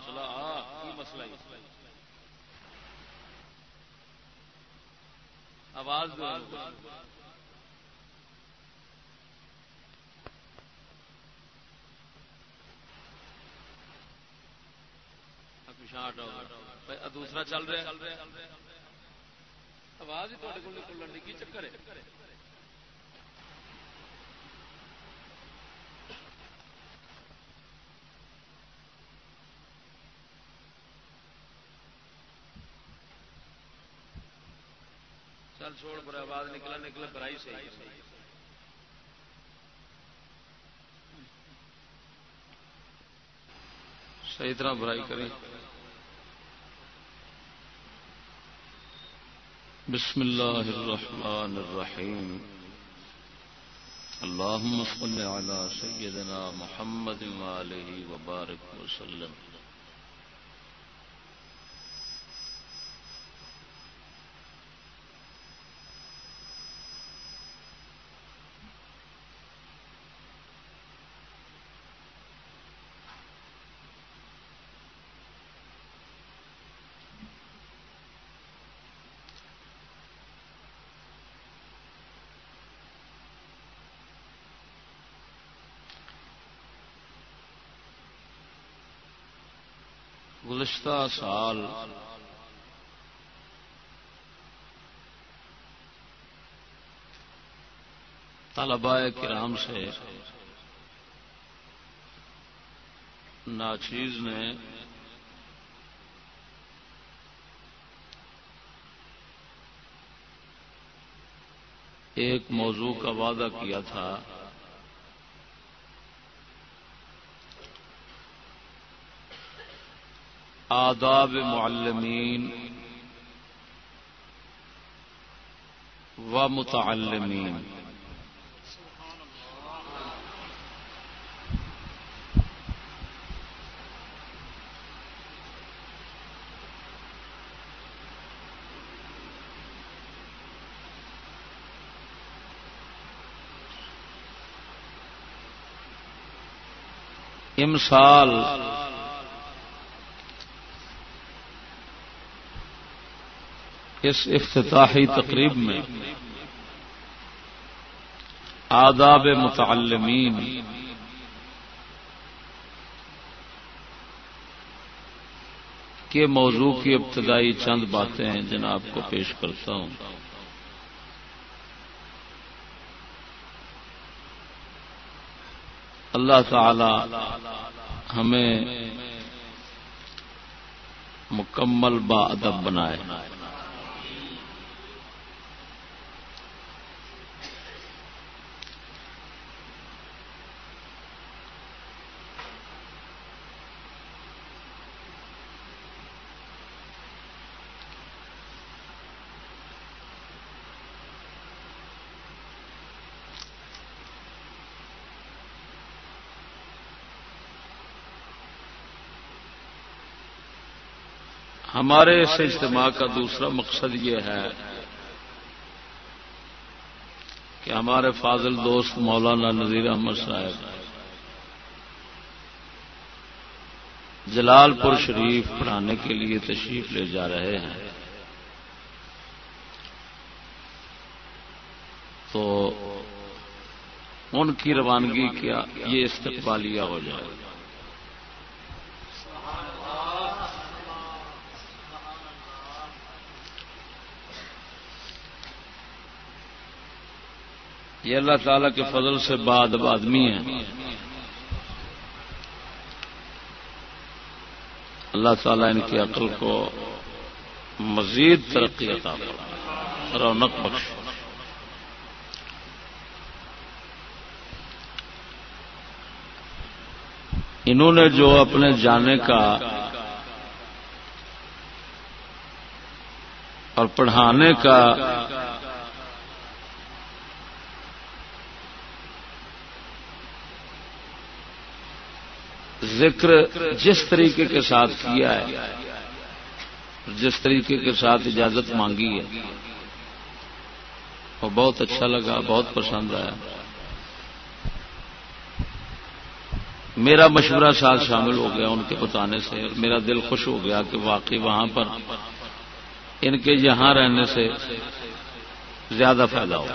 مسئلہ مسئلہ آواز دوسرا چل رہا آواز ہی تھوڑے کی چکر ہے؟ چھوڑ پر آواز نکلا نکلا، برائی سے صحیح طرح برائی کریں۔ بسم الله الرحمن الرحيم اللهم صل على سيدنا محمد وآله وبارك وسلم۔ گزشتہ سال طلباء کرام سے ناچیز نے ایک موضوع کا وعدہ کیا تھا آداب معلمین و متعلمین امسال اس افتتاحی تقریب میں آداب متعلمین کے موضوع کی ابتدائی چند باتیں ہیں جناب کو پیش کرتا ہوں۔ اللہ تعالی ہمیں مکمل با ادب بنائے۔ ہمارے اس اجتماع کا دوسرا مقصد یہ ہے کہ ہمارے فاضل دوست مولانا نذیر احمد صاحب، جلال پور شریف پڑھانے کے لیے تشریف لے جا رہے ہیں۔ تو ان کی روانگی کیا یہ استقبالیہ ہو جائے۔ یہ اللہ تعالی کے فضل سے بعد آدمی ہیں۔ اللہ تعالیٰ ان کی عقل کو مزید ترقی عطا رونق بخش انہوں نے جو اپنے جانے کا اور پڑھانے کا ذکر جس طریقے کے ساتھ کیا ہے جس طریقے کے ساتھ اجازت مانگی ہے۔ وہ بہت اچھا لگا، بہت پسند آیا۔ میرا مشورہ ساتھ شامل ہو گیا ان کے بتانے سے میرا دل خوش ہو گیا کہ واقعی وہاں پر ان کے یہاں رہنے سے زیادہ فائدہ ہو۔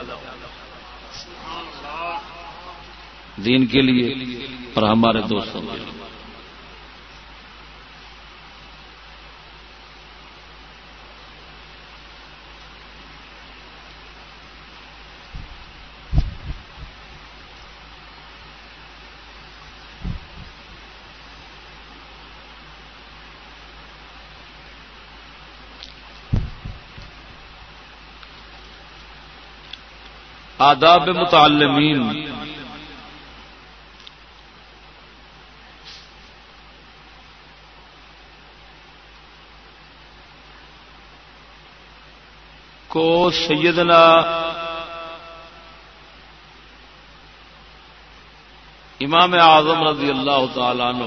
دین کے لیے اور ہمارے دوستوں کے لیے۔ آداب متعلمین۔ کو سیدنا امام اعظم رضی اللہ تعالیٰ عنہ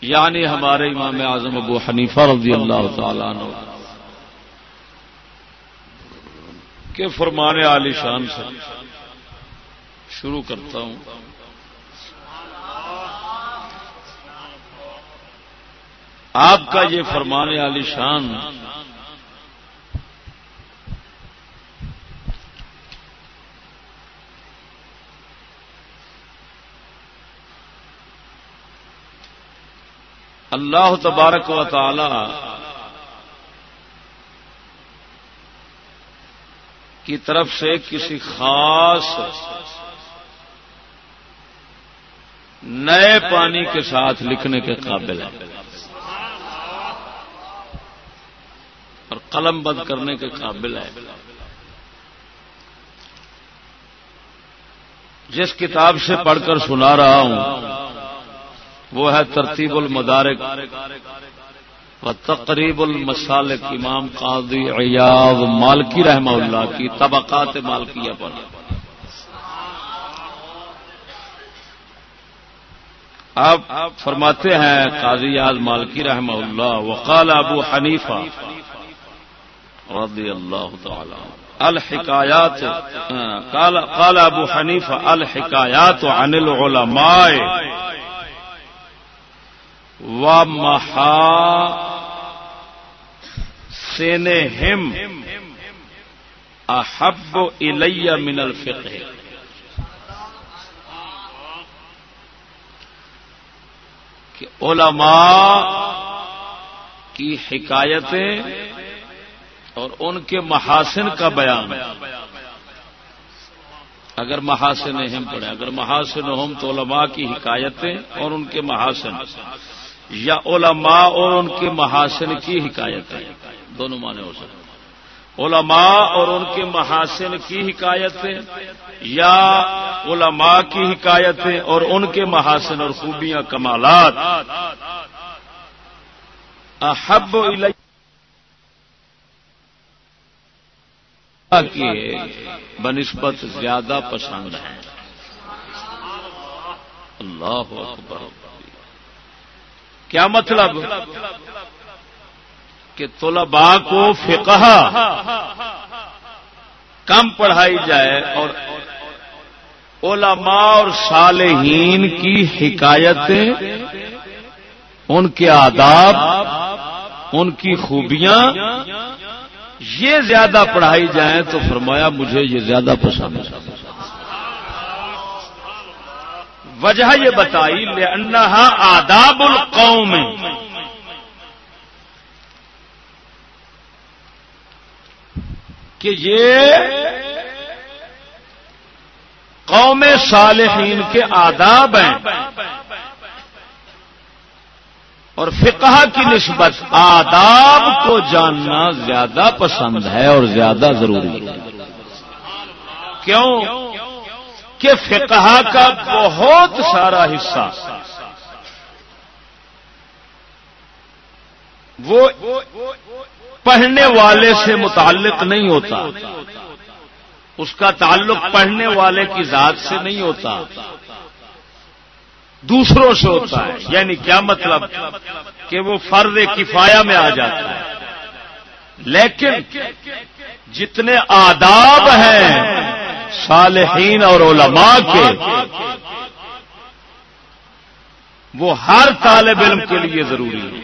یعنی ہمارے امام اعظم ابو حنیفہ رضی اللہ تعالیٰ عنہ۔ کے فرمانے عالی شان سے شروع کرتا ہوں۔ آپ کا یہ فرمانے علی شان اللہ تبارک و تعالی کی طرف سے کسی خاص نئے پانی کے ساتھ لکھنے کے قابل ہے اور قلم بند کرنے کے قابل ہے۔ جس کتاب سے پڑھ کر سنا رہا ہوں، وہ ہے ترتیب المدارک۔ تقریب المسالک امام قاضی عیاض مالکی رحمہ اللہ کی طبقات مالکیہ پر۔ آپ فرماتے ہیں قاضی یاد مالکی رحمہ اللہ، وقال ابو حنیفہ رضی اللہ تعالی الحکایات ہاں، قال ابو حنیفہ، الحکایات عن العلماء و محا سینہم احب الیہ من الفقہ کہ علماء کی حکایتیں اور ان کے محاسن کا بیان۔ اگر محاسن اہم پڑے اگر محاسن ہم تو علماء کی حکایتیں اور ان کے محاسن۔ یا علماء اور ان کے محاسن کی حکایتیں دونوں معنی ہو سکتے علماء اور ان کے محاسن کی حکایتیں یا علماء کی حکایتیں اور ان کے محاسن اور خوبیاں کمالات۔ احب کی بنسبت زیادہ پسند ہیں اللہ اکبر۔ کیا مطلب؟ کہ طلباء کو فقہ کم پڑھائی جائے اور علماء اور صالحین کی حکایتیں، ان کے آداب، ان کی خوبیاں، یہ زیادہ پڑھائی جائیں تو فرمایا مجھے یہ زیادہ پسند ہے۔ وجہ یہ بتائی لأنہا آداب القوم۔ کہ یہ قوم صالحین کے آداب ہیں۔ اور فقہ کی نسبت آداب کو جاننا زیادہ پسند ہے اور زیادہ ضروری ہے۔ کیوں؟ کہ فقہ کا بہت سارا حصہ وہ پڑھنے والے سے متعلق نہیں ہوتا۔ اس کا تعلق پڑھنے والے کی ذات سے نہیں ہوتا۔ دوسروں سے ہوتا ہے۔ یعنی کیا مطلب؟ کہ وہ فرض کفایا میں آ جاتا ہے لیکن جتنے آداب ہیں صالحین اور علماء کے۔ وہ ہر طالب علم کے لیے ضروری ہے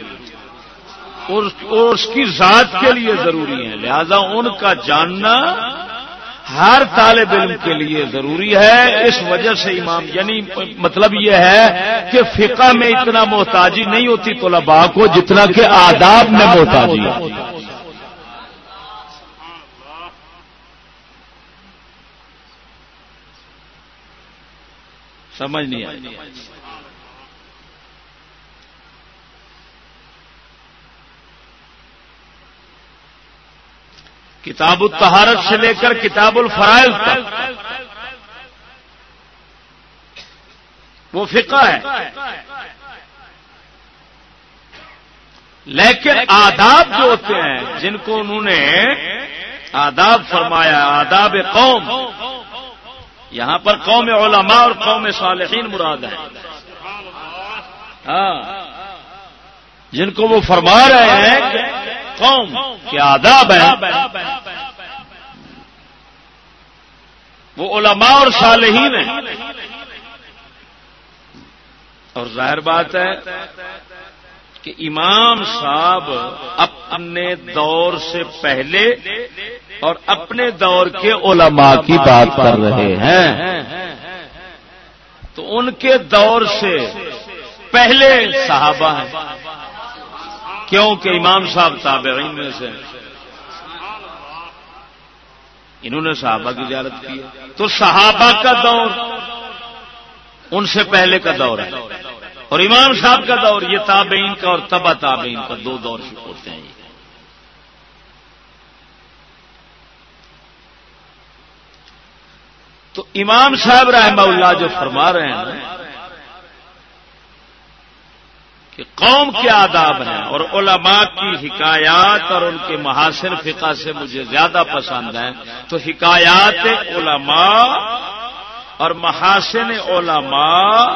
اور اس کی ذات کے لیے ضروری ہے لہذا ان کا جاننا ہر طالب علم کے لیے ضروری ہے۔ اس وجہ سے امام یعنی مطلب یہ ہے کہ فقہ میں اتنا محتاجی نہیں ہوتی طلباء کو جتنا کہ آداب میں محتاجی سمجھ نہیں آئی۔ کتاب التہارت سے لے کر کتاب الفرائض تک۔ وہ فقہ ہے۔ لیکن آداب جو ہوتے ہیں، جن کو انہوں نے آداب فرمایا، آداب قوم یہاں پر قوم علماء اور قوم صالحین مراد ہے ہاں۔ جن کو وہ فرما رہے ہیں قوم کے آداب ہیں۔ وہ علماء اور صالحین ہیں۔ اور ظاہر بات ہے کہ امام صاحب اپنے دور سے پہلے اور اپنے دور کے علماء کی بات کر رہے ہیں۔ تو ان کے دور سے پہلے صحابہ ہیں۔ کیوں کہ امام صاحب تابعین میں سے۔ انہوں نے صحابہ کی زیارت کی۔ تو صحابہ کا دور ان سے پہلے کا دور ہے۔ اور امام صاحب کا دور یہ تابعین کا اور تبا تابعین کا دو دور ہوتے ہیں۔ تو امام صاحب رحمہ اللہ جو فرما رہے ہیں کہ قوم کے آداب ہیں اور علماء کی حکایات اور ان کے محاسن فقہ سے مجھے زیادہ پسند ہیں، تو حکایات علماء اور محاسن علماء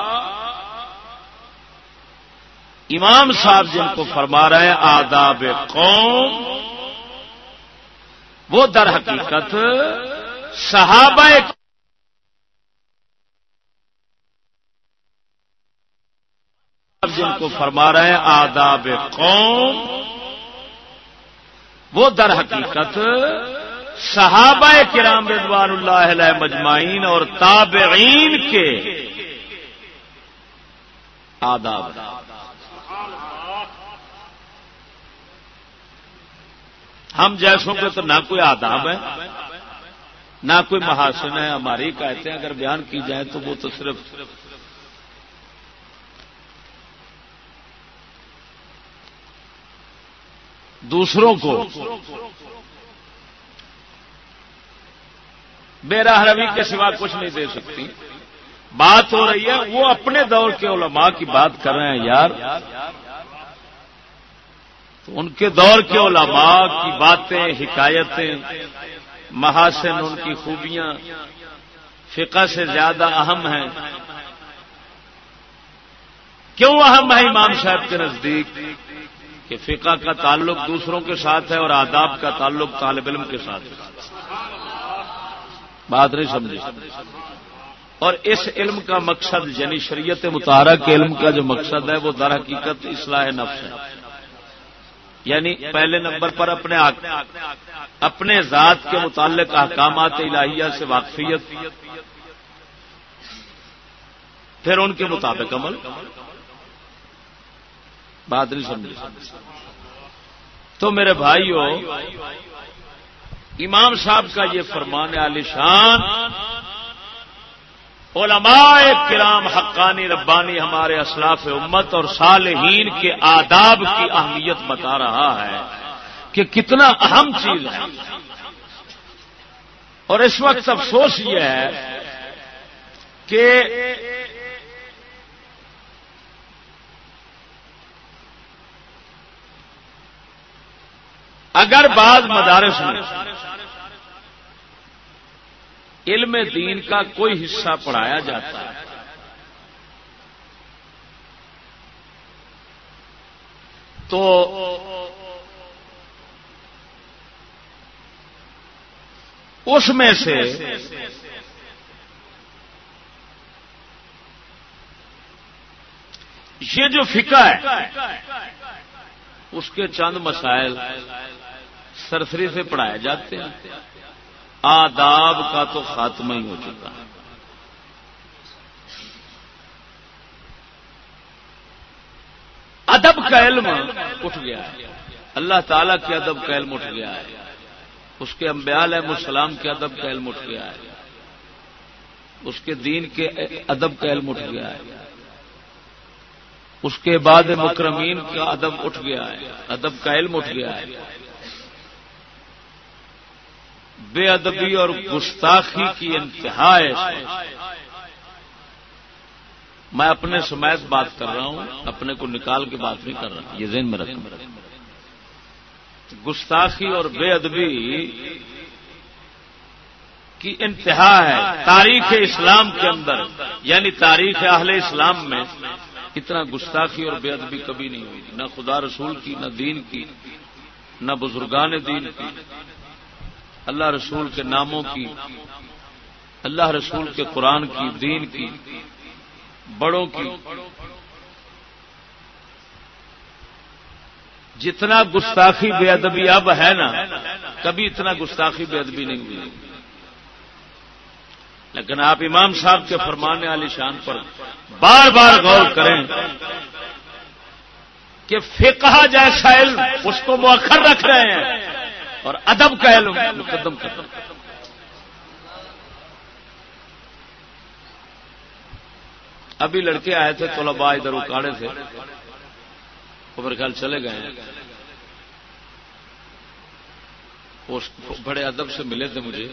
امام صاحب جن کو فرما رہے ہیں آداب قوم، وہ در حقیقت صحابہ جن کو فرما رہے ہیں، آداب قوم، وہ در حقیقت صحابہ کرام رضوان اللہ علیہ مجمعین اور تابعین کے آداب ہم جیسوں کے تو نہ کوئی آداب ہے نہ کوئی محاسن ہے ہماری کہتے ہیں اگر بیان کی جائے تو وہ تو صرف دوسروں کو۔ بے راہ روی کے سوا کچھ نہیں دے سکتی۔ بات ہو رہی ہے، وہ اپنے دور کے علماء کی بات کر رہے ہیں یار۔ تو ان کے دور کے علماء کی باتیں، حکایتیں، محاسن، ان کی خوبیاں فقہ سے زیادہ اہم ہیں۔ کیوں اہم ہے امام صاحب کے نزدیک؟ کہ فقہ کا تعلق دوسروں کے ساتھ ہے اور آداب کا تعلق طالب علم کے ساتھ ہے۔ بات نہیں سمجھی۔ اور اس علم کا مقصد یعنی شریعت مطالعہ کے علم کا جو مقصد ہے وہ در حقیقت اصلاح نفس ہے۔ یعنی پہلے نمبر پر اپنے اپنے ذات کے متعلق احکامات الہیہ سے واقفیت، پھر ان کے مطابق عمل۔ بات نہیں سمجھ تو میرے بھائیو، امام صاحب کا یہ فرمان علی شان۔ علماء کرام حقانی ربانی ہمارے اسلاف امت اور صالحین کے آداب کی اہمیت بتا رہا ہے کہ کتنا اہم چیز ہے۔ اور اس وقت افسوس یہ ہے کہ اگر بعض مدارس میں علم دین کا کوئی حصہ پڑھایا جاتا ہے، تو اس میں سے یہ جو فقہ ہے، اس کے چند مسائل سرسری سے پڑھائے جاتے ہیں۔ آداب کا تو خاتمہ ہی ہو چکا ہے۔ ادب کا علم اٹھ گیا ہے۔ اللہ تعالی کے ادب کا علم اٹھ گیا ہے۔ اس کے امبیال علیہ السلام کے ادب کا علم اٹھ گیا ہے۔ اس کے دین کے ادب کا علم اٹھ گیا ہے۔ اس کے بعد مکرمین کا ادب اٹھ گیا ہے۔ ادب کا علم اٹھ گیا ہے۔ بے ادبی اور گستاخی کی انتہا ہے میں اپنے سمیت بات کر رہا ہوں، اپنے کو نکال کے بات نہیں کر رہا، یہ ذہن میں رکھوں گستاخی اور بے ادبی کی انتہا ہے۔ تاریخ اسلام کے اندر یعنی تاریخ اہل اسلام میں، اتنا گستاخی اور بے ادبی کبھی نہیں ہوئی۔ نہ خدا رسول کی، نہ دین کی، نہ بزرگان دین کی۔ اللہ رسول کے ناموں کی، اللہ رسول کے قرآن کی، دین کی، بڑوں کی۔ جتنا گستاخی بے ادبی اب ہے نا، کبھی اتنا گستاخی بے ادبی نہیں ہوئی۔ لیکن آپ امام صاحب کے فرمانے والی شان پر بار بار غور کریں کہ فقہ جیسا علم اس کو مؤخر رکھ رہے ہیں۔ اور ادب کا علم مقدم کر ابھی لڑکے آئے تھے طلباء ادھر اکاڑے تھے وہ میرے خیال چلے گئے بڑے ادب سے ملے تھے مجھے۔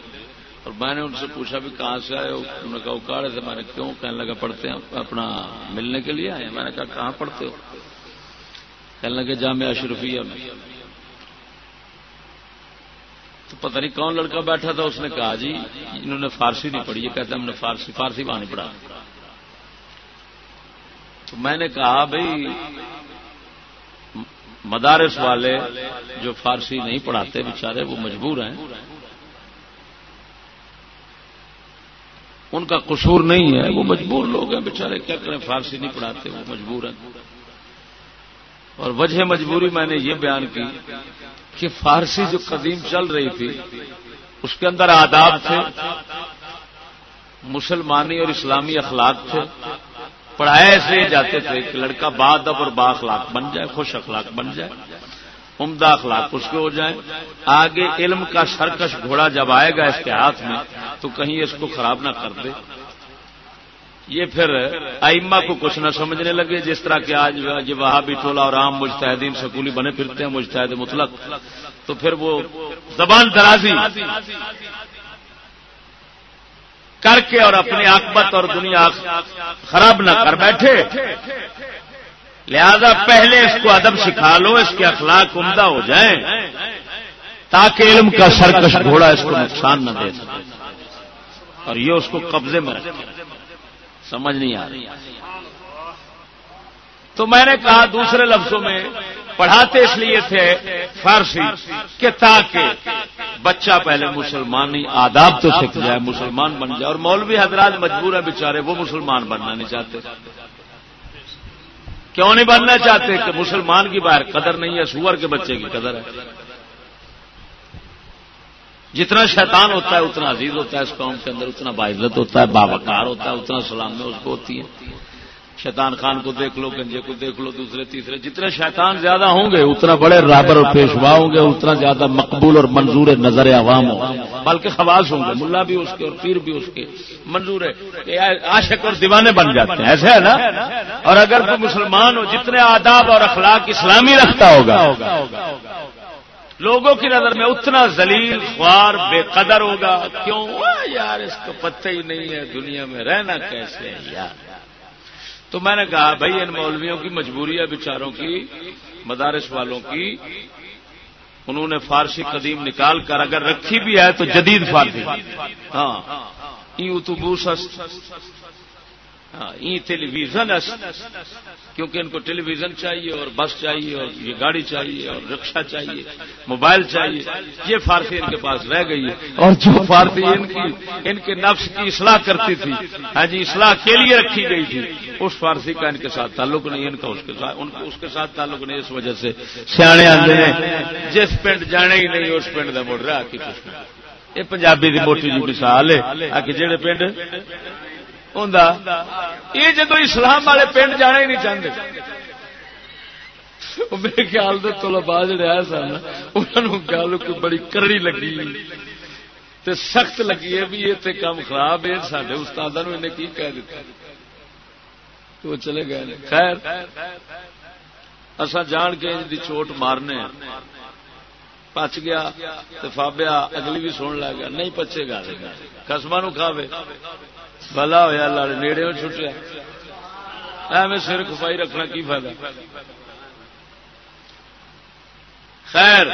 اور میں نے ان سے پوچھا بھی کہاں سے آئے انہوں نے کہا اکاڑے تھے میں نے کیوں؟ کہنے لگا، پڑھتے ہیں، اپنا ملنے کے لیے آئے میں نے کہا، کہاں پڑھتے ہو؟ کہنے لگے، جامعہ اشرفیہ میں۔ تو پتہ نہیں کون لڑکا بیٹھا تھا، اس نے کہا جی انہوں نے فارسی نہیں پڑھی، یہ کہتے ہم نے فارسی فارسی وہاں نہیں پڑھا۔ تو میں نے کہا بھائی مدارس والے جو فارسی نہیں پڑھاتے بیچارے، وہ مجبور ہیں۔ ان کا قصور نہیں ہے، وہ مجبور لوگ ہیں بیچارے، کیا کریں، فارسی نہیں پڑھاتے، وہ مجبور ہیں۔ اور وجہ مجبوری میں نے یہ بیان کی کہ فارسی جو قدیم چل رہی تھی، اس کے اندر آداب تھے، مسلمانی اور اسلامی اخلاق تھے۔ پڑھائے ایسے جاتے تھے کہ لڑکا ادب اور با اخلاق بن جائے، خوش اخلاق بن جائے، عمدہ اخلاق اس کے ہو جائیں آگے علم کا سرکش گھوڑا جب آئے گا اس کے ہاتھ میں، تو کہیں اس کو خراب نہ کر دے۔ یہ پھر ائمہ کو کچھ نہ سمجھنے لگے، جس طرح کہ آج یہ وہاں بھی ٹولہ اور عام مجتہدین سکولی بنے پھرتے ہیں، مجتہد مطلق۔ تو پھر وہ زبان درازی کر کے اور اپنی آکبت اور دنیا خراب نہ کر بیٹھے۔ لہذا پہلے اس کو ادب سکھا لو، اس کے اخلاق عمدہ ہو جائیں، تاکہ علم کا سرکش گھوڑا اس کو نقصان نہ دے سکے۔ اور یہ اس کو قبضے میں رکھے۔ سمجھ نہیں آ رہی۔ تو میں نے کہا دوسرے لفظوں میں پڑھاتے اس لیے تھے فارسی کہ تاکہ بچہ پہلے مسلمانی آداب تو سیکھ جائے، مسلمان بن جائے۔ اور مولوی حضرات مجبور ہے بےچارے وہ مسلمان بننا نہیں چاہتے۔ کیوں نہیں بننا چاہتے؟ کہ مسلمان کی باہر قدر نہیں ہے، سور کے بچے کی قدر ہے۔ جتنا شیطان ہوتا ہے اتنا عزیز ہوتا ہے اس قوم کے اندر، اتنا باعزت ہوتا ہے بابکار ہوتا ہے، اتنا سلام میں اس کو ہوتی ہے۔ شیطان خان کو دیکھ لو، گنجے کو دیکھ لو، دوسرے، تیسرے، جتنے شیطان زیادہ ہوں گے، اتنا بڑے رابر اور پیشوا ہوں گے، اتنا زیادہ مقبول اور منظور نظر عوام ہو بلکہ خواص ہوں گے، ملا بھی اس کے اور پیر بھی اس کے۔ منظور ہے عاشق اور دیوانے بن جاتے ہیں، ایسے ہے نا؟ اور اگر کوئی مسلمان ہو، جتنے آداب اور اخلاق اسلامی رکھتا ہوگا لوگوں کی نظر میں اتنا ذلیل خوار بے قدر ہوگا۔ کیوں؟ یار، اس کو پتہ ہی نہیں ہے دنیا میں رہنا کیسے ہے یار۔ تو میں نے کہا، بھائی، ان مولویوں کی مجبوری ہے بیچاروں کی، مدارس والوں کی، انہوں نے فارسی قدیم نکال کر اگر رکھی بھی ہے تو جدید فارسی۔ ہاں۔ ہاں ٹیلی ویژن کیونکہ ان کو ٹیلی ویژن چاہیے اور بس چاہیے اور یہ گاڑی چاہیے اور رکشا چاہیے موبائل چاہیے یہ فارسی ان کے پاس رہ گئی ہے۔ اور جو فارسی ان کی ان کے نفس کی اصلاح کرتی تھی۔ ہاں جی اصلاح کے لیے رکھی گئی تھی۔ اس فارسی کا ان کے ساتھ تعلق نہیں ان کا اس کے ساتھ ان کو اس کے ساتھ تعلق نہیں اس وجہ سے سیانے آتے ہیں۔ جس پنڈ جانے ہی نہیں اس پنڈ کا مڑ رہا کہ یہ پنجابی کی موٹی جی مثال ہے کے جہے پنڈ؟ ہوں یہ جدو اسلام والے پنڈ جانا ہی نہیں چاہتے میرے خیال سے تو لبا جڑے آئے سن انہوں گل کوئی بڑی کرڑی لگی، تے سخت لگی ہے بھی یہ کام خراب ہے سارے استاد نے کی کہہ دیتا تو وہ چلے گئے۔ خیر اصا جان کے دی چوٹ مارنے پچ گیا تو فابیا اگلی بھی سن لگ گیا۔ نہیں پچے گا۔ قسم نو کھاوے۔ بلا ہوا لڑ نیڑے چھٹیا۔ ایویں سر کفائی رکھنا کی فائدہ؟ خیر،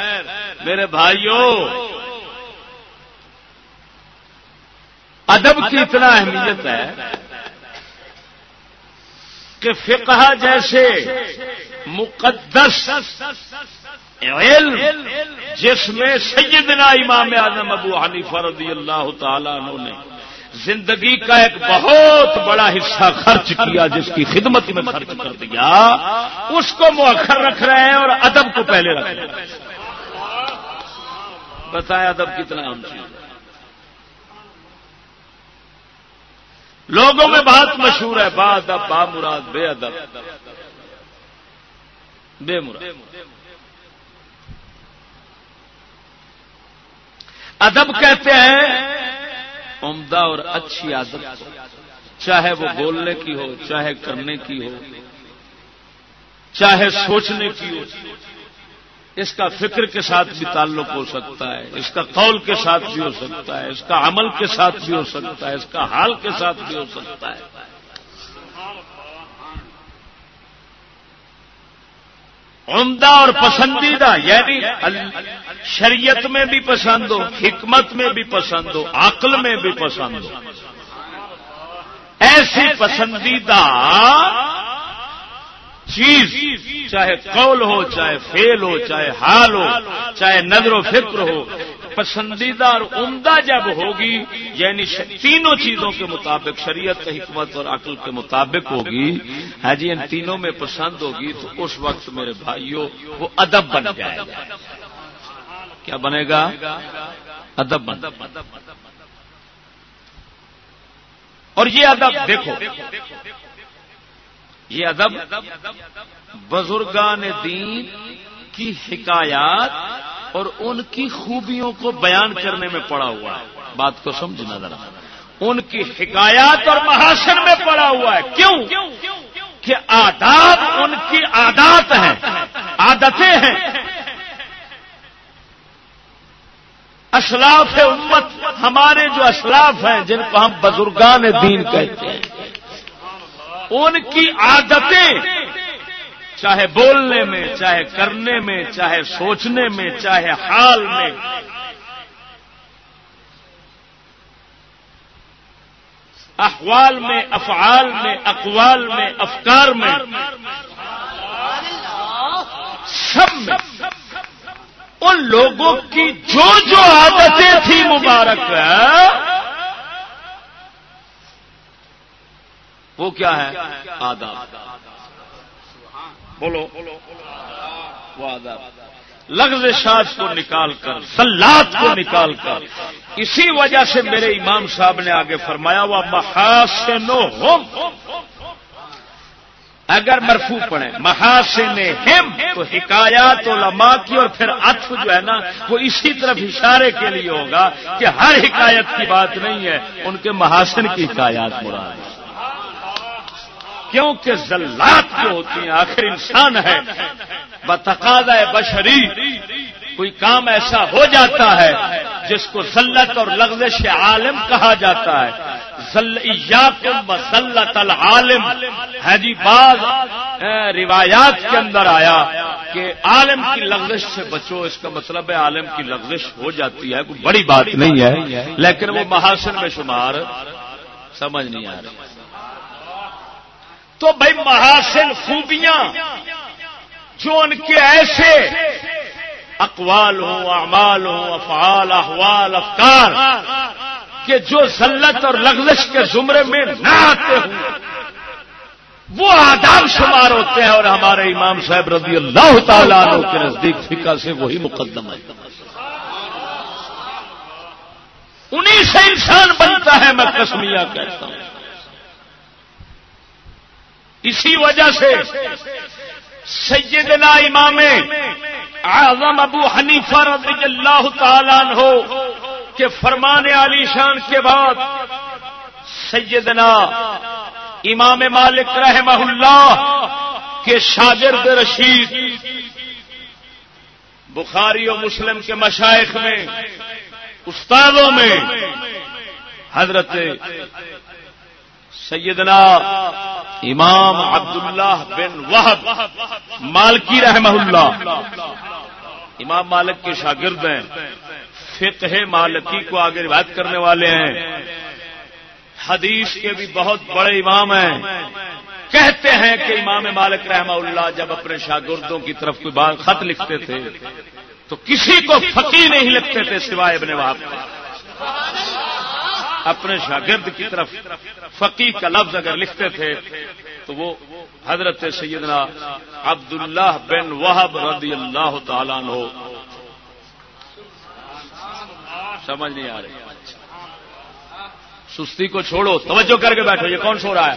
میرے بھائیوں ادب کی اتنا اہمیت ہے کہ فقہ جیسے مقدس علم جس میں سیدنا امام اعظم ابو حنیفہ رضی اللہ تعالیٰ نے زندگی کا ایک بہت بڑا حصہ خرچ کیا، جس کی خدمت میں خرچ کر دیا، اس کو مؤخر رکھ رہے ہیں اور ادب کو پہلے رکھ رہے ہیں۔ بتائیں ادب کتنا اہم چیز لوگوں میں بات مشہور ہے، با ادب، با مراد، بے ادب۔ بے مراد۔ ادب کہتے ہیں عمدہ اور اچھی عادت چاہے وہ بولنے کی ہو، چاہے کرنے کی ہو، چاہے سوچنے کی ہو، اس کا فکر کے ساتھ بھی تعلق ہو سکتا ہے، اس کا قول کے ساتھ بھی ہو سکتا ہے، اس کا عمل کے ساتھ بھی ہو سکتا ہے، اس کا حال کے ساتھ بھی ہو سکتا ہے۔ عمدہ اور پسندیدہ یعنی شریعت میں بھی پسند ہو، حکمت میں بھی پسند ہو، عقل میں بھی پسند ہو۔ ایسی پسندیدہ چیز، چاہے قول ہو، چاہے فیل ہو، چاہے حال ہو، چاہے نظر و فکر ہو، پسندیدہ اور عمدہ جب ہوگی یعنی تینوں چیزوں کے مطابق، شریعت حکمت اور عقل کے مطابق ہوگی ہے ہاں جی ان تینوں میں پسند ہوگی، تو اس وقت میرے بھائیوں، وہ ادب بن جائے گا۔ کیا بنے گا؟ ادب بن اور یہ ادب دیکھو یہ ادب بزرگان دین کی حکایات اور ان کی خوبیوں کو بیان کرنے میں پڑا ہوا ہے۔ بات کو سمجھنا ذرا۔ ان کی حکایات اور محاسن میں پڑا ہوا ہے۔ کیوں؟ کہ آداب ان کی عادات ہیں۔ عادتیں ہیں۔ اسلاف امت ہمارے جو اسلاف ہیں، جن کو ہم بزرگان دین کہتے ہیں۔ ان کی عادتیں چاہے بولنے میں، چاہے کرنے میں، چاہے سوچنے میں، چاہے حال میں۔ احوال میں، افعال میں، اقوال میں، افکار میں۔ سب میں۔ ان لوگوں کی جو جو عادتیں تھیں مبارک وہ کیا ہے؟ آداب۔ بولو۔ وہ آداب۔ لفظ شاد کو نکال کر، سلاد کو نکال کر، اسی وجہ سے میرے امام صاحب نے آگے فرمایا ہوا محاسن اگر مرفو پڑے محاسن ہم، تو حکایات علماء کی اور پھر اتف جو ہے نا، وہ اسی طرف اشارے کے لیے ہوگا کہ ہر حکایت کی بات نہیں ہے، ان کے محاسن کی حکایات مراد ہے۔ کیونکہ زلات جو ہوتی ہیں آخر انسان ہے۔ بتقاضا بشری، کوئی کام ایسا ہو جاتا ہے جس کو ذلت اور لغزش عالم کہا جاتا ہے۔ ذلت العالم۔ ہے جی بعض روایات کے اندر آیا کہ عالم کی لغزش سے بچو، اس کا مطلب ہے عالم کی لغزش ہو جاتی ہے، کوئی بڑی بات نہیں ہے۔ لیکن وہ محاسن میں شمار، سمجھ نہیں آ رہی۔ تو بھائی محاسن خوبیاں جو ان کے ایسے اقوال ہوں، اعمال ہوں، افعال، احوال، افکار کہ جو ذلت اور لغزش کے زمرے میں نہ آتے ہوں۔ وہ آداب شمار ہوتے ہیں اور ہمارے امام صاحب رضی اللہ تعالیٰ عنہ کے نزدیک فقہ سے وہی مقدم ہے۔ انہیں سے انسان بنتا ہے، میں کسمیا کہتا ہوں۔ اسی وجہ سے سیدنا امام اعظم ابو حنیفہ رضی اللہ تعالیٰ ہو کہ فرمان علی شان کے بعد سیدنا امام مالک رحمہ اللہ کے شاگرد رشید بخاری و مسلم کے مشائق میں، استادوں میں، حضرت سیدنا امام عبداللہ بن وحب مالکی رحمہ اللہ۔ امام مالک کے شاگرد ہیں۔ فقہ مالکی کو آگے روایت کرنے والے ہیں۔ حدیث کے بھی بہت بڑے امام ہیں۔ کہتے ہیں کہ امام مالک رحمہ اللہ جب اپنے شاگردوں کی طرف کوئی بات خط لکھتے تھے تو کسی کو فقی نہیں لکھتے تھے سوائے ابن وہاب اپنے شاگرد کی طرف فقی کا لفظ اگر لکھتے تھے، تو وہ حضرت سیدنا عبداللہ بن وحب رضی اللہ تعالیٰ ہو سمجھ نہیں آ رہی۔ سستی کو چھوڑو، توجہ کر کے بیٹھو، یہ کون سو رہا ہے؟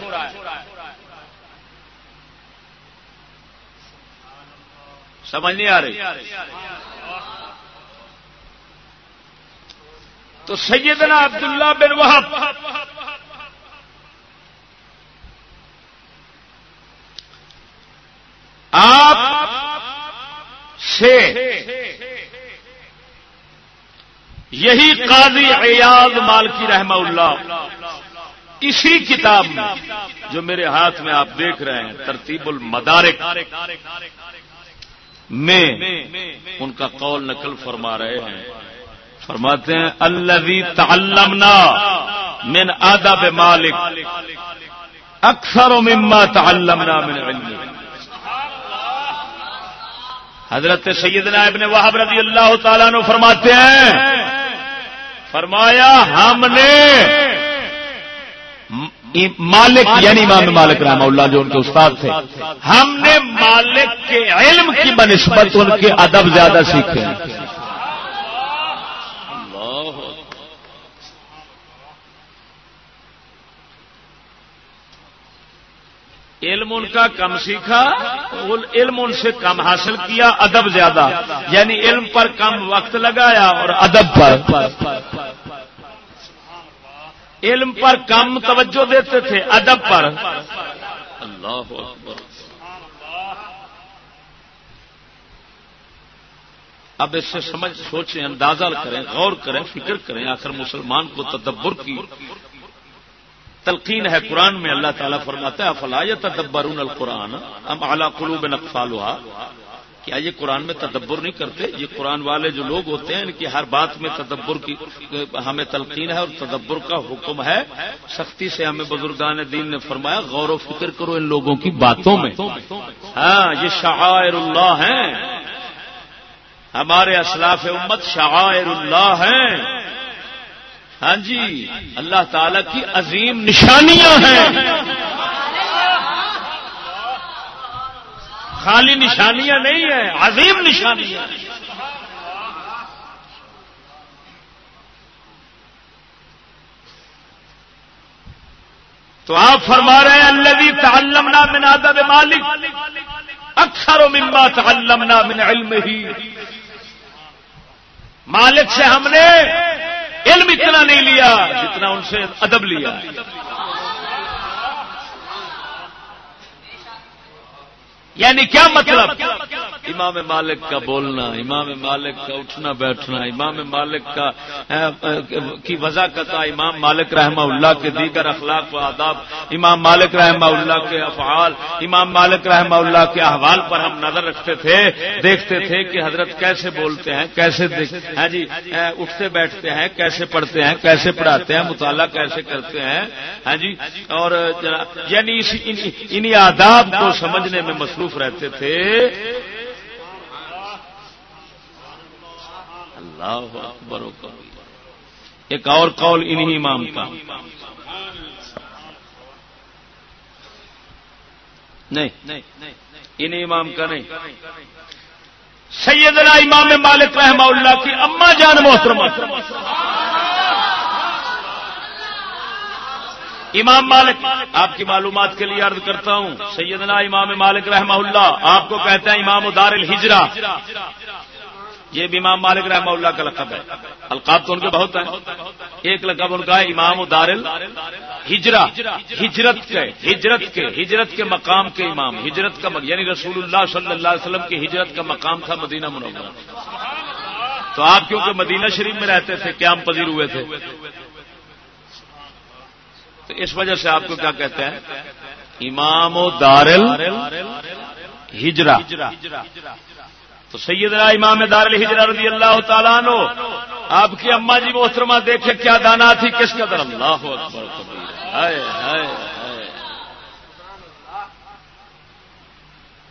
سمجھ نہیں آ رہی۔ تو سیدنا عبداللہ بن وحب آپ سے یہی قاضی ایاز مالکی رحمہ اللہ اسی کتاب میں جو میرے ہاتھ میں آپ دیکھ رہے ہیں، ترتیب المدارک میں ان کا قول نقل فرما رہے ہیں۔ فرماتے ہیں اللہ تعلمنا من آداب مالک. اکثر و مما تعلمنا من علم. حضرت سیدنا ابن وحب رضی اللہ تعالیٰ نے فرماتے ہیں، فرمایا، ہم نے مالک یعنی امام مالک رحمہ اللہ جو ان کے استاد تھے، ہم نے مالک کے علم کی بنسبت ان کے ادب زیادہ سیکھے ہیں علم ان کا کم سیکھا علم ان سے کم حاصل کیا، ادب زیادہ۔ یعنی علم پر کم وقت لگایا اور ادب پر۔ علم پر کم توجہ دیتے تھے، ادب پر۔ اللہ اب اس سے سمجھ، سوچیں، اندازہ کریں، غور کریں، فکر کریں، آخر مسلمان کو تدبر کی تلقین ہے قرآن میں اللہ تعالیٰ فرماتا ہے، افلا تدبرون القرآن؟ ہم اعلیٰ قلوب نقفال ہوا کیا یہ قرآن میں تدبر نہیں کرتے؟ یہ قرآن والے جو لوگ ہوتے ہیں، ان کی ہر بات میں تدبر کی، ہمیں تلقین ہے اور تدبر کا حکم ہے۔ سختی سے ہمیں بزرگان دین نے فرمایا، غور و فکر کرو ان لوگوں کی باتوں میں۔ ہاں یہ شعائر اللہ ہیں۔ ہمارے اسلاف امت شعائر اللہ ہیں۔ ہاں جی اللہ تعالی کی عظیم نشانیاں ہیں۔ خالی نشانیاں نہیں ہیں، عظیم نشانیاں تو آپ فرما رہے ہیں اللہ بھی تعلمنا من ادب مالک، اکثر و مما تعلمنا من علم ہی مالک سے ہم نے علم اتنا نہیں لیا جتنا ان سے ادب لیا یعنی کیا مطلب؟ امام مالک کا بولنا امام مالک کا اٹھنا بیٹھنا امام مالک کا کی وضاقت امام مالک رحمہ اللہ کے دیگر اخلاق و آداب امام مالک رحمہ اللہ کے افعال امام مالک رحمہ اللہ کے احوال پر ہم نظر رکھتے تھے دیکھتے تھے کہ حضرت کیسے بولتے ہیں کیسے ہاں جی اٹھتے بیٹھتے ہیں کیسے پڑھتے ہیں کیسے پڑھاتے ہیں مطالعہ کیسے کرتے ہیں ہاں جی اور یعنی انہیں آداب کو سمجھنے میں مصروف رہتے تھے۔ اللہ اکبر ایک اور قول انہی امام کا۔ نہیں انہیں امام کا نہیں۔ سیدنا امام مالک رحمہ اللہ کی اما جان محترمہ۔ امام مالک، آپ کی معلومات کے لیے عرض کرتا ہوں، سیدنا امام مالک رحمہ اللہ، آپ کو کہتے ہیں امام دار الحجرا یہ بھی امام مالک رحمہ اللہ کا لقب ہے۔ القاب تو ان کے بہت ہیں۔ ایک لقب ان کا ہے امام دارل ہجرا ہجرت کے ہجرت کے ہجرت کے مقام کے امام۔ ہجرت کا یعنی رسول اللہ صلی اللہ علیہ وسلم کی ہجرت کا مقام تھا مدینہ منورہ۔ تو آپ کیونکہ مدینہ شریف میں رہتے تھے، قیام پذیر ہوئے تھے۔ تو اس وجہ سے آپ کو کیا کہتے ہیں؟ امام و دارل ہجرا تو سیدنا امام دار الحجرا رضی اللہ تعالیٰ نو آپ کی اما جی محترمہ دیکھے کیا دانا تھی، کس قدر اللہ اکبر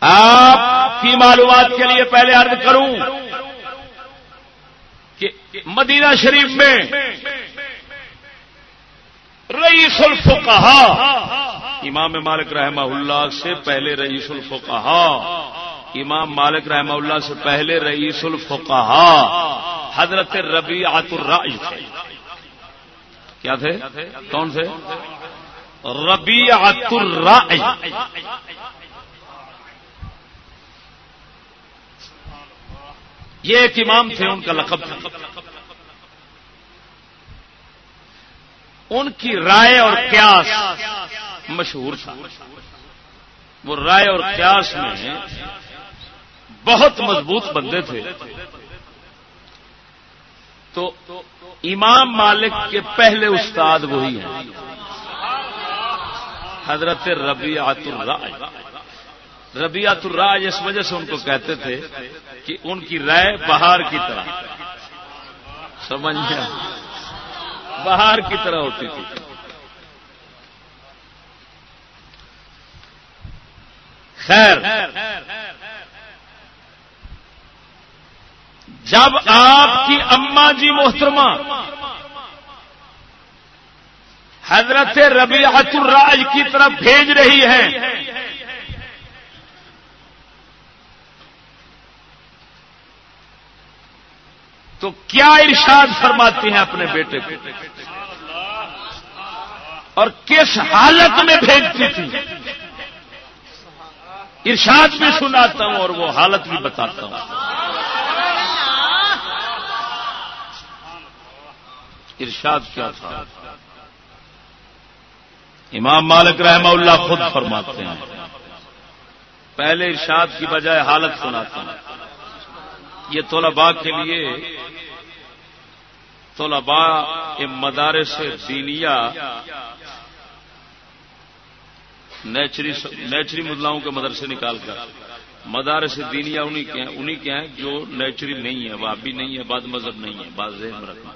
آپ کی معلومات کے لیے پہلے عرض کروں کہ مدینہ شریف میں رئیس الفقہا امام مالک رحمہ اللہ سے پہلے رئیس الفقہا امام مالک رحمہ اللہ سے پہلے رئیس الفقہا حضرت ربی الرائج تھے۔ کیا تھے؟ کون تھے؟ ربی الرائج یہ ایک امام تھے، ان کا لقب تھا۔ ان کی رائے اور قیاس مشہور تھا۔ وہ رائے اور قیاس میں بہت مضبوط بندے تھے۔ تو امام مالک کے پہلے استاد وہی ہیں۔ حضرت ربیعت الراج ربیعت الراج اس وجہ سے ان کو کہتے تھے کہ ان کی رائے بہار کی طرح۔ سمجھ بہار کی طرح ہوتی تھی۔ خیر، جب آپ کی اما جی محترمہ، حضرت ربیعت الراج کی طرف بھیج رہی ہے تو کیا ارشاد فرماتی ہیں اپنے بیٹے کو؟ اور کس حالت میں بھیجتی تھی؟ ارشاد بھی سناتا ہوں اور وہ حالت بھی بتاتا ہوں۔ ارشاد کیا تھا؟ امام مالک رحمہ اللہ خود فرماتے ہیں۔ پہلے ارشاد کی بجائے حالت سناتے ہیں یہ طلباء کے لیے طلباء مدارس دینیا نیچری نیچری مدلاؤں کے مدرسے نکال کر مدارس دینیا انہیں کے ہیں انہیں کے ہیں جو نیچری نہیں ہے وہ بھی نہیں ہے بعد مذہب نہیں ہے بعض ذہن رکھنا۔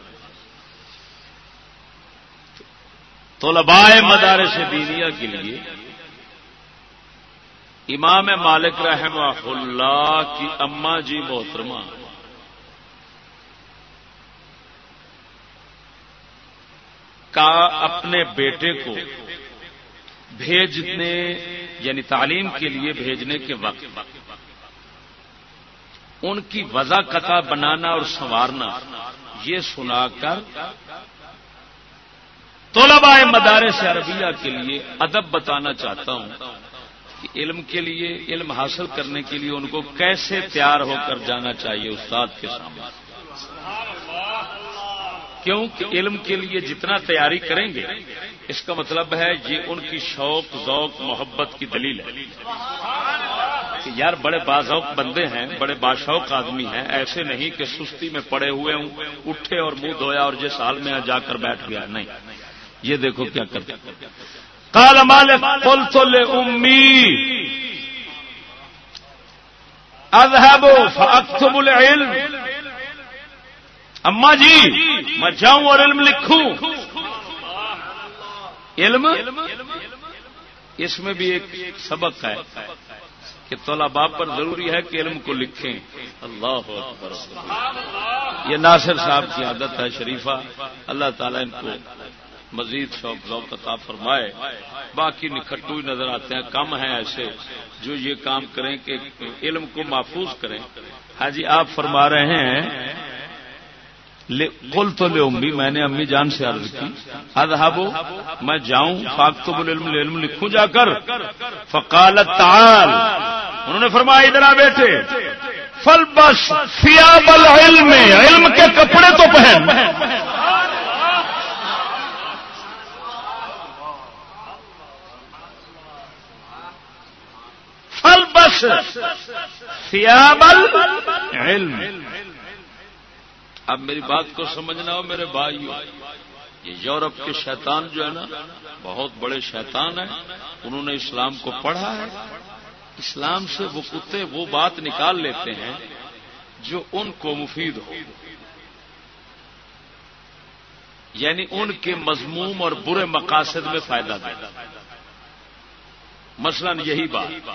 طلباء مدارس دینیا کے لیے امام مالک رحمہ اللہ کی اما جی محترمہ۔ کا اپنے بیٹے کو بھیجنے یعنی تعلیم کے لیے بھیجنے کے وقت ان کی وضا قطع بنانا اور سنوارنا، یہ سنا کر طلباء مدارس عربیہ کے لیے ادب بتانا چاہتا ہوں۔ کہ علم کے لیے، علم حاصل کرنے کے لیے ان کو کیسے تیار ہو کر جانا چاہیے استاد کے سامنے؟ کیوں؟ کہ علم کے لیے جتنا تیاری کریں گے، اس کا مطلب ہے یہ ان کی شوق، ذوق، محبت کی دلیل ہے۔ کہ یار بڑے بازوق بندے ہیں، بڑے باشوق آدمی ہیں، ایسے نہیں کہ سستی میں پڑے ہوئے ہوں، اٹھے اور منہ دھویا اور جس حال میں جا کر بیٹھ گیا۔ نہیں، یہ دیکھو کیا کرتے کال مالک پل تو لے امی اذهب فاكتب العلم. اما جی میں جاؤں اور علم لکھوں. علم؟ اس میں بھی ایک سبق ہے کہ طلباء پر ضروری ہے کہ علم کو لکھیں۔ اللہ اکبر۔ یہ ناصر صاحب کی عادت ہے، شریفہ۔ اللہ تعالیٰ ان کو مزید شوق ذوق عطا فرمائے۔ باقی نکھٹو ہی نظر آتے ہیں، کم ہیں ایسے جو یہ کام کریں کہ علم کو محفوظ کریں۔ ہاں جی آپ فرما رہے ہیں کل تو لے امی، میں نے امی جان سے عرض کی۔ ادہبو میں جاؤں، فاق تو بول علم لکھوں جا کر۔ فقالت تعال، انہوں نے فرمایا، ادھر آ بیٹھے۔ فل بس سیابل علم کے کپڑے تو پہن۔ فل بس علم اب میری بات کو سمجھنا ہو میرے بھائی یہ یورپ کے شیطان جو ہے نا، بہت بڑے شیطان ہیں، انہوں نے اسلام کو پڑھا ہے۔ اسلام سے وہ کتے وہ بات نکال لیتے ہیں جو ان کو مفید ہو۔ یعنی ان کے مضموم اور برے مقاصد میں فائدہ دے۔ مثلا یہی بات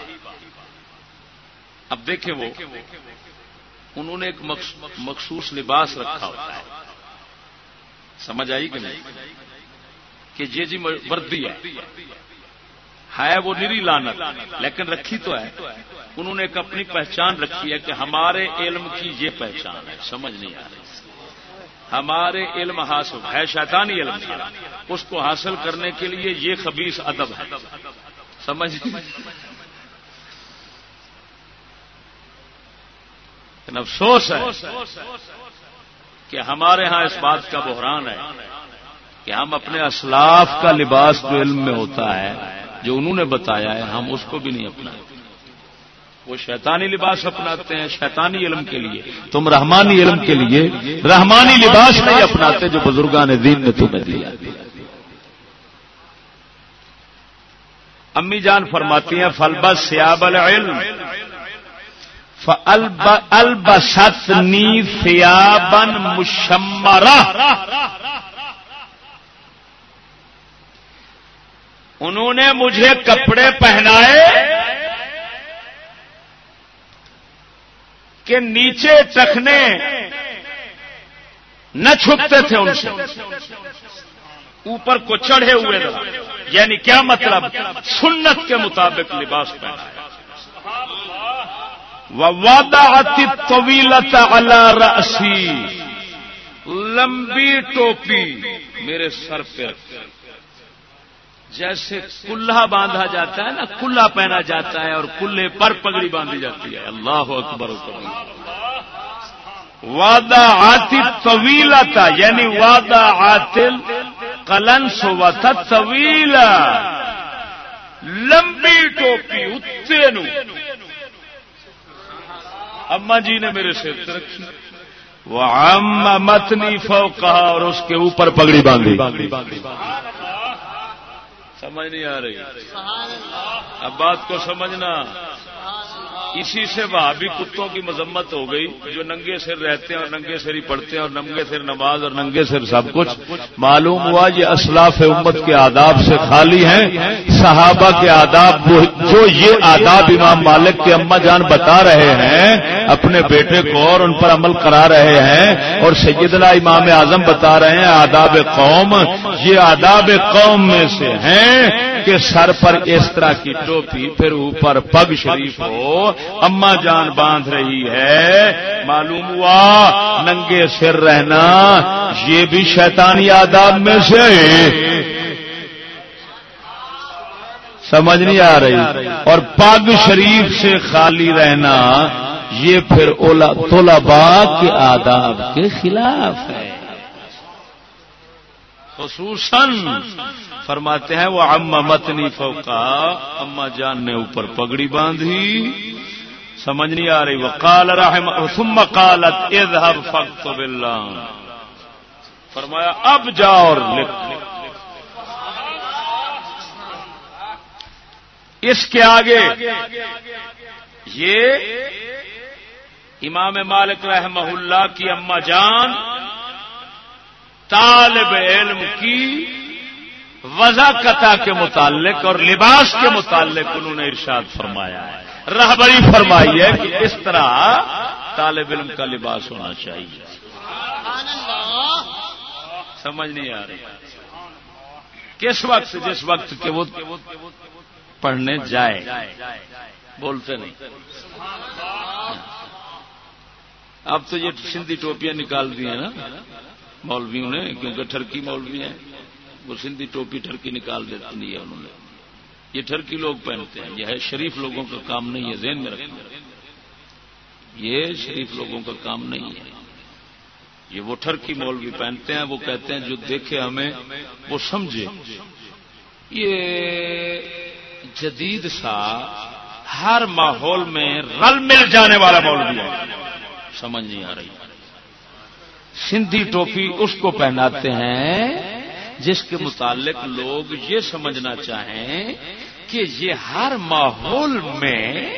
اب دیکھیں وہ، انہوں نے ایک مخصوص لباس رکھا ہوتا ہے۔ سمجھ آئی کہ نہیں؟ کہ یہ جی وردی ہے۔ ہے وہ نری لانت لیکن رکھی تو ہے۔ انہوں نے ایک اپنی پہچان رکھی ہے کہ ہمارے علم کی یہ پہچان ہے۔ سمجھ نہیں آ رہی۔ ہمارے علم حاصل، ہے شیطانی علم تھا۔ اس کو حاصل کرنے کے لیے یہ خبیص ادب ہے۔ سمجھ؟ لیکن افسوس ہے کہ ہمارے ہاں اس بات کا بحران ہے کہ ہم اپنے اسلاف کا لباس جو علم میں ہوتا ہے، جو انہوں نے بتایا ہے، ہم اس کو بھی نہیں اپنا وہ شیطانی لباس اپناتے ہیں، شیطانی علم کے لیے۔ تم رحمانی علم کے لیے رحمانی لباس نہیں اپناتے جو بزرگان دین نے تمہیں دیا۔ امی جان فرماتی ہیں فلبس سیاب العلم البستنی فیابن مشمرہ۔ انہوں نے مجھے کپڑے پہنائے کہ نیچے چکھنے نہ چھپتے تھے ان سے۔ اوپر کو چڑھے ہوئے یعنی کیا مطلب؟ سنت کے مطابق لباس پہنا واداتی طویلت علی رأسی لمبی ٹوپی میرے سر پہ. جیسے کلہ باندھا جاتا ہے نا کلہ پہنا جاتا ہے اور کلے پر پگڑی باندھی جاتی ہے۔ اللہ اکبر وعدہ آتی طویلتا یعنی وعدہ آتل کلن سوتا طویلا لمبی ٹوپی، اتنے نو۔ اما جی نے میرے سر رکھی وہ متنی فو کہا اور اس کے اوپر پگڑی باندھی۔ سمجھ نہیں آ رہی۔ اب بات کو سمجھنا۔ اسی سے بھابی کتوں کی مذمت ہو گئی، جو ننگے سر رہتے ہیں اور ننگے سر ہی پڑھتے ہیں اور ننگے سر نماز اور ننگے سر سب کچھ۔ معلوم ہوا یہ اسلاف امت کے آداب سے خالی ہیں، صحابہ کے آداب جو یہ آداب امام مالک کے اما جان بتا رہے ہیں، اپنے بیٹے کو اور ان پر عمل کرا رہے ہیں اور سیدنا امام اعظم بتا رہے ہیں، آداب قوم، یہ آداب قوم میں سے ہیں۔ کہ سر پر اس طرح کی ٹوپی پھر اوپر پگ شریف ہو، اما جان باندھ رہی ہے۔ معلوم ہوا، ننگے سر رہنا، یہ بھی شیطانی آداب میں سے۔ سمجھ نہیں آ رہی۔ اور پگ شریف سے خالی رہنا، یہ پھر اولا باغ کے آداب کے خلاف ہے۔ خصوصاً فرماتے ہیں وہ اما متنی فوکا اما جان نے اوپر پگڑی باندھی، سمجھ نہیں آ رہی وہ کال رحم، ثم قالت، اذهب فاكتب بالله، فرمایا، اب جا اور لکھ اس کے آگے، یہ امام مالک رحمہ اللہ کی اما جان، طالب علم کی وضاقتہ کے متعلق اور لباس کے متعلق انہوں نے ارشاد فرمایا ہے۔ رہبری فرمائی ہے کہ اس طرح طالب علم کا لباس ہونا چاہیے۔ سمجھ نہیں آ رہی۔ کس وقت جس وقت کے وہ پڑھنے جائے۔ بولتے نہیں۔ اب تو یہ سندھی ٹوپیاں نکال دی ہیں نا۔ مولویوں نے، کیونکہ ٹرکی مولوی ہیں۔ وہ سندھی ٹوپی ٹرکی نکال دیتی ہے انہوں نے۔ یہ ٹرکی لوگ پہنتے ہیں، یہ ہے شریف لوگوں کا کام نہیں ہے، ذہن میں رکھنا۔ یہ شریف لوگوں کا کام نہیں ہے۔ یہ وہ ٹرکی مولوی پہنتے ہیں، وہ کہتے ہیں جو دیکھے ہمیں، وہ سمجھے۔ یہ جدید سا ہر ماحول میں رل مل جانے والا مولوی ہے۔ سمجھ نہیں آ رہی۔ سندھی ٹوپی اس کو پہناتے ہیں جس کے متعلق لوگ یہ سمجھنا چاہیں کہ یہ ہر ماحول میں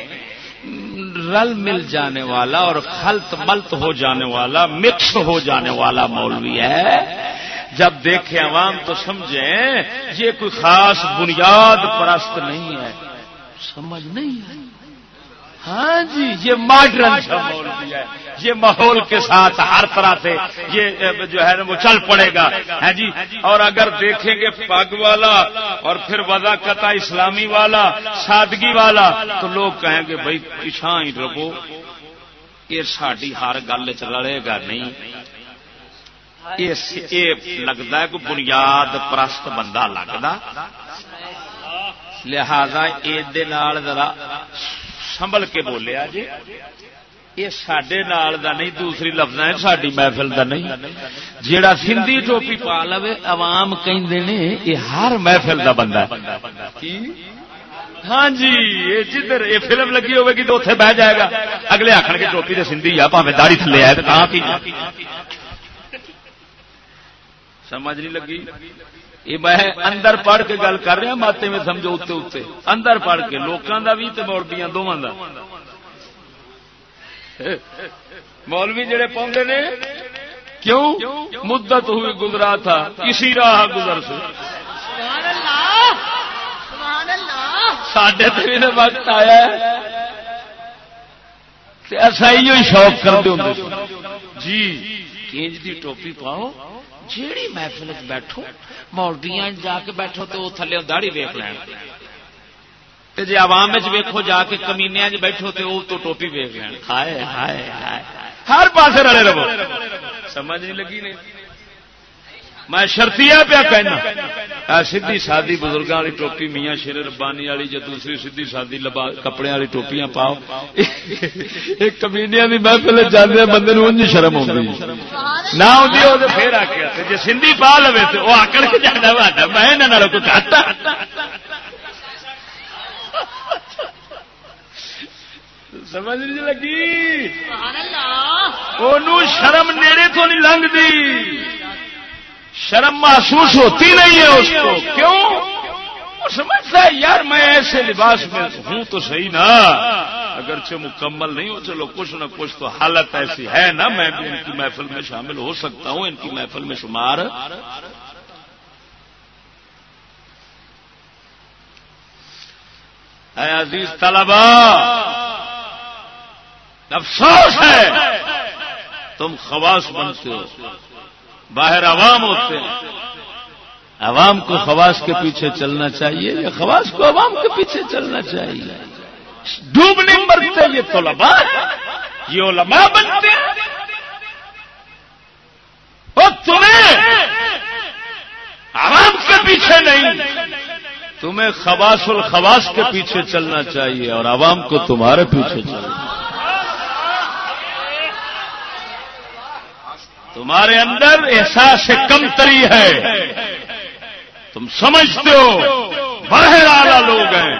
رل مل جانے والا اور خلط ملت ہو جانے والا، مکس ہو جانے والا مولوی ہے۔ جب دیکھیں عوام تو سمجھیں، یہ کوئی خاص بنیاد پرست نہیں ہے۔ سمجھ نہیں ہے ہاں جی یہ ماڈرن سا ہے۔ یہ ماحول کے ساتھ ہر طرح سے یہ جو ہے وہ چل پڑے گا۔ ہے جی اور اگر دیکھیں گے پگ والا اور پھر وضاقت اسلامی والا، سادگی والا، تو لوگ کہیں گے، بھائی پچھا ہی رکو یہ ساری ہر گل چ رلے گا نہیں۔ یہ لگتا ہے کہ بنیاد پرست بندہ لگتا لہذا یہ ذرا سنبھل کے بولیا جی۔ یہ سڈے نہیں دوسری لفظ ہے ساری محفل کا نہیں۔ جیڑا سندھی ٹوپی پا لو عوام کہ ہر محفل کا بندہ ہاں جی یہ جدھر یہ فلم لگی ہوگی تو اتنے بہ جائے گا۔ اگلے آخر کے ٹوپی تو سندھی آ داڑی تھلے آئے تو سمجھ نہیں لگی؟ یہ میں اندر پڑھ کے گل کر رہا ماتے میں سمجھو اتنے اتنے۔ اندر پڑھ کے لوگوں کا بھی مولبیاں دونوں کا مولوی جڑے پاؤنڈے نے کیوں؟ مدت ہوئی گزرا تھا اسی راہ گزر سے سڈے تو وقت آیا ایسا ہی شوق کرتے ہوں جی کینج کی ٹوپی پاؤ۔ جیڑی محفل بیٹھو مولڈیاں جا کے بیٹھو تو وہ تھلے داڑی ویک لین۔ جی عوام ویکو جا کے کمینیا جی بیٹھو تو وہ تو ٹوپی ویک لین۔ ہائے ہائے ہائے ہر پاس رلے رہو۔ سمجھ نہیں لگی نہیں میں شرطیا پیا کہنا۔ سیدھی سادی بزرگوں والی ٹوپی میاں شیر ربانی والی یا دوسری سیدھی سادی کپڑے والی ٹوپیاں پاؤ۔ کمینیا بھی محفل جانے بندے انج شرم آتی نہ آتی وہ پھر آ کے جی سندھی پا لو تو وہ آکڑ کے جانا میں کوئی کھاتا۔ سمجھ نہیں لگی؟ شرم نیڑے تو نہیں لنگتی شرم محسوس ہوتی نہیں ہے اس کو. کیوں؟ سمجھتا ہے، یار میں ایسے لباس میں ہوں تو صحیح نا. اگرچہ مکمل نہیں ہو، چلو کچھ نہ کچھ تو حالت ایسی ہے نا. میں بھی ان کی محفل میں شامل ہو سکتا ہوں، ان کی محفل میں شمار. ہے عزیز طلبا افسوس ہے، تم خواص بنتے ہو. باہر عوام ہوتے ہیں۔ عوام کو خواص کے پیچھے چلنا چاہیے یا خواص کو عوام کے پیچھے چلنا چاہیے؟ ڈوبنے مرتے یہ تو لبا یہ علماء بنتے ہیں۔ اور تمہیں عوام کے پیچھے نہیں، تمہیں خواص الخواص کے پیچھے چلنا چاہیے اور عوام کو تمہارے پیچھے چلنا تمہارے اندر احساس کمتری ہے۔ تم سمجھتے ہو باہر آلہ لوگ ہیں۔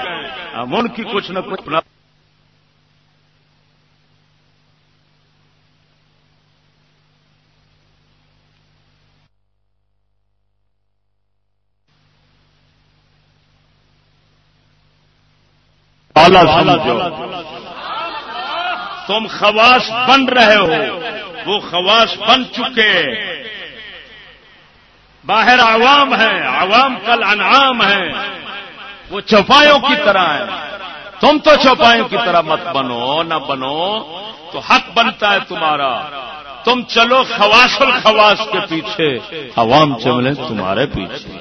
ہم ان کی کچھ نہ کچھ اعلی سمجھو۔ تم خواص بن رہے ہو۔ وہ خواص بن چکے۔ باہر عوام ہے، عوام کل انعام ہے۔ وہ چوپایوں کی طرح ہے۔ تم تو چوپایوں کی طرح مت بنو، نہ بنو، تو حق بنتا ہے تمہارا۔ تم چلو خواص الخواص کے پیچھے۔ عوام چملے تمہارے پیچھے۔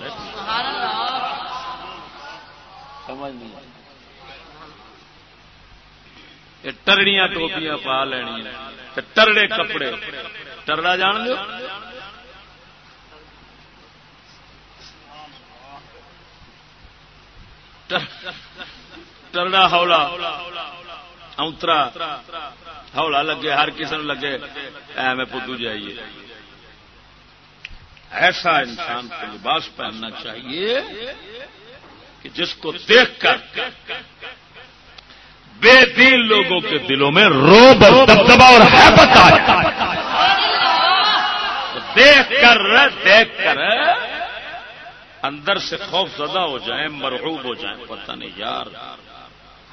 ٹرڑیاں ٹوپیاں پا لینی ٹرڑے کپڑے۔ ٹرڑا جان دو ٹرڑا ہولا اونترا۔ ہولا لگے، ہر کسی لگے میں پدو جائیے۔ ایسا انسان کو لباس پہننا چاہیے کہ جس کو دیکھ کر بے دین لوگوں کے دلوں میں روب دبدبا اور حیبت دیکھ کر دیکھ کر اندر سے خوف زدہ ہو جائیں، مرعوب ہو جائیں۔ پتہ نہیں یار،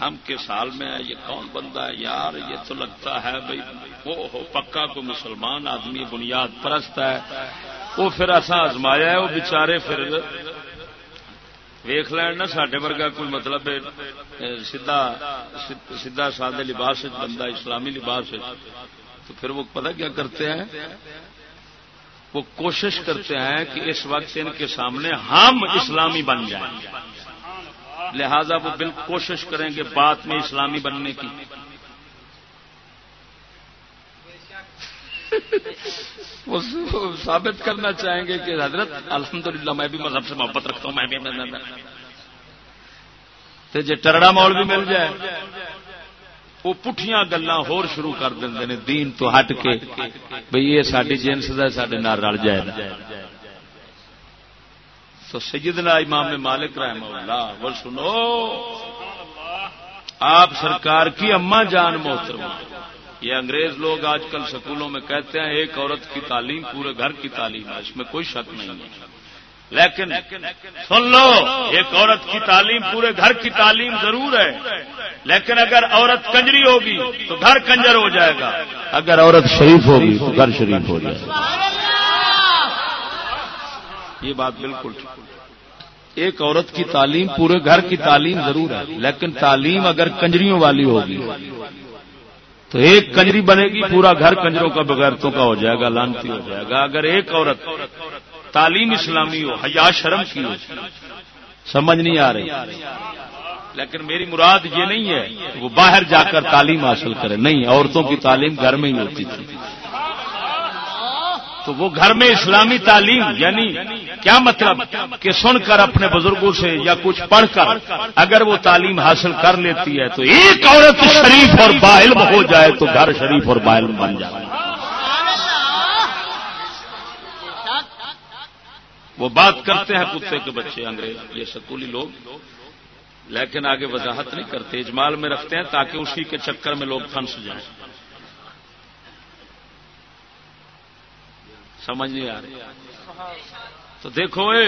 ہم کے سال میں ہے یہ کون بندہ ہے؟ یار، یہ تو لگتا ہے بھائی وہ ہو، پکا کو مسلمان آدمی بنیاد پرست ہے۔ وہ پھر ایسا آزمایا ہے، وہ بچارے پھر ویخ لین نا سڈے ورگا کوئی مطلب سیدھا سیدا سادے لباس بندہ اسلامی لباس تو پھر وہ پتہ کیا کرتے ہیں؟ وہ کوشش کرتے ہیں کہ اس وقت ان کے سامنے ہم اسلامی بن جائیں۔ لہذا وہ بالکل کوشش کریں گے بات میں اسلامی بننے کی۔ وہ ثابت کرنا چاہیں گے کہ حضرت، الحمدللہ میں بھی مذہب سے محبت رکھتا ہوں، میں بھی جی ٹرڑا مول بھی مل جائے، وہ پٹھیاں گلا ہور شروع کر دیں دین تو ہٹ کے بھئی یہ ساری جنس کا سڈے نال رل جائے تو سیدنا امام مالک رحمہ اللہ وہ سنو، آپ سرکار کی اما جان محترمہ یہ انگریز لوگ آج کل سکولوں میں کہتے ہیں، ایک عورت کی تعلیم، پورے گھر کی تعلیم ہے، اس میں کوئی شک نہیں ہے۔ لیکن سن لو، ایک عورت کی تعلیم، پورے گھر کی تعلیم ضرور ہے۔ لیکن اگر عورت کنجری ہوگی تو گھر کنجر ہو جائے گا۔ اگر عورت شریف ہوگی تو گھر شریف ہو جائے گا۔ یہ بات بالکل ایک عورت کی تعلیم، پورے گھر کی تعلیم ضرور ہے، لیکن تعلیم اگر کنجریوں والی ہوگی تو ایک کنجری بنے گی، پورا گھر کنجروں کا بغیرتوں کا ہو جائے گا، لانتی ہو جائے گا۔ اگر ایک عورت تعلیم اسلامی ہو، حیا شرم کی ہو، سمجھ نہیں آ رہی۔ لیکن میری مراد یہ نہیں ہے وہ باہر جا کر تعلیم حاصل کرے۔ نہیں، عورتوں کی تعلیم گھر میں ہی ہوتی تھی۔ تو وہ گھر میں اسلامی تعلیم یعنی کیا مطلب؟ کہ سن کر اپنے بزرگوں سے یا کچھ پڑھ کر اگر وہ تعلیم حاصل کر لیتی ہے تو ایک عورت شریف اور باہل ہو جائے تو گھر شریف اور باہل بن جائے۔ وہ بات کرتے ہیں کتے کے بچے، انگریز، یہ سکولی لوگ۔ لیکن آگے وضاحت نہیں کرتے، اجمال میں رکھتے ہیں تاکہ اسی کے چکر میں لوگ پھنس جائیں۔ سمجھ نہیں آ رہی۔ تو دیکھو اے،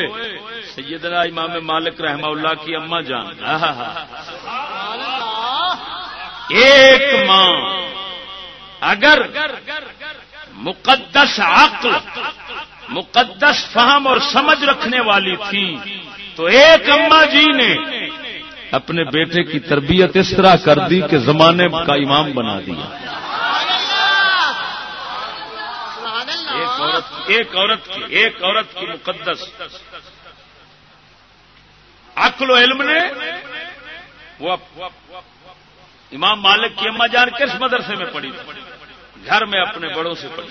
سیدنا امام مالک رحمہ اللہ کی اما جان۔ ایک ماں، اگر مقدس عقل، مقدس فہم اور سمجھ رکھنے والی تھی، تو ایک اما جی نے اپنے بیٹے کی تربیت اس طرح کر دی کہ زمانے کا امام بنا دیا۔ ایک عورت کی، ایک عورت کی مقدس۔ عقل و علم نے وہ امام مالک کی اما جان کس مدرسے میں پڑھی گھر میں اپنے بڑوں سے پڑھی۔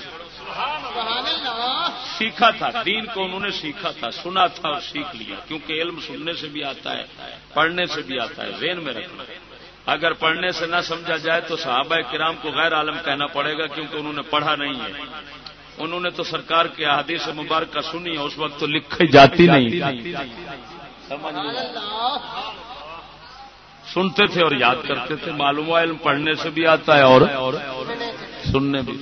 سیکھا تھا، دین کو انہوں نے سیکھا تھا، سنا تھا اور سیکھ لیا۔ کیونکہ علم سننے سے بھی آتا ہے، پڑھنے سے بھی آتا ہے، ذہن میں رکھنا۔ اگر پڑھنے سے نہ سمجھا جائے تو صحابہ کرام کو غیر عالم کہنا پڑے گا کیونکہ انہوں نے پڑھا نہیں ہے۔ انہوں نے تو سرکار کے حدیث مبارکہ سنی ہے اس وقت تو لکھی جاتی نہیں۔ سنتے تھے اور یاد کرتے تھے۔ معلوم علم پڑھنے سے بھی آتا ہے اور سننے بھی۔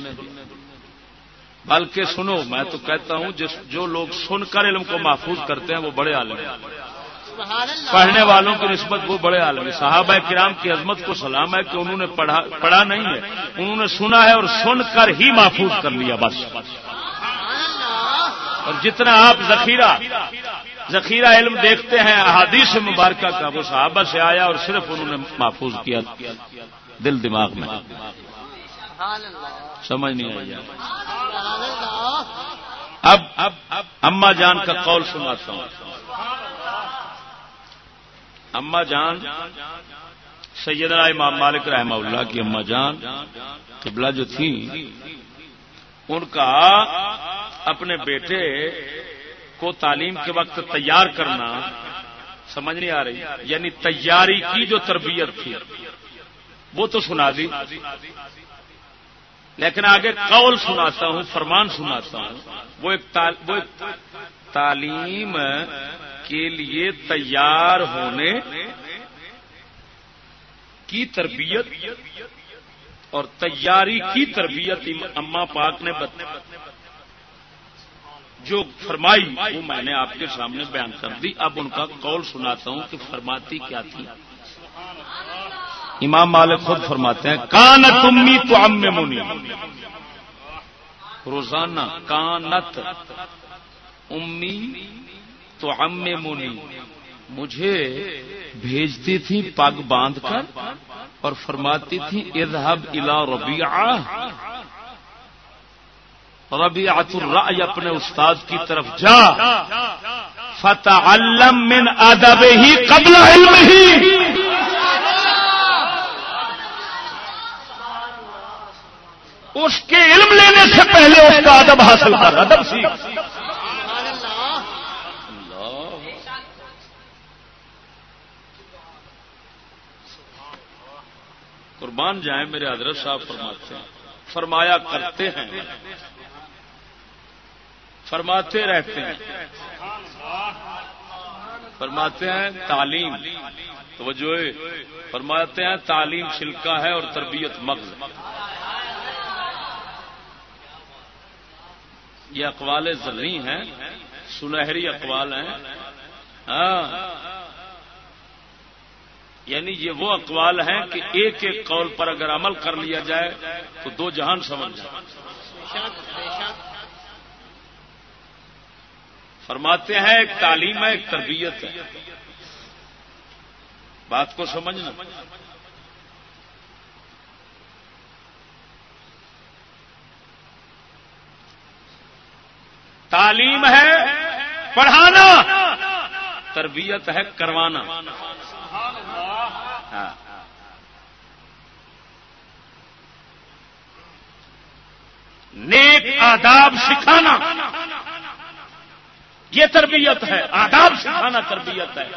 بلکہ سنو، میں تو کہتا ہوں، جس جو لوگ سن کر علم کو محفوظ کرتے ہیں، وہ بڑے عالم ہیں۔ پڑھنے والوں کی نسبت وہ بڑے عالم صحابہ کرام کی عظمت کو سلام ہے کہ انہوں نے پڑھا پڑھا نہیں ہے۔ انہوں نے سنا ہے اور سن کر ہی محفوظ کر لیا بس۔ اور جتنا آپ ذخیرہ ذخیرہ علم دیکھتے ہیں احادیث مبارکہ کا وہ صحابہ سے آیا اور صرف انہوں نے محفوظ کیا۔ دل دماغ میں۔ سمجھ نہیں آئی۔ اب اب اما جان کا قول سناتا ہوں۔ اما جان، سیدنا امام مالک رحمہ اللہ کی اما جان، قبلہ جو تھی، ان کا اپنے بیٹے کو تعلیم کے وقت تیار کرنا سمجھ نہیں آ رہی یعنی تیاری کی جو تربیت تھی۔ وہ تو سنا دی۔ لیکن آگے قول سناتا ہوں، فرمان سناتا ہوں۔ وہ ایک تعلیم کے لیے تیار ہونے کی تربیت اور تیاری کی تربیت اما پاک نے جو فرمائی، وہ میں نے آپ کے سامنے بیان کر دی۔ اب ان کا قول سناتا ہوں کہ فرماتی کیا تھی۔ امام مالک خود فرماتے ہیں، کانت امی تو ام منی روزانہ کانت امی تو ام مجھے بھیجتی تھی پگ باندھ کر اور فرماتی تھی ارحب الا ربیع ربیعت الرأی اپنے استاد کی طرف جا۔ فتعلم من ادب ہی قبل علم ہی اس کے علم لینے سے پہلے اس کا ادب حاصل کر ادب سیکھ۔ قربان جائیں، میرے حضرت صاحب فرماتے ہیں۔ فرمایا کرتے ہیں۔ فرماتے رہتے ہیں۔ فرماتے ہیں تعلیم۔ توجہ۔ فرماتے ہیں تعلیم شلکا ہے اور تربیت مغز یہ اقوال زرعی ہیں۔ سنہری اقوال ہیں۔ ہاں۔ یعنی یہ وہ اقوال ہیں کہ ایک ایک قول پر اگر عمل کر لیا جائے تو دو جہان سمجھ جائے۔ فرماتے ہیں ایک تعلیم ہے، ایک تربیت ہے۔ بات کو سمجھنا۔ تعلیم ہے، پڑھانا۔ تربیت ہے، کروانا۔ ہاں۔ نیک آداب سکھانا۔ یہ تربیت ہے۔ آداب سکھانا تربیت ہے۔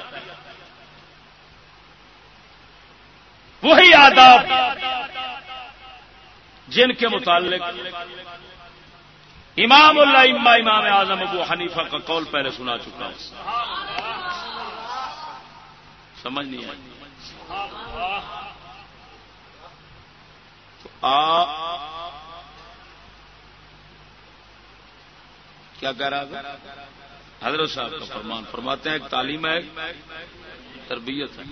وہی آداب جن کے متعلق امام اللہ اما امام اعظم ابو حنیفہ کا قول پہلے سنا چکا ہوں۔ سمجھ نہیں آئی۔ کیا کہہ رہا حضرت صاحب کا فرمان فرماتے ہیں، ایک تعلیم ہے تربیت ہے۔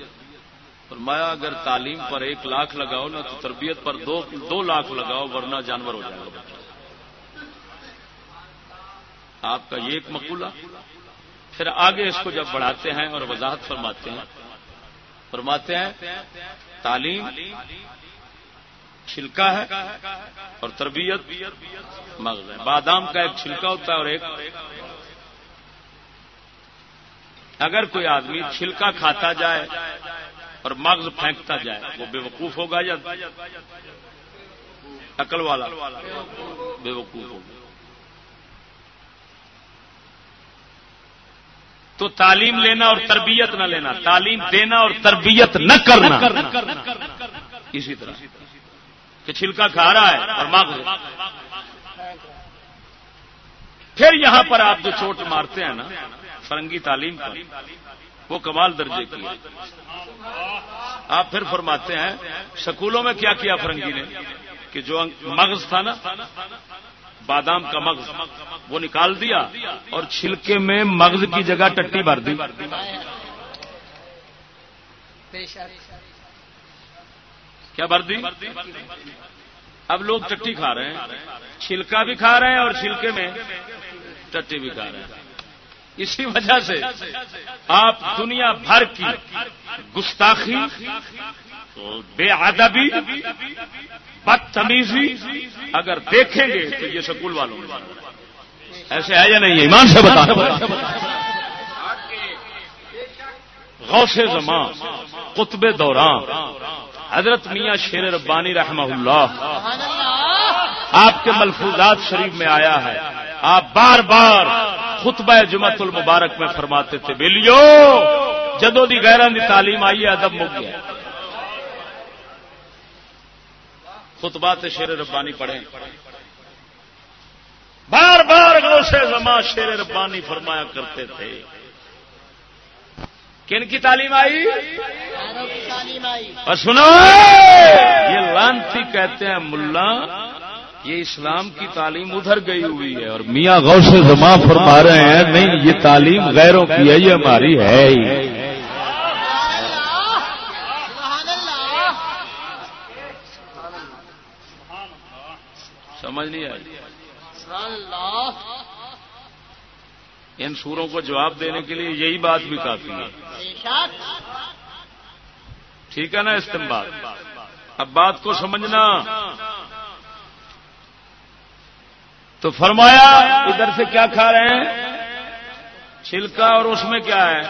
فرمایا، اگر تعلیم پر ایک لاکھ لگاؤ نا، تو تربیت پر دو دو لاکھ لگاؤ، ورنہ جانور ہو جائے گا۔ آپ کا یہ ایک مقولہ۔ پھر آگے اس کو جب بڑھاتے ہیں اور وضاحت فرماتے ہیں فرماتے ہیں، تعلیم چھلکا ہے اور تربیت مغز ہے۔ بادام کا ایک چھلکا ہوتا ہے اور ایک اگر کوئی آدمی چھلکا کھاتا جائے اور مغز پھینکتا جائے، وہ بے وقوف ہوگا یا عقل والا؟ بے وقوف ہوگا۔ تو تعلیم لینا اور تربیت نہ لینا، تعلیم دینا اور تربیت نہ کرنا۔ اسی طرح۔ کہ چھلکا کھا رہا ہے اور ماں پھر یہاں پر آپ جو چوٹ مارتے ہیں نا، فرنگی تعلیم پر، وہ کمال درجے کی آپ پھر فرماتے ہیں، سکولوں میں کیا کیا فرنگی نے؟ کہ جو مغز تھا نا بادام کا مغز، وہ نکال دیا اور چھلکے میں مغز کی جگہ ٹٹی بھر دی۔ کیا بردی اب لوگ ٹٹی کھا رہے ہیں۔ چھلکا بھی کھا رہے ہیں اور چھلکے میں ٹٹی بھی کھا رہے ہیں۔ اسی وجہ سے آپ دنیا بھر کی گستاخی، بے ادبی بدتمیزی اگر دیکھیں گے تو یہ سکول والوں ایسے ہے یا نہیں ہے؟ ایمان سے بتا۔ غوث زمان، قطب دوران، حضرت میاں شیر ربانی رحمہ اللہ۔ آپ کے ملفوظات شریف میں آیا ہے۔ آپ بار بار خطبہ جمعت المبارک میں فرماتے تھے بلیو جدو دی غیران دی تعلیم آئی ہے، ادب مک گیا۔ خطبات شیر ربانی پڑھیں۔ بار بار غوث زمان شیر ربانی فرمایا کرتے تھے۔ کن کی تعلیم آئی؟ اور سنو۔ یہ لانتی کہتے ہیں ملا، یہ اسلام کی تعلیم ادھر گئی ہوئی ہے۔ اور میاں غوث زما فرما رہے ہیں، نہیں، یہ تعلیم غیروں کی ہے، یہ ہماری ہے ہی۔ سمجھ نہیں آئی۔ ان سوروں کو جواب دینے کے لیے یہی بات بھی کافی ہے۔ ٹھیک ہے نا استعمال اب بات کو سمجھنا۔ تو فرمایا ادھر سے کیا کھا رہے ہیں؟ چھلکا اور اس میں کیا ہے؟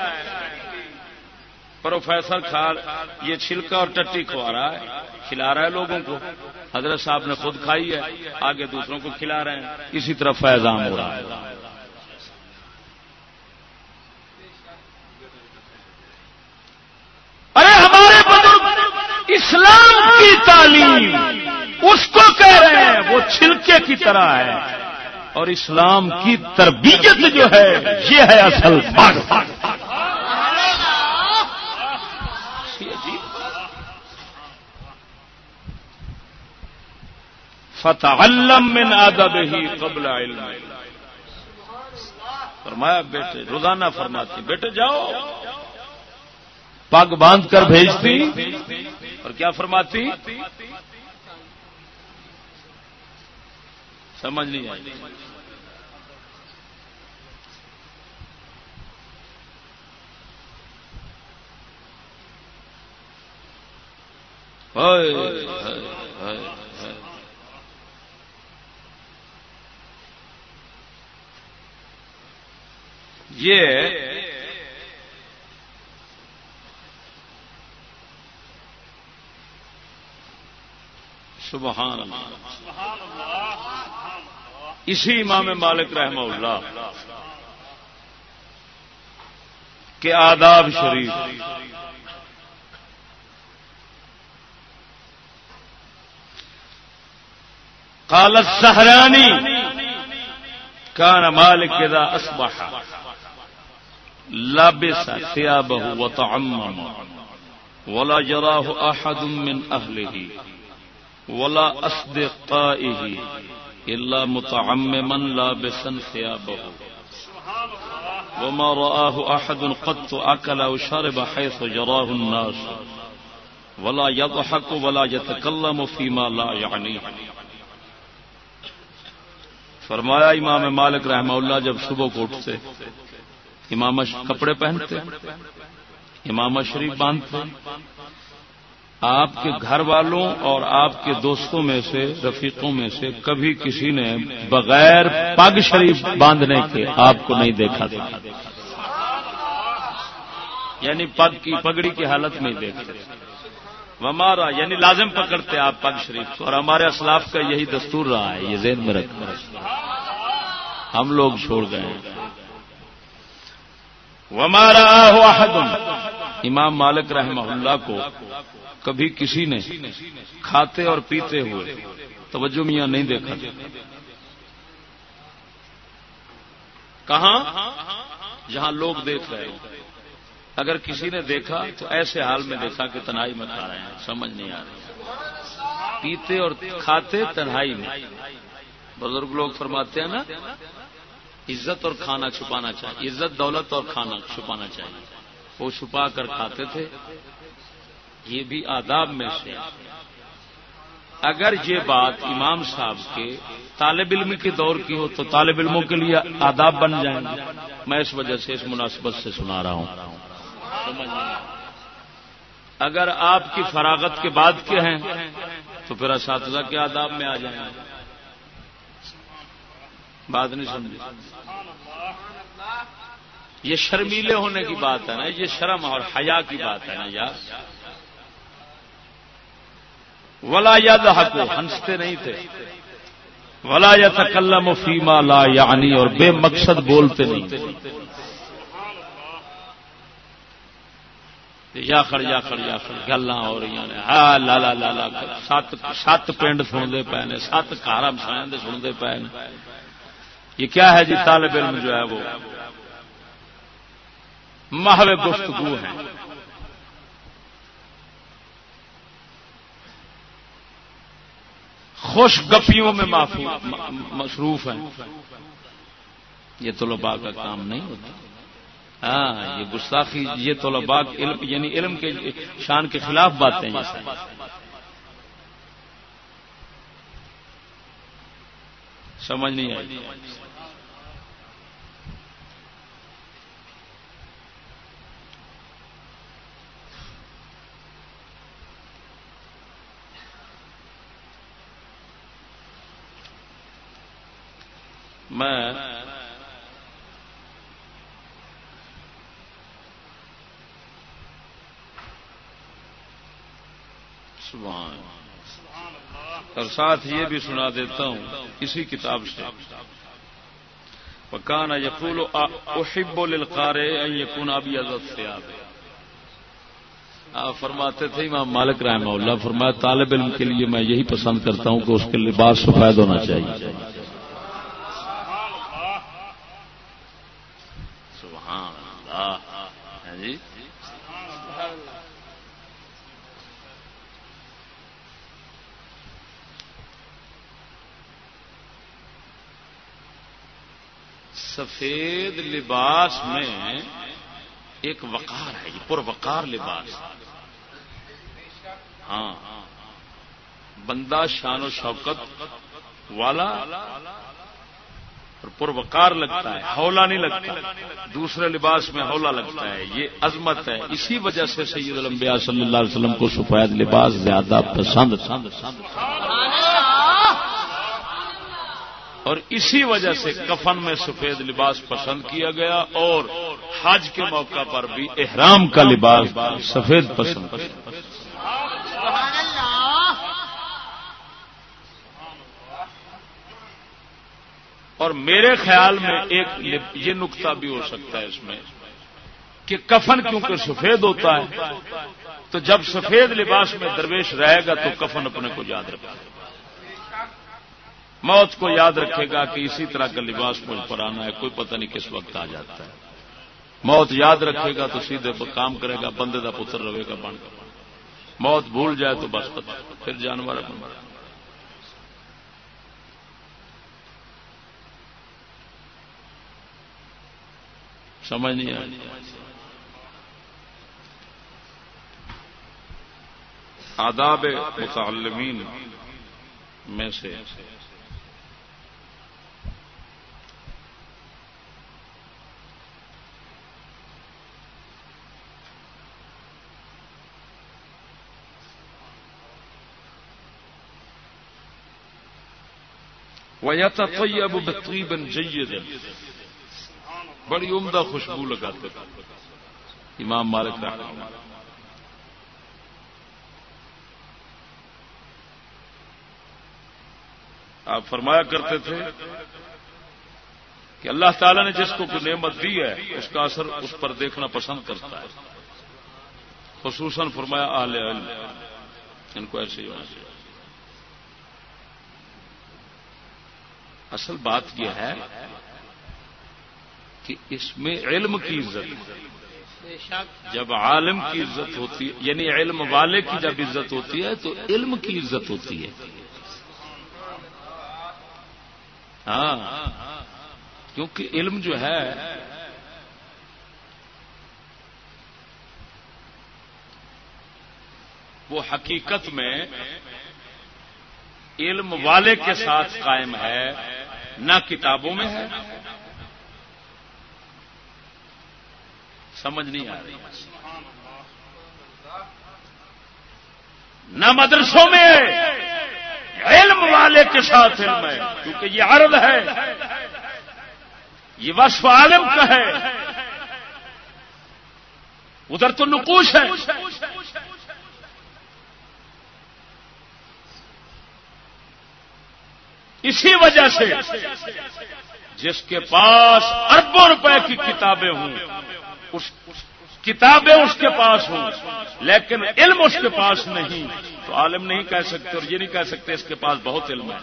پروفیسر کھا یہ چھلکا اور ٹٹی کھوا رہا ہے، کھلا رہا ہے لوگوں کو۔ حضرت صاحب نے خود کھائی ہے، آگے دوسروں کو کھلا رہے ہیں۔ اسی طرح فیضان ہو رہا ہے۔ ارے ہمارے بزرگ، اسلام کی تعلیم اس کو کہہ رہے ہیں، وہ چھلکے کی طرح ہے۔ اور اسلام کی تربیت جو ہے، یہ ہے اصل فتح علم من ادب ہی قبل علم. فرمایا، بیٹے، روزانہ فرماتی، بیٹے، جاؤ۔ پگ باندھ کر بھیجتی۔ اور کیا فرماتی؟ سمجھ نہیں آئی۔ یہ سبحان اسی امام مالک رحمہ اللہ کے آداب شریف۔ قالت سہرانی کان مالک اذا اصبح۔ لبس ثيابه وتعمم ولا يراه احد من اهله ولا اصدقائه الا متعمما لابسا ثيابه. وما رآه احد قط اكل او شرب حيث جراه الناس ولا يضحك ولا يتكلم فيما لا يعنيه. فرمایا امام مالک رحمہ اللہ جب صبح کو اٹھتے امام کپڑے پہنتے امام شریف باندھتے۔ آپ کے گھر والوں اور آپ کے دوستوں میں سے، رفیقوں میں سے کبھی کسی نے بغیر پگ شریف باندھنے کے آپ کو نہیں دیکھا تھا۔ یعنی پگ کی، پگڑی کی حالت میں دیکھتے ہمارا یعنی لازم پکڑتے آپ پگ شریف اور ہمارے اسلاف کا یہی دستور رہا ہے، یہ ذہن میں رکھ ہم لوگ چھوڑ گئے ہیں۔ ہمارا امام مالک رحمہ اللہ کو کبھی کسی نے کھاتے اور پیتے ہوئے توجہ میاں نہیں دیکھا۔ کہاں؟ جہاں لوگ دیکھ رہے ہیں اگر کسی نے دیکھا تو ایسے حال میں دیکھا کہ تنہائی میں کھا رہے ہیں۔ سمجھ نہیں آ رہی۔ پیتے اور کھاتے تنہائی میں۔ بزرگ لوگ فرماتے ہیں نا عزت اور کھانا چھپانا چاہیے۔ عزت دولت اور کھانا چھپانا چاہیے۔ وہ چھپا کر کھاتے تھے۔ یہ بھی آداب میں سے۔ اگر یہ بات امام صاحب کے طالب علم کے دور کی ہو تو طالب علموں کے لیے آداب بن جائیں گے۔ میں اس وجہ سے اس مناسبت سے سنا رہا ہوں۔ اگر آپ کی فراغت کے بعد کے ہیں تو پھر اساتذہ کے آداب میں آ جائیں۔ گے بات نہیں سمجھی یہ شرمیلے ہونے کی بات ہے نا، یہ شرم اور حیا کی بات ہے نا یار۔ ولا یاد حقو ہنستے نہیں تھے۔ ولا یا تکلم فیما لا یعنی اور بے مقصد بولتے نہیں۔ تھے یا خڑ یا گلا ہو رہی ہیں۔ ہاں لالا لالا سات سات پنڈ سنتے پے نے، سات کار سنتے پے نے۔ یہ کیا ہے جی؟ طالب علم جو ہے وہ محو گفتگو ہے خوش گپیوں میں معافی مصروف ہیں۔ یہ طلباء کا کام نہیں ہوتا۔ ہاں یہ گستاخی، یہ طلباء علم یعنی علم کے شان کے خلاف باتیں سمجھ نہیں آئی۔ میں اور ساتھ یہ بھی سنا دیتا ہوں اسی کتاب سے۔ پکانا یقول احب للقار یقون ابھی عزت سے آپ فرماتے تھے امام مالک رحمہ اللہ، فرمایا، طالب علم کے لیے میں یہی پسند کرتا ہوں کہ اس کے لباس سفید ہونا چاہیے۔ جی۔ سفید لباس میں ایک وقار ہے، یہ پر وقار لباس۔ ہاں۔ بندہ شان و شوکت والا اور پروکار لگتا ہے ہولا نہیں لگتا۔ دوسرے لباس میں ہولا لگتا ہے، یہ عظمت ہے۔ اسی وجہ سے سید الانبیاء صلی اللہ علیہ وسلم کو سفید لباس زیادہ پسند اور اسی وجہ سے کفن میں سفید لباس پسند کیا گیا اور حج کے موقع پر بھی احرام کا لباس سفید پسند اور میرے خیال میں ایک یہ نقطہ بھی ہو سکتا ہے اس میں کہ کفن کیونکہ سفید ہوتا ہے، تو جب سفید لباس میں درویش رہے گا تو کفن اپنے کو یاد رکھے گا۔ موت کو یاد رکھے گا کہ اسی طرح کا لباس مجھ پر آنا ہے، کوئی پتہ نہیں کس وقت آ جاتا ہے۔ موت یاد رکھے گا تو سیدھے کام کرے گا، بندے کا پتر رہے گا، بن موت بھول جائے تو بس پتہ، پھر جانور اپنا سمجھ نہیں آئی۔ آداب متعلمین میں سے۔ ويتطيب بطيب جيد بڑی عمدہ خوشبو لگاتے تھے۔ امام مالک رحمہ آپ فرمایا کرتے تھے کہ اللہ تعالی نے جس کو کوئی نعمت دی ہے، اس کا اثر اس پر دیکھنا پسند کرتا ہے۔ خصوصاً فرمایا آل علم۔ ان کو ایسے ہی ہونا چاہیے۔ اصل بات یہ ہے کہ اس میں علم کی عزت جب عالم کی عزت ہوتی ہے یعنی علم والے کی جب عزت ہوتی ہے، تو علم کی عزت ہوتی ہے۔ ہاں کیونکہ علم جو ہے، وہ حقیقت میں علم والے کے ساتھ قائم ہے، نہ کتابوں میں ہے۔ سمجھ نہیں آ رہی۔ نہ مدرسوں میں، علم والے کے ساتھ علم ہے کیونکہ یہ عرض ہے۔ یہ وصف عالم کا ہے۔ ادھر تو نقوش ہے۔ اسی وجہ سے، جس کے پاس اربوں روپے کی کتابیں ہوں اس کتابیں اس کے پاس ہوں، لیکن علم اس کے پاس نہیں۔ تو عالم نہیں کہہ سکتے اور یہ نہیں کہہ سکتے اس کے پاس بہت علم ہے۔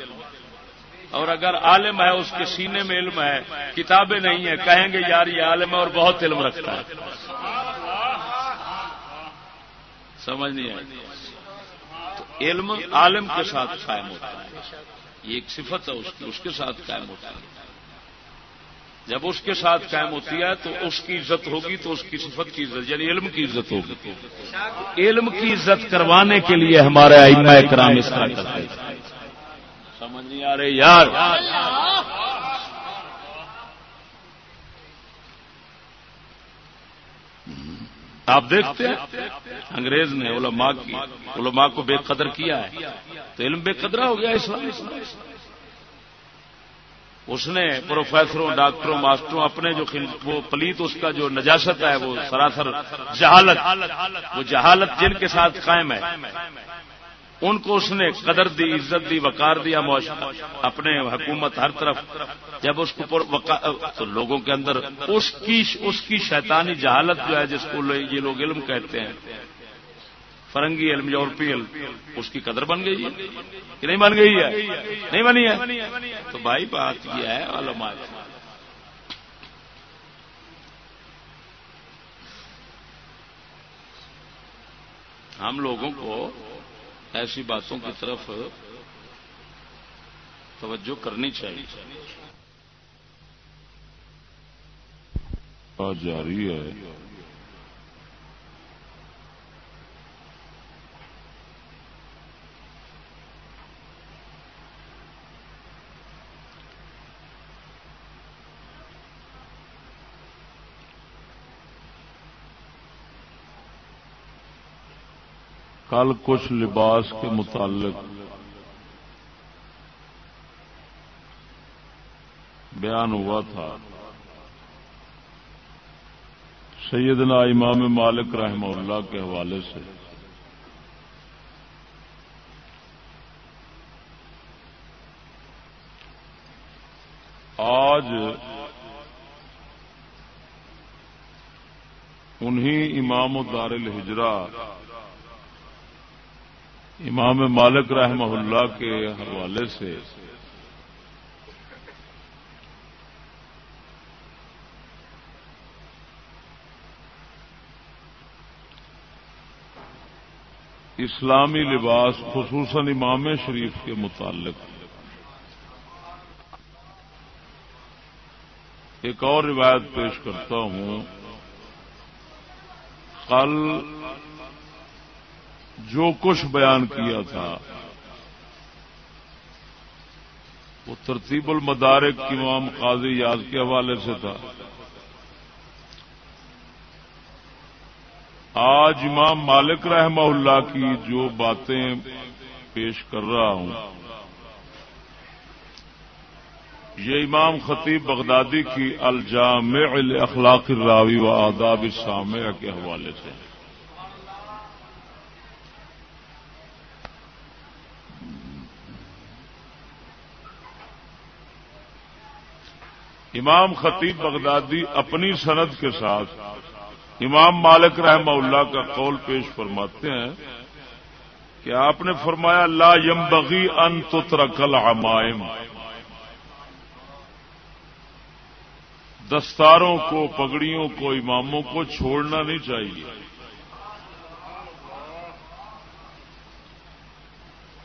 اور اگر عالم ہے، اس کے سینے میں علم ہے، کتابیں نہیں ہیں، کہیں گے، یار، یہ عالم ہے اور بہت علم رکھتا ہے۔ سمجھ نہیں آئی؟ تو علم عالم کے ساتھ قائم ہوتا ہے۔ یہ ایک صفت ہے، اس کی، اس کے ساتھ قائم ہوتا ہے۔ جب اس کے ساتھ قائم ہوتی ہے تو اس کی عزت ہوگی تو اس کی صفت کی عزت یعنی علم کی عزت ہوگی۔ علم کی عزت کروانے کے لیے ہمارے ائمہ کرام اس طرح کرتے سمجھ نہیں آ رہے یار۔ آپ دیکھتے ہیں، انگریز نے علماء کی، علماء کو بے قدر کیا ہے۔ تو علم بے قدرہ ہو گیا اسلام۔ اس نے پروفیسروں، ڈاکٹروں، ماسٹروں، اپنے جو وہ پلیت، اس کا جو نجاست ہے، وہ سراسر جہالت، وہ جہالت جن کے ساتھ قائم ہے، ان کو اس نے قدر دی، عزت دی، وقار دیا اپنے حکومت ہر طرف، جب اس کو تو لوگوں کے اندر اس کی اس کی شیطانی جہالت جو ہے، جس کو یہ لوگ علم کہتے ہیں فرنگی علم یورپی علم، اس کی قدر بن گئی ہے۔ کہ نہیں بن گئی ہے؟ نہیں بنی ہے؟ تو بھائی بات یہ ہے، علماء۔ ہم لوگوں کو ایسی باتوں کی طرف توجہ کرنی چاہیے۔ جاری ہے۔ کل کچھ لباس کے متعلق۔ بیان ہوا تھا۔ سیدنا امام مالک رحمہ اللہ کے حوالے سے۔ آج انہی امام و دار الحجرا امام مالک رحمہ اللہ کے حوالے سے اسلامی لباس خصوصاً امام شریف کے متعلق ایک اور روایت پیش کرتا ہوں۔ کل جو کچھ بیان کیا تھا۔ وہ ترتیب المدارک امام قاضی یاد کے حوالے سے تھا۔ آج امام مالک رحمہ اللہ کی جو باتیں پیش کر رہا ہوں۔ یہ امام خطیب بغدادی کی الجامع اخلاق الراوی و آداب السامع کے حوالے سے۔ امام خطیب بغدادی اپنی سند کے ساتھ امام مالک رحمہ اللہ کا قول پیش فرماتے ہیں کہ آپ نے فرمایا، لا یم بغی ان تترکل عمائم دستاروں کو، پگڑیوں کو، اماموں کو چھوڑنا نہیں چاہیے۔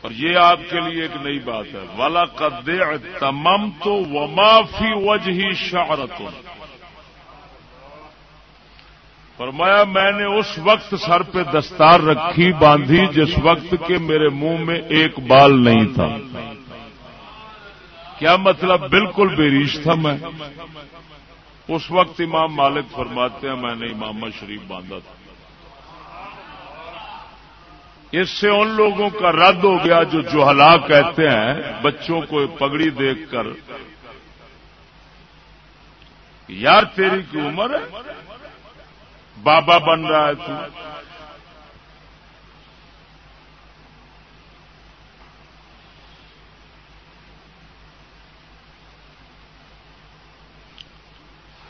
اور یہ آپ کے لیے ایک نئی بات ہے۔ والا قد تمام تو وما فی وجہ ہی فرمایا، میں نے اس وقت سر پہ دستار رکھی، باندھی، جس وقت کے میرے منہ میں ایک بال نہیں تھا۔ کیا مطلب؟ بالکل بے ریش تھا میں۔ اس وقت امام مالک فرماتے ہیں، میں نے امام شریف باندھا تھا۔ اس سے ان لوگوں کا رد ہو گیا جو جو ہلاک کہتے ہیں، بچوں کو پگڑی دیکھ کر۔ یار، تیری کی عمر ہے؟ بابا بن رہا ہے تو۔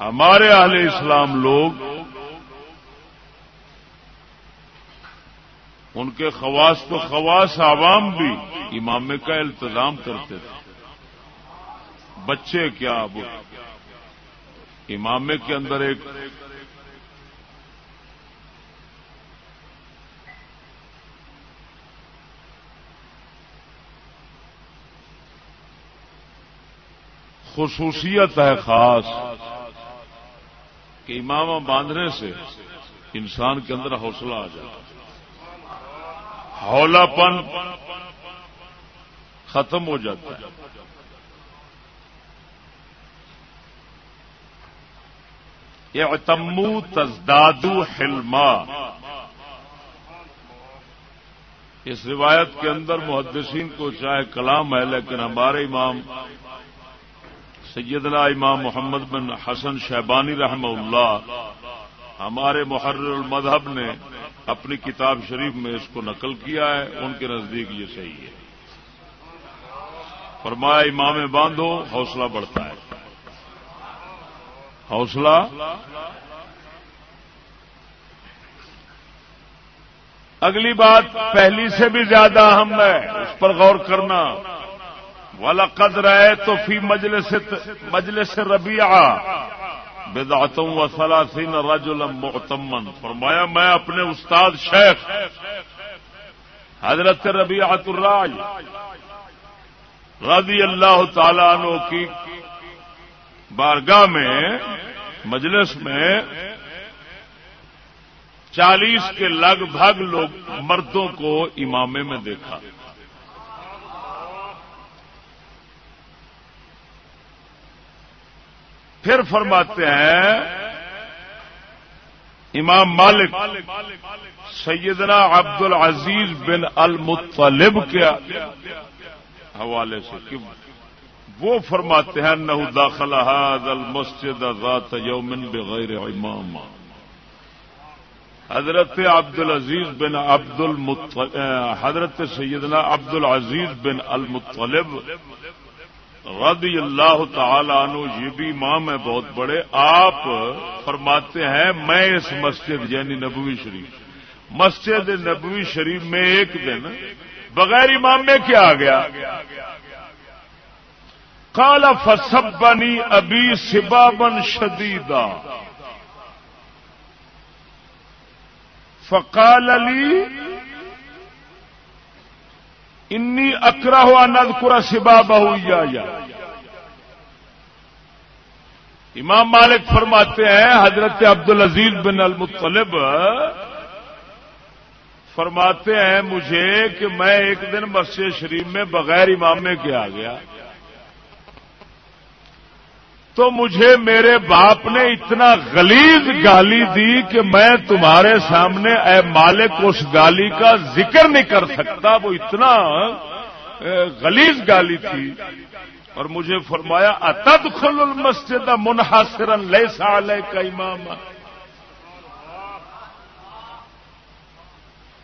ہمارے اہل اسلام لوگ ان کے خواص تو خواص عوام بھی امام کا التظام کرتے تھے۔ بچے کیا اب؟ امامے کے اندر ایک خصوصیت ہے خاص کہ امام باندھنے سے انسان کے اندر حوصلہ آ جاتا۔ ہولا پن ختم ہو جاتا ہے۔ یہ تزدادو حلما۔ اس روایت کے اندر محدثین کو چاہے کلام ہے، لیکن ہمارے امام سیدنا امام محمد بن حسن شہبانی رحمہ اللہ، ہمارے محرر المذہب نے اپنی کتاب شریف میں اس کو نقل کیا ہے، ان کے نزدیک یہ صحیح ہے۔ فرمایا، امام باندھو، حوصلہ بڑھتا ہے۔ حوصلہ اگلی بات، پہلی سے بھی زیادہ اہم ہے، اس پر غور کرنا۔ والا قد رہے تو فی مجلس مجلس ربیع بدعتوں و سلاسین رجلا معتمن فرمایا، میں اپنے استاد شیخ حضرت ربیعت الراج رضی اللہ تعالی عنہ کی بارگاہ میں، مجلس میں چالیس کے لگ بھگ لوگ مردوں کو امامے میں دیکھا۔ پھر فرماتے ہیں، امام مالک سیدنا عبد العزیز بن المطلب کے حوالے سے کہ وہ فرماتے ہیں نہ داخل المسجد ذات یومن بغیر امام۔ حضرت عبد العزیز بن عبد حضرت سیدنا عبد العزیز بن المطلب رضی اللہ تعالی عنہ، یہ بھی امام ہے بہت بڑے، آپ فرماتے ہیں، میں اس مسجد یعنی نبوی شریف، مسجد نبوی شریف میں ایک دن بغیر امام میں کیا آ گیا؟ کالا فسب بنی ابھی سبابن شدیدا۔ فقال علی انی اکرا ہوا ند پورا سبا بہو یا. امام مالک فرماتے ہیں، حضرت عبد العزیز بن المطلب فرماتے ہیں مجھے کہ میں ایک دن مسجد شریف میں بغیر امام میں آ گیا۔ تو مجھے میرے باپ نے اتنا غلیظ گالی دی کہ میں تمہارے سامنے اے مالک اس گالی کا ذکر نہیں کر سکتا، وہ اتنا غلیظ گالی تھی۔ اور مجھے فرمایا اتد خل المسجد منحصر لے سال کا امام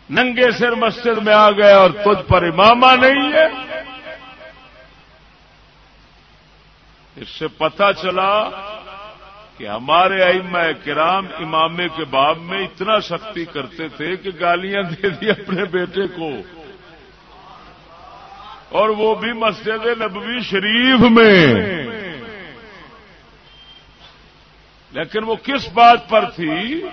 ننگے سر مسجد میں آ گئے اور تجھ پر امامہ نہیں ہے۔ اس سے پتا چلا کہ ہمارے ائمہ کرام امامے کے باب میں اتنا سختی کرتے تھے کہ گالیاں دے دی اپنے بیٹے کو۔ اور وہ بھی مسجد نبوی شریف میں۔ لیکن وہ کس بات پر تھی؟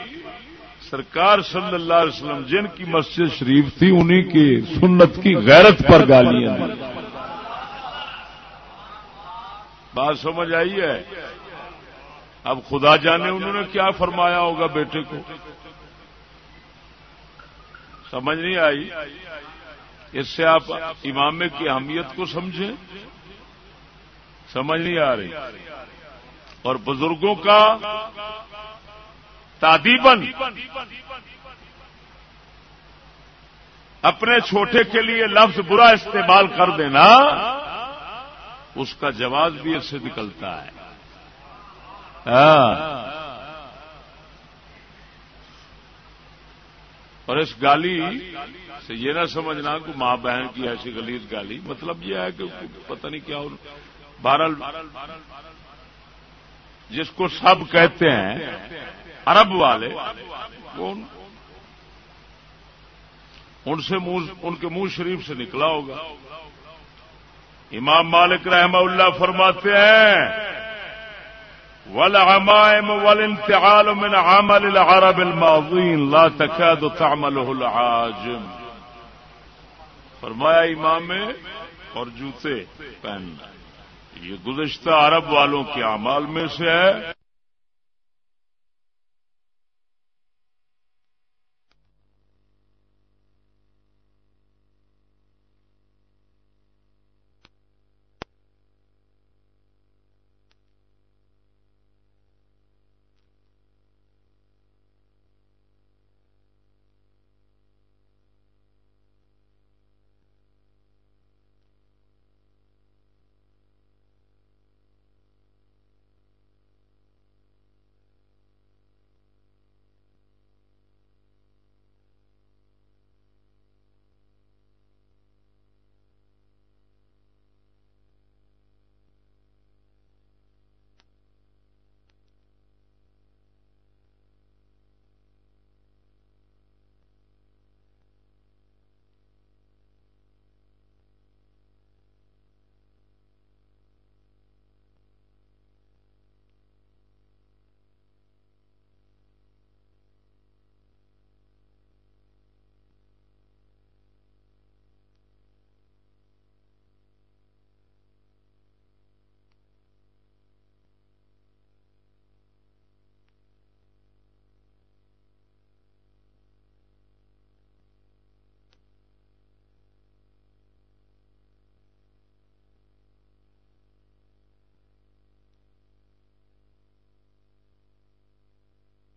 سرکار صلی اللہ علیہ وسلم جن کی مسجد شریف تھی، انہی کی سنت کی غیرت پر گالیاں بات سمجھ آئی ہے؟ اب خدا جانے انہوں نے کیا فرمایا ہوگا بیٹے کو؟ سمجھ نہیں آئی؟ اس سے آپ امام کی اہمیت کو سمجھیں؟ سمجھ نہیں آ رہی۔ اور بزرگوں کا تادیبن اپنے چھوٹے کے لیے لفظ برا استعمال کر دینا اس کا جواز بھی اس سے نکلتا ہے۔ ہاں۔ اور اس گالی سے یہ نہ سمجھنا کہ ماں بہن کی ایسی گلیز گالی مطلب یہ ہے کہ پتہ نہیں کیا بہرحال جس کو سب کہتے ہیں، عرب والے ان سے ان کے منہ شریف سے نکلا ہوگا۔ امام مالک رحمہ اللہ فرماتے ہیں، والعمائم والانتعال من عمل العرب الماضین لا تكاد تعمله العاجم۔ فرمایا امام، اور جوتے پہننا یہ گزشتہ عرب والوں کے اعمال میں سے ہے۔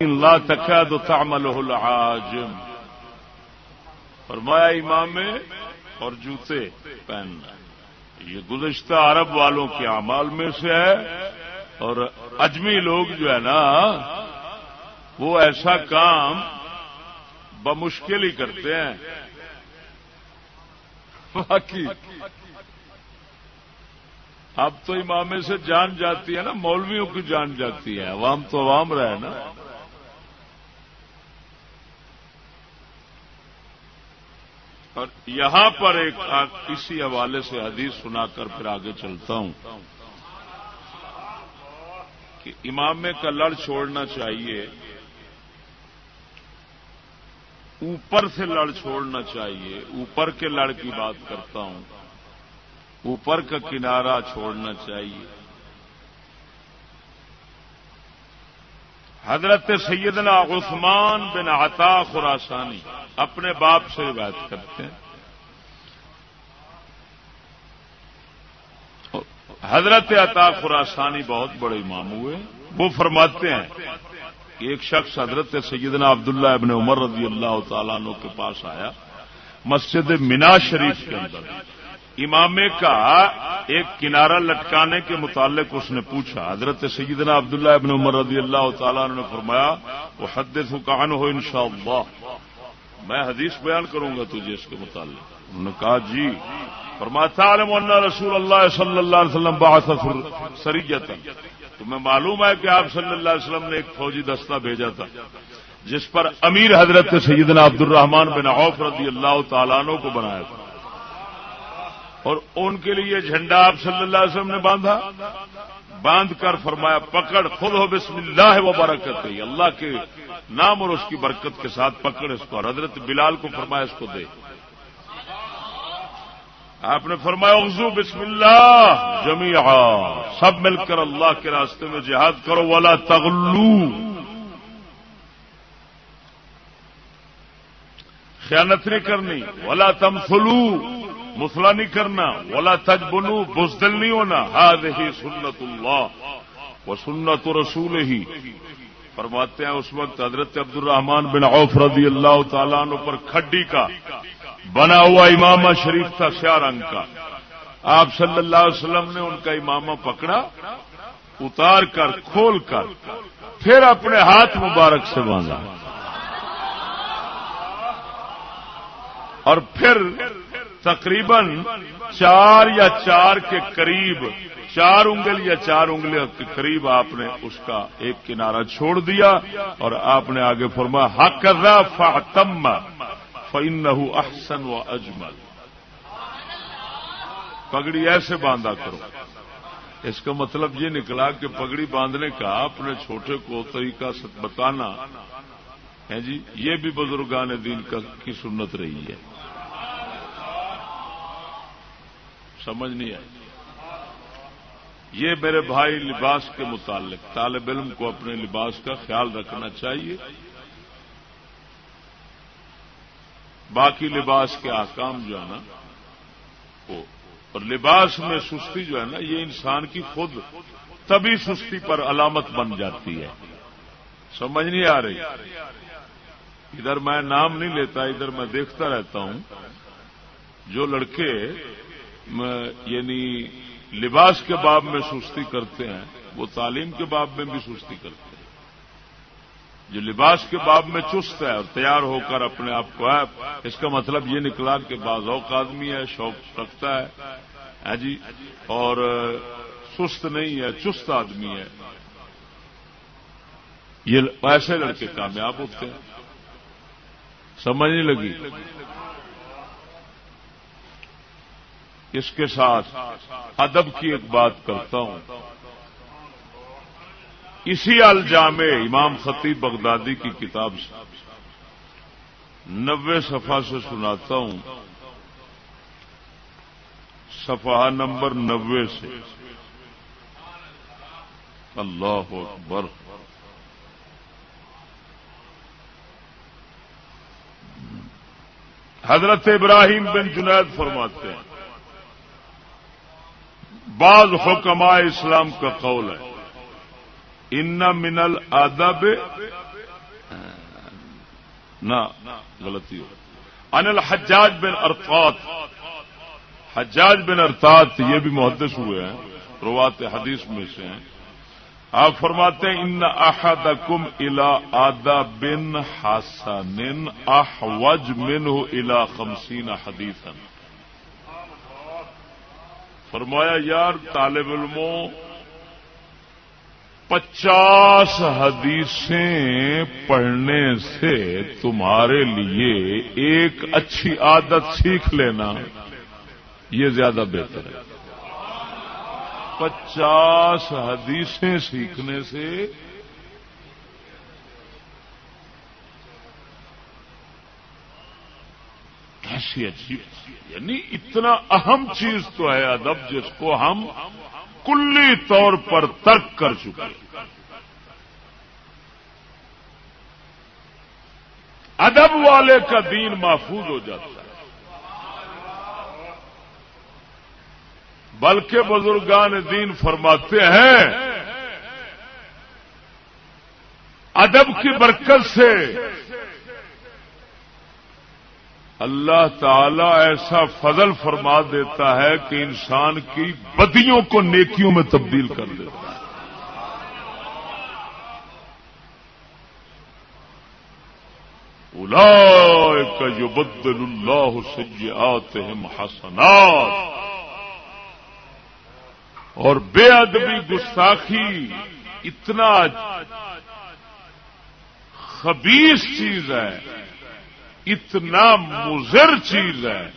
لا تكاد تعمله العاجم. فرمایا امام اور جوتے پہننا یہ گزشتہ عرب والوں کے اعمال میں سے ہے اور اجمی لوگ جو ہے نا، وہ ایسا کام بمشکل ہی کرتے ہیں۔ باقی، اب تو امامے سے جان جاتی ہے نا، مولویوں کی جان جاتی ہے۔ عوام تو عوام رہے نا۔ اور یہاں پر ایک اسی حوالے سے حدیث سنا کر پھر آگے چلتا ہوں کہ امام کا لڑ چھوڑنا چاہیے، اوپر سے لڑ چھوڑنا چاہیے، اوپر کے لڑ کی بات کرتا ہوں، اوپر کا کنارہ چھوڑنا چاہیے۔ حضرت سیدنا عثمان بن عطا خراسانی اپنے باپ سے بات کرتے ہیں۔ حضرت عطا خراسانی بہت بڑے امام ہوئے۔ وہ فرماتے ہیں کہ ایک شخص حضرت سیدنا عبداللہ ابن عمر رضی اللہ تعالیٰ عنہ کے پاس آیا، مسجد مینا شریف کے اندر۔ امامے کا ایک کنارہ لٹکانے کے متعلق اس نے پوچھا۔ حضرت سیدنا عبداللہ ابن عمر رضی اللہ تعالیٰ نے فرمایا وہ حد کان ہو انشاءاللہ۔ میں حدیث بیان کروں گا تجھے اس کے متعلق۔ انہوں نے کہا جی فرماتا عالم رسول اللہ صلی اللہ علیہ وسلم بات سریت تمہیں معلوم ہے کہ آپ صلی اللہ علیہ وسلم نے ایک فوجی دستہ بھیجا تھا، جس پر امیر حضرت سیدنا عبد الرحمان بن عوف رضی اللہ تعالیٰ عنہ کو بنایا تھا۔ اور ان کے لیے جھنڈا آپ صلی اللہ علیہ وسلم نے باندھا۔ باندھ کر فرمایا، پکڑ، خود ہو، بسم اللہ و برکت ہے اللہ کے نام اور اس کی برکت کے ساتھ پکڑ اس کو اور حضرت بلال کو فرمایا اس کو دے۔ آپ نے فرمایا، اغزو بسم اللہ جمی سب مل کر اللہ کے راستے میں جہاد کرو والا تغلو۔ خیانت نہیں کرنی، ولا تم فلو مسلا نہیں کرنا۔ ولا تج بنو بزدل نہیں ہونا۔ ہاد ہی سنت اللہ وہ سنت رسول ہی فرماتے ہیں اس وقت حضرت عبد الرحمان بن عوف رضی اللہ تعالیٰ عنہ پر کھڈی کا بنا ہوا امامہ شریف تھا سیاہ رنگ کا۔ آپ صلی اللہ علیہ وسلم نے ان کا امامہ پکڑا، اتار کر، کھول کر، پھر اپنے ہاتھ مبارک سے باندھا۔ اور پھر تقریباً چار یا چار کے قریب، چار انگل یا چار انگلیوں کے قریب آپ نے اس کا ایک کنارہ چھوڑ دیا اور آپ نے آگے فرما حق فاتم فن احسن و اجمل. پگڑی ایسے باندھا کرو۔ اس کا مطلب یہ نکلا کہ پگڑی باندھنے کا اپنے چھوٹے کو طریقہ بتانا ہے جی یہ بھی بزرگان دین کی سنت رہی ہے۔ سمجھ نہیں آئی۔ یہ میرے بھائی لباس کے متعلق، طالب علم کو اپنے لباس کا خیال رکھنا چاہیے۔ باقی لباس کے آکام جو ہے نا، وہ، اور لباس میں سستی جو ہے نا، یہ انسان کی خود، تبھی سستی پر علامت بن جاتی ہے۔ سمجھ نہیں آ رہی۔ ادھر میں نام نہیں لیتا، ادھر میں دیکھتا رہتا ہوں۔ جو لڑکے یعنی لباس کے باب میں سستی کرتے ہیں، وہ تعلیم کے باب میں بھی سستی کرتے ہیں۔ جو لباس کے باب میں چست ہے اور تیار ہو کر اپنے آپ کو ہے، اس کا مطلب یہ نکلا کہ بعض اوق آدمی ہے، شوق رکھتا ہے۔ ہاں جی؟ اور سست نہیں ہے، چست آدمی ہے۔ یہ ایسے لڑکے کامیاب ہوتے ہیں۔ سمجھنے لگی۔ اس کے ساتھ ادب کی ایک بات کرتا ہوں۔ اسی الجام امام خطیب بغدادی کی کتاب سے نوے صفحہ سے سناتا ہوں۔ صفحہ نمبر نوے سے۔ اللہ اکبر۔ حضرت ابراہیم بن جنید فرماتے ہیں۔ بعض حکماء اسلام کا قول ہے۔ ان منل ادب نہ، غلطی ہو۔ انل حجاج بن ارفات حجاج بن ارتاط یہ بھی محدث ہوئے ہیں روات حدیث میں سے ہیں۔ آپ فرماتے ہیں، ان احد کم الا آدا بن حسن احوج من ہو الا خمسین حدیثن فرمایا، یار، طالب علموں، پچاس حدیثیں پڑھنے سے تمہارے لیے ایک اچھی عادت سیکھ لینا، یہ زیادہ بہتر ہے۔ پچاس حدیثیں سیکھنے سے ایسی عجیب یعنی اتنا اہم چیز تو ہے ادب جس کو ہم کلی طور پر ترک کر چکے ادب والے کا دین محفوظ ہو جاتا ہے۔ بلکہ بزرگان دین فرماتے ہیں، ادب کی برکت سے اللہ تعالی ایسا فضل فرما دیتا ہے کہ انسان کی بدیوں کو نیکیوں میں تبدیل کر دیتا ہے۔ کا جو بدل اللہ سجیات حسنات۔ اور بے ادبی گستاخی اتنا خبیص چیز ہے۔ اتنا مضر چیز ہے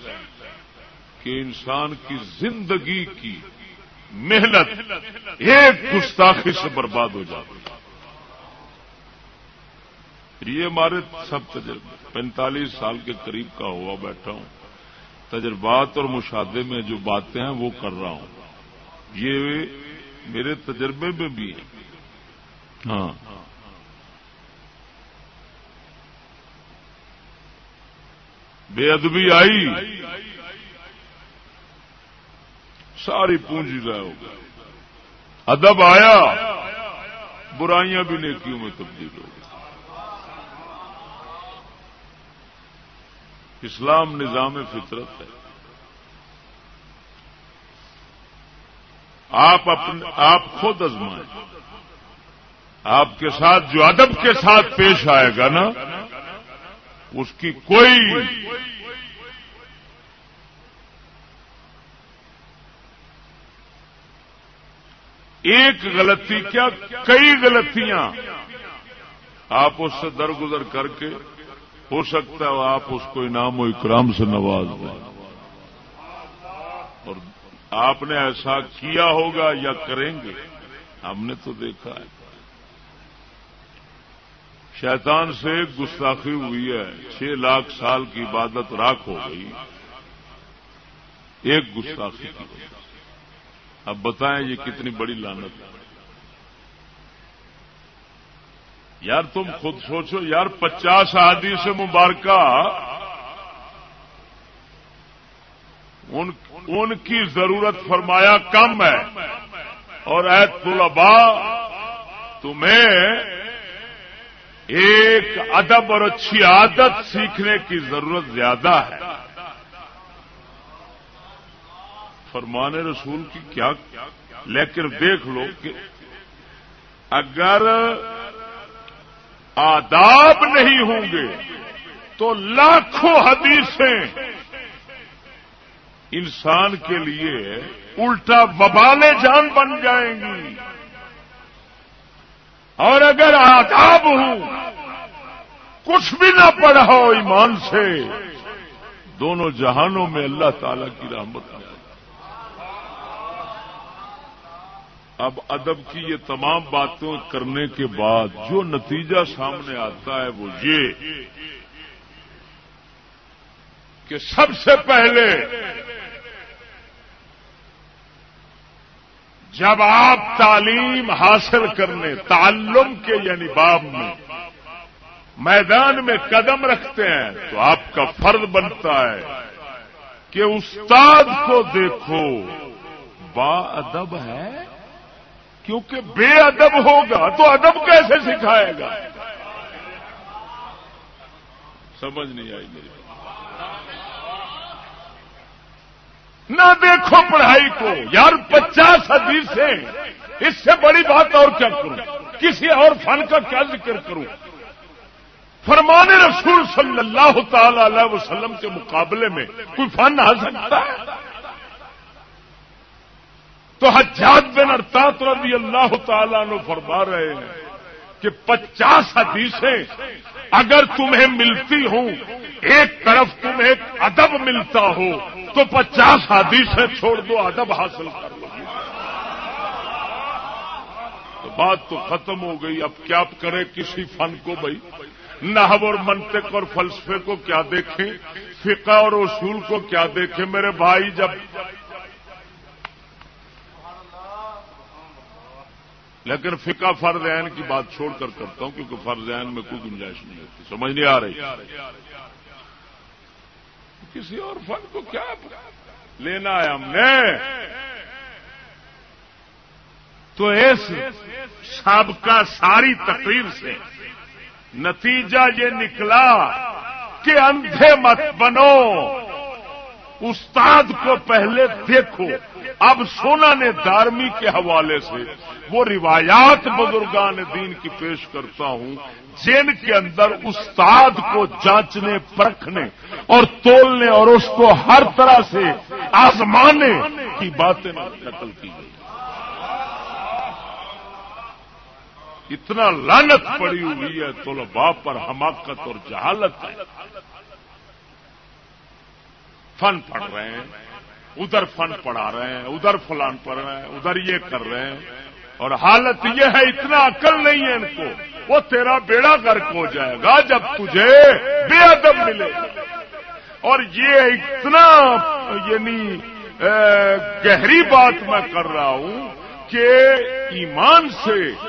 کہ انسان کی زندگی کی محنت ایک گستاخی سے برباد ہو جاتی یہ ہمارے سب تجربے، پینتالیس سال کے قریب کا ہوا، بیٹھا ہوں۔ تجربات اور مشاہدے میں جو باتیں ہیں، وہ کر رہا ہوں۔ یہ میرے تجربے میں بھی ہے ہاں۔ بے ادبی آئی۔ ساری پونجی گئے ہو گئے ادب آیا۔ برائیاں بھی نیکیوں میں تبدیل ہو گئی۔ اسلام نظام فطرت ہے۔ آپ اپنے آپ خود ازمائیں۔ آپ کے ساتھ جو ادب کے ساتھ پیش آئے گا نا اس کی کوئی ایک غلطی کیا کئی غلطیاں؟ آپ اس سے درگزر کر کے ہو سکتا ہے آپ اس کو انعام و اکرام سے نواز دیں۔ اور آپ نے ایسا کیا ہوگا یا کریں گے؟ ہم نے تو دیکھا ہے۔ شیطان سے گستاخی ہوئی ہے۔ چھ لاکھ سال کی عبادت راک ہو گئی۔ ایک گستاخی کی وجہ اب بتائیں یہ کتنی بڑی لانت ہے۔ یار تم خود سوچو، یار پچاس آدی سے مبارکہ، ان ان کی ضرورت فرمایا کم ہے۔ اور اے طلباء، تمہیں ایک ادب اور اچھی عادت سیکھنے کی ضرورت زیادہ ہے۔ فرمان رسول کی کیا؟ لیکن دیکھ لو کہ اگر آداب نہیں ہوں گے تو لاکھوں حدیثیں انسان کے لیے الٹا وبال جان بن جائیں گی۔ اور اگر آداب ہوں، کچھ بھی نہ پڑھا ہو ایمان سے، دونوں جہانوں میں اللہ تعالی کی رحمت آ اب ادب کی یہ تمام باتیں کرنے کے بعد جو نتیجہ سامنے آتا ہے وہ یہ کہ سب سے پہلے جب آپ تعلیم حاصل کرنے، تعلم کے یعنی باب میں میدان میں قدم رکھتے ہیں، تو آپ کا فرض بنتا ہے کہ استاد کو دیکھو۔ با ادب ہے؟ کیونکہ بے ادب ہوگا تو ادب کیسے سکھائے گا؟ سمجھ نہیں آئی میری نہ دیکھو پڑھائی کو۔ یار، پچاس حدیثیں۔ اس سے بڑی بات اور کیا کروں؟ کسی اور فن کا کیا ذکر کروں؟ فرمان رسول صلی اللہ تعالی علیہ وسلم کے مقابلے میں کوئی فن آ سکتا ہے؟ تو حجاج بن ارتاط رضی اللہ تعالیٰ نے فرما رہے ہیں کہ پچاس حدیثیں اگر تمہیں ملتی ہوں، ایک طرف تمہیں ادب ملتا ہو، تو پچاس حدیثیں چھوڑ دو، ادب حاصل کر لو۔ تو بات تو ختم ہو گئی، اب کیا کرے کسی فن کو بھائی؟ نحو اور منطق اور فلسفے کو کیا دیکھیں؟ فقہ اور اصول کو کیا دیکھیں؟ میرے بھائی، جب لیکن فقہ فرض عین کی بات چھوڑ کر کرتا ہوں کیونکہ فرض عین میں کوئی گنجائش نہیں ہوتی سمجھ نہیں آ رہی۔ کسی اور فن کو کیا لینا ہے ہم نے؟ تو اس سابقہ ساری تقریر سے نتیجہ یہ نکلا کہ اندھے مت بنو۔ استاد کو پہلے دیکھو۔ اب سونا نے دارمی کے حوالے سے وہ روایات بزرگان دین کی پیش کرتا ہوں، جن کے اندر استاد کو جانچنے، پرکھنے اور تولنے اور اس کو ہر طرح سے آزمانے کی باتیں نقل کی گئی۔ اتنا لانت پڑی ہوئی ہے، طلباء پر حماقت اور جہالت ہے۔ فن پڑھ رہے ہیں، ادھر فن پڑھا رہے ہیں، ادھر فلان پڑھ رہے ہیں، ادھر یہ کر رہے ہیں۔ اور حالت یہ ہے، اتنا عقل نہیں ہے ان کو۔ وہ تیرا بیڑا گرک ہو جائے گا جب تجھے بے ادب ملے گا۔ اور یہ اتنا یعنی گہری بات میں کر رہا ہوں کہ ایمان سے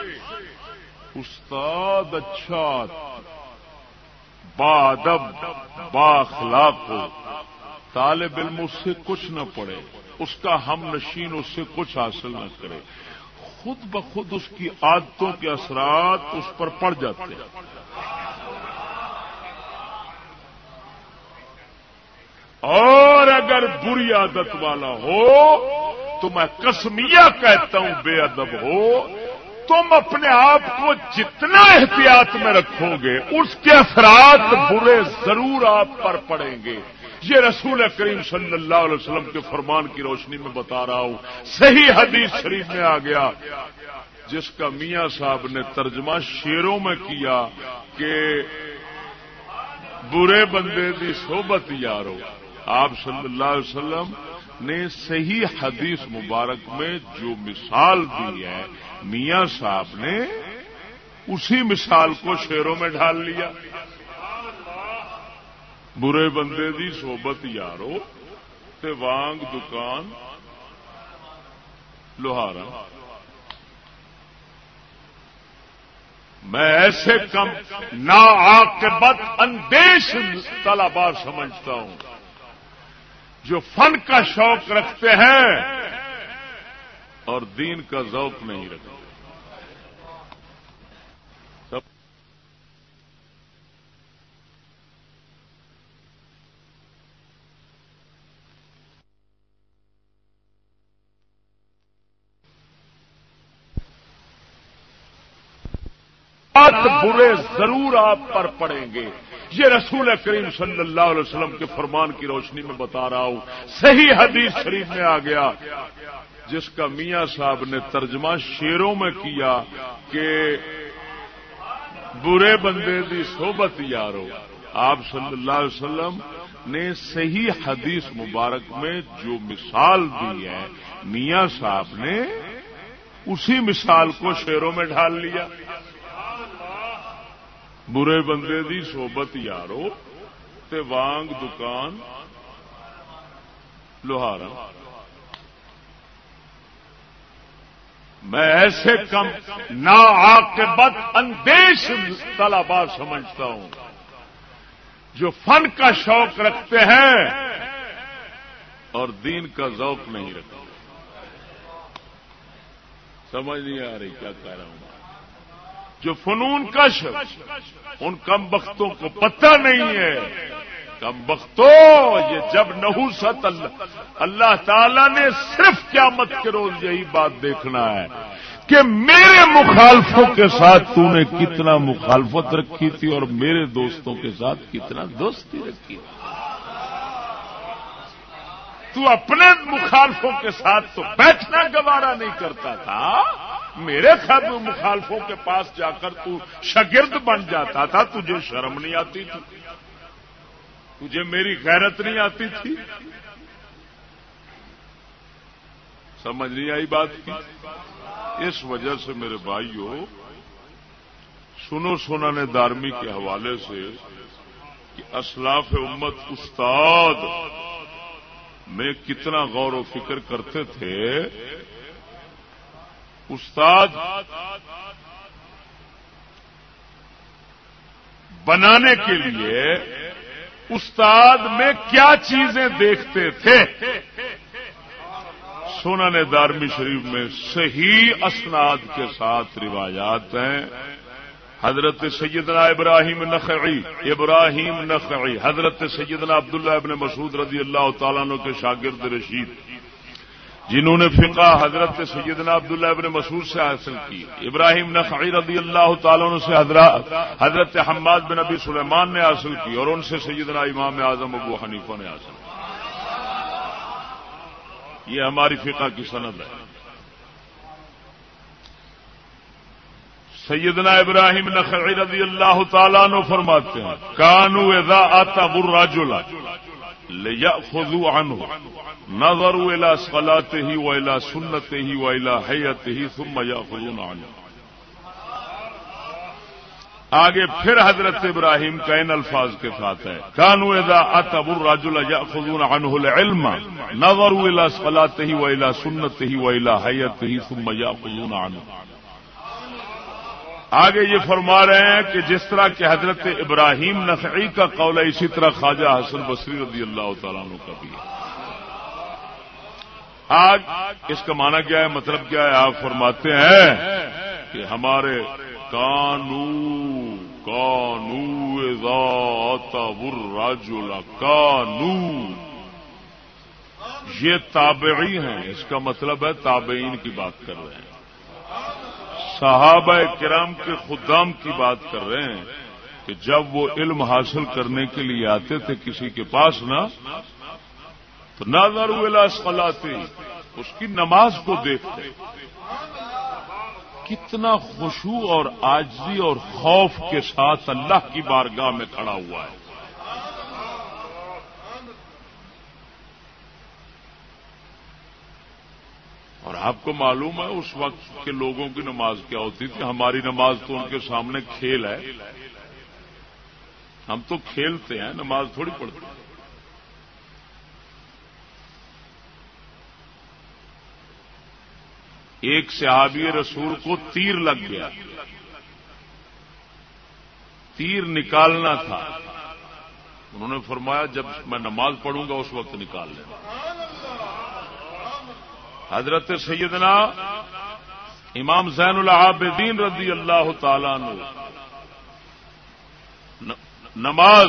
استاد اچھا با ادب، با اخلاق ہو۔ طالب علم اس سے کچھ نہ پڑے اس کا ہم نشین اس سے کچھ حاصل نہ کرے۔ خود بخود اس کی عادتوں کے اثرات اس پر پڑ جاتے ہیں۔ اور اگر بری عادت والا ہو، تو میں کسمیا کہتا ہوں، بے ادب ہو، تم اپنے آپ کو جتنا احتیاط میں رکھو گے، اس کے اثرات برے ضرور آپ پر پڑیں گے۔ یہ رسول کریم صلی اللہ علیہ وسلم کے فرمان کی روشنی میں بتا رہا ہوں۔ صحیح حدیث شریف میں آ گیا۔ جس کا میاں صاحب نے ترجمہ شیروں میں کیا کہ برے بندے کی صحبت یارو، آپ صلی اللہ علیہ وسلم نے صحیح حدیث مبارک میں جو مثال دی ہے، میاں صاحب نے اسی مثال کو شیروں میں ڈال لیا۔ برے بندے دی صحبت یارو، تے وانگ دکان لوہارا۔ میں ایسے کم نا آکبت اندیش طلبا سمجھتا ہوں، جو فن کا شوق رکھتے ہیں اور دین کا ذوق نہیں رکھتے۔ برے ضرور آپ پر پڑیں گے۔ یہ رسول کریم صلی اللہ علیہ وسلم کے فرمان کی روشنی میں بتا رہا ہوں۔ صحیح حدیث شریف میں آ گیا۔ جس کا میاں صاحب نے ترجمہ شیروں میں کیا کہ برے بندے دی صحبت یارو۔ آپ صلی اللہ علیہ وسلم نے صحیح حدیث مبارک میں جو مثال دی ہے، میاں صاحب نے اسی مثال کو شیروں میں ڈال لیا۔ برے بندے دی صحبت یارو، تے وانگ دکان لوہارا۔ میں ایسے کم نا آکبت اندیش طلبا سمجھتا ہوں، جو فن کا شوق رکھتے ہیں اور دین کا ذوق نہیں رکھتے۔ سمجھ نہیں آ رہی کیا کہہ رہا ہوں جو فنون کش ان کم بختوں کو پتہ نہیں ہے۔ کم بختوں، یہ جب نحوست اللہ اللہ تعالی نے صرف قیامت کے روز یہی بات دیکھنا ہے کہ میرے مخالفوں کے ساتھ تو نے کتنا مخالفت رکھی تھی اور میرے دوستوں کے ساتھ کتنا دوستی رکھی تھی۔ تو اپنے مخالفوں کے ساتھ تو بیٹھنا گوارا نہیں کرتا تھا۔ میرے خط مخالفوں کے پاس جا کر تو شگرد بن جاتا تھا، تجھے شرم نہیں آتی تھی؟ تجھے میری غیرت نہیں آتی تھی؟ سمجھ نہیں آئی بات کی؟ اس وجہ سے میرے بھائیوں سنو سونا نے دارمی کے حوالے سے کہ اسلاف امت استاد میں کتنا غور و فکر کرتے تھے استاد بنانے کے لیے استاد میں کیا چیزیں دیکھتے تھے؟ سونا نے دارمی شریف میں صحیح اسناد کے ساتھ روایات ہیں۔ حضرت سیدنا ابراہیم نخعی ابراہیم نخعی، حضرت سیدنا عبداللہ ابن مسعود رضی اللہ تعالیٰ کے شاگرد رشید جنہوں نے فقہ حضرت سیدنا عبداللہ ابن مسعود سے حاصل کی۔ ابراہیم نخعی رضی اللہ تعالیٰ سے حضرت حماد بن ابی سلیمان نے حاصل کی اور ان سے سیدنا امام اعظم ابو حنیفہ نے حاصل کی۔ یہ ہماری فقہ کی سند ہے۔ سیدنا ابراہیم نخعی رضی اللہ تعالیٰ نے فرماتے ہیں، کانو اذا آتا براجلا ليأخذوا عنه. نظروا إلى صلاته وإلى سنته وإلى حياته ثم يأخذون عنه. آگے پھر حضرت ابراہیم کا ان الفاظ کے ساتھ ہے. کانو ادا اتب الراجل خزون عنہ العلم، نظروا الى صلاته والى سنته والى حیته ثم ياخذون عنه. آگے یہ فرما رہے ہیں کہ جس طرح کہ حضرت ابراہیم نفعی کا قول ہے، اسی طرح خواجہ حسن بصری رضی اللہ تعالیٰ عنہ کا بھی ہے۔ آج اس کا معنی کیا ہے؟ مطلب کیا ہے؟ آپ فرماتے ہیں کہ ہمارے کانو کانو الرجل، کانو۔ یہ تابعی ہیں۔ اس کا مطلب ہے تابعین کی بات کر رہے ہیں۔ صحابہ کرام کے خدام کی بات کر رہے ہیں کہ جب وہ علم حاصل کرنے کے لیے آتے تھے کسی کے پاس نا، تو نہ اسقلاتے اس کی نماز کو دیکھتے۔ کتنا خوشبو اور آجزی اور خوف کے ساتھ اللہ کی بارگاہ میں کھڑا ہوا ہے۔ اور آپ کو معلوم ہے اس وقت کے لوگوں کی نماز کیا ہوتی تھی؟ ہماری نماز تو ان کے سامنے کھیل ہے۔ ہم تو کھیلتے ہیں، نماز تھوڑی پڑھتے ہیں۔ ایک صحابی رسول کو تیر لگ گیا۔ تیر نکالنا تھا۔ انہوں نے فرمایا، جب میں نماز پڑھوں گا، اس وقت نکال لینا۔ حضرت سیدنا امام زین العابدین رضی اللہ تعالی نے نماز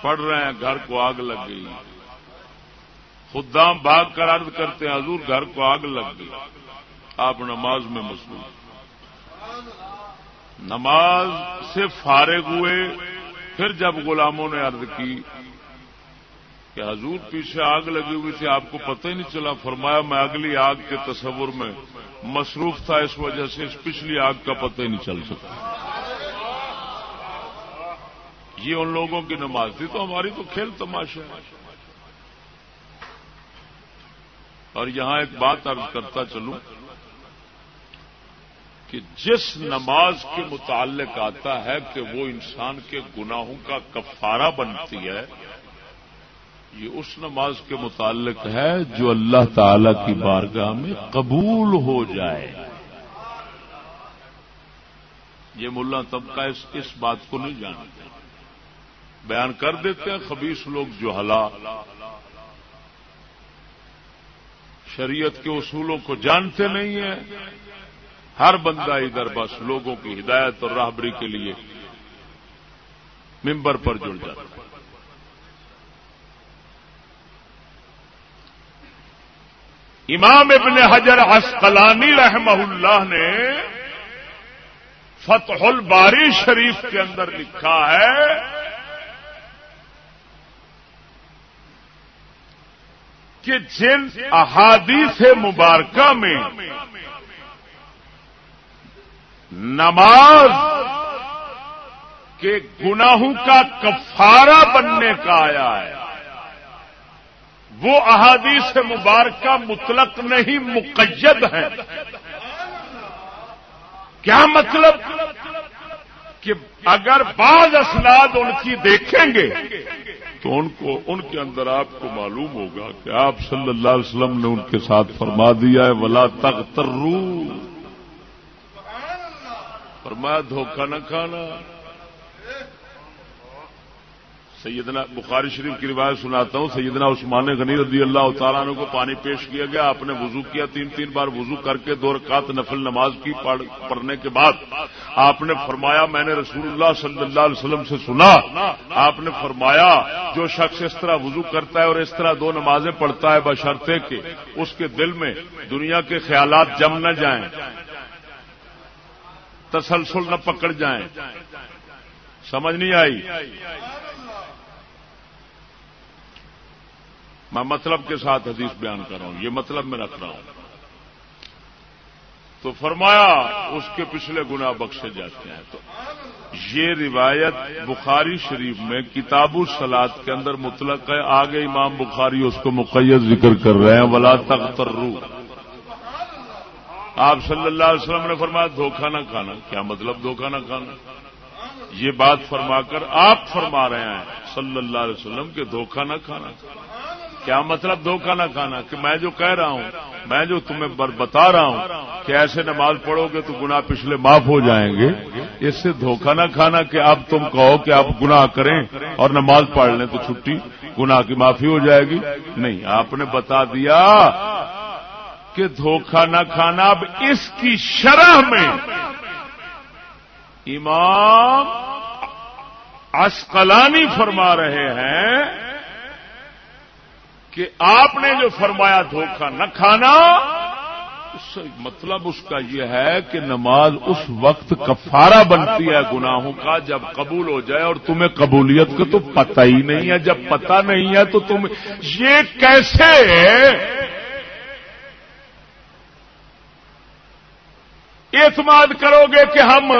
پڑھ رہے ہیں، گھر کو آگ لگ گئی۔ خدام بھاگ کر عرض کرتے ہیں، حضور گھر کو آگ لگ گئی۔ آپ نماز میں مصروف۔ نماز سے فارغ ہوئے، پھر جب غلاموں نے عرض کی کہ حضور پیچھے آگ لگی ہوئی تھی، آپ کو پتہ ہی نہیں چلا۔ فرمایا، میں اگلی آگ کے تصور میں مصروف تھا، اس وجہ سے اس پچھلی آگ کا پتہ ہی نہیں چل سکتا یہ ان لوگوں کی نماز تھی، تو ہماری تو کھیل تماشا اور یہاں ایک بات عرض کرتا چلوں کہ جس نماز کے متعلق آتا ہے کہ وہ انسان کے گناہوں کا کفارہ بنتی ہے یہ اس نماز کے متعلق ہے جو اللہ تعالی کی بارگاہ میں قبول ہو جائے۔ یہ ملا طبقہ اس اس بات کو نہیں جانتے۔ بیان کر دیتے ہیں، خبیص لوگ جو ہلا شریعت کے اصولوں کو جانتے نہیں ہیں۔ ہر بندہ ادھر بس لوگوں کی ہدایت اور راہبری کے لیے ممبر پر جڑ جاتا ہے۔ امام ابن حجر عسقلانی رحمہ اللہ نے فتح الباری شریف کے اندر لکھا ہے، کہ جن احادیث مبارکہ میں نماز کے گناہوں کا کفارہ بننے کا آیا ہے وہ احادیث مبارکہ مطلق نہیں، مقید ہے کیا مطلب؟ کہ اگر بعض اسناد ان کی دیکھیں گے، تو ان کو، ان کے اندر آپ کو معلوم ہوگا کہ آپ صلی اللہ علیہ وسلم نے ان کے ساتھ فرما دیا ہے، ولا تک فرمایا، دھوکہ نہ کھانا۔ سیدنا بخاری شریف کی روایت سناتا ہوں۔ سیدنا عثمان غنی رضی اللہ تعالیٰ عنہ کو پانی پیش کیا گیا۔ آپ نے وضو کیا تین تین بار وضو کر کے دو رکعت نفل نماز کی پڑھنے کے بعد آپ نے فرمایا، میں نے رسول اللہ صلی اللہ علیہ وسلم سے سنا، آپ نے فرمایا، جو شخص اس طرح وضو کرتا ہے اور اس طرح دو نمازیں پڑھتا ہے بشرطے کے اس کے دل میں دنیا کے خیالات جم نہ جائیں، تسلسل نہ پکڑ جائیں۔ سمجھ نہیں آئی؟ میں مطلب کے ساتھ حدیث بیان کر رہا ہوں، یہ مطلب میں رکھ رہا ہوں۔ تو فرمایا، اس کے پچھلے گنا بخشے جاتے ہیں۔ تو یہ روایت بخاری شریف میں کتاب السلاد کے اندر مطلق ہے۔ آگے امام بخاری اس کو مقیت ذکر کر رہے ہیں۔ ولا تختر آپ صلی اللہ علیہ وسلم نے فرمایا، دھوکہ نہ کھانا۔ کیا مطلب دھوکہ نہ کھانا؟ یہ بات فرما کر آپ فرما رہے ہیں صلی اللہ علیہ وسلم کہ دھوکہ نہ کھانا۔ کیا مطلب دھوکہ نہ کھانا؟ کہ میں جو کہہ رہا ہوں، میں جو تمہیں بتا رہا ہوں کہ ایسے نماز پڑھو گے تو گناہ پچھلے معاف ہو جائیں گے۔ اس سے دھوکہ نہ کھانا کہ اب تم کہو کہ آپ گناہ کریں اور نماز پڑھ لیں تو چھٹی، گناہ کی معافی ہو جائے گی۔ نہیں، آپ نے بتا دیا کہ دھوکہ نہ کھانا اب اس کی شرح میں۔ امام اسقلانی فرما رہے ہیں کہ آپ نے جو فرمایا دھوکہ نہ کھانا، اس مطلب اس کا یہ ہے کہ نماز اس وقت کفارہ بنتی ہے گناہوں کا جب قبول ہو جائے اور تمہیں قبولیت کا تو پتہ ہی نہیں ہے۔ جب پتہ نہیں ہے تو تم یہ کیسے اعتماد کرو گے کہ ہم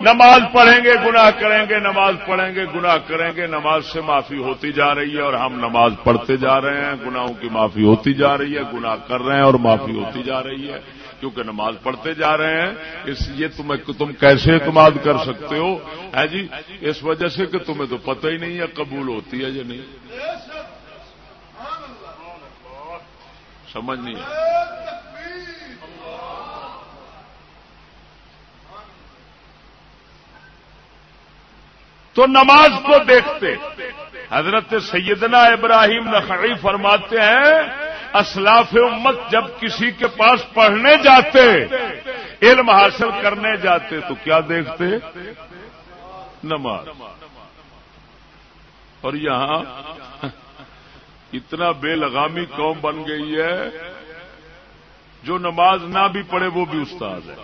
نماز پڑھیں گے، گناہ کریں گے، نماز پڑھیں گے، گناہ کریں گے، نماز سے معافی ہوتی جا رہی ہے اور ہم نماز پڑھتے جا رہے ہیں، گناہوں کی معافی ہوتی جا رہی ہے، گناہ کر رہے ہیں اور معافی ہوتی جا رہی ہے، کیونکہ نماز پڑھتے جا رہے ہیں۔ اس یہ تمہیں تم کیسے اعتماد کر سکتے ہو؟ ہے جی؟ اس وجہ سے کہ تمہیں تو پتہ ہی نہیں ہے، قبول ہوتی ہے یا نہیں۔ سمجھ نہیں تو نماز کو دیکھتے۔ حضرت سیدنا ابراہیم نقی فرماتے ہیں اسلاف امت جب کسی کے پاس پڑھنے جاتے، علم حاصل کرنے جاتے، تو کیا دیکھتے؟ نماز۔ اور یہاں اتنا بے لگامی قوم بن گئی ہے، جو نماز نہ بھی پڑھے وہ بھی استاد ہے۔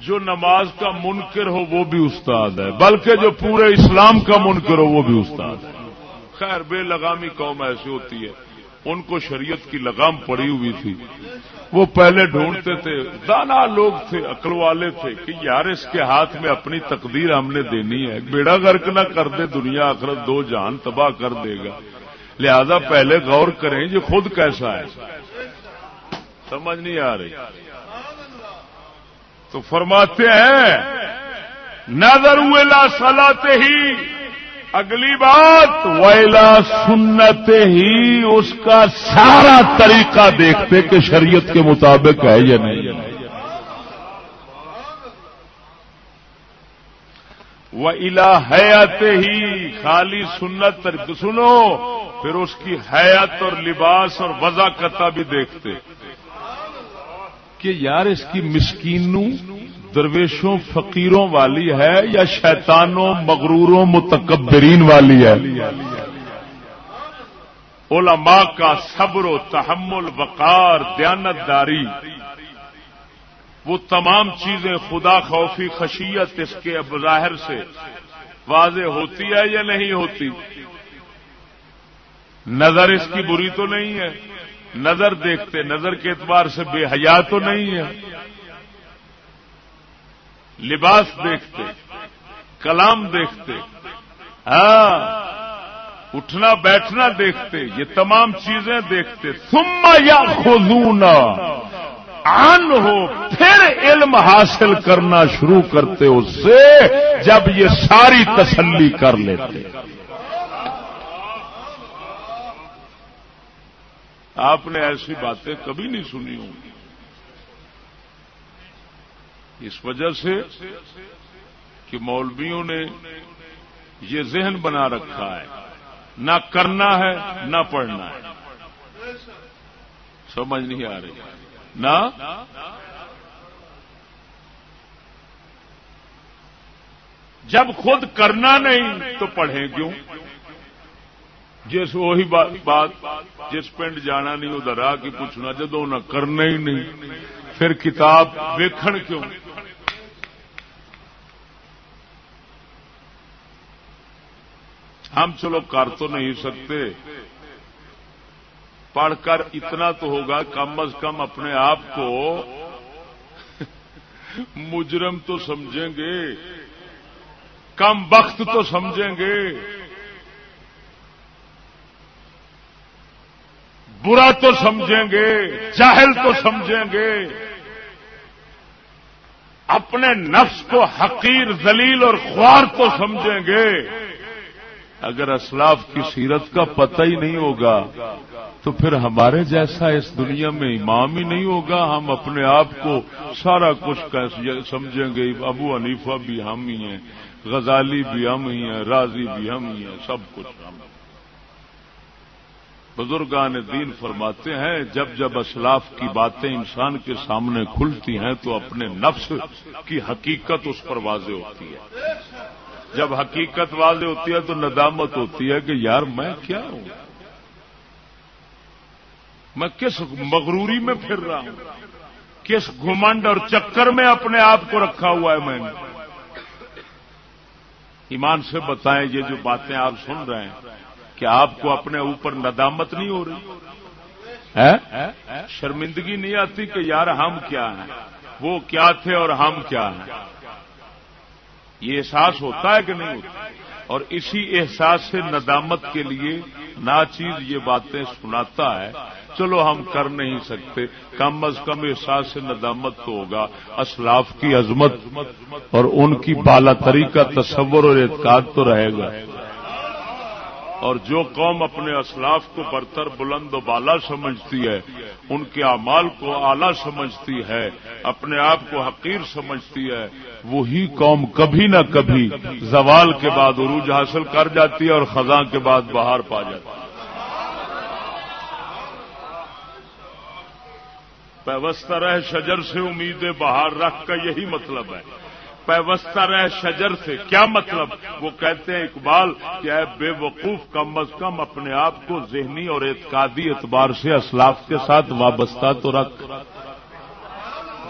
جو نماز کا منکر ہو وہ بھی استاد ہے، بلکہ جو پورے اسلام کا منکر ہو وہ بھی استاد ہے۔ خیر، بے لگامی قوم ایسی ہوتی ہے۔ ان کو شریعت کی لگام پڑی ہوئی تھی۔ وہ پہلے ڈھونڈتے تھے، دانا لوگ تھے، عقل والے تھے، کہ یار اس کے ہاتھ میں اپنی تقدیر ہم نے دینی ہے۔ بیڑا گرک نہ کر دے، دنیا آخرت دو جان تباہ کر دے گا۔ لہذا پہلے غور کریں، یہ خود کیسا ہے؟ سمجھ نہیں آ رہی۔ تو فرماتے ہیں، نظر ویلا سلاتے ہی، اگلی بات، ویلا سنتے ہی اس کا سارا طریقہ دیکھتے کہ شریعت کے مطابق ہے یا نہیں۔ وہ الا حیات ہی، خالی سنت سنو، پھر اس کی حیات اور لباس اور وضاقتہ بھی دیکھتے۔ کہ یار اس کی مسکینوں، درویشوں، فقیروں والی ہے یا شیطانوں، مغروروں، متکبرین والی ہے؟ علماء کا صبر و تحمل، وقار دیانت داری وہ تمام چیزیں خدا خوفی خشیت اس کے ظاہر سے واضح ہوتی ہے یا نہیں ہوتی؟ نظر اس کی بری تو نہیں ہے؟ نظر دیکھتے، نظر کے اعتبار سے بے حیا تو نہیں ہے۔ لباس دیکھتے، کلام دیکھتے ہاں اٹھنا بیٹھنا دیکھتے، یہ تمام چیزیں دیکھتے۔ ثم یا خزون آن ہو، پھر علم حاصل کرنا شروع کرتے، اس سے جب یہ ساری تسلی کر لیتے۔ آپ نے ایسی باتیں کبھی نہیں سنی ہوں۔ اس وجہ سے کہ مولویوں نے یہ ذہن بنا رکھا ہے۔ نہ کرنا ہے، نہ پڑھنا ہے۔ سمجھ نہیں آ رہی۔ نہ؟ جب خود کرنا نہیں تو پڑھیں کیوں؟ جس وہی بات جس پنڈ جانا نہیں، ادھر آ کے پوچھنا، جدو نہ کرنا ہی نہیں، پھر کتاب ویکھن کیوں؟ ہم چلو کر تو نہیں سکتے۔ پڑھ کر اتنا تو ہوگا، کم از کم اپنے آپ کو مجرم تو سمجھیں گے، کم وقت تو سمجھیں گے۔ برا تو سمجھیں گے چاہل تو سمجھیں گے۔ اپنے نفس کو حقیر، ذلیل اور خوار کو سمجھیں گے۔ اگر اسلاف کی سیرت کا پتہ ہی نہیں ہوگا، تو پھر ہمارے جیسا اس دنیا میں امام ہی نہیں ہوگا۔ ہم اپنے آپ کو سارا کچھ سمجھیں گے، ابو حنیفہ بھی ہم ہی ہیں، غزالی بھی ہم ہی ہیں، راضی بھی ہم ہی ہیں، سب کچھ ہم بزرگان دین فرماتے ہیں، جب جب اسلاف کی باتیں انسان کے سامنے کھلتی ہیں تو اپنے نفس کی حقیقت اس پر واضح ہوتی ہے۔ جب حقیقت واضح ہوتی ہے تو ندامت ہوتی ہے کہ یار میں کیا ہوں؟ میں کس مغروری میں پھر رہا ہوں؟ کس گھمنڈ اور چکر میں اپنے آپ کو رکھا ہوا ہے میں؟ نے ایمان سے بتائیں، یہ جو باتیں آپ سن رہے ہیں کہ آپ کو اپنے اوپر ندامت نہیں ہو رہی؟ شرمندگی نہیں آتی کہ یار ہم کیا ہیں؟ وہ کیا تھے اور ہم کیا ہیں؟ یہ احساس ہوتا ہے کہ نہیں ہوتا؟ اور اسی احساس سے ندامت کے لیے ناچیز یہ باتیں سناتا ہے، چلو ہم کر نہیں سکتے، کم از کم احساس سے ندامت تو ہوگا۔ اسلاف کی عظمت اور ان کی بالا تری کا تصور اور اعتقاد تو رہے گا۔ اور جو قوم اپنے اسلاف کو برتر بلند و بالا سمجھتی ہے، ان کے اعمال کو اعلی سمجھتی ہے، اپنے آپ کو حقیر سمجھتی ہے، وہی قوم کبھی نہ کبھی زوال کے بعد عروج حاصل کر جاتی ہے اور خزاں کے بعد باہر پا جاتی ہے۔ پیوستہ رہ شجر سے امید بہار رکھ کا یہی مطلب ہے۔ پیوستہ رہ شجر سے. کیا مطلب؟ وہ کہتے ہیں اقبال کہ اے بے وقوف کم از کم اپنے آپ کو ذہنی اور اعتقادی اعتبار سے اسلاف کے ساتھ وابستہ تو رکھ.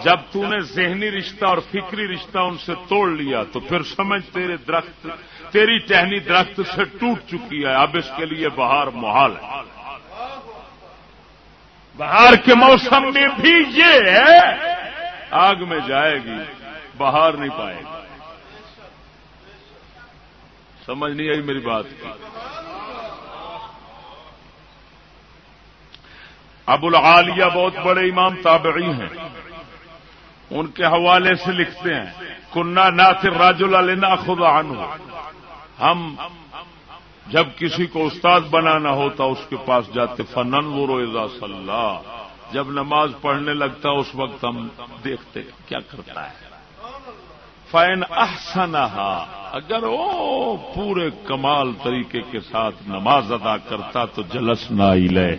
جب تو نے ذہنی رشتہ اور فکری رشتہ ان سے توڑ لیا تو پھر سمجھ تیرے درخت، تیری ٹہنی درخت سے ٹوٹ چکی ہے، اب اس کے لیے بہار محال ہے۔ بہار کے موسم میں بھی یہ ہے، آگ میں جائے گی۔ باہر نہیں پائے گی سمجھ نہیں آئی میری بات کی۔ ابو العالیہ بہت بڑے امام تابعی ہیں۔ ان کے حوالے سے لکھتے ہیں کنہ ناصر راج اللہ خدا ہم جب کسی کو استاد بنانا ہوتا اس کے پاس جاتے فنن و روزہ صلاح جب نماز پڑھنے لگتا، اس وقت ہم دیکھتے، کیا کرتا ہے؟ فین احسن اگر وہ پورے کمال طریقے کے ساتھ نماز ادا کرتا تو جلس نہ لے۔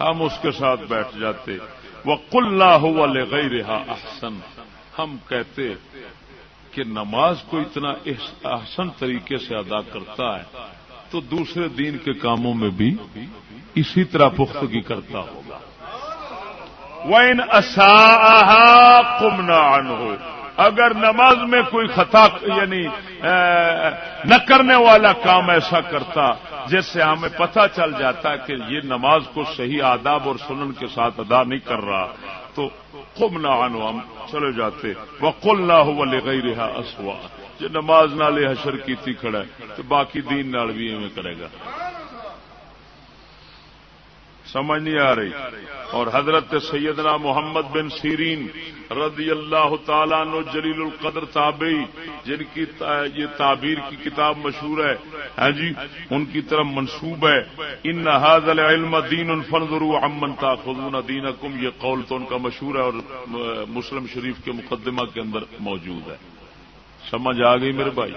ہم اس کے ساتھ بیٹھ جاتے۔ وہ کل ہوا لے گئی رہا احسن ہم کہتے کہ نماز کو اتنا احسن طریقے سے ادا کرتا ہے تو دوسرے دین کے کاموں میں بھی اسی طرح پختگی کرتا ہوگا۔ وہ ان کم ہو اگر نماز میں کوئی خطا یعنی نہ کرنے والا کام ایسا کرتا، جس سے ہمیں پتہ چل جاتا کہ یہ نماز کو صحیح آداب اور سنن کے ساتھ ادا نہیں کر رہا، تو خوب نہ آنو ہم چلے جاتے۔ وہ کل نہ ہو لے گئی رہا اسوا جو نماز نہ لے حشر کی تھی کھڑا تو باقی دین نال بھی ایویں کرے گا۔ سمجھ نہیں آ رہی۔ اور حضرت سیدنا محمد بن سیرین رضی اللہ تعالیٰ نو جلیل القدر تابعی، جن کی یہ تعبیر کی کتاب مشہور ہے۔ ہاں جی ان کی طرف منسوب ہے۔ ان حاضل علم دین الفنظرو امن تاخذون دینکم، یہ قول تو ان کا مشہور ہے اور مسلم شریف کے مقدمہ کے اندر موجود ہے۔ سمجھ آ گئی میرے بھائی؟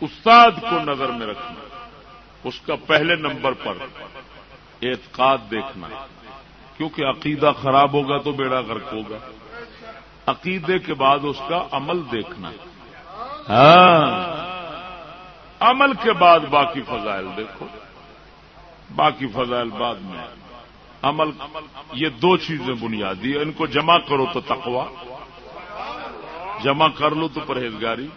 استاد کو نظر میں رکھنا، اس کا پہلے نمبر پر اعتقاد دیکھنا۔ کیونکہ عقیدہ خراب ہوگا تو بیڑا غرق ہوگا۔ عقیدے کے بعد اس کا عمل دیکھنا۔ ہاں۔ عمل کے بعد باقی فضائل دیکھو۔ باقی فضائل بعد میں۔ عمل، یہ دو چیزیں بنیادی ان کو جمع کرو تو تقوا جمع کر لو تو پرہیزگاری۔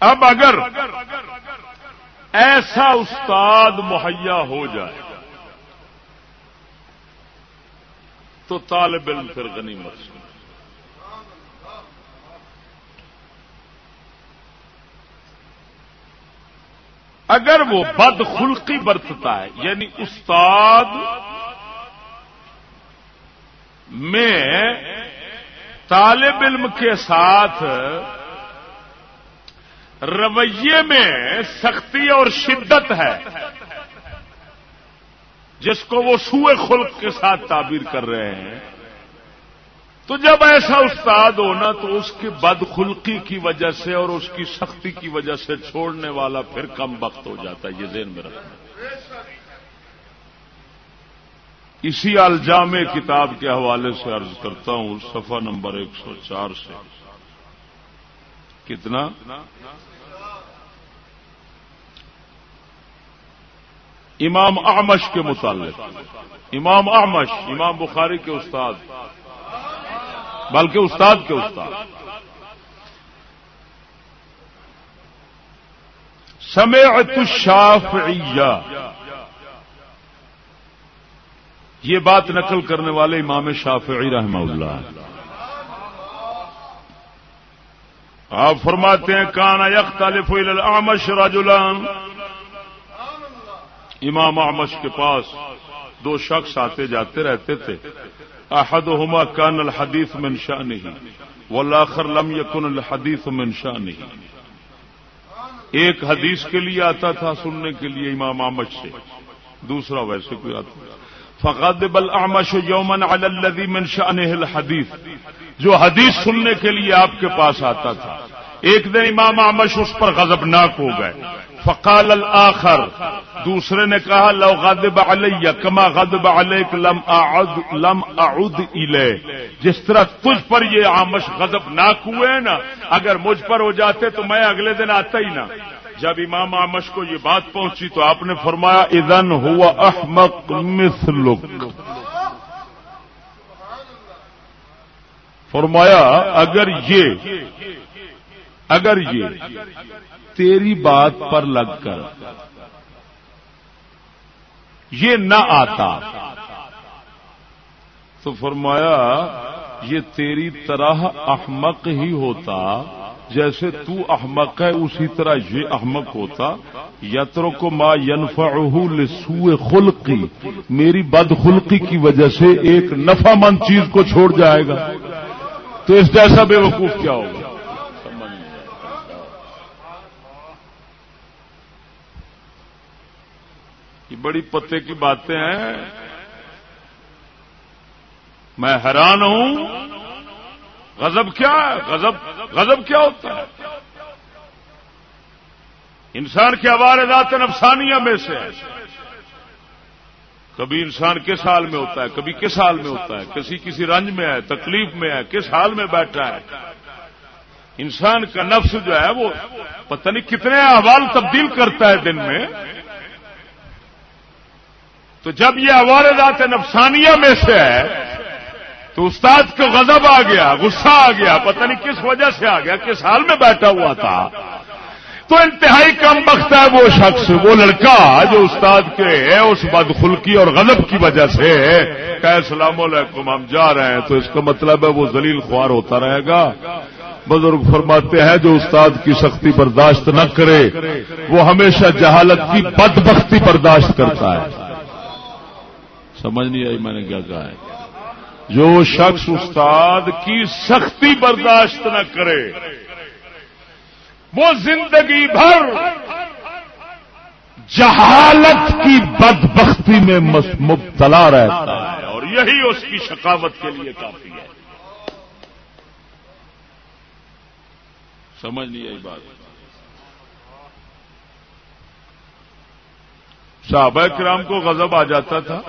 اب اگر ایسا استاد مہیا ہو جائے تو طالب علم پھر غنی سے اگر وہ بد خلقی برتتا ہے یعنی استاد میں طالب علم کے ساتھ رویے میں سختی اور شدت ہے جس کو وہ سوئے خلق کے ساتھ تعبیر کر رہے ہیں۔ تو جب ایسا استاد ہونا تو اس کی بدخلقی کی وجہ سے اور اس کی سختی کی وجہ سے چھوڑنے والا پھر کم وقت ہو جاتا ہے، یہ ذہن میں رکھنا۔ اسی الجام کتاب کے حوالے سے عرض کرتا ہوں، صفحہ نمبر ایک سو چار سے۔ کتنا؟ امام احمش کے متعلق۔ امام احمش امام بخاری کے استاد۔ بلکہ استاد کے استاد۔ سمعت الشافعیہ۔ یہ بات نقل کرنے والے امام شافعی رحمہ اللہ۔ آپ فرماتے ہیں کانا یختلف الى الاعمش رجلان۔ امام احمش کے پاس دو شخص آتے جاتے رہتے تھے۔ احد ہما کان الحدیث منشا نہیں والآخر لم یکن الحدیث منشا نہیں ایک حدیث کے لیے آتا تھا سننے کے لیے امام احمد سے، دوسرا ویسے کوئی آتا فقاد بل احمش یومن الدی منشا الحدیث۔ جو حدیث سننے کے لیے آپ کے پاس آتا تھا۔ ایک دن امام آمش اس پر غضبناک ہو گئے۔ فقال الاخر دوسرے نے کہا، لو غضب علیہ، کما غضب علیک، لم اعد، لم اعود الی جس طرح تجھ پر یہ آمش غضب ناک ہوئے نا، اگر مجھ پر ہو جاتے تو میں اگلے دن آتا ہی نہ جب امام آمش کو یہ بات پہنچی تو آپ نے فرمایا، اذن ہوا احمق مثلک۔ فرمایا، اگر یہ اگر یہ تیری بات پر لگ کر۔ یہ نہ آتا۔ تو فرمایا، یہ تیری طرح احمق ہی ہوتا۔ جیسے تو احمق ہے، اسی طرح یہ احمق ہوتا۔ یتر کو ماں ینفا لسو خلقی۔ میری بد خلقی کی وجہ سے ایک نفع مند چیز کو چھوڑ جائے گا۔ تو اس جیسا بے وقوف کیا ہوگا؟ یہ بڑی پتے کی باتیں ہیں۔ میں حیران ہوں۔ غضب کیا ہے؟ غضب غضب کیا ہوتا ہے؟ انسان کے آوار نفسانیہ میں سے ہے۔ کبھی انسان کس حال میں ہوتا ہے؟ کبھی کس حال میں ہوتا ہے؟ کسی کسی رنج میں ہے، تکلیف میں ہے، کس حال میں بیٹھا ہے؟ انسان کا نفس جو ہے وہ پتہ نہیں کتنے احوال تبدیل کرتا ہے دن میں۔ تو جب یہ اوار نفسانیہ میں سے ہے، تو استاد کو غضب آ گیا، غصہ آ گیا، پتہ نہیں کس وجہ سے آ گیا، کس حال میں بیٹھا ہوا تھا۔ تو انتہائی کم وقت ہے وہ شخص، وہ لڑکا جو استاد کے ہے اس بدخلکی اور غضب کی وجہ سے کہ السلام علیکم، ہم جا رہے ہیں۔ تو اس کا مطلب ہے وہ ذلیل خوار ہوتا رہے گا۔ بزرگ فرماتے ہیں، جو استاد کی سختی برداشت نہ کرے، وہ ہمیشہ جہالت کی بد بختی برداشت کرتا ہے۔ سمجھ نہیں آئی میں نے کیا کہا ہے۔ جو شخص استاد کی سختی برداشت نہ کرے، وہ زندگی بھر جہالت کی بدبختی میں مبتلا رہتا ہے اور یہی اس کی شکاوت کے لیے کافی ہے۔ سمجھ نہیں آئی بات۔ صحابہ کرام کو غضب آ جاتا تھا،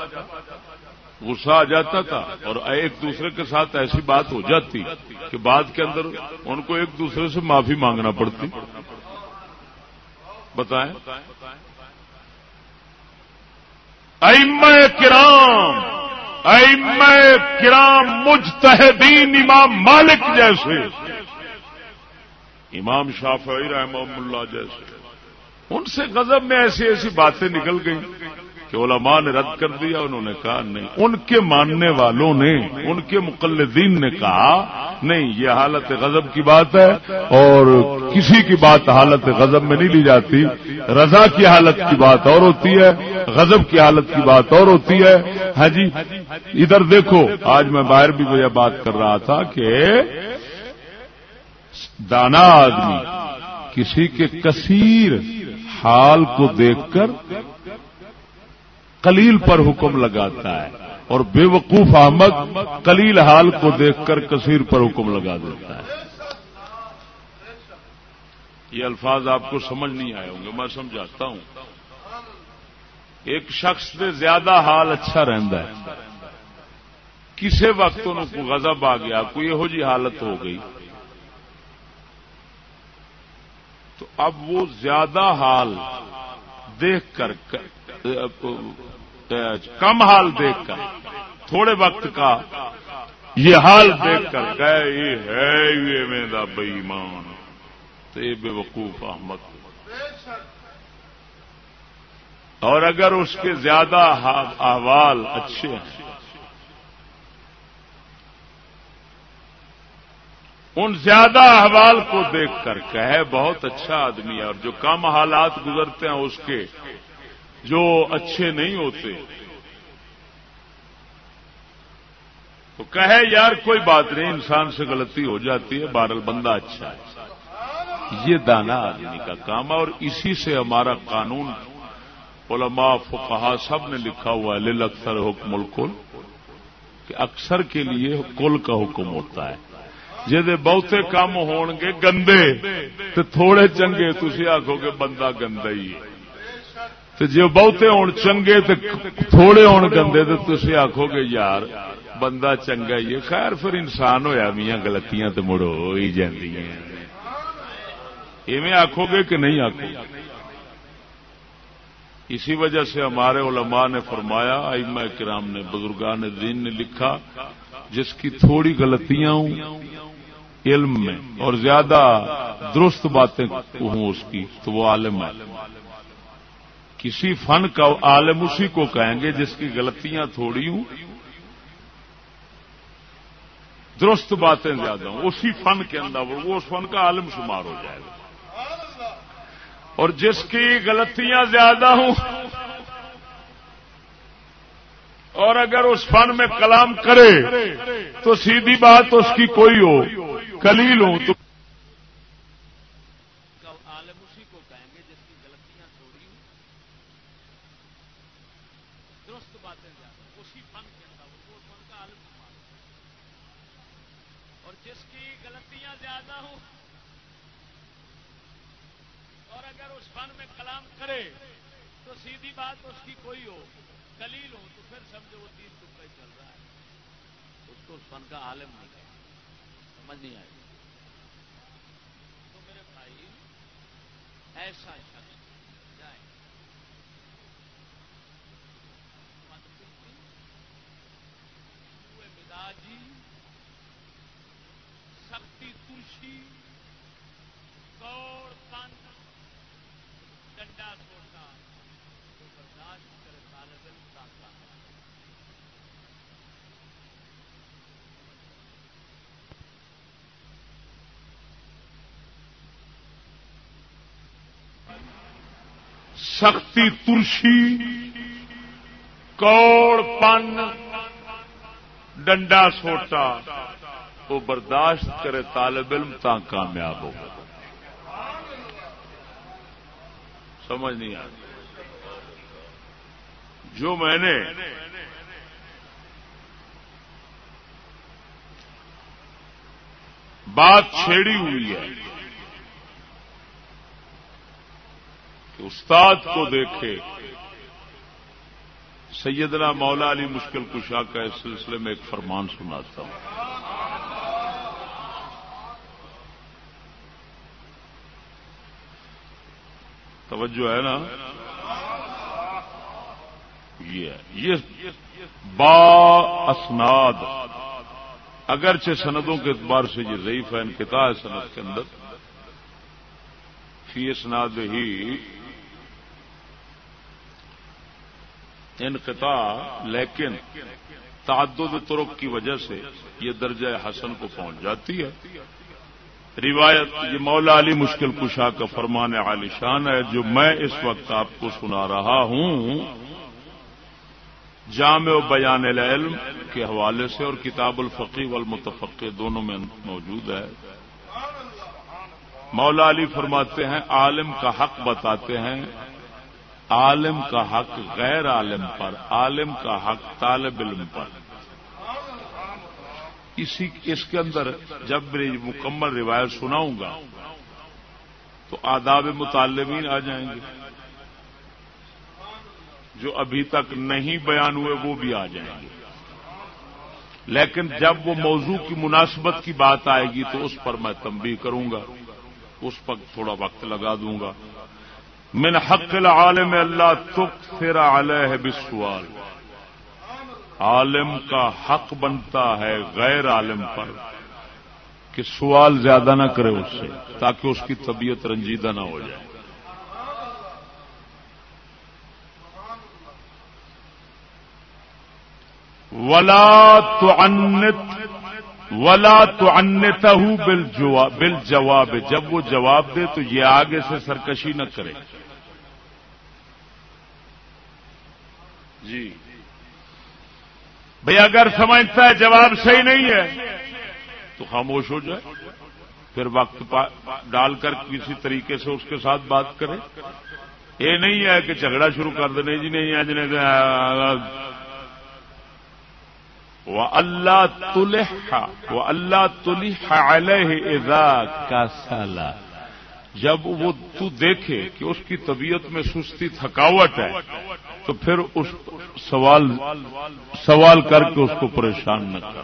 غصہ آ جاتا تھا، اور ایک دوسرے کے ساتھ ایسی بات ہو جاتی کہ بعد کے اندر ان کو ایک دوسرے سے معافی مانگنا پڑتی۔ بتائیں؟ ایم کرام ایم کرام مجتہدین امام مالک جیسے، امام شافعی رحمہ اللہ جیسے۔ ان سے غضب میں ایسی ایسی باتیں نکل گئی کہ علماء نے رد کر دیا، انہوں نے کہا نہیں۔ ان کے ماننے والوں نے، ان کے مقلدین نے کہا نہیں، یہ حالت غضب کی بات ہے اور کسی کی بات حالت غضب میں نہیں لی جاتی۔ رضا کی حالت کی بات اور ہوتی ہے، غضب کی حالت کی بات اور ہوتی ہے۔ ہاں جی ادھر دیکھو، آج میں باہر بھی یہ بات کر رہا تھا کہ دانا آدمی کسی کے کثیر حال کو دیکھ کر کلیل پر حکم لگاتا ہے اور بے وقوف احمد کلیل حال کو دیکھ کر کثیر پر حکم لگا دیتا ہے۔ یہ الفاظ آپ کو سمجھ نہیں آئے ہوں گے، میں سمجھاتا ہوں۔ ایک شخص سے زیادہ حال اچھا رہتا ہے۔ کسی وقت ان کو غضب آ گیا، کوئی یہو جی حالت ہو گئی۔ تو اب وہ زیادہ حال دیکھ کر کم حال دیکھ کر، تھوڑے وقت کا یہ حال دیکھ کر کہ یہ ہے میرا بئیمان تو بے وقوف احمد۔ اور اگر اس کے زیادہ احوال اچھے ہیں ان زیادہ احوال کو دیکھ کر کہ بہت اچھا آدمی ہے اور جو کم حالات گزرتے ہیں اس کے، جو اچھے نہیں ہوتے۔ تو کہے، یار، کوئی بات نہیں، انسان سے غلطی ہو جاتی ہے بارل بندہ اچھا ہے۔ یہ دانا آدمی کا کام ہے اور اسی سے ہمارا قانون علماء فقہا سب نے لکھا ہوا ہے لل اکثر حکم الکل کہ اکثر کے لیے کل کا حکم ہوتا ہے۔ جی بہتے کام ہون گے گندے تو تھوڑے چنگے تھی آخو گے بندہ گندا ہی جی بہتے ہون چنگے تو تھوڑے ہون گندے تو تھی آخو گے یار بندہ چنگا ہی ہے۔ خیر پھر انسان ہویا میاں گلتیاں تو مڑ ہو ہی ایویں آخو گے کہ نہیں آخو گے؟ اسی وجہ سے ہمارے علماء نے فرمایا اما کرام نے، بزرگان دین نے لکھا، جس کی تھوڑی غلطیاں ہوں علم میں اور زیادہ درست باتیں ہوں اس کی، تو وہ عالم ہے۔ کسی فن کا عالم اسی کو کہیں گے جس کی غلطیاں تھوڑی ہوں۔ درست باتیں زیادہ ہوں۔ اسی فن کے اندر وہ اس فن کا عالم شمار ہو جائے گا۔ اور جس کی غلطیاں زیادہ ہوں اور اگر اس فن میں کلام کرے تو سیدھی بات اس کی کوئی ہو، کلیل ہو، تو کلام کرے تو سیدھی بات اس کی کوئی ہو۔ کلیل ہوں تو پھر سمجھو وہ تین روپئے چل رہا ہے۔ اس کو فن کا عالم نہیں ہے سمجھ نہیں آئی۔ تو میرے بھائی، ایسا شخص جائے۔ مداجی سختی ترشی گوڑ پن ڈنڈا چھوڑنا برداشت۔ کوڑ پن، ڈنڈا سوٹا وہ برداشت کرے طالب علم تا کامیاب ہوگا سمجھ نہیں آ جو میں نے بات چھیڑی ہوئی ہے کہ استاد کو دیکھے، سیدنا مولا علی مشکل کشا کا اس سلسلے میں ایک فرمان سناتا ہوں۔ توجہ ہے نا؟ یہ با اسناد۔ اگرچہ سندوں کے اعتبار سے یہ ضعیف ہے انکتا ہے سند کے اندر۔ فی اسناد ہی انقطاع، لیکن تعدد طرق کی وجہ سے یہ درجہ حسن کو پہنچ جاتی ہے۔ روایت، یہ مولا علی مشکل کشا کا فرمان عالی شان ہے، جو میں اس وقت آپ کو سنا رہا ہوں۔ جامع و بیان العلم کے حوالے سے اور کتاب الفقی والمتفقی دونوں میں موجود ہے۔ مولا علی فرماتے ہیں، عالم کا حق بتاتے ہیں۔ عالم کا حق غیر عالم پر، عالم کا حق طالب علم پر۔ اسی، اس کے اندر جب میں مکمل روایت سناؤں گا تو آداب مطالبین آ جائیں گے۔ جو ابھی تک نہیں بیان ہوئے وہ بھی آ جائیں گے۔ لیکن جب وہ موضوع کی مناسبت کی بات آئے گی تو اس پر میں تنبیہ کروں گا۔ اس پر تھوڑا وقت لگا دوں گا۔ من حق العالم اللہ تک تیرا علیہ بسوال عالم کا حق بنتا ہے غیر عالم پر کہ سوال زیادہ نہ کرے اس سے تاکہ اس کی طبیعت رنجیدہ نہ ہو جائے۔ ولا تو ولا تو انتہ بل جواب جب وہ جواب دے تو یہ آگے سے سرکشی نہ کرے۔ جی۔ بھئی اگر سمجھتا ہے جواب صحیح نہیں ہے، تو خاموش ہو جائے۔ پھر وقت ڈال کر کسی طریقے سے اس کے ساتھ بات کرے۔ یہ نہیں ہے کہ جھگڑا شروع کر دے جی نہیں، آج نے وہ اللہ تلحا وہ اللہ تلحا اذا کا سالا جب وہ تو دیکھے کہ اس کی طبیعت میں سستی تھکاوٹ ہے، تو پھر اس سوال سوال کر کے اس کو پریشان نہ کر۔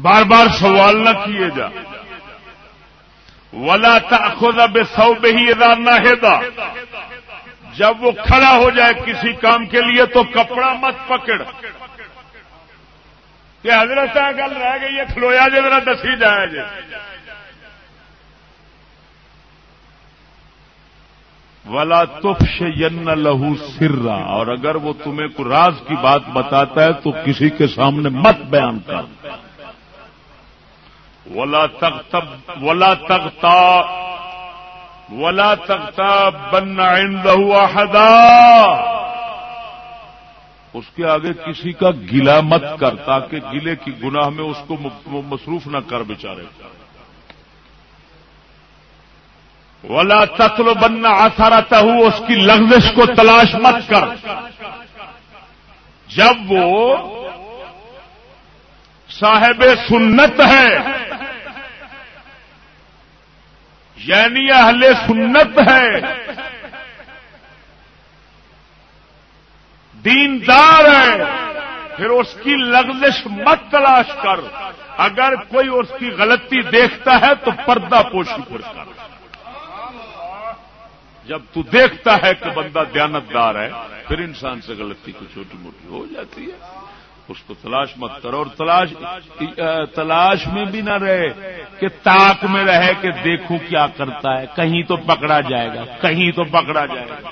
بار بار سوال نہ کیے جا۔ ولا خود اب سو بے ہی نہ جب وہ کھڑا ہو جائے کسی کام کے لیے تو کپڑا مت پکڑ۔ کہ حضرت گل رہ گئی ہے، کھلویا جی ذرا دسی جائے جی۔ ولا تفش ین لہو سرا۔ اور اگر وہ تمہیں کو راز کی بات بتاتا ہے، تو کسی کے سامنے مت بیان کر۔ ولا ولا تختا ولا تختا بن لہو احدا اس کے آگے کسی کا گلا مت کر تاکہ گلے کی گناہ میں اس کو مصروف نہ کر بےچارے ولا تتل بننا آسارا ہوں اس کی لغزش کو تلاش مت کر۔ جب وہ صاحب سنت ہے یعنی اہل سنت ہے دیندار ہے پھر اس کی لغزش مت تلاش کر۔ اگر کوئی اس کی غلطی دیکھتا ہے تو پردہ پوشی پر کر۔ جب تو دیکھتا ہے کہ بندہ دیانت دار ہے، پھر انسان سے غلطی کو چھوٹی موٹی ہو جاتی ہے۔ اس کو تلاش مت کرو اور تلاش تلاش میں بھی نہ رہے کہ تاک میں رہے کہ دیکھوں کیا کرتا ہے۔ کہیں تو پکڑا جائے گا، کہیں تو پکڑا جائے گا۔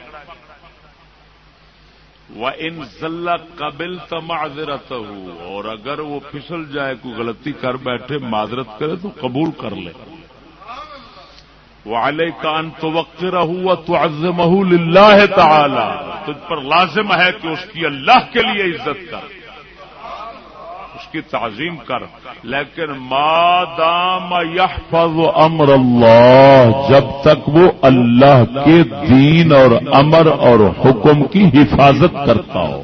وہ ان ضلع قبل تماضرت ہو اور اگر وہ پھسل جائے، کوئی غلطی کر بیٹھے، معذرت کرے، تو قبول کر لے۔ وہ علیہ کان تو وقت رہو تو عزم تعالی تجھ پر لازم ہے کہ اس کی اللہ کے لیے عزت کر۔ کی تعظیم کر، لیکن مادام یحفظ امر اللہ جب تک وہ اللہ کے دین اور امر اور حکم کی حفاظت کرتا ہو۔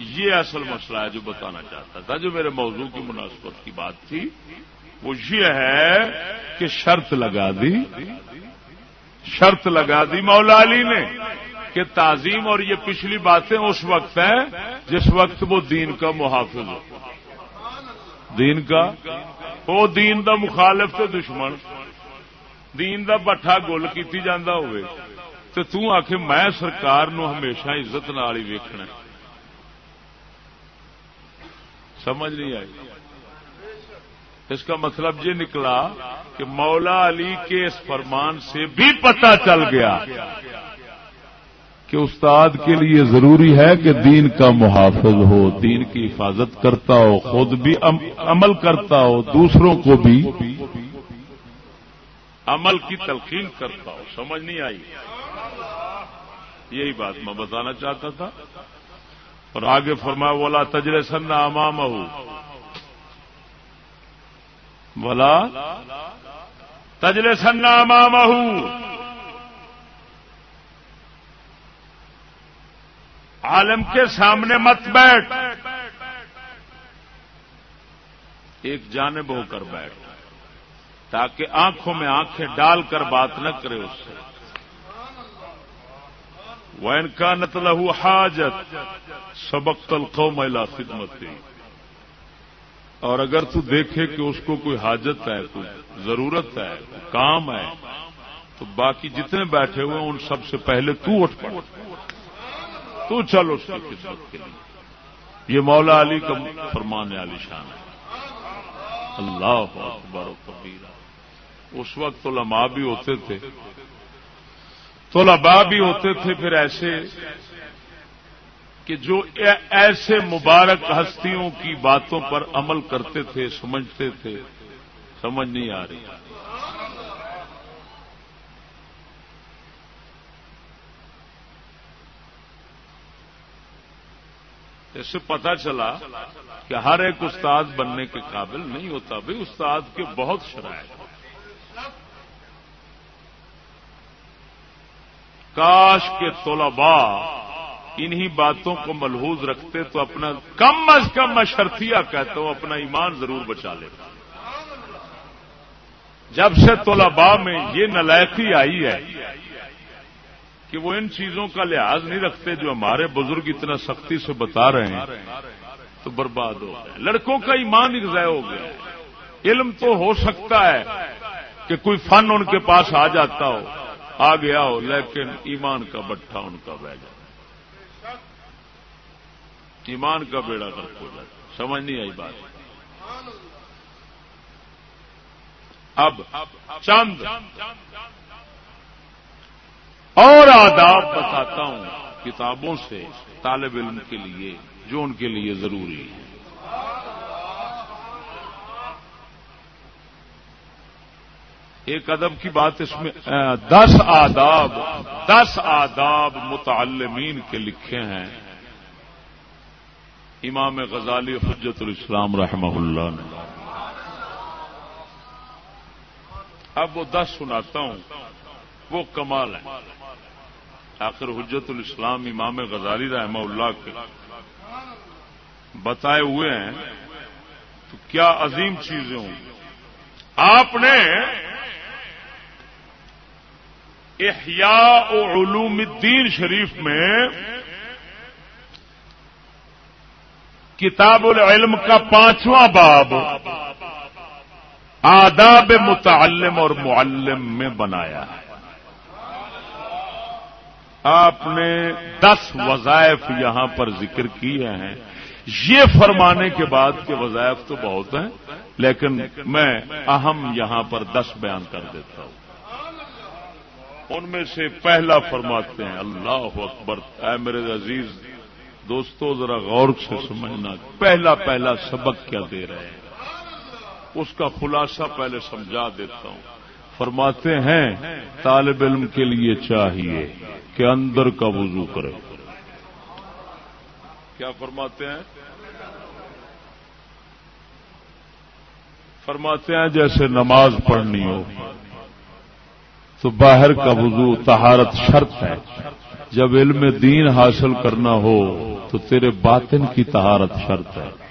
یہ اصل مسئلہ ہے جو بتانا چاہتا تھا۔ جو میرے موضوع کی مناسبت کی بات تھی، وہ یہ ہے کہ شرط لگا دی، شرط لگا دی مولا علی نے۔ کہ تعظیم اور یہ پچھلی باتیں اس وقت ہیں جس وقت وہ دین کا محافظ ہو۔ دین کا؟ وہ دین دا مخالف تو دشمن۔ دین دا بٹھا گول کی جانا ہوئے۔ تو توں آخ میں سرکار نو ہمیشہ عزت نال ہی ویکھنا سمجھ نہیں آئی؟ اس کا مطلب یہ نکلا کہ مولا علی کے اس فرمان سے بھی پتہ چل گیا کہ استاد کے لیے ضروری ہے کہ دین کا محافظ ہو، دین کی حفاظت کرتا ہو، خود بھی عمل کرتا ہو، دوسروں کو بھی عمل کی تلقین کرتا ہو۔ سمجھ نہیں آئی؟ یہی بات میں بتانا چاہتا تھا۔ اور آگے فرمایا بولا تجرے سن امام بولا تجرے سن امام عالم کے سامنے مت بیٹھ۔ ایک جانب ہو کر بیٹھ، تاکہ آنکھوں میں آنکھیں ڈال کر بات نہ کرے اس سے۔ وین کا نت لہو حاجت سبق تلخو میلا خدمت اور اگر تو دیکھے کہ اس کو کوئی حاجت ہے، کوئی ضرورت ہے، کوئی کام ہے، تو باقی جتنے بیٹھے ہوئے ان سب سے پہلے تو اٹھ پڑ تو چل اس کی خدمت کے لیے۔ یہ مولا علی کا فرمان علی شان ہے۔ اللہ اکبر و کبیرہ۔ اس وقت علماء بھی ہوتے تھے۔ طلباء بھی ہوتے تھے پھر ایسے کہ جو ایسے مبارک ہستیوں کی باتوں پر عمل کرتے تھے، سمجھتے تھے۔ سمجھ نہیں آ رہی۔ اس سے پتا چلا کہ ہر ایک استاد بننے کے قابل نہیں ہوتا۔ بھی استاد کے بہت شرائط کاش کے طلباء انہی باتوں کو ملحوظ رکھتے تو اپنا کم از کم میں کہتا ہوں اپنا ایمان ضرور بچا لیتا۔ جب سے طلباء میں یہ نلائقی آئی ہے کہ وہ ان چیزوں کا لحاظ نہیں رکھتے جو ہمارے بزرگ اتنا سختی سے بتا رہے ہیں۔ تو برباد ہو گئے۔ لڑکوں کا ایمان ایک ضائع ہو گیا۔ علم تو ہو سکتا ہے کہ کوئی فن ان کے پاس آ جاتا ہو، آ گیا ہو، لیکن ایمان کا بٹھا ان کا بہ جائے ایمان کا بیڑا کر ہو جائے سمجھ نہیں آئی بات۔ اب چند اور آداب بتاتا ہوں کتابوں سے طالب علم کے لیے جو ان کے لیے ضروری ہے ایک ادب کی بات اس میں دس آداب دس آداب متعلمین کے لکھے ہیں۔ امام غزالی حجت الاسلام رحمہ اللہ نے۔ اب وہ دس سناتا ہوں، وہ کمال ہے۔ آخر حجت الاسلام امام غزالی رحمہ اللہ کے بتائے ہوئے ہیں، تو کیا عظیم چیزیں ہوں؟ آپ نے احیاء علوم الدین شریف میں کتاب العلم کا پانچواں باب آداب متعلم اور معلم میں بنایا ہے۔ آپ نے دس وظائف یہاں پر ذکر کیے ہیں۔ یہ فرمانے کے بعد کے وظائف تو بہت ہیں، لیکن میں اہم یہاں پر دس بیان کر دیتا ہوں۔ ان میں سے پہلا فرماتے ہیں، اللہ اکبر۔ اے میرے عزیز، دوستو، ذرا غور سے سمجھنا۔ پہلا پہلا سبق کیا دے رہے ہیں۔ اس کا خلاصہ پہلے سمجھا دیتا ہوں۔ فرماتے ہیں، طالب علم کے لیے چاہیے۔ کہ اندر کا وضو کرے۔ کیا فرماتے ہیں؟ فرماتے ہیں جیسے نماز پڑھنی ہو، تو باہر کا وضو تہارت شرط ہے۔ جب علم دین حاصل کرنا ہو، تو تیرے باطن کی تہارت شرط ہے۔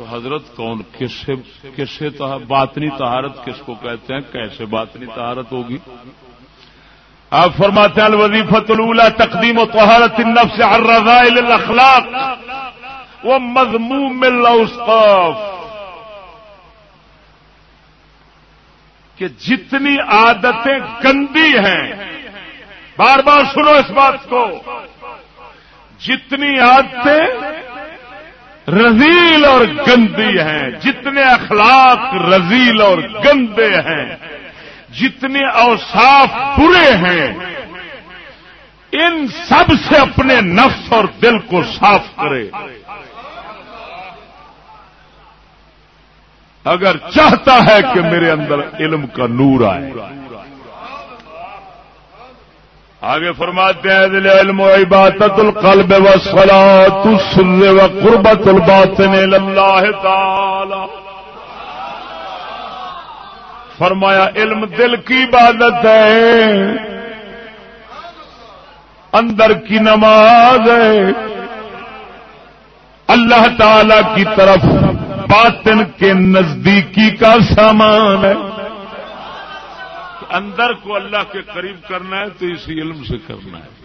تو حضرت کون؟ کس سے باطنی تہارت کس کو کہتے ہیں؟ کیسے باطنی تہارت ہوگی؟ آپ فرماتے ہیں وظیفت الولا تقدیم و تہارت النفس الرضائل الاخلاق وہ مضموم الاوصاف۔ کہ جتنی عادتیں گندی ہیں، بار بار سنو اس بات کو، جتنی عادتیں رزیل اور گندی ہیں۔ جتنے اخلاق رزیل اور گندے ہیں، جتنے اوصاف برے ہیں، ان سب سے اپنے نفس اور دل کو صاف کرے۔ اگر چاہتا ہے کہ میرے اندر علم کا نور آئے۔ آگے فرماتے ہیں دل علم و عبادت القلب و صلاۃ السر و قربت الباطن اللہ تعالی۔ فرمایا، علم دل کی عبادت ہے، اندر کی نماز ہے۔ اللہ تعالی کی طرف باطن کے نزدیکی کا سامان ہے۔ اندر کو اللہ کے قریب کرنا ہے تو اسی علم سے کرنا ہے۔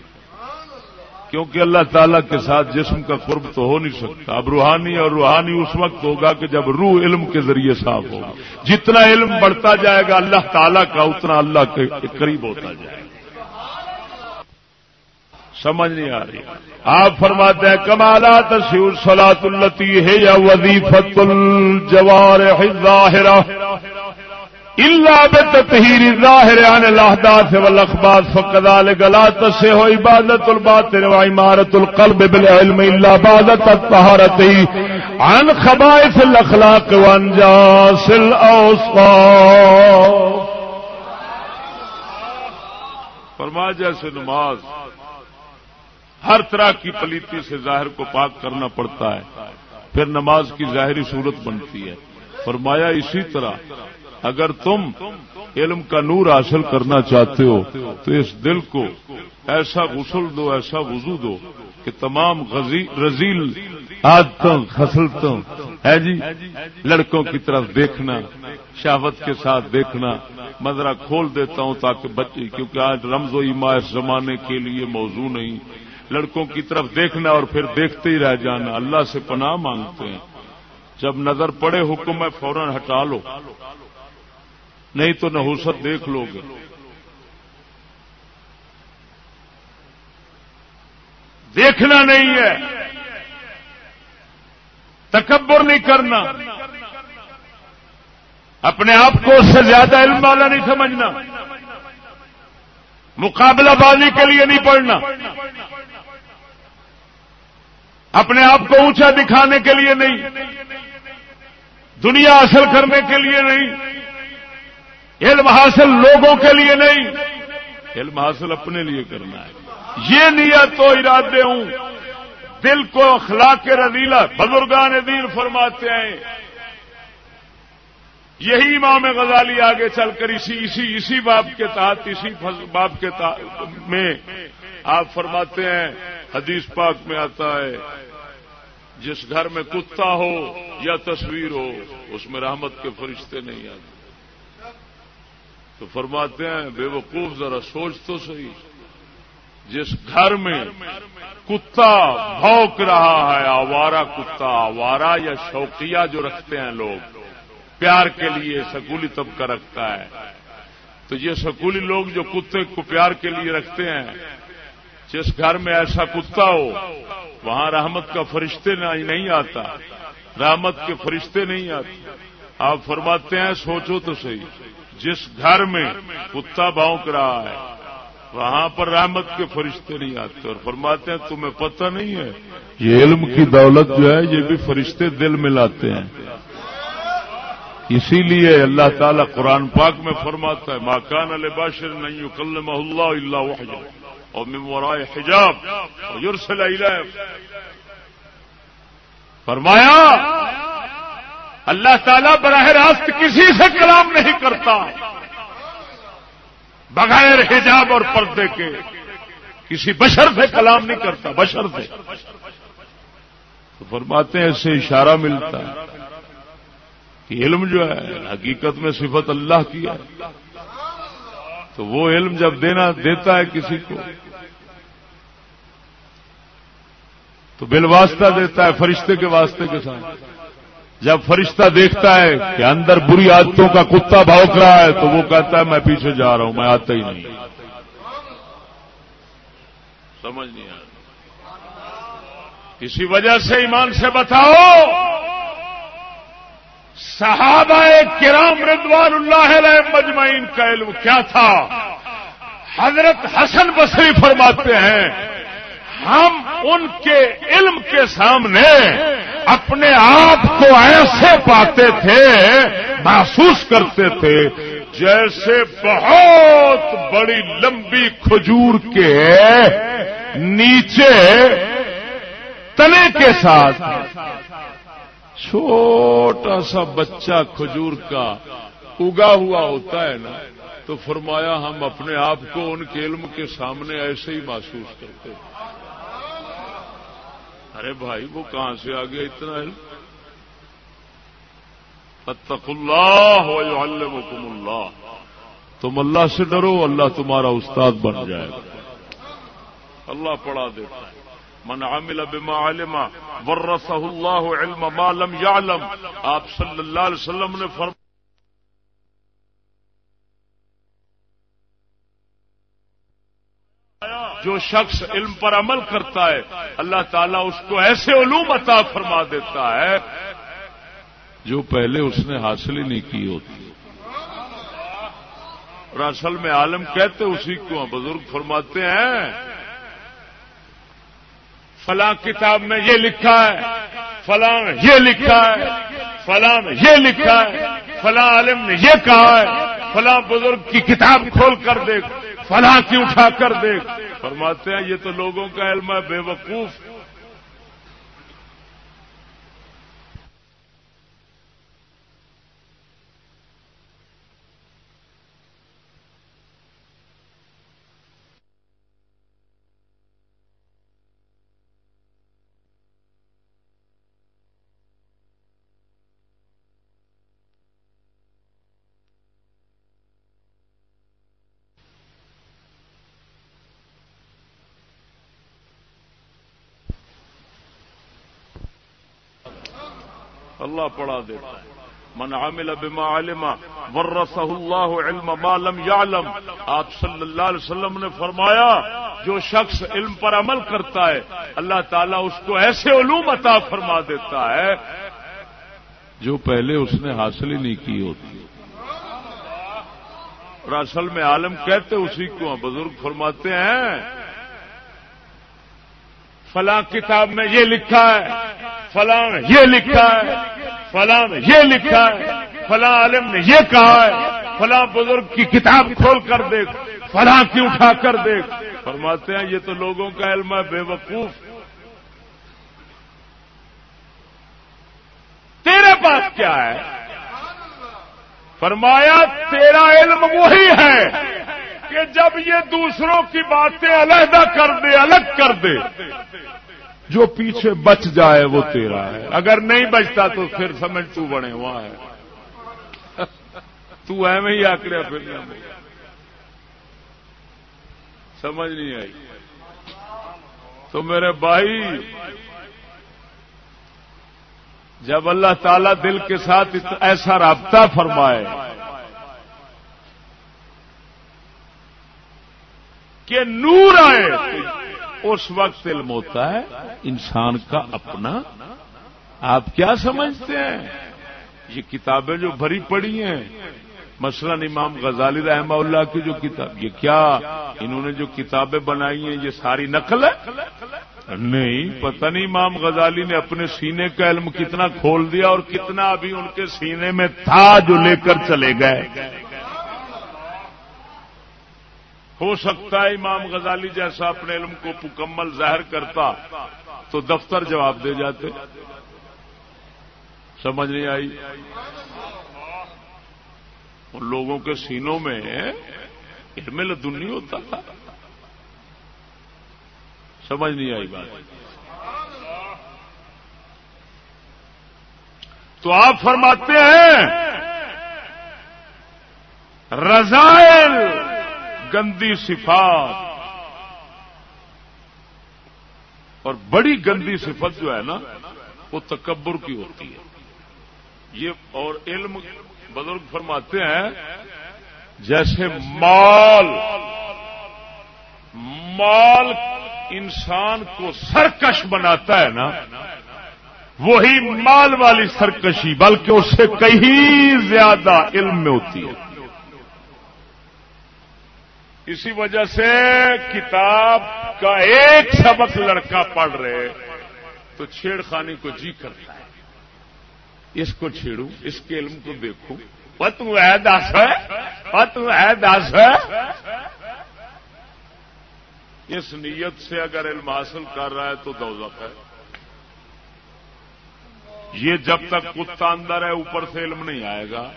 کیونکہ اللہ تعالیٰ کے ساتھ جسم کا قرب تو ہو نہیں سکتا۔ اب روحانی اور روحانی اس وقت ہوگا کہ جب روح علم کے ذریعے صاف ہوگا۔ جتنا علم بڑھتا جائے گا اللہ تعالیٰ کا، اتنا اللہ کے قریب ہوتا جائے گا۔ سمجھ نہیں آ رہی۔ آپ فرماتے ہیں کمالات شیور سلاط التی ہے یا وظیفت الجوار ظاہرہ اللہ بتطہیر ظاہر عن الاحداث والاخبار فقذلك لا تصح عبادت الباطن وعمارت القلب بالعلم الا بعد الطهارة عن خبائث الاخلاق وانجاس الاوصاف فرما جیسے نماز ہر طرح کی پلیتی سے ظاہر کو پاک کرنا پڑتا ہے، پھر نماز کی ظاہری صورت بنتی ہے۔ فرمایا اسی طرح اگر تم علم کا نور حاصل کرنا چاہتے ہو، تو اس دل کو ایسا غسل دو، ایسا وضو دو کہ تمام رزیل عادتوں خسلتوں ہے جی لڑکوں کی طرف دیکھنا، شہوت کے ساتھ دیکھنا مدرا کھول دیتا ہوں تاکہ بچے کیونکہ آج رمز و ایما اس زمانے کے لیے موضوع نہیں۔ لڑکوں کی طرف دیکھنا اور پھر دیکھتے ہی رہ جانا، اللہ سے پناہ مانگتے ہیں۔ جب نظر پڑے حکم ہے فوراً ہٹا لو۔ نہیں تو نحوست دیکھ لو گے۔ دیکھنا نہیں ہے۔ تکبر نہیں کرنا۔ اپنے آپ کو اس سے زیادہ علم والا نہیں سمجھنا۔ مقابلہ بازی کے لیے نہیں پڑھنا۔ اپنے آپ کو اونچا دکھانے کے لیے نہیں۔ دنیا حاصل کرنے کے لیے نہیں۔ علم حاصل لوگوں کے لیے نہیں، علم حاصل اپنے لیے کرنا ہے۔ یہ نیت تو ارادے ہوں۔ دل کو اخلاق رضیلا بزرگان دین فرماتے ہیں۔ یہی امام غزالی آگے چل کر اسی اسی اسی باب کے تحت، اسی باب کے میں آپ فرماتے ہیں، حدیث پاک میں آتا ہے، جس گھر میں کتا ہو یا تصویر ہو، اس میں رحمت کے فرشتے نہیں آتے۔ تو فرماتے ہیں بے وقوف ذرا سوچ تو صحیح۔ جس گھر میں کتا بھوک رہا ہے آوارا کتا آوارا یا شوقیہ جو رکھتے ہیں لوگ، پیار کے لیے سکولی طبقہ رکھتا ہے۔ تو یہ سکولی لوگ جو کتے کو پیار کے لیے رکھتے ہیں، جس گھر میں ایسا کتا ہو، وہاں رحمت کا فرشتے نہیں آتا۔ رحمت کے فرشتے نہیں آتے۔ آپ فرماتے ہیں سوچو تو صحیح۔ جس گھر میں کتا بھونک رہا ہے، وہاں پر رحمت کے فرشتے نہیں آتے اور فرماتے ہیں، تمہیں پتہ نہیں ہے، یہ علم کی دولت جو ہے، یہ بھی فرشتے دل میں لاتے ہیں۔ اسی لیے اللہ تعالیٰ قرآن پاک میں فرماتا ہے ماکان الباشر نہیں کل محلہ اللہ اور ممورائے حجاب یورسل فرمایا اللہ تعالیٰ براہ راست کسی سے کلام نہیں کرتا۔ بغیر حجاب اور پردے کے کسی بشر سے کلام نہیں کرتا، بشر سے۔ تو فرماتے ہیں اس سے اشارہ ملتا ہے کہ علم جو ہے، حقیقت میں صفت اللہ کی ہے۔ تو وہ علم جب دینا، دیتا ہے کسی کو، تو بل واسطہ دیتا ہے فرشتے کے واسطے کے ساتھ۔ جب فرشتہ دیکھتا ہے کہ اندر بری عادتوں کا کتا بھوک رہا ہے، تو وہ کہتا ہے، میں پیچھے جا رہا ہوں، میں آتا ہی نہیں۔ سمجھ نہیں آ اسی وجہ سے ایمان سے بتاؤ۔ صحابہ کرام رضوان اللہ علیہ مجمعین کا علم کیا تھا؟ حضرت حسن بصری فرماتے ہیں ہم ان کے علم کے سامنے اپنے آپ کو ایسے پاتے تھے، محسوس کرتے تھے جیسے بہت بڑی لمبی کھجور کے نیچے تنے کے ساتھ۔ چھوٹا سا بچہ کھجور کا اگا ہوا ہوتا ہے نا، تو فرمایا ہم اپنے آپ کو ان کے علم کے سامنے ایسے ہی محسوس کرتے ارے بھائی، وہ کہاں سے آ گیا اتنا علم؟ اتق اللہ ويعلمكم اللہ۔ تم اللہ سے ڈرو، اللہ تمہارا استاد بن جائے گا۔ اللہ پڑھا دیتا ہے۔ من عمل بما علم، ورثه الله علم ما لم يعلم۔ آپ صلی اللہ علیہ وسلم نے فرمایا جو شخص علم پر عمل کرتا ہے، اللہ تعالیٰ اس کو ایسے علوم عطا فرما دیتا ہے جو پہلے اس نے حاصل ہی نہیں کی ہوتی۔ اور اصل میں عالم کہتے اسی کو بزرگ فرماتے ہیں۔ فلاں کتاب میں یہ لکھا ہے، فلاں یہ لکھا ہے، فلاں یہ لکھا ہے، فلاں عالم نے یہ کہا ہے، فلاں بزرگ کی کتاب کھول کر دیکھ فلاں کی اٹھا کر دیکھ فرماتے ہیں یہ تو لوگوں کا علم ہے، بے وقوف۔ اللہ پڑھا دیتا ہے۔ من عمل بما علم ورثه الله علم ما لم يعلم آپ صلی اللہ علیہ وسلم نے فرمایا، جو شخص علم پر عمل کرتا ہے، اللہ تعالیٰ اس کو ایسے علوم عطا فرما دیتا ہے جو پہلے اس نے حاصل ہی نہیں کی ہوتی۔ اور اصل میں عالم کہتے اسی کو بزرگ فرماتے ہیں، فلاں کتاب میں یہ لکھا ہے، فلاں یہ لکھا ہے۔ فلاں یہ لکھا ہے، فلاں عالم نے یہ کہا ہے، فلاں بزرگ کی کتاب کھول کر دیکھ، فلاں کی اٹھا کر دیکھ۔ فرماتے ہیں، یہ تو لوگوں کا علم ہے، بے وقوف۔ تیرے پاس کیا ہے؟ فرمایا، تیرا علم وہی ہے کہ جب یہ دوسروں کی باتیں علیحدہ کر دے، الگ کر دے۔ جو پیچھے بچ جائے وہ تیرا ہے۔ اگر نہیں بچتا تو پھر سمجھ تو بنے وہاں ہے۔ تو میں ہی آکڑیا پھر۔ سمجھ نہیں آئی۔ تو میرے بھائی، جب اللہ تعالی دل کے ساتھ ایسا رابطہ فرمائے کہ نور آئے۔ اس وقت علم ہوتا ہے، انسان کا اپنا۔ آپ کیا سمجھتے ہیں؟ یہ کتابیں جو بھری پڑی ہیں۔ مثلا امام غزالی رحمہ اللہ کی جو کتاب، یہ کیا؟ انہوں نے جو کتابیں بنائی ہیں، یہ ساری نقل ہے؟ نہیں، پتہ نہیں امام غزالی نے اپنے سینے کا علم کتنا کھول دیا اور کتنا ابھی ان کے سینے میں تھا جو لے کر چلے گئے۔ ہو سکتا ہے امام غزالی جیسا اپنے علم کو مکمل ظاہر کرتا تو دفتر جواب دے جاتے۔ سمجھ نہیں آئی؟ ان لوگوں کے سینوں میں علم لدنی ہوتا۔ تھا سمجھ نہیں آئی بات۔ تو آپ فرماتے ہیں، رضائل گندی صفات۔ اور بڑی گندی صفت جو ہے نا، وہ تکبر کی ہوتی ہے۔ یہ اور علم بزرگ فرماتے ہیں، جیسے مال مال انسان کو سرکش بناتا ہے نا، وہی مال والی سرکشی، بلکہ اس سے کہیں زیادہ علم میں ہوتی ہے۔ اسی وجہ سے کتاب کا ایک سبق لڑکا پڑھ رہے تو چھیڑ خانی کو جی کرتا ہے۔ اس کو چھیڑوں، اس کے علم کو دیکھوں۔ تم ہے دس ہے تم ہے دس ہے۔ اس نیت سے اگر علم حاصل کر رہا ہے تو دوزخ ہے۔ یہ جب تک کتا اندر ہے، اوپر سے علم نہیں آئے گا۔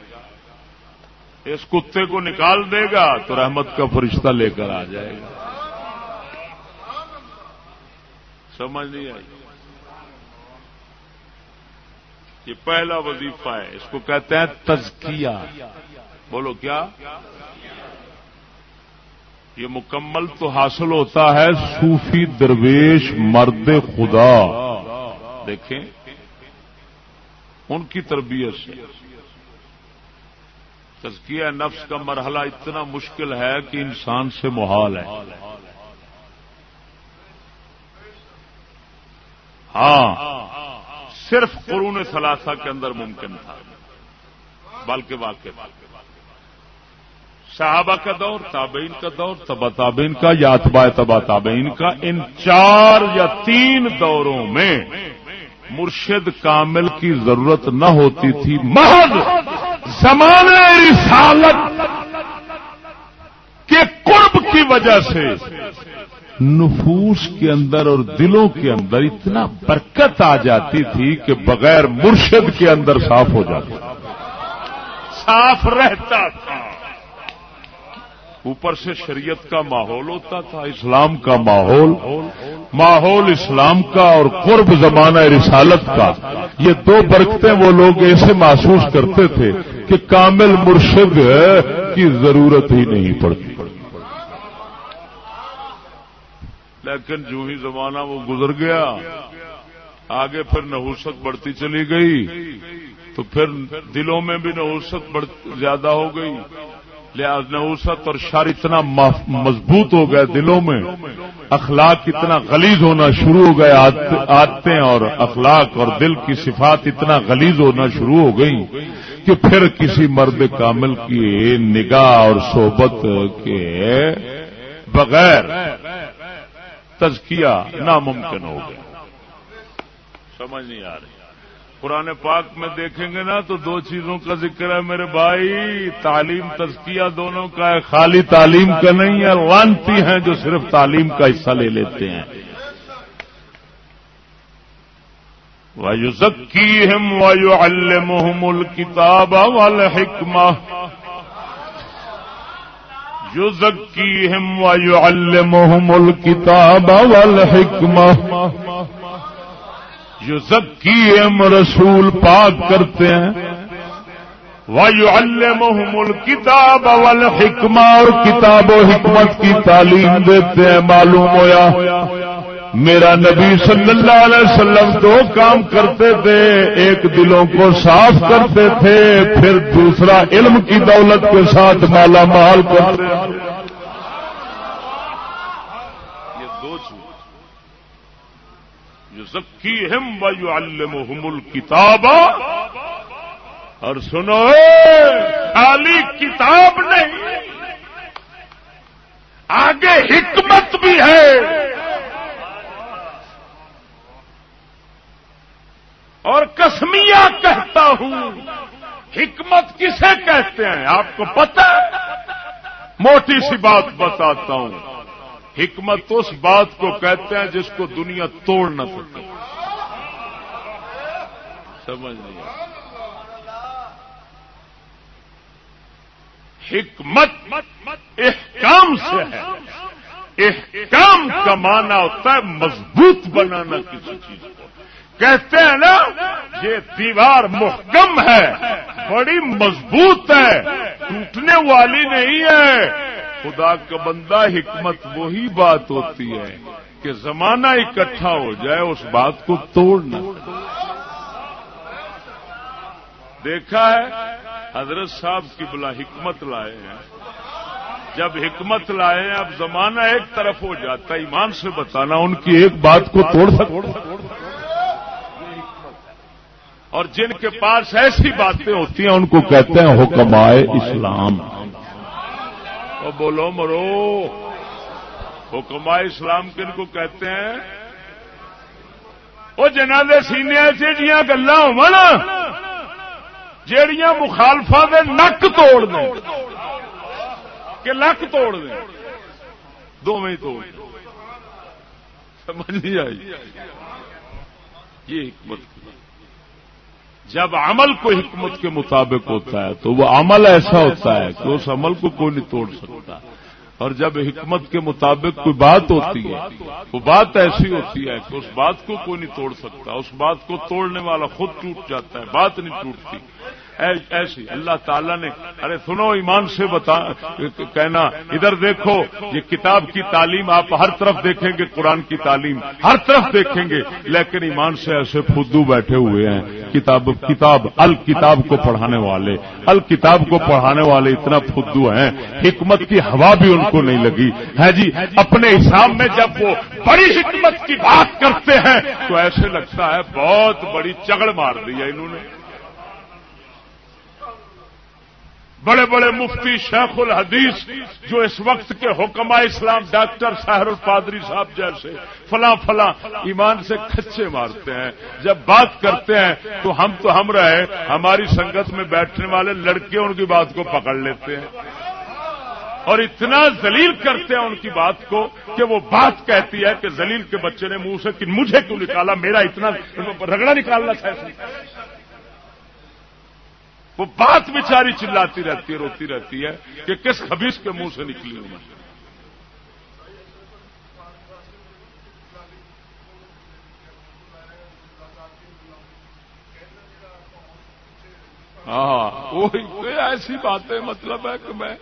اس کتے کو نکال دے گا تو رحمت کا فرشتہ لے کر آ جائے گا۔ سمجھ نہیں آئی؟ یہ پہلا وظیفہ ہے۔ اس کو کہتے ہیں تزکیہ۔ بولو کیا؟ یہ مکمل تو حاصل ہوتا ہے صوفی درویش مرد خدا۔ دیکھیں، ان کی تربیت سے۔ تزکیہ نفس کا مرحلہ اتنا مشکل ہے کہ انسان سے محال ہے۔ ہاں صرف قرون ثلاثہ کے اندر ممکن تھا، بلکہ واقع صحابہ کا دور، تابعین کا دور، تبا تابعین کا یا اتباع تبا تابعین کا، ان چار یا تین دوروں میں مرشد کامل کی ضرورت نہ ہوتی تھی، محض زمانے رسالت کے قرب کی وجہ سے نفوس کے اندر اور دلوں کے اندر اتنا برکت آ جاتی تھی کہ بغیر مرشد کے اندر صاف ہو جاتا، صاف رہتا تھا۔ اوپر سے شریعت کا ماحول ہوتا تھا، اسلام کا ماحول ماحول اسلام کا اور قرب زمانہ رسالت کا۔ یہ دو برکتیں وہ لوگ ایسے محسوس کرتے تھے کہ کامل مرشد کی ضرورت ہی نہیں پڑتی۔ لیکن جو ہی زمانہ وہ گزر گیا، آگے پھر نحوست بڑھتی چلی گئی، تو پھر دلوں میں بھی نحوست زیادہ ہو گئی۔ لہذ نحوست اور شر اتنا مضبوط ہو گئے دلوں میں، اخلاق اتنا غلیظ ہونا شروع ہو گئے آتے اور اخلاق اور دل کی صفات اتنا غلیظ ہونا شروع ہو گئی کہ پھر کسی مرد کامل کی نگاہ اور صحبت کے بغیر تزکیہ ناممکن ہو گیا۔ سمجھ نہیں آ رہی۔ قرآن پاک میں دیکھیں گے نا تو دو چیزوں کا ذکر ہے میرے بھائی، تعلیم تزکیہ دونوں کا ہے۔ خالی تعلیم کا نہیں ہے وانتی ہیں جو صرف تعلیم کا حصہ لے لیتے ہیں۔ وایو ذکی ہم وایو المحم الکتاب والحکمہ یو ذکی جو رسول پاک کرتے ہیں. وایو المحم کتاب اول اور کتاب و حکمت کی تعلیم دیتے ہیں. معلوم ہویا میرا نبی صلی اللہ علیہ وسلم دو کام کرتے تھے. ایک دلوں کو صاف کرتے تھے، پھر دوسرا علم کی دولت کے ساتھ مالا مال کرتے ذکی ہم وایو کتاب اور سنو خالی کتاب نہیں، آگے حکمت بھی ہے۔ اور کسمیا کہتا ہوں، حکمت کسے کہتے ہیں؟ آپ کو پتا موٹی سی بات بتاتا ہوں۔ حکمت اس بات کو کہتے ہیں جس کو دنیا توڑ نہ سکے۔ سمجھ نہیں حکمت احکام سے ہے۔ احکام کا معنی ہوتا ہے مضبوط بنانا کسی چیز کو۔ کہتے ہیں نا، یہ دیوار محکم ہے، بڑی مضبوط ہے، ٹوٹنے والی نہیں ہے۔ خدا کا بندہ حکمت وہی بات ہوتی ہے کہ زمانہ اکٹھا ہو جائے، اس بات کو توڑنا۔ دیکھا ہے، حضرت صاحب کی بلا حکمت لائے ہیں۔ جب حکمت لائے ہیں، اب زمانہ ایک طرف ہو جاتا ہے، ایمان سے بتانا ان کی ایک بات کو توڑ سکتا اور جن کے پاس ایسی باتیں ہوتی ہیں، ان کو کہتے ہیں حکمائے اسلام۔ اور بولو مرو۔ حکمائے اسلام کن کو کہتے ہیں؟ وہ جنہ کے سینیا چیڑیاں گلا ہو جیڑیاں مخالفا دے نک توڑ دیں کہ لک توڑ دیں دونوں توڑ۔ سمجھ نہیں آئی۔ یہ حکمت۔ جب عمل کو حکمت کے مطابق ہوتا ہے تو وہ عمل ایسا ہوتا ہے کہ اس عمل کو کوئی نہیں توڑ سکتا۔ اور جب حکمت کے مطابق کوئی بات ہوتی ہے، وہ بات ایسی ہوتی ہے کہ اس بات کو کوئی نہیں توڑ سکتا۔ اس بات کو توڑنے والا خود ٹوٹ جاتا ہے، بات نہیں ٹوٹتی۔ ایسی اللہ تعالیٰ نے ارے سنو، ایمان سے بتا کہنا، ادھر دیکھو، یہ کتاب کی تعلیم آپ ہر طرف دیکھیں گے، قرآن کی تعلیم ہر طرف دیکھیں گے، لیکن ایمان سے ایسے فدو بیٹھے ہوئے ہیں، کتاب کتاب، الکتاب کو پڑھانے والے۔ الکتاب کو پڑھانے والے اتنا فدو ہیں، حکمت کی ہوا بھی ان کو نہیں لگی۔ ہے جی اپنے حساب میں جب وہ بڑی حکمت کی بات کرتے ہیں، تو ایسے لگتا ہے بہت بڑی چگڑ مار دی ہے انہوں نے۔ بڑے بڑے مفتی شیخ الحدیث جو اس وقت کے حکمہ اسلام ڈاکٹر ساہر الفادری صاحب جیسے فلاں فلاں ایمان سے کچے مارتے ہیں۔ جب بات کرتے ہیں تو ہم تو ہم رہے، ہماری سنگت میں بیٹھنے والے لڑکے ان کی بات کو پکڑ لیتے ہیں۔ اور اتنا ذلیل کرتے ہیں ان کی بات کو کہ وہ بات کہتی ہے کہ ذلیل کے بچے نے منہ سے مجھے کیوں نکالا؟ میرا اتنا رگڑا نکالنا تھا۔ وہ بات بیچاری چلاتی رہتی ہے، روتی رہتی ہے کہ کس خبیص کے منہ سے نکلی ہوئی ہاں وہی ایسی باتیں مطلب ہے کہ میں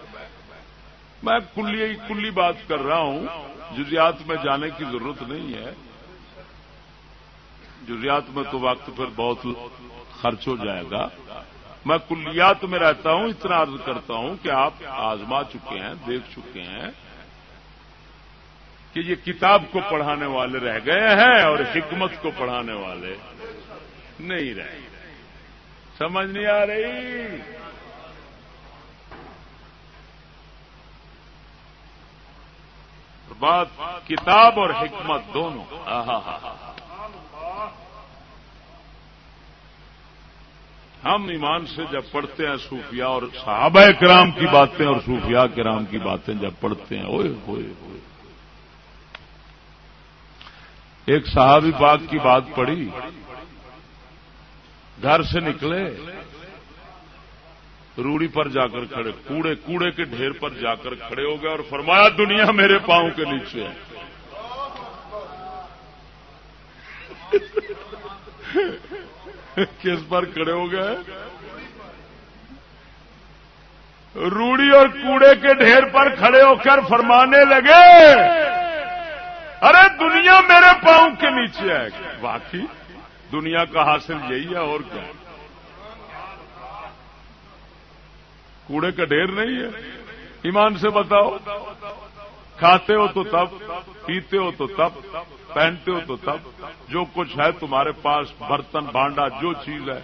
میں کلی کلی بات کر رہا ہوں، جزیات میں جانے کی ضرورت نہیں ہے۔ جزیات میں تو وقت پھر بہت خرچ ہو جائے گا۔ میں کلیات میں رہتا ہوں اتنا عرض کرتا ہوں کہ آپ آزما چکے ہیں، دیکھ چکے ہیں کہ یہ کتاب کو پڑھانے والے رہ گئے ہیں اور حکمت کو پڑھانے والے نہیں رہے سمجھ نہیں آ رہی؟ بات کتاب اور حکمت دونوں۔ ہاں ہاں ہاں ہم ایمان سے جب پڑھتے ہیں صوفیاء اور صحابہ کرام کی باتیں اور صوفیاء کرام کی باتیں جب پڑھتے ہیں ہوئے ہوئے ہوئے ایک صحابی باغ کی بات پڑی گھر سے نکلے، روڑی پر جا کر کھڑے، کوڑے کوڑے کے ڈھیر پر جا کر کھڑے ہو گئے اور فرمایا، دنیا میرے پاؤں کے نیچے ہے۔ کس پر کھڑے ہو گئے؟ روڑی اور کوڑے کے ڈھیر پر کھڑے ہو کر فرمانے لگے، ارے دنیا میرے پاؤں کے نیچے ہے۔ باقی دنیا کا حاصل یہی ہے، اور کیا؟ کوڑے کا ڈھیر نہیں ہے۔ ایمان سے بتاؤ، کھاتے ہو تو تب، پیتے ہو تو تب۔ پہنتے ہو تو تب جو کچھ ہے تمہارے پاس، برتن، بانڈا، جو چیز ہے،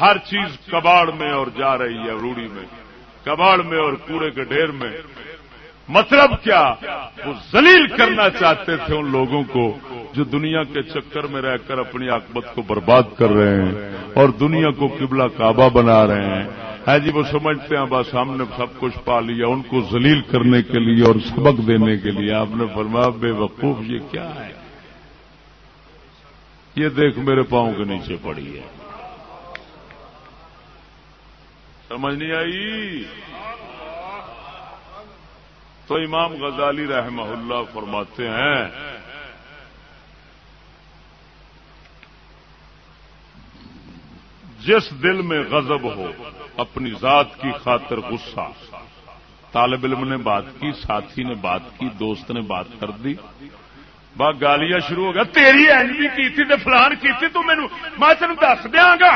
ہر چیز کباڑ میں اور جا رہی ہے روڑی میں، کباڑ میں اور کوڑے کے ڈھیر میں۔ مطلب کیا؟ وہ زلیل کرنا چاہتے تھے ان لوگوں کو جو دنیا کے چکر میں رہ کر اپنی آکبت کو برباد کر رہے ہیں اور دنیا کو قبلہ کعبہ بنا رہے ہیں۔ ہے جی وہ سمجھتے ہیں، بس ہم نے سب کچھ پا لیا ان کو ذلیل کرنے کے لیے اور سبق دینے کے لیے۔ آپ نے فرمایا، بے وقوف یہ کیا ہے؟ یہ دیکھ میرے پاؤں کے نیچے پڑی ہے۔ سمجھ نہیں آئی؟ تو امام غزالی رحمہ اللہ فرماتے ہیں، جس دل میں غضب ہو، اپنی ذات کی خاطر غصہ۔ طالب علم نے بات کی، ساتھی نے بات کی، دوست نے بات کر دی۔ با گالیاں شروع ہو گیا، تیری بھی کی تھی فلان کی تو مینو میں تین دس دیا گا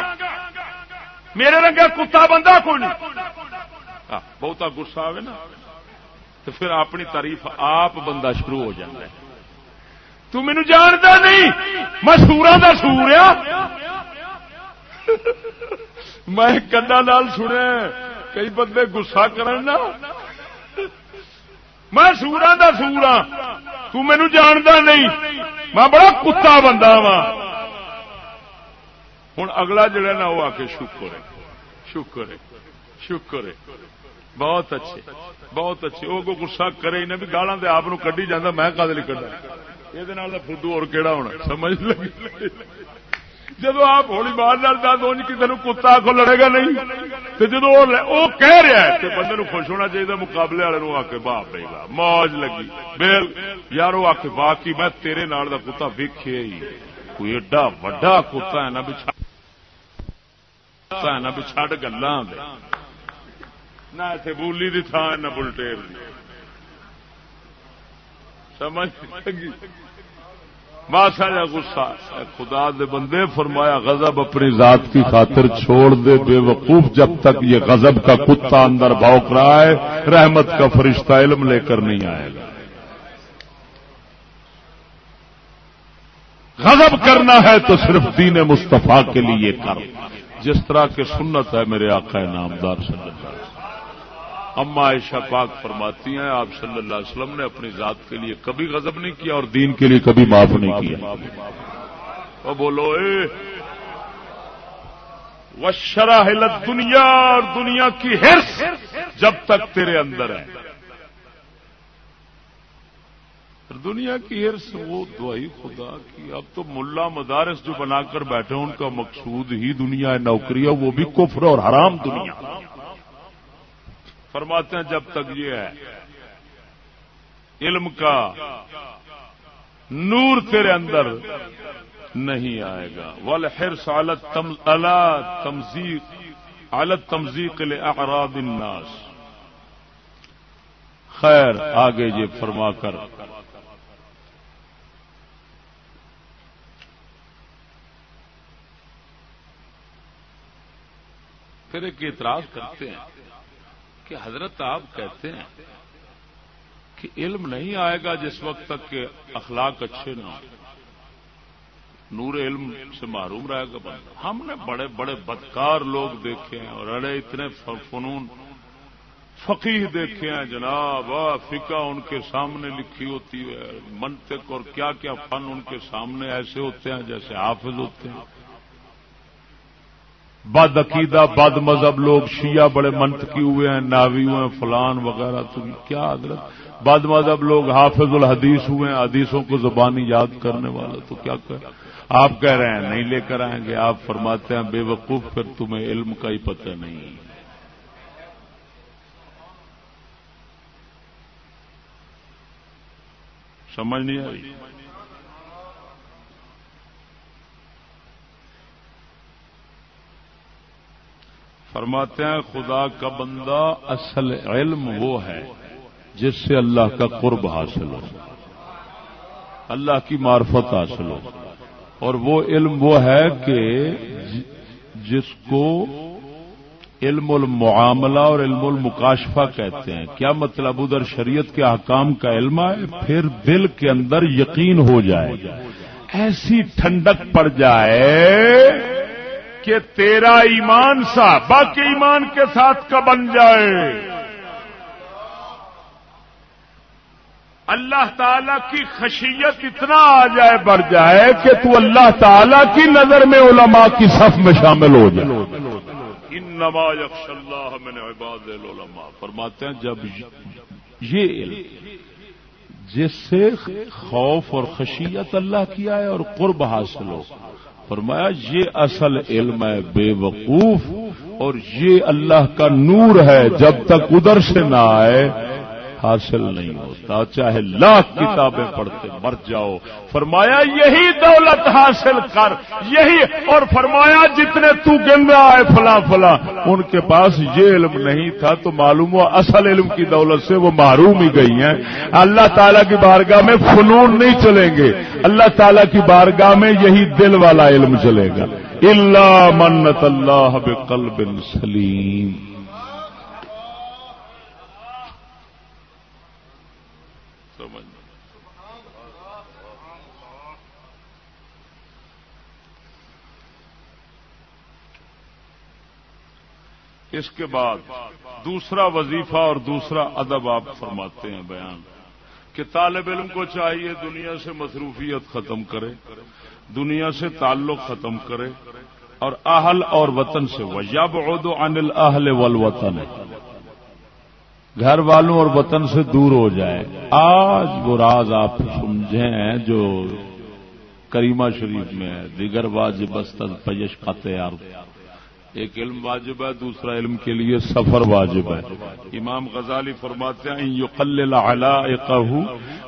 میرے رنگا کتا بندہ کوئی نہیں بہتا گسا آئے نا۔ تو پھر اپنی تعریف آپ بندہ شروع ہو جائے تو مینو جانتا نہیں میں سورا کا سوریا میں کنا نال سنیا کئی بندے گسا کرنا میں سورا کا سورا ہاں۔ تینو جانتا نہیں۔ میں بڑا کتا بندہ ہاں۔ وا ہوں اگلا جڑا نا، وہ آ کے شکر ہے۔ شکر ہے۔ شکر ہے۔ بہت اچھے۔ بہت اچھے۔ وہ کو گسا کرے نہ بھی گالا آپ کڈی جانا میں کدے کڈا یہ فدو اور کہڑا ہونا، سمجھ لگی؟ جب آپ ہولی مار دس کسی نے کتا کو لڑے گا نہیں؟ تو جب وہ کہہ رہا ہے تو بندے خوش ہونا چاہیے، مقابلے والے آ کے باپ پے گا، موج لگی۔ بل، یار وہ آ کے باقی میں تیرے نال کا کتا ویکھے ہی کوئی ایڈا وڈا کتا ہے نا بچھا نہ بچھڑ گلا نہ اتنے بولی کی تھان نہ بلٹیر سمجھ لگی؟ ماسا جا گسا خدا دے بندے، فرمایا، غضب اپنی ذات کی خاطر چھوڑ دے، بے وقوف جب تک یہ غضب کا کتا اندر بھوک رہا ہے، رحمت کا فرشتہ علم لے کر نہیں آئے گا۔ غضب کرنا ہے تو صرف دین مصطفیٰ کے لیے کر۔ جس طرح کے سنت ہے میرے آقا نامدار صلی اللہ علیہ وسلم۔ اما عائشہ پاک فرماتی ہیں، آپ صلی اللہ علیہ وسلم نے اپنی ذات کے لیے کبھی غضب نہیں کیا اور دین کے لیے کبھی معاف نہیں کیا۔ بولو، اے وشرا ہلت دنیا اور دنیا کی ہرس جب تک تیرے اندر ہے۔ دنیا کی ہرس وہ دعائی خدا کی۔ اب تو ملا مدارس جو بنا کر بیٹھے ان کا مقصود ہی دنیا ہے نوکریاں وہ بھی کفر اور حرام دنیا۔ فرماتے ہیں جب تک یہ ہے، علم کا نور تیرے اندر نہیں آئے گا۔ ول ہر سالت تمزیق عالت تمزیق اقراد الناس۔ خیر، آگے یہ فرما کر۔ پھر ایک اعتراض کرتے ہیں۔ کہ حضرت آپ کہتے ہیں کہ علم نہیں آئے گا جس وقت تک کہ اخلاق اچھے نہ ہوں۔ نور علم سے معروم رہے گا بندہ۔ ہم نے بڑے بڑے بدکار لوگ دیکھے ہیں اور اڑے اتنے فنون فقیر دیکھے ہیں۔ جناب فقہ ان کے سامنے لکھی ہوتی ہے۔ منطق اور کیا کیا فن ان کے سامنے ایسے ہوتے ہیں جیسے حافظ ہوتے ہیں۔ بد عقیدہ، بد مذہب، لوگ شیعہ بڑے منطقی ہوئے ہیں، ناوی ہوئے ہیں، فلان وغیرہ، تو کیا حضرت؟ بد مذہب لوگ حافظ الحدیث ہوئے ہیں، حدیثوں کو زبانی یاد کرنے والا، تو کیا کہ آپ کہہ رہے ہیں، نہیں لے کر آئیں گے، آپ فرماتے ہیں بے وقوف، پھر تمہیں علم کا ہی پتہ نہیں۔ سمجھ نہیں آئی؟ فرماتے ہیں، خدا کا بندہ اصل علم وہ ہے جس سے اللہ کا قرب حاصل ہو، اللہ کی معرفت حاصل ہو۔ اور وہ علم وہ ہے کہ جس کو علم المعاملہ اور علم المکاشفہ کہتے ہیں۔ کیا مطلب ادھر شریعت کے احکام کا علم ہے؟ پھر دل کے اندر یقین ہو جائے، ایسی ٹھنڈک پڑ جائے کہ تیرا ایمان سا، باقی ایمان کے ساتھ کا بن جائے؟ اللہ تعالی کی خشیت اتنا آ جائے، بڑھ جائے کہ تو اللہ تعالی کی نظر میں علماء کی صف میں شامل ہو جائے۔ ان نماز اللہ میں عباد العلماء۔ فرماتے ہیں، جب یہ علم جس سے خوف اور خشیت اللہ کی آئے اور قرب حاصل ہو فرمایا، یہ اصل علم ہے، بے وقوف، اور یہ اللہ کا نور ہے، جب تک ادھر سے نہ آئے حاصل نہیں ہوتا۔ چاہے لاکھ کتابیں پڑھتے مر جاؤ۔ فرمایا، یہی دولت حاصل کر، یہی۔ اور فرمایا، جتنے تو گندا ہے فلاں فلاں۔ ان کے پاس یہ علم نہیں تھا تو معلوم ہوا، اصل علم کی دولت سے وہ معروم ہی گئی ہیں۔ اللہ تعالیٰ کی بارگاہ میں فنون نہیں چلیں گے۔ اللہ تعالیٰ کی بارگاہ میں یہی دل والا علم چلے گا۔ اللہ منت اللہ بقلب سلیم سمجھ اس کے بعد دوسرا وظیفہ اور دوسرا ادب آپ فرماتے ہیں بیان کہ طالب علم کو چاہیے دنیا سے مصروفیت ختم کرے، دنیا سے تعلق ختم کرے اور اہل اور وطن سے وجب عہد انل اہل وطن گھر والوں اور وطن سے دور ہو جائے آج وہ راز آپ سمجھیں جو کریمہ شریف میں ہے۔ دیگر واجب استد پیش قطع ایک علم واجب ہے، دوسرا علم کے لیے سفر واجب ہے۔ امام غزالی فرماتے ہیں یقلل علائقہ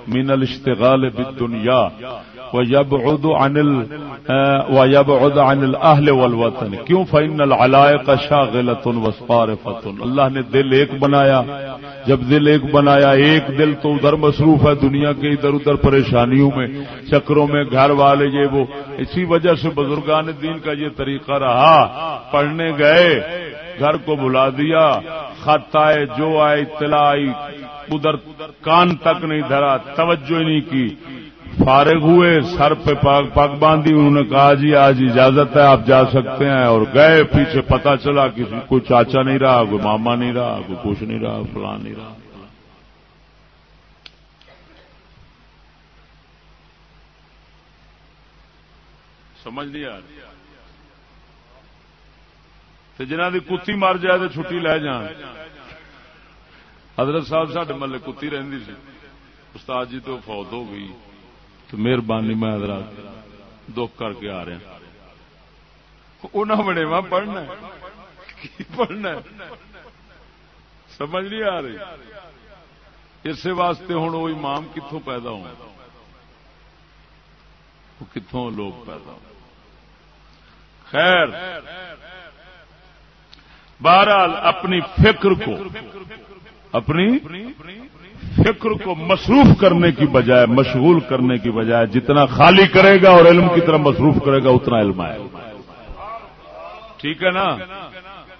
من الاشتغال بالدنیا ويبعد عن ال ويبعد عن الاهل والوطن. کیوں؟ فإن العلائق شاغلة وصارفة. اللہ نے دل ایک بنایا. جب دل ایک بنایا، ایک دل تو ادھر مصروف ہے دنیا کے ادھر ادھر پریشانیوں میں، چکروں میں، گھر والے یہ وہ۔ اسی وجہ سے بزرگان دین کا یہ طریقہ رہا۔ پڑھنے گئے، گھر کو بلا دیا، خط آئے، جو آئے، اطلاع آئی، ادھر کان تک نہیں دھرا، توجہ نہیں کی۔ فارغ ہوئے، سر پہ پگ باندھی، انہوں نے کہا جی آج اجازت ہے، آپ جا سکتے ہیں۔ اور گئے، پیچھے پتا چلا کسی کوئی چاچا نہیں رہا، کوئی ماما نہیں رہا، کوئی کچھ نہیں رہا فلان نہیں رہا۔ سمجھ نہیں آ رہی۔ جنہ کی کتی مر جائے تو چھٹی لے جان۔ حضرت صاحب سڈے ملے کتی رہی سی۔ استاد جی تو فوت ہو گئی۔ تو مہربانی میں حضرات دکھ کر کے آ رہا انہیں بڑے وہاں پڑھنا پڑھنا سمجھ نہیں آ رہی۔ اسی واسطے ہوں وہ امام کتوں پیدا ہو کتوں لوگ پیدا ہو خیر۔ بہرحال اپنی فکر کو، اپنی فکر کو مصروف کرنے کی بجائے، مشغول کرنے کی بجائے، جتنا خالی کرے گا اور علم کی طرح مصروف کرے گا، اتنا علم آئے گا۔ ٹھیک ہے نا؟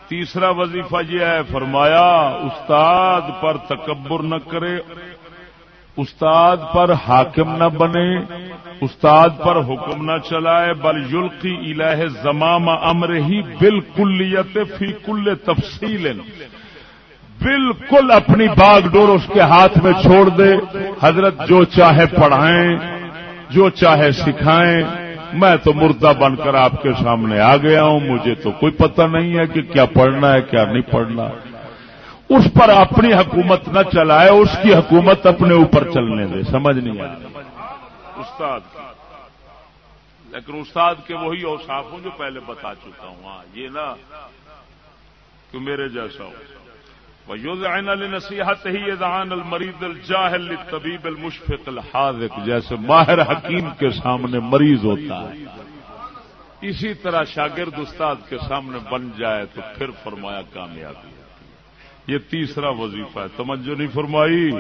تیسرا وظیفہ یہ ہے، فرمایا، استاد پر تکبر نہ کرے، استاد پر حاکم نہ بنے، استاد پر حکم نہ چلائے، بل یلقی الہ زمام امر ہی بالکلیت فی کل تفصیل بالکل اپنی باغ ڈور اس کے ہاتھ میں چھوڑ دے۔ حضرت جو چاہے پڑھائیں، جو چاہے سکھائیں، میں تو مردہ بن کر آپ کے سامنے آ گیا ہوں۔ مجھے تو کوئی پتہ نہیں ہے کہ کیا پڑھنا ہے، کیا نہیں پڑھنا۔ اس پر اپنی حکومت نہ چلائے، اس کی حکومت اپنے اوپر چلنے دے۔ سمجھ نہیں آئے استاد، لیکن استاد کے وہی اوساف ہوں جو پہلے بتا چکا ہوں۔ ہاں یہ نا کہ میرے جیسا نصیحت ہی دان المرید الجاہل طبیب المشفق الحاظق جیسے ماہر حکیم کے سامنے مریض ہوتا ہے۔ اسی طرح شاگرد استاد کے سامنے بن جائے تو پھر فرمایا کامیابی یہ تیسرا وظیفہ ہے۔ توجہ نہیں فرمائی؟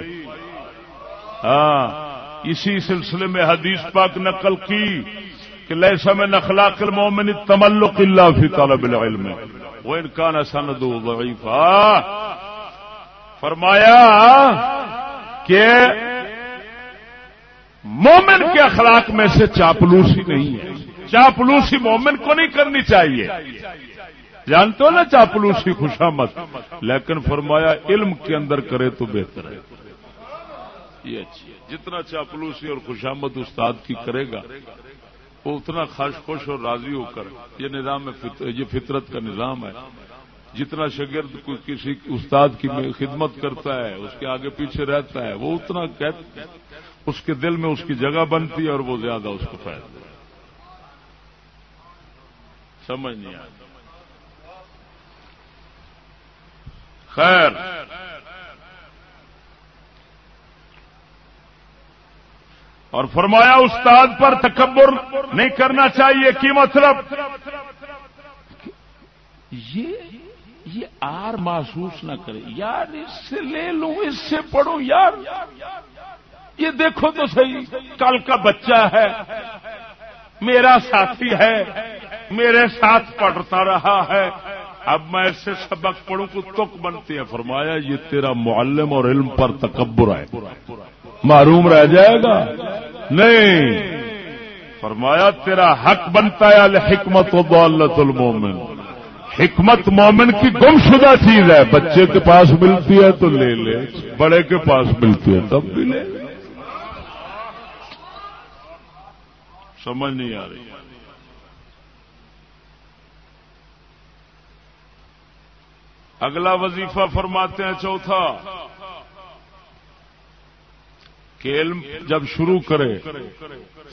ہاں اسی سلسلے میں حدیث پاک نقل کی کہ لہسا میں نخلاق المومن تملق اللہ فی طالب العلم۔ وہ انکان سند ضعیفہ فرمایا کہ مومن کے اخلاق میں سے چاپلوسی نہیں ہے۔ چاپلوسی مومن کو نہیں کرنی چاہیے۔ جانتے ہو نا چاپلوسی خوشامت لیکن فرمایا علم کے اندر کرے تو بہتر ہے۔ یہ اچھی ہے۔ جتنا چاپلوسی اور خوشامد استاد کی کرے گا، وہ اتنا خوش خوش اور راضی ہو کر یہ نظام یہ فطرت کا نظام ہے۔ جتنا شگرد کسی استاد کی خدمت کرتا ہے، اس کے آگے پیچھے رہتا ہے، وہ اتنا اس کے دل میں اس کی جگہ بنتی ہے اور وہ زیادہ اس کو فائدہ سمجھ نہیں آ خیر۔ اور فرمایا، استاد پر تکبر نہیں کرنا چاہیے، کی مطلب؟ یہ یہ آر محسوس نہ کرے۔ یعنی یار اس سے لے لوں، اس سے پڑھوں، یار۔ یہ دیکھو تو صحیح، کل کا بچہ ہے، میرا ساتھی ہے، میرے ساتھ پڑھتا رہا ہے۔ اب میں اس سے سبق پڑھوں کو تک بنتی ہے فرمایا، یہ تیرا معلم اور علم پر تکبر ہے۔ معروم رہ جائے گا؟ نہیں۔ فرمایا، تیرا حق بنتا ہے، الحکمت و دولت المومن۔ حکمت مومن کی گم شدہ چیز ہے۔ بچے کے پاس ملتی ہے تو لے لے، بڑے کے پاس ملتی ہے تب بھی لے۔ سمجھ نہیں آ رہی۔ اگلا وظیفہ فرماتے ہیں چوتھا۔ کہ علم جب شروع کرے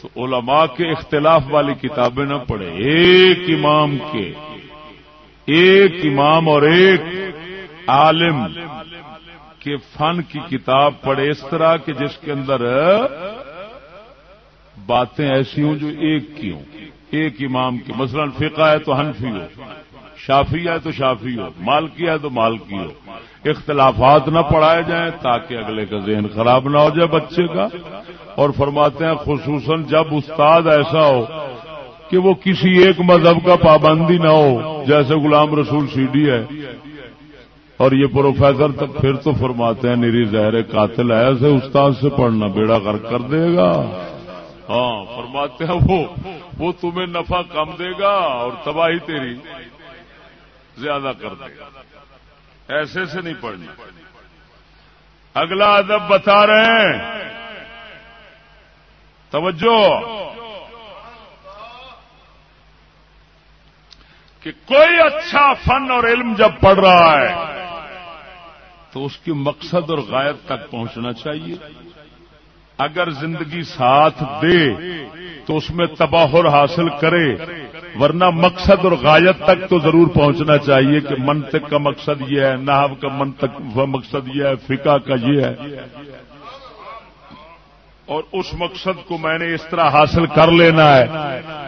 تو علماء کے اختلاف والی کتابیں نہ پڑھے، ایک امام کے۔ ایک امام اور ایک عالم کے فن کی کتاب پڑھے، اس طرح کہ جس کے اندر باتیں ایسی ہوں جو ایک کی ہوں۔ ایک امام کی مثلا فقہ ہے تو حنفی ہو شافی ہے تو شافی ہو، مالکی ہے تو مالکی ہو۔ اختلافات نہ پڑھائے جائیں تاکہ اگلے کا ذہن خراب نہ ہو جائے بچے کا۔ اور فرماتے ہیں خصوصاً جب استاد ایسا ہو کہ وہ کسی ایک مذہب کا پابندی نہ ہو، جیسے غلام رسول سی ڈی ہے۔ اور یہ پروفیسر تک پھر تو فرماتے ہیں نیری زہر قاتل ہے ایسے استاد سے پڑھنا بیڑا غرق کر دے گا۔ ہاں فرماتے ہیں وہ وہ تمہیں نفع کم دے گا اور تباہی تیری زیادہ کر دے گا۔ ایسے سے نہیں پڑھنی۔ اگلا ادب بتا رہے ہیں۔ توجہ۔ کہ کوئی اچھا فن اور علم جب پڑھ رہا ہے، تو اس کی مقصد اور غائب تک پہنچنا چاہیے۔ اگر زندگی ساتھ دے، تو اس میں تباہر حاصل کرے، ورنہ مقصد اور غایت تک تو ضرور پہنچنا چاہیے کہ منطق کا مقصد یہ ہے، نحو کا منطق مقصد یہ ہے، فقہ کا یہ ہے۔ اور اس مقصد کو میں نے اس طرح حاصل کر لینا ہے۔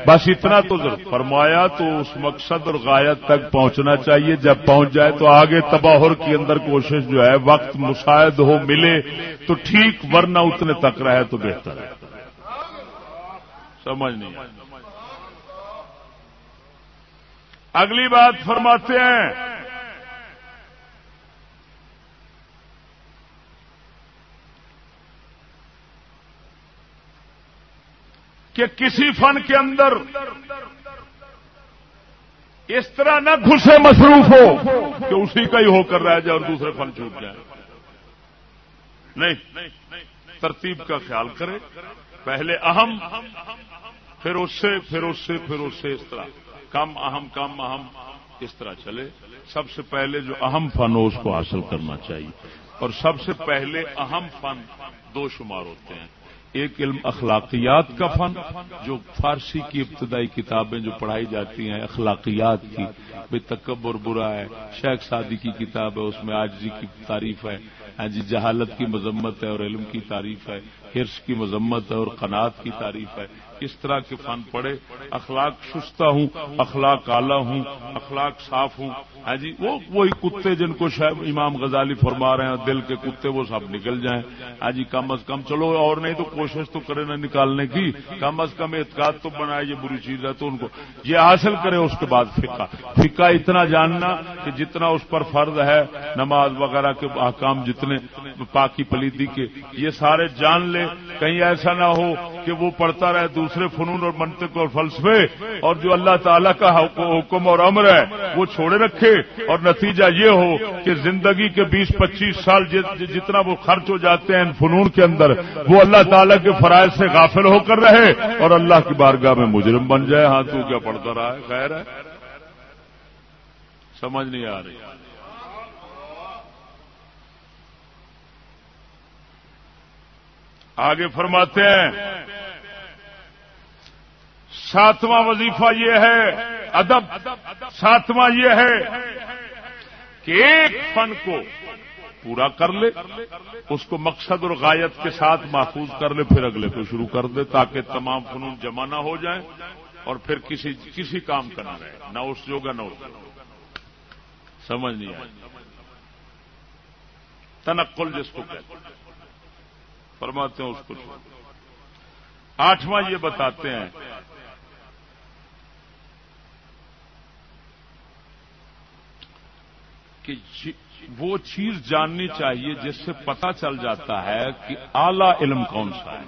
بس اتنا تو فرمایا تو اس مقصد اور غایت تک پہنچنا چاہیے۔ جب پہنچ جائے تو آگے تباہر کی اندر کوشش جو ہے، وقت مشاہد ہو، ملے تو ٹھیک، ورنہ اتنے تک رہے تو بہتر ہے۔ سمجھ نہیں اگلی بات فرماتے ہیں۔ کہ کسی فن کے اندر اس طرح نہ گھسے مصروف ہو کہ اسی کا ہی ہو کر رہ جائے اور دوسرے فن چھوٹ جائے نہیں، ترتیب کا خیال کرے پہلے اہم، پھر اس سے، پھر اس سے، پھر اس سے اس طرح۔ کم اہم کم اہم، اس طرح چلے۔ سب سے پہلے جو اہم فن ہو اس کو حاصل کرنا چاہیے۔ اور سب سے پہلے اہم فن دو شمار ہوتے ہیں۔ ایک علم اخلاقیات کا فن جو فارسی کی ابتدائی کتابیں جو پڑھائی جاتی ہیں، اخلاقیات کی۔ بے تکبر برا ہے، شیخ سادی کی کتاب ہے، اس میں آجزی کی تعریف ہے۔ ہاں جی جہالت کی مذمت ہے اور علم کی تعریف ہے ہرس کی مذمت ہے اور قناعت کی تعریف ہے۔ اس طرح کے فن پڑے اخلاق شستہ ہوں، اخلاق اعلی ہوں، اخلاق صاف ہوں۔ ہاں جی وہ وہی کتے جن کو شاید امام غزالی فرما رہے ہیں، دل کے کتے وہ سب نکل جائیں۔ ہاں جی کم از کم، چلو اور نہیں تو کوشش تو کرے نہ نکالنے کی۔ کم از کم اعتقاد تو بنائے، یہ بری چیز ہے تو ان کو۔ یہ حاصل کرے اس کے بعد فقہ۔ فقہ اتنا جاننا کہ جتنا اس پر فرض ہے، نماز وغیرہ کے احکام جتنے پاکی پلیدی کے، یہ سارے جان لے۔ کہیں ایسا نہ ہو کہ وہ پڑھتا رہے دوسرے فنون اور منطق اور فلسفے اور جو اللہ تعالیٰ کا حکم اور امر ہے، وہ چھوڑے رکھے۔ اور نتیجہ یہ ہو کہ زندگی کے بیس پچیس سال جتنا وہ خرچ ہو جاتے ہیں ان فنون کے اندر، وہ اللہ تعالیٰ کے فرائض سے غافل ہو کر رہے۔ اور اللہ کی بارگاہ میں مجرم بن جائے۔ ہاں تو کیا پڑھتا رہا ہے؟ خیر ہے۔ سمجھ نہیں آ رہی۔ آگے فرماتے ہیں ساتواں وظیفہ یہ ہے، ادب۔ ساتواں یہ ہے کہ ایک فن کو پورا کر لے، اس کو مقصد اور غایت کے ساتھ محفوظ کر لے، پھر اگلے کو شروع کر دے تاکہ تمام فنون جمع نہ ہو جائیں اور پھر کسی کسی کام کا نہ رہے، نہ اس جوگا نہ اس سمجھ نہیں آئے تنقل جس کو کہتے فرماتے ہیں اس کو آٹھواں یہ بتاتے ہیں کہ جی- وہ چیز جاننی چاہیے جس سے پتا چل جاتا ہے کہ اعلی علم کون سا ہے۔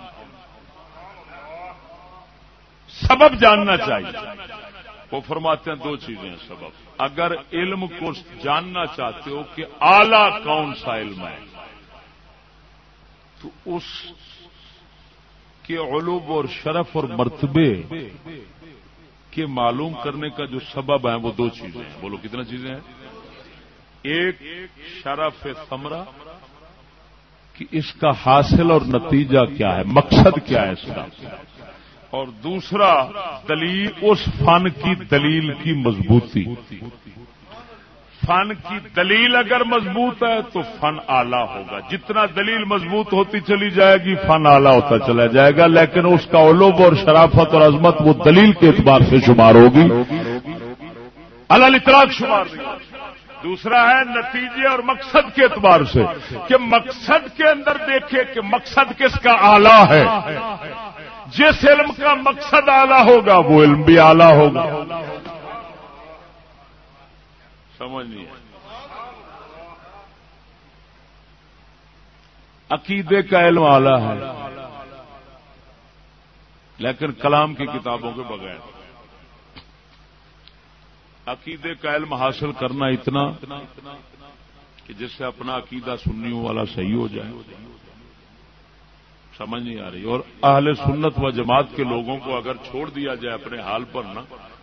سبب جاننا چاہیے۔ وہ فرماتے ہیں دو چیزیں سبب۔ اگر علم کو جاننا چاہتے ہو کہ اعلی کون سا علم ہے، تو اس کے علوب اور شرف اور مرتبے کے معلوم کرنے کا جو سبب ہے وہ دو چیزیں ہیں۔ بولو کتنا چیزیں ہیں؟ ایک شرف ثمرہ کہ اس کا حاصل اور نتیجہ کیا ہے، مقصد کیا ہے اس کا؟ اور دوسرا دلیل، اس فن کی دلیل کی مضبوطی۔ فن کی دلیل اگر مضبوط ہے تو فن آلہ ہوگا۔ جتنا دلیل مضبوط ہوتی چلی جائے گی، فن آلہ ہوتا چلا جائے گا۔ لیکن اس کا علوب اور شرافت اور عظمت وہ دلیل کے اعتبار سے شمار ہوگی۔ اللہ اطلاق شمار دوسرا ہے نتیجے اور مقصد کے اعتبار سے کہ مقصد کے اندر دیکھے کہ مقصد کس کا آلہ ہے۔ جس علم کا مقصد آلہ ہوگا، وہ علم بھی آلہ ہوگا۔ سمجھ نہیں عقیدے کا علم آلہ ہے، لیکن کلام کی کتابوں کے بغیر۔ عقیدے کا علم حاصل کرنا اتنا کہ جس سے اپنا عقیدہ سننے والا صحیح ہو جائے۔ سمجھ نہیں آ رہی۔ اور اہل سنت و جماعت کے لوگوں کو اگر چھوڑ دیا جائے اپنے حال پر نا،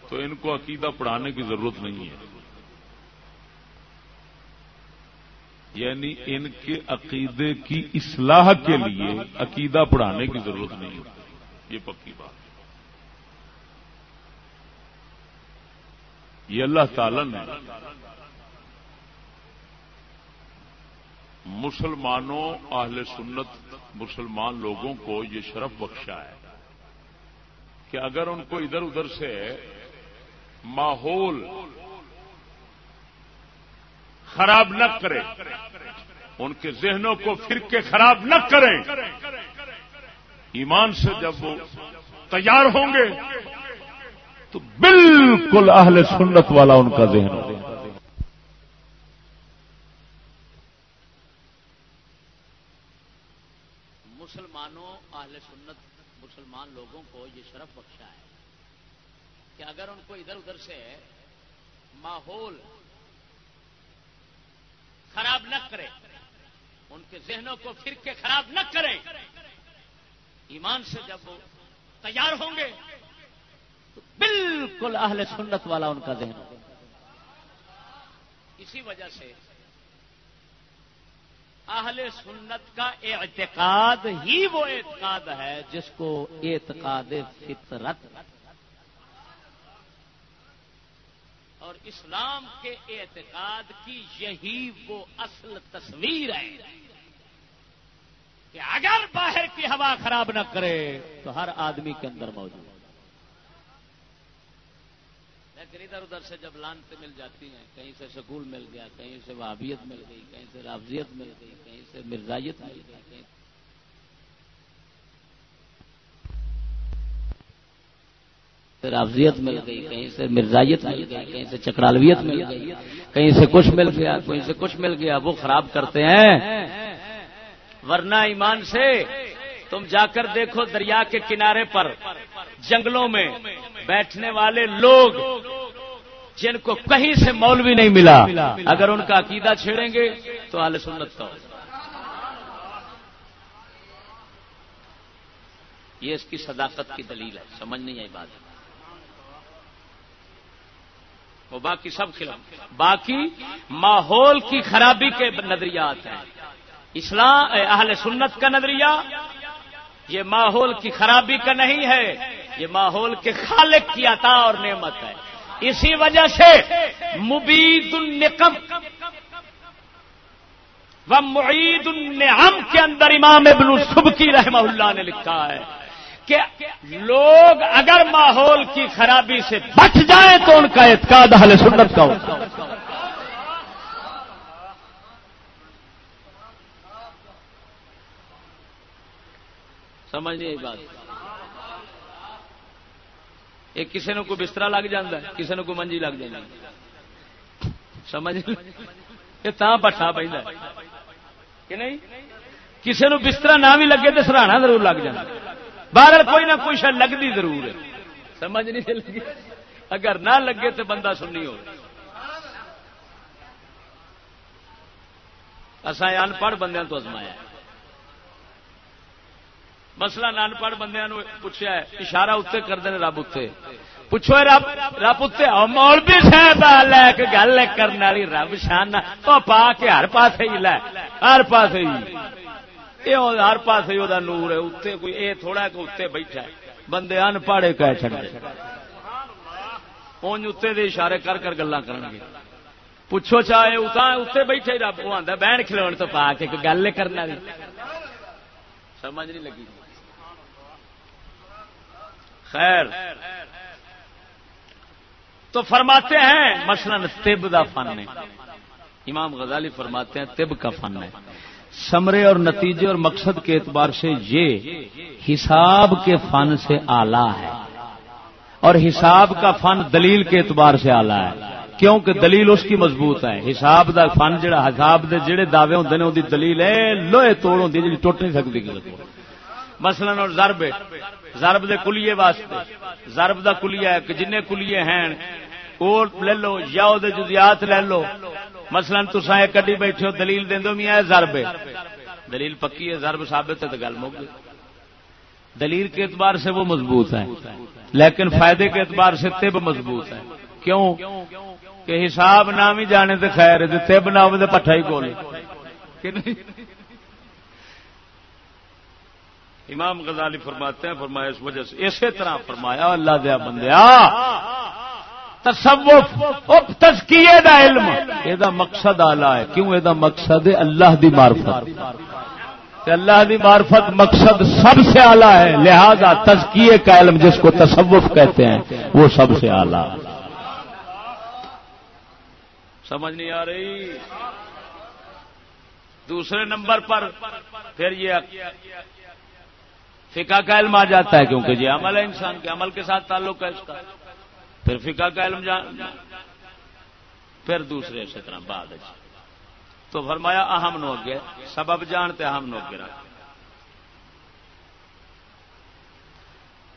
تو ان کو عقیدہ پڑھانے کی ضرورت نہیں ہے۔ یعنی ان کے عقیدے کی اصلاح کے لیے عقیدہ پڑھانے کی ضرورت نہیں ہوتی۔ یہ پکی بات۔ یہ اللہ تعالی نے مسلمانوں، اہل سنت، مسلمان لوگوں کو یہ شرف بخشا ہے کہ اگر ان کو ادھر ادھر سے ماحول خراب نہ کرے، ان کے ذہنوں کو پھر کے خراب نہ کریں، ایمان سے جب وہ تیار ہوں گے تو بالکل اہل سنت والا ان کا ذہن ہو۔ مسلمانوں، اہل سنت، مسلمان لوگوں کو یہ شرف بخشا ہے کہ اگر ان کو ادھر ادھر سے ماحول خراب نہ کرے، ان کے ذہنوں کو پھر کے خراب نہ کریں ایمان سے جب وہ تیار ہوں گے بالکل اہل سنت والا ان کا ذہن۔ اسی وجہ سے اہل سنت کا اعتقاد ہی وہ اعتقاد ہے جس کو اعتقاد فطرت اور اسلام کے اعتقاد کی یہی وہ اصل تصویر ہے کہ اگر باہر کی ہوا خراب نہ کرے تو ہر آدمی کے اندر موجود لیکن ادھر ادھر سے جب لانتے مل جاتی ہیں، کہیں سے سکول مل گیا، کہیں سے وابیت مل گئی، کہیں سے رابضیت مل گئی، کہیں سے مرزائیت مل گئی، کہیں رافضیت مل گئی، کہیں سے مرزائیت مل گئی، کہیں سے چکرالویت مل گئی، کہیں سے کچھ مل گیا، کہیں سے کچھ مل گیا، وہ خراب کرتے ہیں۔ ورنہ ایمان سے تم جا کر دیکھو دریا کے کنارے پر، جنگلوں میں بیٹھنے والے لوگ جن کو کہیں سے مولوی نہیں ملا، اگر ان کا عقیدہ چھیڑیں گے تو آل سنت کا یہ اس کی صداقت کی دلیل ہے، سمجھ نہیں آئی بات۔ وہ باقی سب خلاف۔ باقی ماحول کی خرابی کے نظریات ہیں۔ اسلام، اہل سنت کا نظریہ یہ ماحول کی خرابی کا نہیں ہے، یہ ماحول کے خالق کی عطا اور نعمت ہے۔ اسی وجہ سے مبید النقم و معید النعم کے اندر امام ابن سبکی رحمہ اللہ نے لکھا ہے کہ لوگ اگر ماحول کی خرابی سے بچ جائیں تو ان کا اعتقاد اہل سنت کا ہوتا ہے۔ سمجھ نہیں بات۔ ایک کسی نے کوئی بستر لگ جاتا ہے کسی نے کوئی منجی لگ جائے سمجھ یہ بٹھا پہ کہ نہیں؟ کسی نو بستر نہ بھی لگے تو سراہنا ضرور لگ جائے باہر کوئی نہ کوئی شاید لگتی ضرور ہے۔ سمجھ نہیں لگی۔ اگر نہ لگے تو بندہ سننی ہو۔ اصا ان پڑھ بندے تو ازمایا مسلا ان پڑھ بندے پوچھا ہے، اشارہ اتنے کرتے ہیں رب اتنے پوچھو رب رب اتنے مولوی صاحب لے کے گل کرنے والی رب شان پا کے ہر پاس ہی لے، ہر پاس ہی۔ یہ ہر پاس ہی وہ نور ہے اتنے کوئی یہ تھوڑا کہ اتنے بیٹھا بندے ان پڑھے کہ چڑھے اونج اتنے دے اشارے کر کر گلا کر پوچھو چاہے اتنے بیٹھے رب وہ آتا بہن کھلو تو پا کے گل کرنا سمجھ نہیں لگی۔ خیر تو فرماتے ہیں، مثلا تب کا فن ہے۔ امام غزالی فرماتے ہیں تب کا فن ہے۔ سمرے اور نتیجے اور مقصد کے اعتبار سے یہ حساب کے فن سے آلہ ہے۔ اور حساب کا فن دلیل کے اعتبار سے آلہ ہے۔ کیونکہ دلیل اس کی مضبوط ہے۔ حساب دا فن جڑا حساب دے، جڑے دعوے ہوندے نے، اودی دلیل ہے، لوہے توڑ ہوندی جڑی ٹوٹ نہیں سکدی کسی مثلا اور ضرب. ضرب دے کلیے واسطے. ضرب دا کلیہ ہے کہ جن کلیے ہیں وہ لے لو، یا او دے جزیات لے لو. مثلا تسا ایک کڈی بیٹھے ہو، دلیل دین دو میاں ضرب دلیل پکی ہے، ضرب ثابت ہے تو گل مک دلیل کے اعتبار سے وہ مضبوط ہے لیکن فائدے کے اعتبار سے تب مضبوط ہے کیوں؟ کہ حساب نہ بھی جانے تو خیر تب نہ ہو پٹھا ہی کول امام غزالی فرماتے ہیں، فرمایا اس وجہ سے۔ اسی طرح فرمایا، اللہ دیا بندیا، تصوف تزکیے دا علم۔ یہ مقصد آلہ ہے۔ کیوں یہ مقصد ہے؟ اللہ دی معرفت۔ اللہ دی معرفت مقصد سب سے آلہ ہے۔ لہذا تزکیے کا علم جس کو تصوف کہتے ہیں، وہ سب سے آلہ۔ سمجھ نہیں آ رہی؟ دوسرے نمبر پر پھر یہ فقہ کا علم آ جاتا ہے کیونکہ یہ عمل ہے انسان کے، عمل کے ساتھ تعلق ہے اس کا۔ پھر فقہ کا علم جان پھر دوسرے اسی طرح بعد تو فرمایا اہم نو اگے، سبب جانتے اہم نو اگے رکھ۔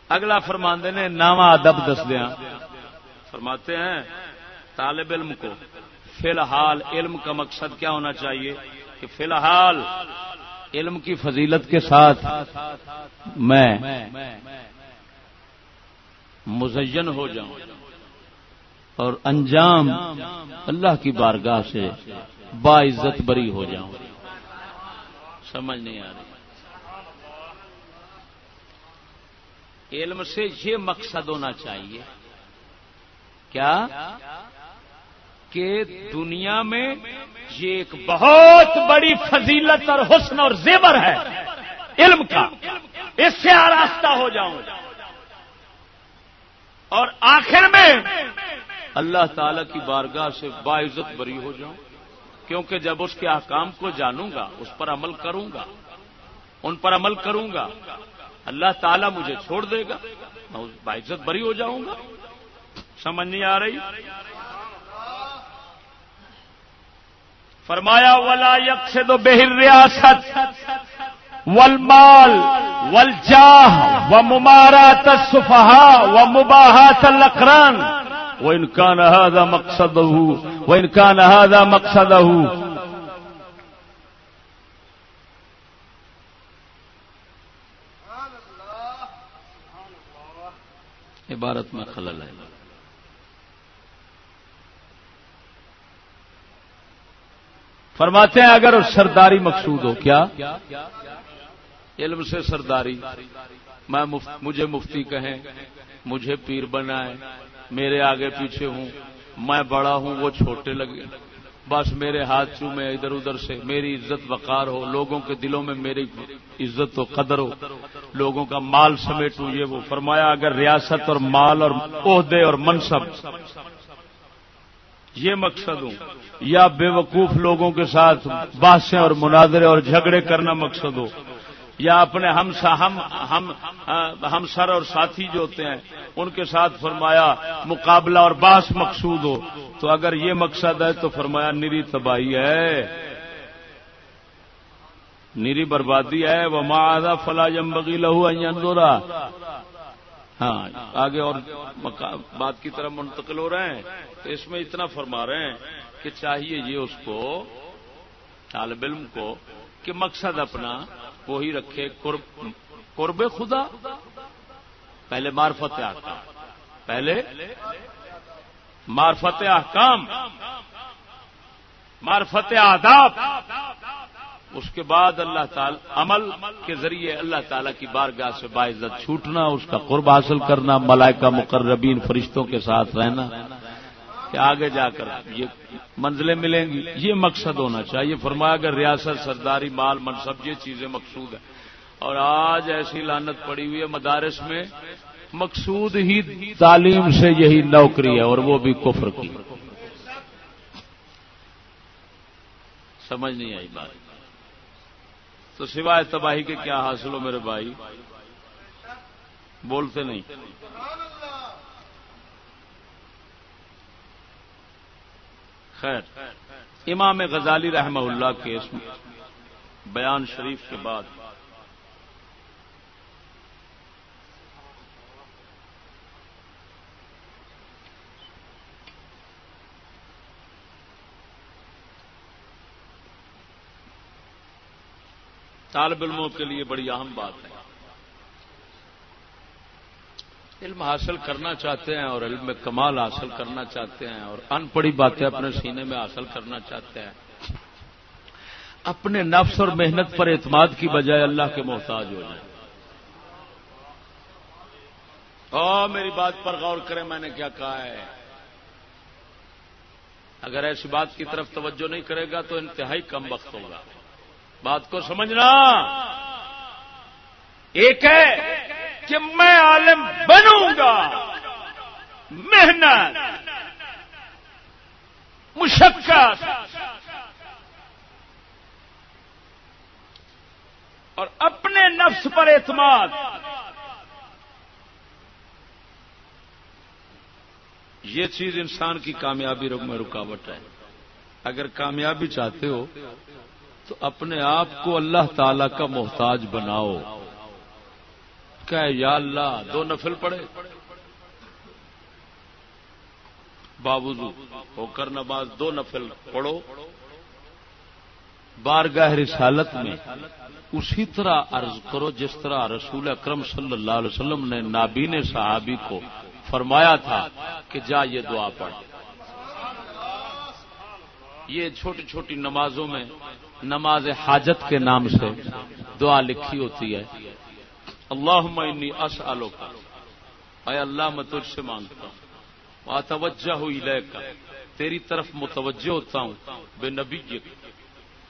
اگلا فرماندے نے ناواں ادب دس دیا فرماتے ہیں، طالب علم کو فی الحال علم کا مقصد کیا ہونا چاہیے؟ کہ فی الحال علم کی فضیلت کے ساتھ میں مزین ہو جاؤں اور انجام اللہ کی بارگاہ سے باعزت بری ہو جاؤں۔ سمجھ نہیں آ رہی۔ علم سے یہ مقصد ہونا چاہیے۔ کیا؟ کہ دنیا میں یہ ایک بہت بڑی فضیلت اور حسن اور زیور ہے علم کا۔ اس سے آراستہ ہو جاؤں۔ اور آخر میں اللہ تعالی کی بارگاہ سے باعزت بری ہو جاؤں، کیونکہ جب اس کے احکام کو جانوں گا، اس پر عمل کروں گا، ان پر عمل کروں گا، اللہ تعالیٰ مجھے چھوڑ دے گا، میں باعزت بری ہو جاؤں گا۔ سمجھ نہیں آ رہی؟ فرمایا، ولا یک سے تو بہر ریاست ول مال ول جاہ و ممارا تصفہا و مباحا تلقران وہ انکان ہادا مقصد وہ انکان ہادا مقصد عبارت میں خلل ہے۔ فرماتے ہیں اگر سرداری مقصود ہو کیا؟ علم سے سرداری۔ میں مجھے مفتی کہیں، مجھے پیر بنائے میرے آگے پیچھے ہوں، میں بڑا ہوں، وہ چھوٹے لگے۔ بس میرے ہاتھ چو میں ادھر ادھر سے، میری عزت وقار ہو، لوگوں کے دلوں میں میری عزت و قدر ہو۔ لوگوں کا مال سمیٹوں، یہ وہ۔ فرمایا اگر ریاست اور مال اور عہدے اور منصب یہ مقصد ہوں۔ یا بے وقوف لوگوں کے ساتھ بحثیں اور مناظرے اور جھگڑے کرنا مقصد ہو۔ یا اپنے ہم ہم ہم سر اور ساتھی جو ہوتے ہیں، ان کے ساتھ فرمایا مقابلہ اور باس مقصود ہو۔ تو اگر یہ مقصد ہے تو فرمایا نری تباہی ہے۔ نیری بربادی ہے۔ وہ ماں فلا جمبگی لہو اندورا ہاں آگے اور بات کی طرف منتقل ہو رہے ہیں، تو اس میں اتنا فرما رہے ہیں کہ چاہیے یہ اس کو، طالب علم کو، کہ مقصد اپنا وہی رکھے، قرب خدا۔ پہلے مارفت احکام۔ پہلے مارفت احکام۔ مارفت آداب۔ اس کے بعد اللہ تعالی عمل کے ذریعے اللہ تعالی کی بارگاہ سے باعزت چھوٹنا، اس کا قرب حاصل کرنا، ملائکہ مقربین فرشتوں کے ساتھ رہنا، کہ آگے جا کر یہ منزلیں ملیں گی، یہ مقصد ہونا چاہیے۔ فرمایا اگر ریاست، سرداری، مال، منصب، یہ چیزیں مقصود ہیں۔ اور آج ایسی لانت پڑی ہوئی ہے مدارس میں، مقصود ہی تعلیم سے یہی نوکری ہے اور وہ بھی کفر کی۔ سمجھ نہیں آئی بات۔ تو سوائے تباہی کے کیا حاصل ہو میرے بھائی؟ بولتے نہیں۔ خیر، امام غزالی رحمہ اللہ کے بیان شریف کے بعد طالب علموں کے لیے بڑی اہم بات ہے۔ علم حاصل کرنا چاہتے ہیں اور علم میں کمال حاصل کرنا چاہتے ہیں اور ان پڑھی باتیں اپنے سینے میں حاصل کرنا چاہتے ہیں۔ اپنے نفس اور محنت پر اعتماد کی بجائے اللہ کے محتاج ہو جائیں۔ اور میری بات پر غور کریں، میں نے کیا کہا ہے؟ اگر ایسی بات کی طرف توجہ نہیں کرے گا تو انتہائی کم وقت ہوگا۔ بات کو سمجھنا۔ ایک ہے کہ میں عالم بنوں گا۔ محنت۔ مشقت۔ اور اپنے نفس پر اعتماد۔ یہ چیز انسان کی کامیابی میں رکاوٹ ہے۔ اگر کامیابی چاہتے ہو تو اپنے آپ کو اللہ تعالی کا محتاج بناؤ۔ کہ یا اللہ، دو نفل پڑے بابو ہو کر نماز دو نفل پڑھو۔ بارگاہ رسالت میں اسی طرح عرض کرو، جس طرح رسول اکرم صلی اللہ علیہ وسلم نے نابین صحابی کو فرمایا تھا کہ جا یہ دعا پڑھ۔ یہ چھوٹی چھوٹی نمازوں میں نماز حاجت کے نام سے دعا لکھی ہوتی ہے۔ اللہ انی اسالو کا اے اللہ، میں تجھ سے مانگتا ہوں۔ توجہ ہوئی لے کا تیری طرف متوجہ ہوتا ہوں۔ بے نبی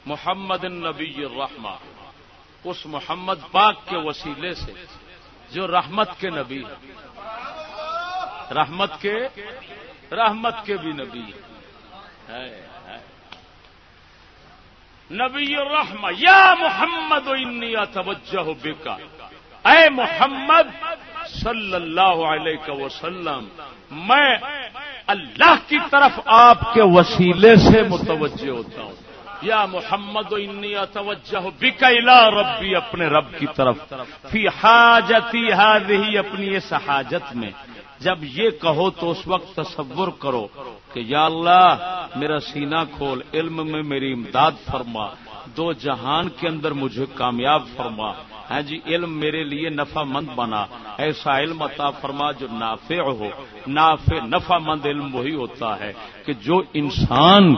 محمد نبی الرحمہ۔ اس محمد پاک کے وسیلے سے جو رحمت کے نبی ہے۔ رحمت کے رحمت کے بھی نبی ہے۔ نبی الرحمہ، یا محمد انی توجہ بکا اے محمد صلی اللہ علیہ وسلم، میں اللہ کی طرف آپ کے وسیلے سے متوجہ ہوتا ہوں۔ یا محمد انی توجہ بکلا ربی، اپنے رب کی طرف۔ فی حاجتی ہی اپنی اس حاجت میں۔ جب یہ کہو تو اس وقت تصور کرو کہ یا اللہ، میرا سینہ کھول، علم میں میری امداد فرما، دو جہان کے اندر مجھے کامیاب فرما۔ ہاں جی علم میرے لیے نفع مند بنا۔ ایسا علم عطا فرما جو نافع ہو۔ نافع نفع مند علم وہی ہوتا ہے کہ جو انسان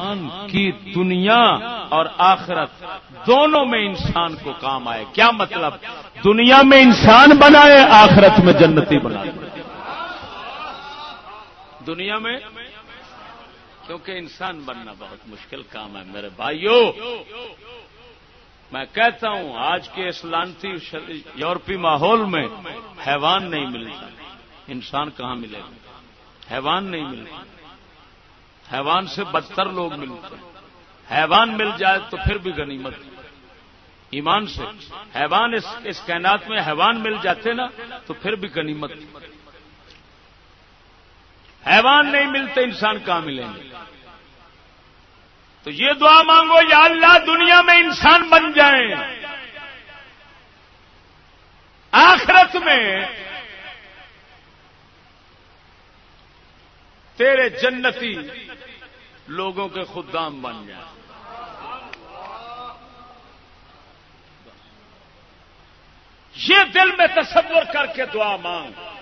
کی دنیا اور آخرت دونوں میں انسان کو کام آئے۔ کیا مطلب؟ دنیا میں انسان بنائے، آخرت میں جنتی بنائے دنیا میں کیونکہ انسان بننا بہت مشکل کام ہے میرے بھائیوں میں کہتا ہوں آج کے اس لانتی یورپی ماحول میں حیوان نہیں ملتا۔ انسان کہاں ملے گا؟ حیوان نہیں ملتا۔ حیوان سے بدتر لوگ ملتے ہیں۔ حیوان مل جائے تو پھر بھی غنیمت۔ ایمان سے۔ حیوان اس کائنات میں حیوان مل جاتے نا تو پھر بھی غنیمت۔ حیوان نہیں ملتے، انسان کہاں ملیں گے تو یہ دعا مانگو، یا اللہ دنیا میں انسان بن جائیں آخرت میں تیرے جنتی لوگوں کے خدام بن جائیں یہ دل میں تصور کر کے دعا مانگ۔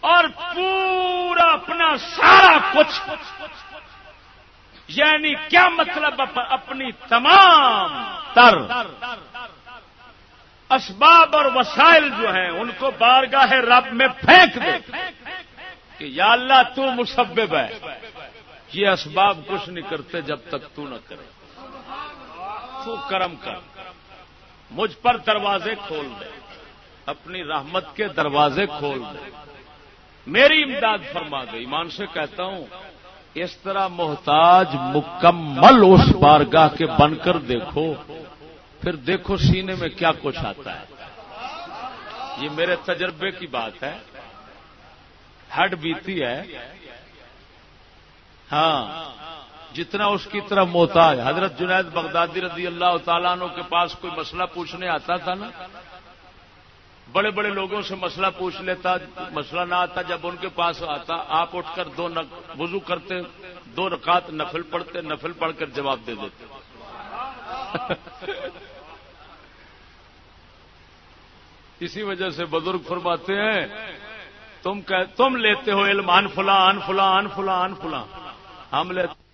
اور پورا اپنا سارا کچھ۔ یعنی کیا مطلب اپنی تمام تر۔ اسباب اور وسائل جو ہیں، ان کو بارگاہ رب میں پھینک دے۔ کہ یا اللہ تو مسبب ہے۔ یہ اسباب کچھ نہیں کرتے جب تک تو نہ کرے۔ تو کرم کر۔ مجھ پر دروازے کھول دے۔ اپنی رحمت کے دروازے کھول دے۔ میری امداد فرما دے. ایمان سے کہتا ہوں، اس طرح محتاج مکمل اس بارگاہ کے بن کر دیکھو، پھر دیکھو سینے میں کیا کچھ آتا ہے۔ یہ میرے تجربے کی بات ہے۔ ہڈ بیتی ہے۔ ہاں جتنا اس کی طرف محتاج، حضرت جنید بغدادی رضی اللہ تعالیٰ عنہ کے پاس کوئی مسئلہ پوچھنے آتا تھا نا بڑے بڑے لوگوں سے مسئلہ پوچھ لیتا، مسئلہ نہ آتا، جب ان کے پاس آتا، آپ اٹھ کر دو وضو کرتے، دو رکعت نفل پڑھتے، نفل پڑھ کر جواب دے دیتے۔ اسی وجہ سے بزرگ فرماتے ہیں، تم تم لیتے ہو علم ان فلاں ان فلاں ان فلاں ان فلاں۔ ہم لیتے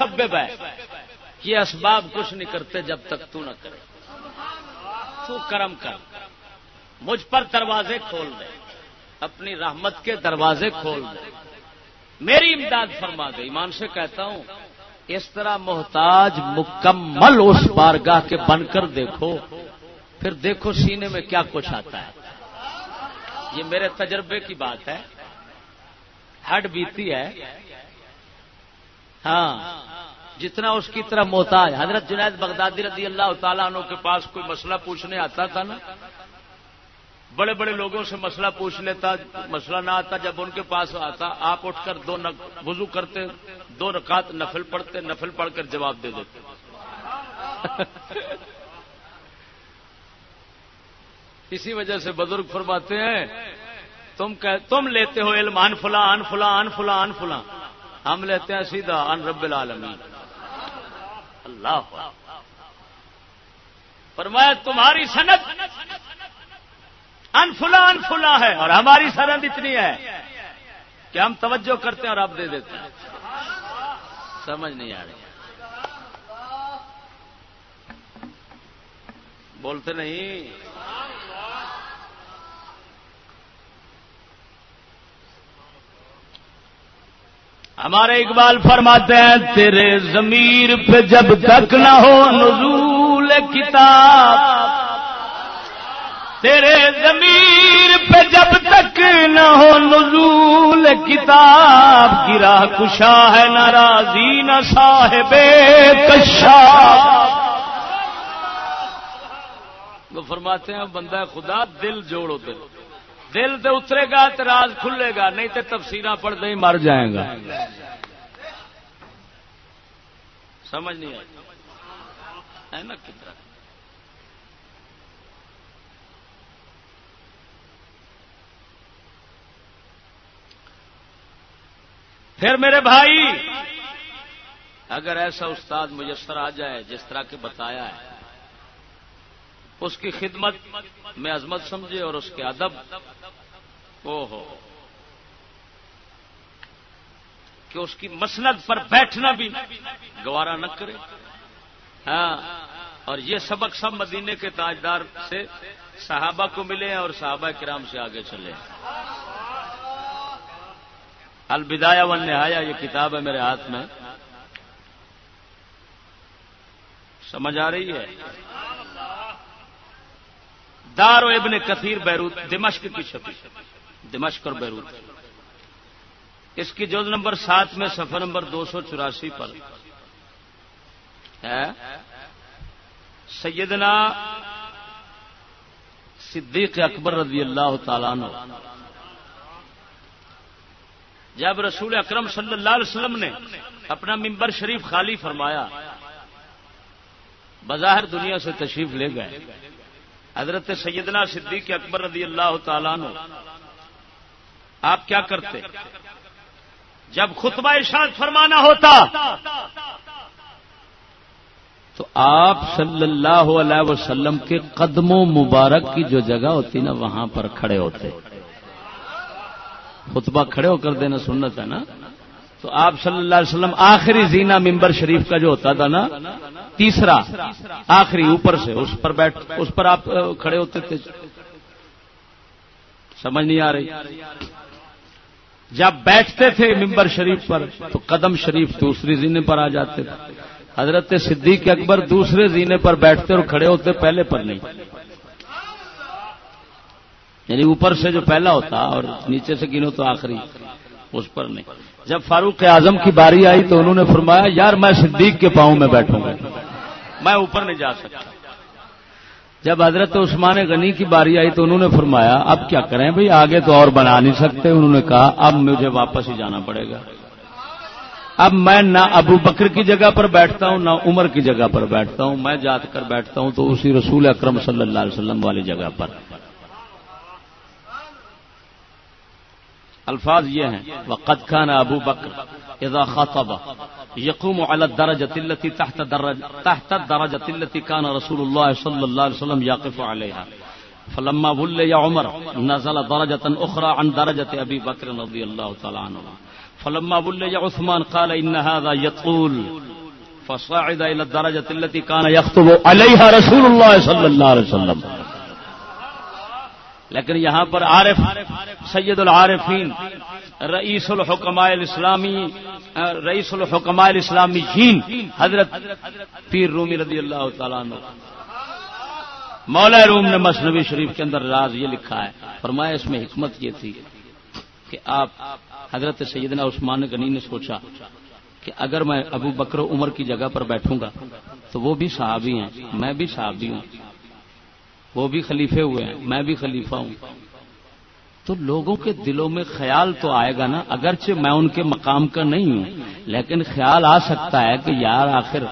مسبب ہے۔ یہ اسباب کچھ نہیں کرتے جب تک تو نہ کرے۔ تو کرم کر۔ مجھ پر دروازے کھول دے۔ اپنی رحمت کے دروازے کھول دے۔ میری امداد فرما دے۔ ایمان سے کہتا ہوں، اس طرح محتاج، مکمل اس بارگاہ کے بن کر دیکھو، پھر دیکھو سینے میں کیا کچھ آتا ہے۔ یہ میرے تجربے کی بات ہے۔ ہڈ بیتی ہے۔ ہاں جتنا اس کی طرح محتاج، حضرت جنید بغدادی رضی اللہ تعالیٰ عنہ کے پاس کوئی مسئلہ پوچھنے آتا تھا نا؟ بڑے بڑے لوگوں سے مسئلہ پوچھ لیتا، مسئلہ نہ آتا، جب ان کے پاس آتا، آپ اٹھ کر دو وضو کرتے، دو رکعت نفل پڑھتے، نفل پڑھ کر جواب دے دیتے۔ اسی وجہ سے بزرگ فرماتے ہیں، تم کہ، تم لیتے ہو علم، ان فلاں ان فلاں ان فلاں ان فلاں۔ ہم لیتے ہیں سیدھا، ان رب العالمین۔ اللہ فرمایا، تمہاری صنعت انفلا انفلا ہے اور ہماری سرحد اتنی ہے کہ ہم توجہ کرتے ہیں اور آپ دے دیتے ہیں۔ سمجھ نہیں آ رہی۔ بولتے نہیں۔ ہمارے اقبال فرماتے ہیں، تیرے ضمیر پہ جب تک نہ ہو نزول کتاب، تیرے ضمیر پہ جب تک نہ ہو نزول کتاب گرا کشا ہے ناراضی نہ صاحب کشا۔ وہ فرماتے ہیں، بندہ خدا دل جوڑو دل۔ دل تو اترے گا تو راز کھلے گا، نہیں تو تفصیل پڑھتے ہی مر جائے گا۔ سمجھ نہیں آئی؟ نا کتنا؟ پھر میرے بھائی، اگر ایسا استاد میسر آ جائے جس طرح کے بتایا ہے اس کی خدمت میں عظمت سمجھے اور اس کے ادب۔ او ہو کہ اس کی مسند پر بیٹھنا بھی گوارا نہ کرے۔ ہاں۔ اور یہ سبق سب مدینے کے تاجدار سے صحابہ کو ملے اور صحابہ کرام سے آگے چلے۔ البدایا ون نہایا یہ کتاب ہے میرے ہاتھ میں۔ سمجھ آ رہی ہے؟ دار و ابن کثیر بیروت، دمشق کی چھپی دمشق اور بیروت۔ اس کی جو نمبر سات میں سفر نمبر دو سو چوراسی پر۔ ہے؟ سیدنا صدیق اکبر رضی اللہ تعالیٰ جب رسول اکرم صلی اللہ علیہ وسلم نے اپنا ممبر شریف خالی فرمایا، بظاہر دنیا سے تشریف لے گئے۔ حضرت سیدنا صدیق اکبر رضی اللہ تعالیٰ نے آپ کیا کرتے؟ جب خطبہ ارشاد فرمانا ہوتا، تو آپ صلی اللہ علیہ وسلم کے قدموں مبارک کی جو جگہ ہوتی نا، وہاں پر کھڑے ہوتے۔ خطبہ کھڑے ہو کر دینا سنت ہے نا؟ تو آپ صلی اللہ علیہ وسلم آخری زینا ممبر شریف کا جو ہوتا تھا نا تیسرا، آخری اوپر سے، اس پر بیٹھ، اس پر آپ کھڑے ہوتے تھے۔ سمجھ نہیں آ رہی۔ جب بیٹھتے تھے ممبر شریف پر، تو قدم شریف دوسری زینے پر آ جاتے تھے۔ حضرت صدیق اکبر دوسرے زینے پر بیٹھتے اور کھڑے ہوتے، پہلے پر نہیں۔ یعنی اوپر سے جو پہلا ہوتا اور نیچے سے گنو تو آخری، اس پر نہیں۔ جب فاروق اعظم کی باری آئی تو انہوں نے فرمایا، یار میں صدیق کے پاؤں میں بیٹھوں گا۔ میں اوپر نہیں جا سکتا۔ جب حضرت عثمان غنی کی باری آئی تو انہوں نے فرمایا، اب کیا کریں بھائی آگے تو اور بنا نہیں سکتے۔ انہوں نے کہا، اب مجھے واپس ہی جانا پڑے گا۔ اب میں نہ ابو بکر کی جگہ پر بیٹھتا ہوں، نہ عمر کی جگہ پر بیٹھتا ہوں۔ میں جات کر بیٹھتا ہوں تو اسی رسول اکرم صلی اللہ علیہ وسلم والی جگہ پر۔ الفاظ یہ ہیں، وقد كان ابو بکر اذا خطب يقوم على الدرجه التي تحت درجه تحت الدرجه التي كان رسول الله صلى الله عليه وسلم يقف عليها. فلما ولي عمر، نزل درجه اخرى عن درجه ابي بكر رضي الله تعالى عنه. فلما بل عثمان قال ان هذا يطول. فصعد الى الدرجه التي كان يخطب عليها رسول الله صلى الله عليه وسلم. لیکن یہاں پر عارف، سید العارفین، رئیس الحکماء الاسلامی، رئیس الحکماء الاسلامی جین حضرت پیر رومی رضی اللہ تعالیٰ عنہ۔ مولا روم نے مصنوی شریف کے اندر راز یہ لکھا ہے، فرمایا اس میں حکمت یہ تھی کہ آپ، حضرت سیدنا عثمان غنی نے سوچا کہ اگر میں ابو بکر عمر کی جگہ پر بیٹھوں گا تو وہ بھی صحابی ہیں، میں بھی صحابی ہوں۔ وہ بھی خلیفے ہوئے ہیں، میں بھی خلیفہ ہوں۔ تو لوگوں کے دلوں میں خیال تو آئے گا نا، اگرچہ میں ان کے مقام کا نہیں ہوں، لیکن خیال آ سکتا ہے کہ یار آخر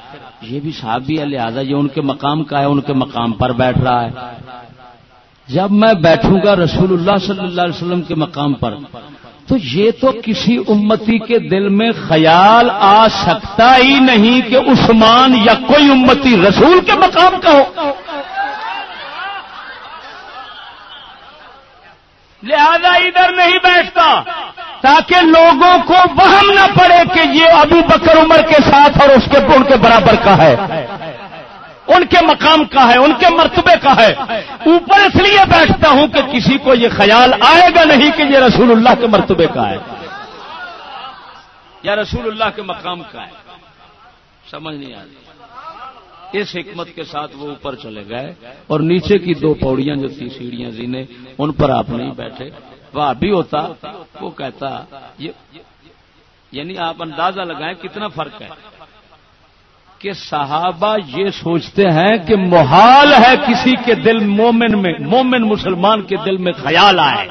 یہ بھی صحابی ہے، لہٰذا یہ ان کے مقام کا ہے، ان کے مقام پر بیٹھ رہا ہے۔ جب میں بیٹھوں گا رسول اللہ صلی اللہ علیہ وسلم کے مقام پر، تو یہ تو کسی امتی کے دل میں خیال آ سکتا ہی نہیں کہ عثمان یا کوئی امتی رسول کے مقام کا ہو۔ لہذا ادھر نہیں بیٹھتا تاکہ لوگوں کو وہم نہ پڑے کہ یہ ابو بکر عمر کے ساتھ اور اس کے ان کے برابر کا ہے۔ ان کے مقام کا ہے، ان کے مرتبے کا ہے۔ اوپر اس لیے بیٹھتا ہوں کہ کسی کو یہ خیال آئے گا نہیں کہ یہ رسول اللہ کے مرتبے کا ہے۔ یا رسول اللہ کے مقام کا ہے۔ سمجھ نہیں آ رہی۔ اس حکمت کے ساتھ وہ اوپر چلے گئے اور نیچے کی دو پوڑیاں جو تھی، سیڑھیاں، زینے، ان پر آپ نہیں بیٹھے۔ وہ بھی ہوتا، وہ کہتا یعنی آپ اندازہ لگائیں کتنا فرق ہے۔ کہ صحابہ یہ سوچتے ہیں کہ محال ہے کسی کے دل مومن میں، مومن مسلمان کے دل میں خیال آئے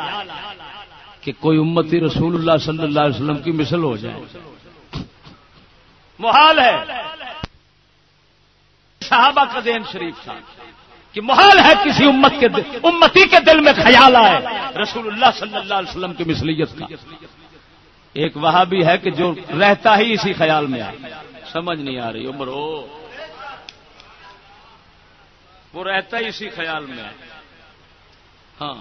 کہ کوئی امتی رسول اللہ صلی اللہ علیہ وسلم کی مثل ہو جائے۔ محال ہے۔ صحابہ کا دین شریف تھا کہ محال ہے کسی امت کے دل امتی کے دل میں خیال آئے رسول اللہ صلی اللہ علیہ وسلم کی مثلیت کا۔ ایک وہاں بھی ہے کہ جو رہتا ہی اسی خیال میں آئے سمجھ نہیں آ رہی، عمر وہ رہتا ہی اسی خیال میں آئے ہاں۔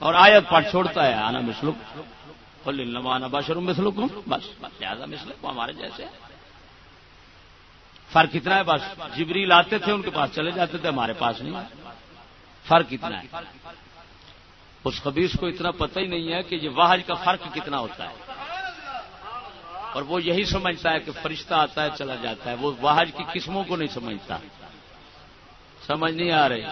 اور آیت پاٹ چھوڑتا ہے، آنا مسلک آنا باشر مسلک ہوں بس زیادہ مسلک ہمارے جیسے فرق اتنا ہے، بس جبریل آتے تھے، ان کے پاس چلے جاتے تھے، ہمارے پاس نہیں۔ فرق اتنا ہے۔ اس خبیص کو اتنا پتہ ہی نہیں ہے کہ یہ واحج کا فرق کتنا ہوتا ہے۔ اور وہ یہی سمجھتا ہے کہ فرشتہ آتا ہے، چلا جاتا ہے۔ وہ واحج کی قسموں کو نہیں سمجھتا۔ سمجھ نہیں آ رہی۔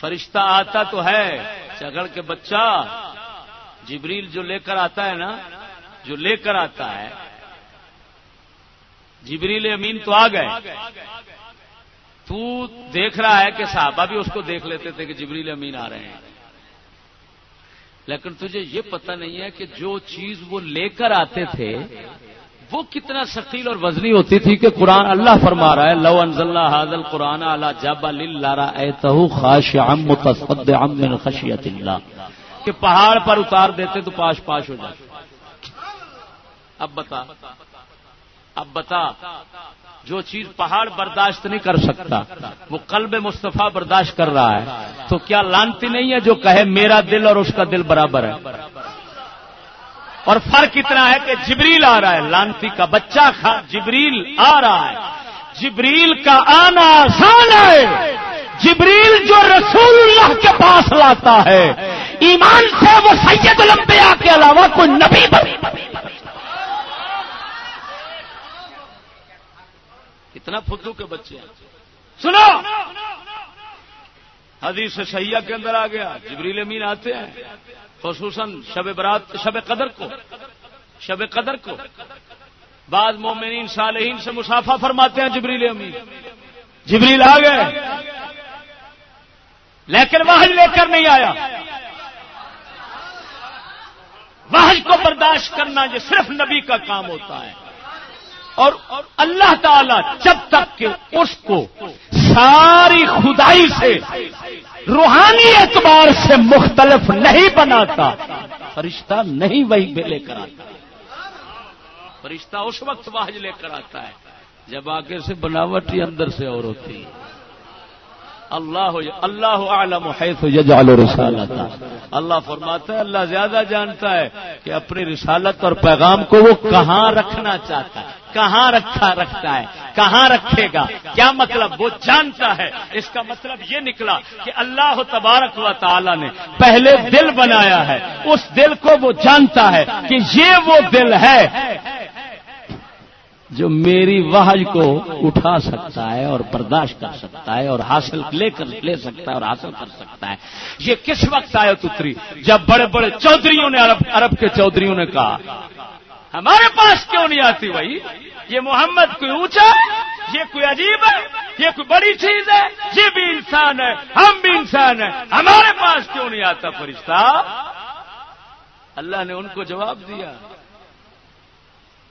فرشتہ آتا تو ہے چگڑ کے بچہ۔ جبریل جو لے کر آتا ہے نا، جو لے کر آتا ہے جبریل امین تو آ گئے۔ تو دیکھ رہا ہے کہ صحابہ بھی اس کو دیکھ لیتے تھے کہ جبریل امین آ رہے ہیں۔ لیکن تجھے یہ پتہ نہیں ہے کہ جو چیز وہ لے کر آتے تھے، وہ کتنا سخیل اور وزنی ہوتی تھی کہ قرآن اللہ فرما رہا ہے، لو انزل حاضل قرآن اللہ جب اللہ اے خاش ام خشیت اللہ۔ کہ پہاڑ پر اتار دیتے تو پاش پاش ہو جاتے۔ اب بتا۔ اب بتا، جو چیز پہاڑ برداشت نہیں کر سکتا، وہ قلب مصطفیٰ برداشت کر رہا ہے، تو کیا لانتی نہیں ہے جو کہے میرا دل اور اس کا دل برابر ہے؟ اور فرق اتنا ہے کہ جبریل آ رہا ہے، لانتی کا بچہ جبریل آ رہا ہے۔ جبریل کا آنا آسان ہے۔ جبریل جو رسول اللہ کے پاس لاتا ہے، ایمان سے وہ سید الانبیاء کے علاوہ کوئی نبی بنی اتنا فدو کے بچے ہیں۔ سنو! حدیث سیاح کے اندر آ گیا۔ جبریل امین آتے ہیں۔ خصوصاً شب برات شب قدر کو۔ شب قدر کو۔ بعض مومنین صالحین سے مسافہ فرماتے ہیں جبریل امین۔ جبریل آ گئے۔ لیکن وحج لے کر نہیں آیا۔ وحج کو برداشت کرنا یہ صرف نبی کا کام ہوتا ہے۔ اور اللہ تعالی جب تک کہ اس کو ساری خدائی سے روحانی اعتبار سے مختلف نہیں بناتا، فرشتہ نہیں وہی بے لے کر آتا۔ فرشتہ اس وقت واحج لے کر آتا ہے جب آگے سے بناوٹ ہی اندر سے اور ہوتی ہے۔ اللہ اللہ عالم حیث یجعل رسالتا۔ اللہ فرماتا ہے، اللہ زیادہ جانتا ہے کہ اپنی رسالت اور پیغام کو وہ کہاں رکھنا چاہتا ہے، کہاں رکھا رکھتا ہے، کہاں رکھے گا؟ کیا مطلب؟ وہ جانتا ہے۔ اس کا مطلب یہ نکلا کہ اللہ تبارک و تعالی نے پہلے دل بنایا ہے، اس دل کو وہ جانتا ہے کہ یہ وہ دل ہے۔ جو میری وحج کو اٹھا سکتا ہے اور برداشت کر سکتا ہے اور حاصل لے کر لے سکتا ہے اور حاصل کر سکتا ہے۔ یہ کس وقت آیت اتری؟ جب بڑے بڑے چودھریوں نے عرب عرب کے چودھریوں نے کہا، ہمارے پاس کیوں نہیں آتی بھائی؟ یہ محمد کوئی اونچا ہے؟ یہ کوئی عجیب ہے؟ یہ کوئی بڑی چیز ہے؟ یہ بھی انسان ہے، ہم بھی انسان ہیں۔ ہمارے پاس کیوں نہیں آتا فرشتہ؟ اللہ نے ان کو جواب دیا۔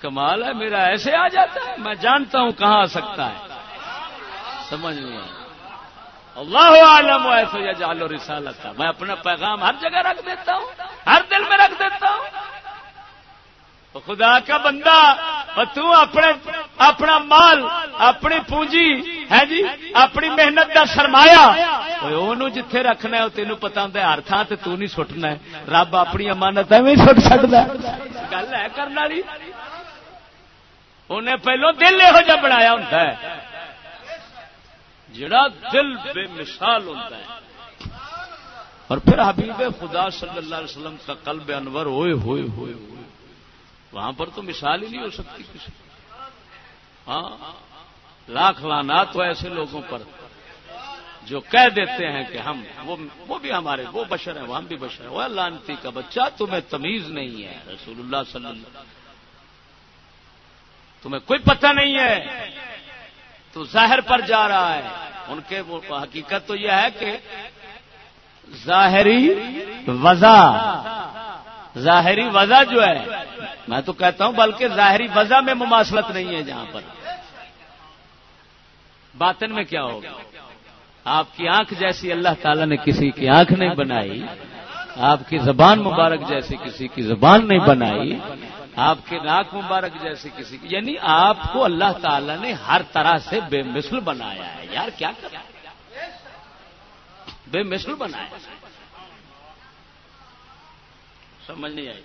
کمال ہے، میرا ایسے آ جاتا ہے، میں جانتا ہوں کہاں آ سکتا ہے۔ سمجھ نہیں اللہ عالم ایسے یا جالو رسالت کا۔ میں اپنا پیغام ہر جگہ رکھ دیتا ہوں، ہر دل میں رکھ دیتا ہوں۔ خدا کا بندہ تو اپنے، اپنا مال، اپنی پونجی، ہے جی اپنی محنت کا سرمایا جتھے رکھنا ہے تینوں پتا ہوں ہر تھان سے تو نہیں سٹنا ہے۔ رب اپنی امانت میں سٹ سکتا گل ہے کرنے والی؟ انہیں پہلو دل یہو جہ بنایا ہوتا ہے۔ جڑا دل بے مثال ہوتا ہے۔ اور پھر حبیب خدا صلی اللہ علیہ وسلم کا قلب انور ہوئے ہوئے ہوئے ہوئے۔ وہاں پر تو مثال ہی نہیں ہو سکتی کسی۔ ہاں لاکھ لانات ہو ایسے لوگوں پر جو کہہ دیتے ہیں کہ ہم وہ بھی ہمارے، وہ بشر ہیں، وہ ہم بھی بشر ہیں۔ وہ لانتی کا بچہ، تمہیں تمیز نہیں ہے۔ رسول اللہ صلی اللہ علیہ وسلم تمہیں کوئی پتہ نہیں ہے۔ تو ظاہر پر جا رہا ہے۔ ان کے وہ حقیقت تو یہ ہے کہ ظاہری وضع ظاہری وضع جو ہے، میں تو کہتا ہوں بلکہ ظاہری وضع میں مماثلت نہیں ہے جہاں پر۔ باطن میں کیا ہوگا؟ آپ کی آنکھ جیسی اللہ تعالی نے کسی کی آنکھ نہیں بنائی، آپ کی زبان مبارک جیسی کسی کی زبان نہیں بنائی آپ کے ناک مبارک جیسے کسی کی یعنی آپ کو اللہ تعالی نے ہر طرح سے بے مثل بنایا ہے۔ یار کیا کر بے مثل بنایا سمجھ نہیں آئی۔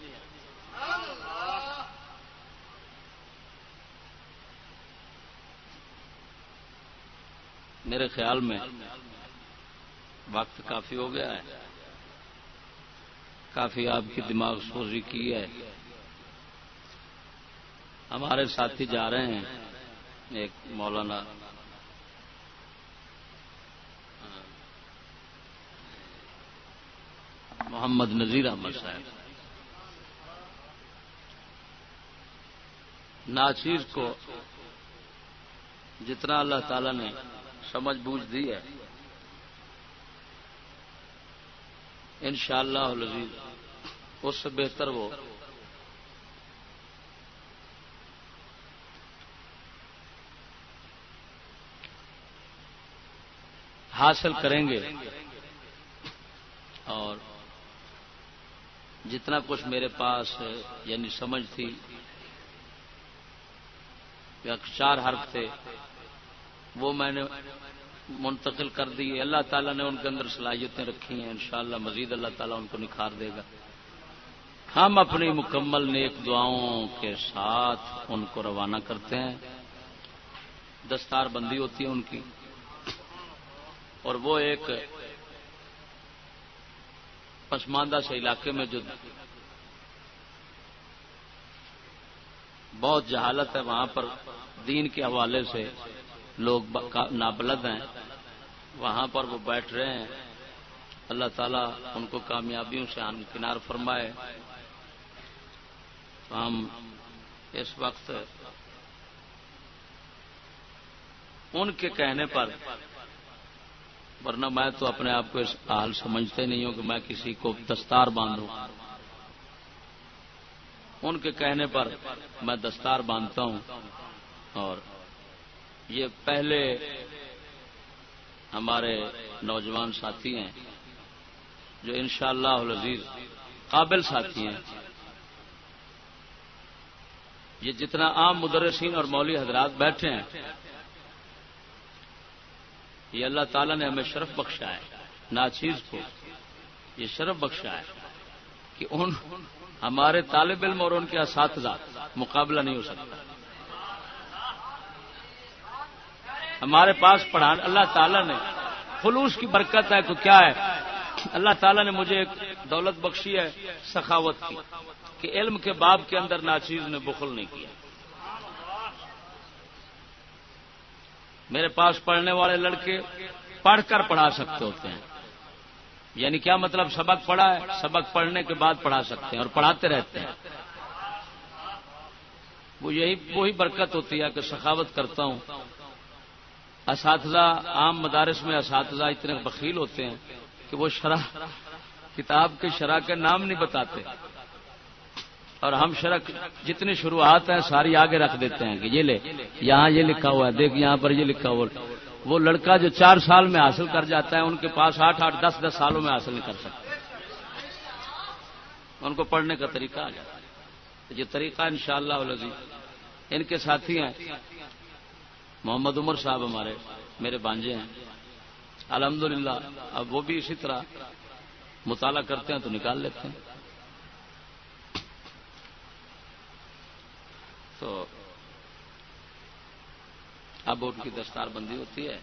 میرے خیال میں وقت کافی ہو گیا ہے۔ کافی آپ کی دماغ سوزی کی ہے۔ ہمارے ساتھی جا رہے ہیں۔ ایک مولانا۔ محمد نذیر احمد صاحب۔ ناچیر کو جتنا اللہ تعالی نے سمجھ بوجھ دی ہے ان شاء اللہ اس سے بہتر وہ حاصل کریں گے۔ اور جتنا کچھ میرے پاس یعنی سمجھ تھی، یا چار حرف تھے، وہ میں نے منتقل کر دی اللہ تعالیٰ نے ان کے اندر صلاحیتیں رکھی ہیں۔ انشاءاللہ مزید اللہ تعالیٰ ان کو نکھار دے گا۔ ہم اپنی مکمل نیک دعاؤں کے ساتھ ان کو روانہ کرتے ہیں۔ دستار بندی ہوتی ہے ان کی۔ اور وہ ایک پسماندہ سے علاقے میں جو بہت جہالت ہے، وہاں پر دین کے حوالے سے لوگ نابلد ہیں۔ وہاں پر وہ بیٹھ رہے ہیں۔ اللہ تعالیٰ ان کو کامیابیوں سے کنار فرمائے۔ تو ہم اس وقت ان کے کہنے پر ورنہ میں تو اپنے آپ کو اس حال سمجھتے نہیں ہوں کہ میں کسی کو دستار باندھوں۔ ان کے کہنے پر میں دستار باندھتا ہوں۔ اور یہ پہلے ہمارے نوجوان ساتھی ہیں جو انشاءاللہ اللہ عزیز قابل ساتھی ہیں۔ یہ جتنا عام مدرسین اور مولی حضرات بیٹھے ہیں یہ اللہ تعالیٰ نے ہمیں شرف بخشا ہے، ناچیز کو۔ یہ شرف بخشا ہے کہ ان، ہمارے طالب علم اور ان کے اساتذہ مقابلہ نہیں ہو سکتا۔ ہمارے پاس پڑھان اللہ تعالیٰ نے خلوص کی برکت ہے تو کیا ہے؟ اللہ تعالیٰ نے مجھے ایک دولت بخشی ہے، سخاوت کی، کہ علم کے باب کے اندر ناچیز نے بخل نہیں کیا۔ میرے پاس پڑھنے والے لڑکے پڑھ کر پڑھا سکتے ہوتے ہیں۔ یعنی کیا مطلب سبق پڑھا ہے؟ سبق پڑھنے کے بعد پڑھا سکتے ہیں اور پڑھاتے رہتے ہیں۔ وہ یہی، وہی برکت ہوتی ہے کہ سخاوت کرتا ہوں۔ اساتذہ، عام مدارس میں اساتذہ اتنے بخیل ہوتے ہیں کہ وہ شرح، کتاب کے شرح کے نام نہیں بتاتے۔ اور ہم شرح جتنی شروعات ہیں ساری آگے رکھ دیتے ہیں کہ یہ لے، یہاں یہ لکھا ہوا ہے، دیکھ یہاں پر یہ لکھا ہوا وہ لڑکا جو چار سال میں حاصل کر جاتا ہے، ان کے پاس آٹھ آٹھ دس دس سالوں میں حاصل نہیں کر سکتے ان کو پڑھنے کا طریقہ آ جاتا ہے۔ یہ طریقہ ان شاء اللہ ان کے ساتھی ہیں۔ محمد عمر صاحب ہمارے، میرے بانجے ہیں۔ الحمدللہ، اب وہ بھی اسی طرح مطالعہ کرتے ہیں تو نکال لیتے ہیں۔ تو اب ان کی دستار بندی ہوتی ہے۔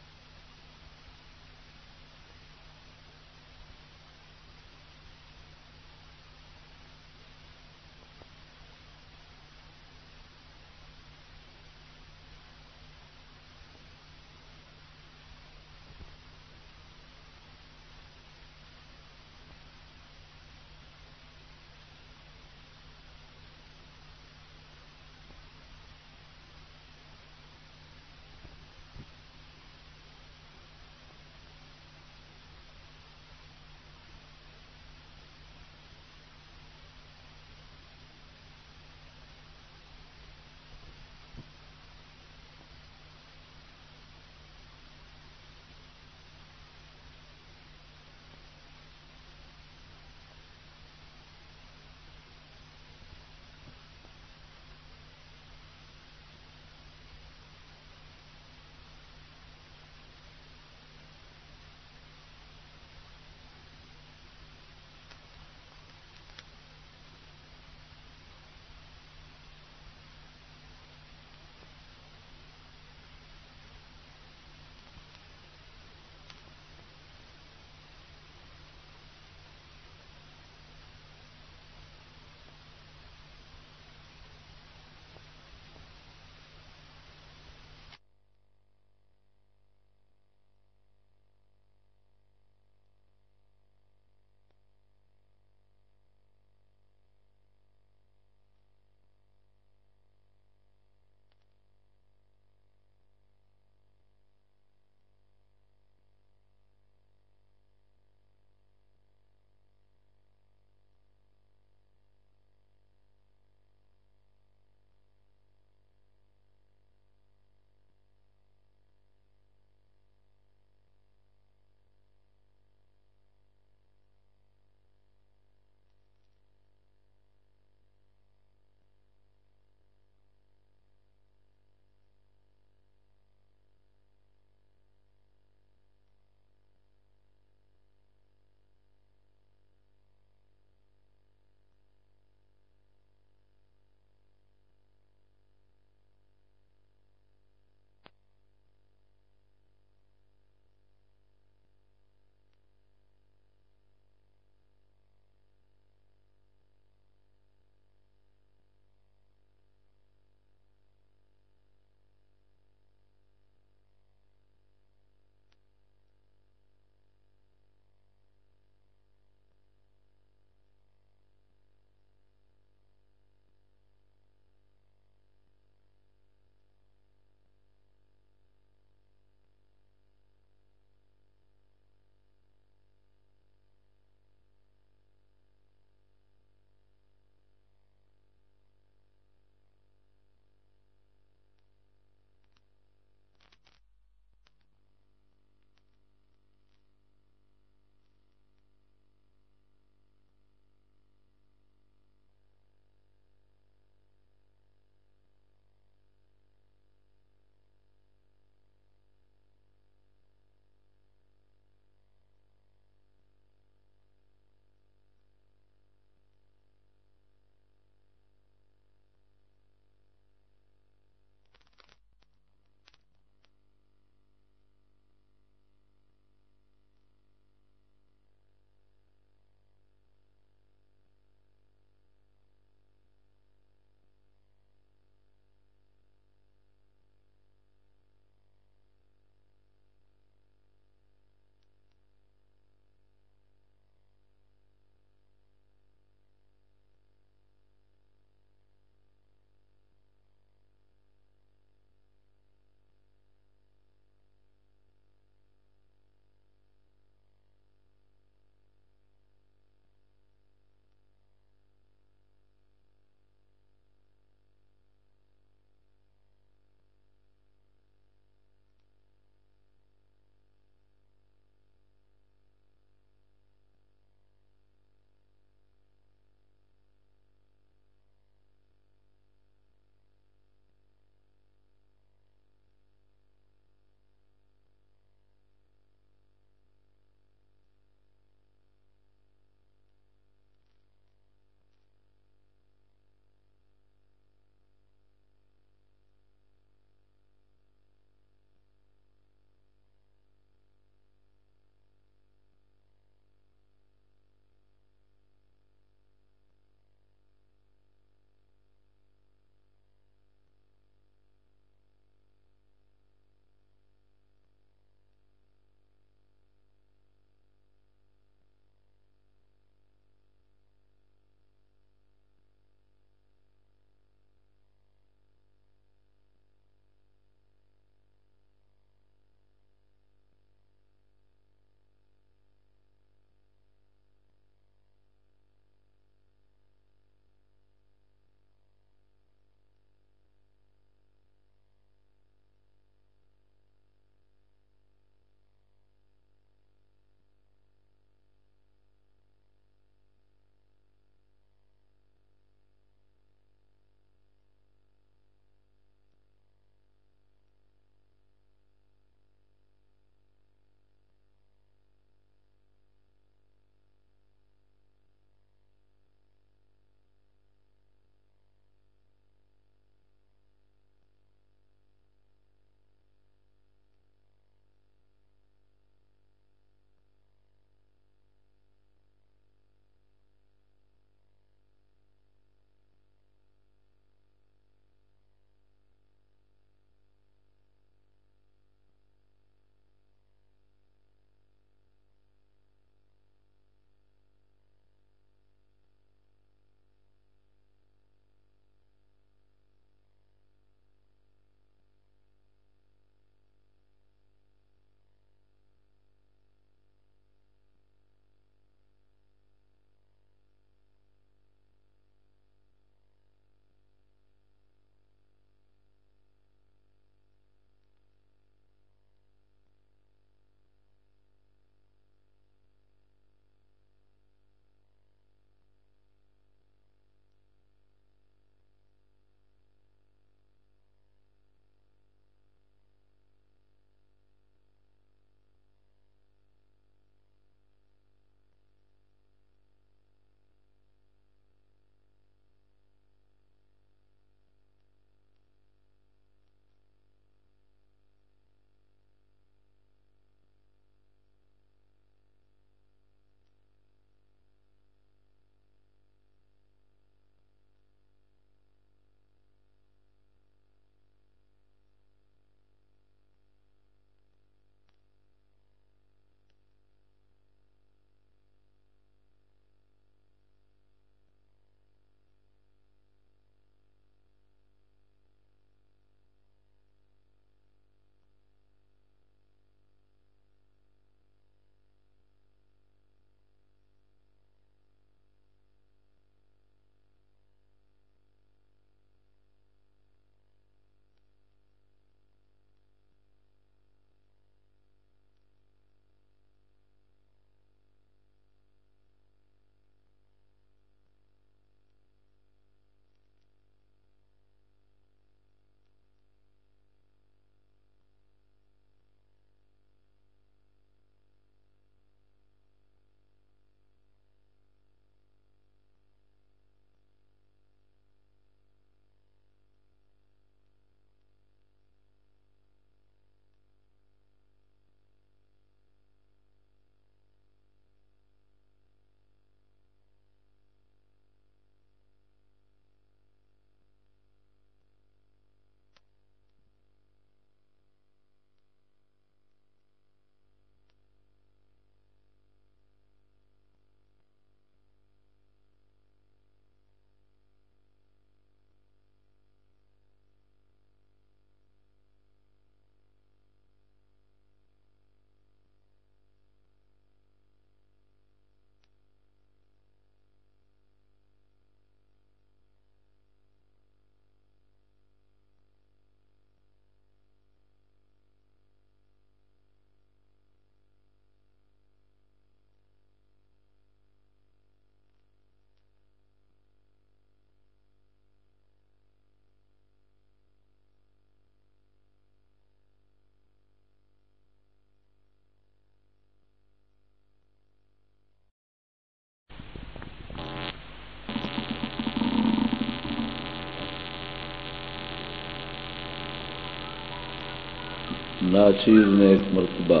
ناچیز نے ایک مرتبہ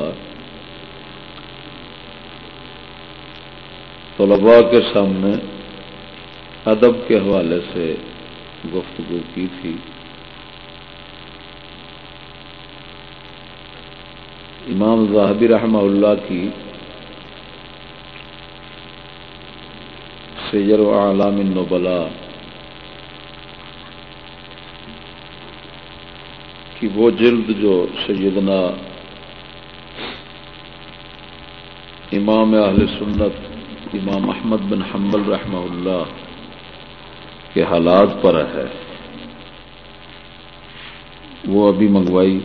طلباء کے سامنے ادب کے حوالے سے گفتگو کی تھی۔ امام زاہبی رحمہ اللہ کی سیر و عالام النبلا کہ وہ جلد جو سیدنا امام اہل سنت، امام احمد بن حنبل رحمہ اللہ کے حالات پر ہے، وہ ابھی منگوائی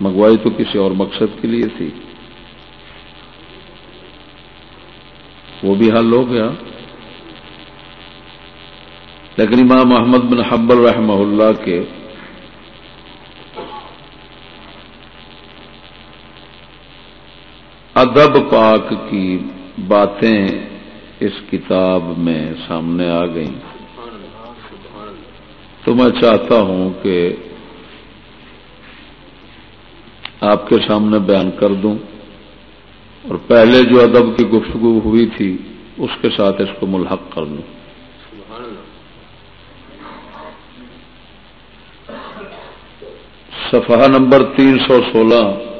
منگوائی تو کسی اور مقصد کے لیے تھی۔ وہ بھی حل ہو گیا۔ لیکن امام محمد بن حنبل رحمہ اللہ کے ادب پاک کی باتیں اس کتاب میں سامنے آ گئیں۔ تو میں چاہتا ہوں کہ آپ کے سامنے بیان کر دوں۔ اور پہلے جو ادب کی گفتگو ہوئی تھی، اس کے ساتھ اس کو ملحق کر دوں۔ صفحہ نمبر تین سو سولہ۔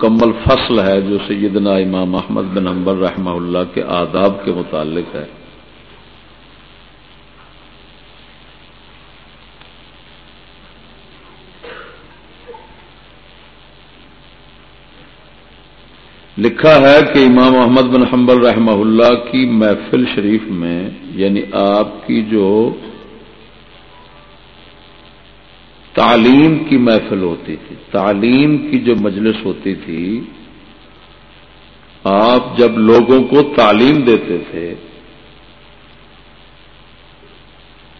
مکمل فصل ہے جو سیدنا امام احمد بن امبر رحمہ اللہ کے آداب کے متعلق ہے۔ لکھا ہے کہ امام احمد بن حنبل رحمہ اللہ کی محفل شریف میں یعنی آپ کی جو تعلیم کی محفل ہوتی تھی۔ تعلیم کی جو مجلس ہوتی تھی، آپ جب لوگوں کو تعلیم دیتے تھے،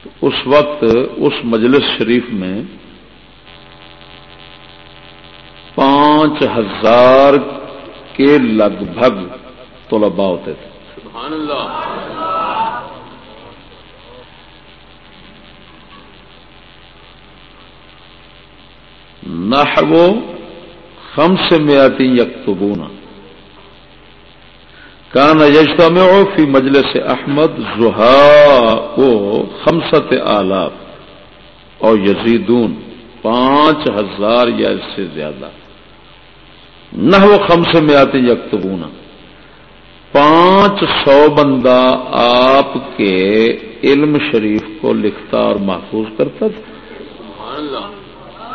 تو اس وقت اس مجلس شریف میں پانچ ہزار کے لگ بھگ طلبا ہوتے تھے۔ سبحان اللہ۔ نحو خمس میاتی یکتبون۔ کان یجتمع فی مجلس احمد زہا خمسط آلاف اور یزیدون پانچ ہزار یا اس سے زیادہ۔ نہ وہ خم سے میں پانچ سو بندہ آپ کے علم شریف کو لکھتا اور محفوظ کرتا تھا۔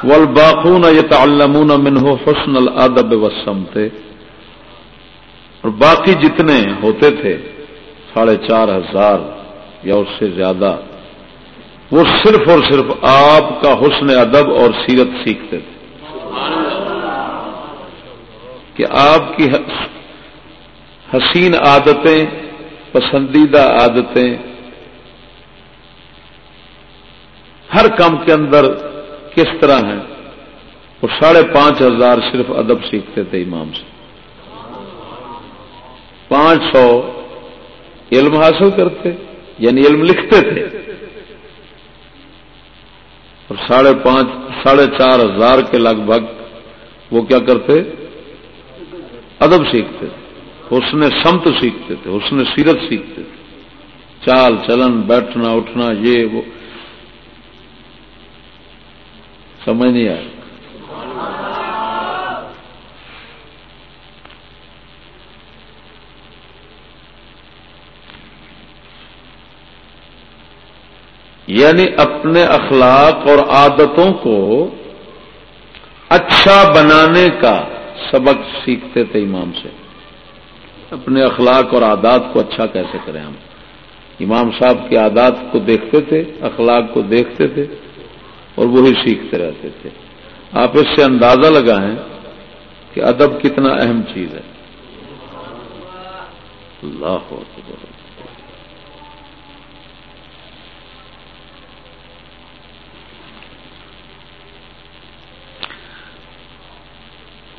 والباقون يتعلمون منه حسن الادب والسمت اور باقی جتنے ہوتے تھے، ساڑھے چار ہزار یا اس سے زیادہ، وہ صرف اور صرف آپ کا حسن ادب اور سیرت سیکھتے تھے۔ کہ آپ کی حسین عادتیں، پسندیدہ عادتیں، ہر کام کے اندر کس طرح ہیں؟ وہ ساڑھے پانچ ہزار صرف ادب سیکھتے تھے امام سے۔ پانچ سو علم حاصل کرتے یعنی علم لکھتے تھے۔ اور ساڑھے پانچ، ساڑھے چار ہزار کے لگ بھگ وہ کیا کرتے؟ ادب سیکھتے تھے۔ اس نے سمت سیکھتے تھے اس نے سیرت سیکھتے تھے۔ چال چلن، بیٹھنا، اٹھنا، یہ وہ سمجھ نہیں آئے یعنی اپنے اخلاق اور عادتوں کو اچھا بنانے کا سبق سیکھتے تھے امام سے۔ اپنے اخلاق اور عادات کو اچھا کیسے کریں ہم؟ امام صاحب کی عادات کو دیکھتے تھے، اخلاق کو دیکھتے تھے۔ اور وہی سیکھتے رہتے تھے۔ آپ اس سے اندازہ لگائیں کہ ادب کتنا اہم چیز ہے۔ اللہ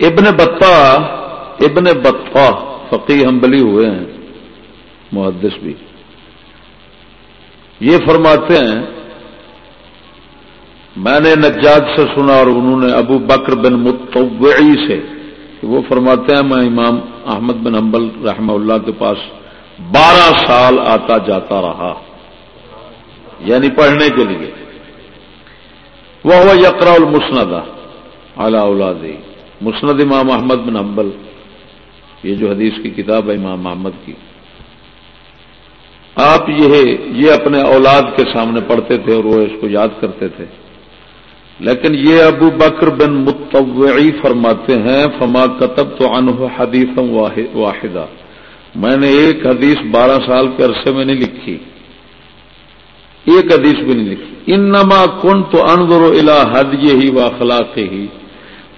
ابن بتا ابن بطا فقی ہم بلی ہوئے ہیں، محدث بھی۔ یہ فرماتے ہیں میں نے نجاد سے سنا اور انہوں نے ابو بکر بن متوعی سے کہ وہ فرماتے ہیں، میں امام احمد بن امبل رحمہ اللہ کے پاس بارہ سال آتا جاتا رہا یعنی پڑھنے کے لیے۔ وہ ہوا یقرا المسند اعلی اولادی۔ مسند امام احمد بن حنبل، یہ جو حدیث کی کتاب ہے امام محمد کی۔ آپ یہ یہ اپنے اولاد کے سامنے پڑھتے تھے اور وہ اس کو یاد کرتے تھے۔ لیکن یہ ابو بکر بن متوعی فرماتے ہیں، فما کتب تو انہ حدیث واحدہ۔ میں نے ایک حدیث بارہ سال کے عرصے میں نہیں لکھی۔ ایک حدیث بھی نہیں لکھی۔ انما کن تو انظر الا حد ہی و اخلاق ہی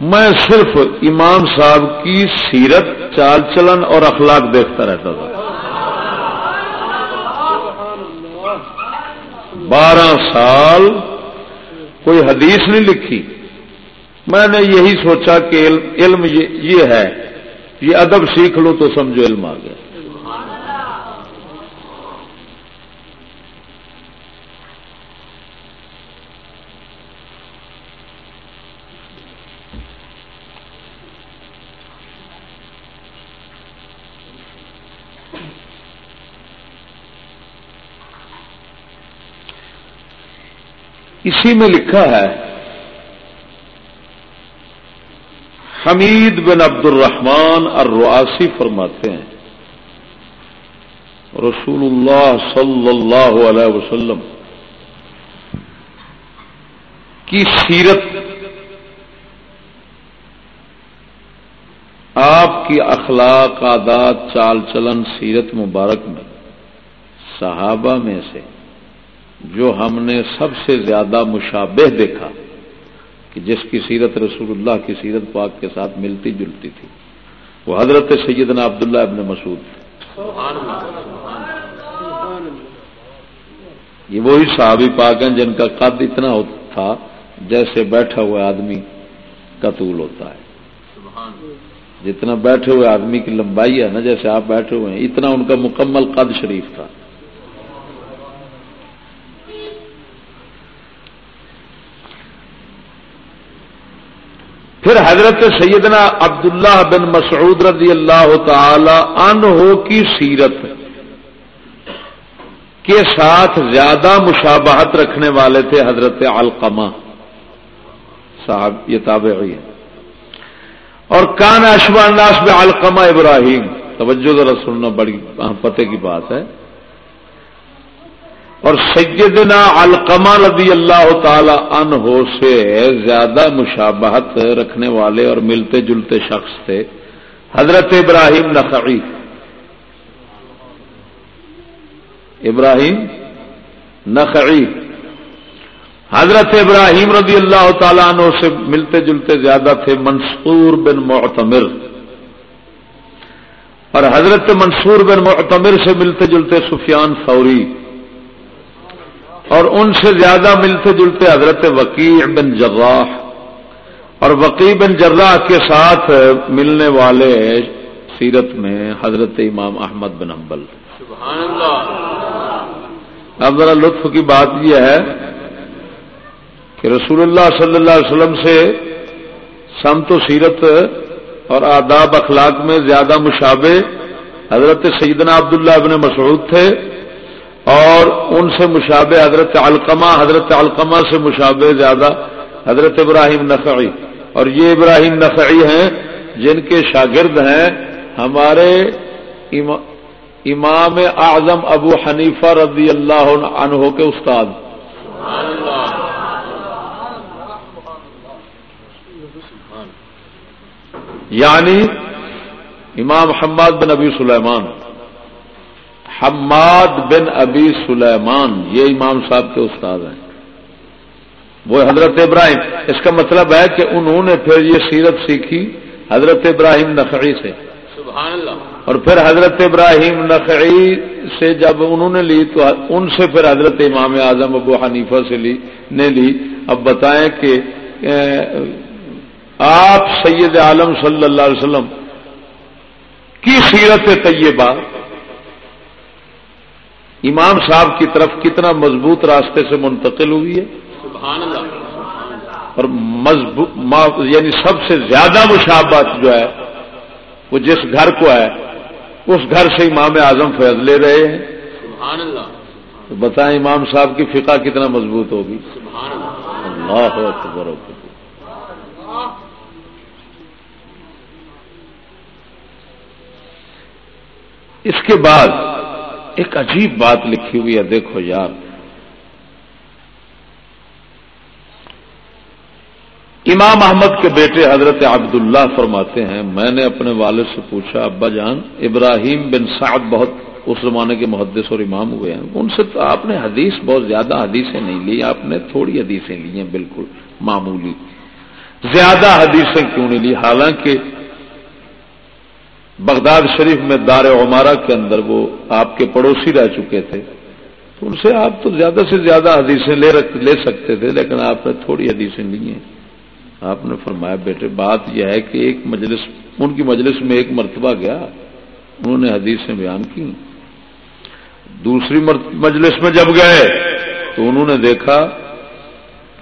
میں صرف امام صاحب کی سیرت، چال چلن اور اخلاق دیکھتا رہتا تھا۔ بارہ سال کوئی حدیث نہیں لکھی۔ میں نے یہی سوچا کہ علم یہ ہے، یہ ادب سیکھ لو تو سمجھو علم آ گیا۔ اسی میں لکھا ہے، حمید بن عبد الرحمان الرواسی فرماتے ہیں رسول اللہ صلی اللہ علیہ وسلم کی سیرت آپ کی اخلاق، عادات، چال چلن، سیرت مبارک میں، صحابہ میں سے جو ہم نے سب سے زیادہ مشابہ دیکھا کہ جس کی سیرت رسول اللہ کی سیرت پاک کے ساتھ ملتی جلتی تھی، وہ حضرت سیدنا عبداللہ ابن مسعود یہ وہی صحابی پاک ہیں جن کا قد اتنا تھا جیسے بیٹھا ہوا آدمی کا طول ہوتا ہے۔ جتنا بیٹھے ہوئے آدمی کی لمبائی ہے نا، جیسے آپ بیٹھے ہوئے ہیں، اتنا ان کا مکمل قد شریف تھا۔ پھر حضرت سیدنا عبداللہ بن مسعود رضی اللہ تعالی عنہ کی سیرت کے ساتھ زیادہ مشابہت رکھنے والے تھے حضرت علقمہ صاحب، یہ تابعی ہے اور کان اشبا الناس میں علقمہ ابراہیم۔ توجہ ذرا سننا، بڑی پتے کی بات ہے۔ اور سیدنا علقمہ رضی اللہ تعالی عنہ سے زیادہ مشابہت رکھنے والے اور ملتے جلتے شخص تھے۔ حضرت ابراہیم نقعی ابراہیم نقعی حضرت ابراہیم رضی اللہ تعالیٰ عنہ سے ملتے جلتے زیادہ تھے منصور بن معتمر۔ اور حضرت منصور بن معتمر سے ملتے جلتے سفیان فوری اور ان سے زیادہ ملتے جلتے حضرت وکیع بن جراح اور وقی بن جراح کے ساتھ ملنے والے سیرت میں حضرت امام احمد بن امبل اب ذرا لطف کی بات یہ ہے کہ رسول اللہ صلی اللہ علیہ وسلم سے سمت و سیرت اور آداب اخلاق میں زیادہ مشابے حضرت سیدنا عبداللہ ابن مسعود تھے۔ اور ان سے مشابہ حضرت علقمہ حضرت علقمہ سے مشابہ زیادہ، حضرت ابراہیم نقعی اور یہ ابراہیم نقعی ہیں جن کے شاگرد ہیں ہمارے امام اعظم ابو حنیفہ رضی اللہ عنہ کے استاد۔ یعنی امام حماد بن ابی سلیمان۔ حماد بن ابی سلیمان یہ امام صاحب کے استاد ہیں۔ وہ حضرت ابراہیم اس کا مطلب ہے کہ انہوں نے پھر یہ سیرت سیکھی حضرت ابراہیم نقعی سے۔ سبحان اللہ۔ اور پھر حضرت ابراہیم نقعی سے جب انہوں نے لی تو ان سے پھر حضرت امام اعظم ابو حنیفہ سے لی نے لی۔ اب بتائیں کہ آپ سید عالم صلی اللہ علیہ وسلم کی سیرت طیبہ؟ امام صاحب کی طرف کتنا مضبوط راستے سے منتقل ہوئی ہے اور مضبوط یعنی سب سے زیادہ مشابت جو ہے وہ جس گھر کو ہے اس گھر سے امام اعظم فیض لے رہے ہیں۔ تو بتائیں امام صاحب کی فقہ کتنا مضبوط ہوگی؟ اللہ اکبر۔ اس کے بعد ایک عجیب بات لکھی ہوئی ہے، دیکھو یار۔ امام احمد کے بیٹے حضرت عبداللہ فرماتے ہیں، میں نے اپنے والد سے پوچھا، ابا جان، ابراہیم بن سعد بہت اس زمانے کے محدث اور امام ہوئے ہیں۔ ان سے تو آپ نے حدیث، بہت زیادہ حدیثیں نہیں لی، آپ نے تھوڑی حدیثیں لی ہیں، بالکل معمولی۔ زیادہ حدیثیں کیوں نہیں لی؟ حالانکہ بغداد شریف میں دار عمارہ کے اندر وہ آپ کے پڑوسی رہ چکے تھے تو ان سے آپ تو زیادہ سے زیادہ حدیثیں لے لے سکتے تھے، لیکن آپ نے تھوڑی حدیثیں لی ہیں آپ نے فرمایا، بیٹے، بات یہ ہے کہ ایک مجلس ان کی مجلس میں ایک مرتبہ گیا، انہوں نے حدیثیں بیان کی دوسری مجلس میں جب گئے، تو انہوں نے دیکھا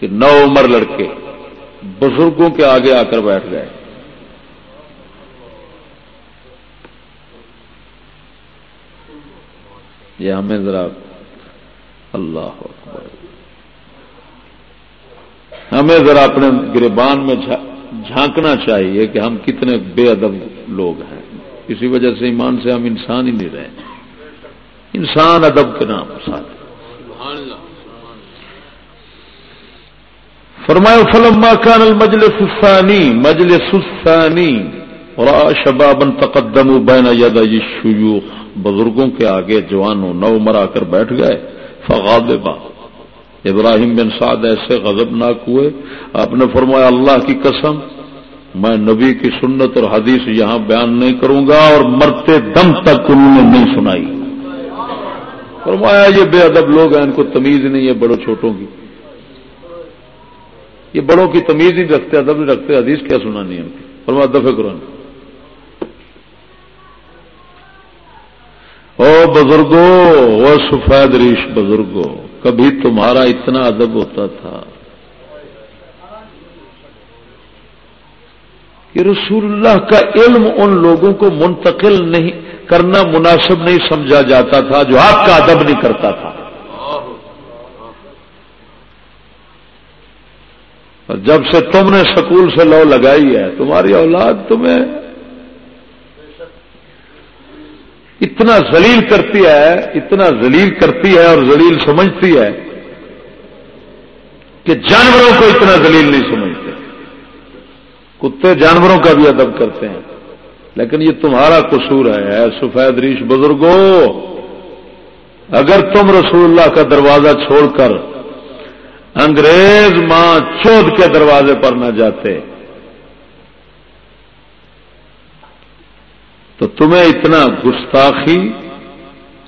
کہ نو عمر لڑکے بزرگوں کے آگے آ کر بیٹھ گئے۔ یہ ہمیں ذرا اللہ اکبر۔ ہمیں ذرا اپنے گربان میں جھانکنا چاہیے کہ ہم کتنے بے ادب لوگ ہیں۔ اسی وجہ سے ایمان سے ہم انسان ہی نہیں رہے۔ انسان ادب کے نام ساتھ۔ فرمائے فلم کان المجلس الثانی، مجلس الثانی اور شبابن تقدم بین ید شیوخ بزرگوں کے آگے جوانوں نو عمر آ کر بیٹھ گئے۔ فغاد ابراہیم بن سعد ایسے غضبناک ہوئے۔ آپ نے فرمایا، اللہ کی قسم، میں نبی کی سنت اور حدیث یہاں بیان نہیں کروں گا اور مرتے دم تک انہوں نے نہیں سنائی۔ فرمایا، یہ بے ادب لوگ ہیں، ان کو تمیز نہیں ہے بڑوں چھوٹوں کی۔ یہ بڑوں کی تمیز نہیں رکھتے، ادب نہیں رکھتے، حدیث کیا سنانی ہے فرمایا دفع قرآن۔ او بزرگوں وہ سفید ریش بزرگوں کبھی تمہارا اتنا ادب ہوتا تھا کہ رسول اللہ کا علم ان لوگوں کو منتقل نہیں، کرنا مناسب نہیں سمجھا جاتا تھا، جو آپ کا ادب نہیں کرتا تھا۔ اور جب سے تم نے سکول سے لو لگائی ہے، تمہاری اولاد تمہیں اتنا ذلیل کرتی ہے، اتنا ذلیل کرتی ہے اور ذلیل سمجھتی ہے کہ جانوروں کو اتنا ذلیل نہیں سمجھتے۔ کتے جانوروں کا بھی ادب کرتے ہیں۔ لیکن یہ تمہارا قصور ہے سفید ریش بزرگوں اگر تم رسول اللہ کا دروازہ چھوڑ کر انگریز ماں چودھ کے دروازے پر نہ جاتے تو تمہیں اتنا گستاخی،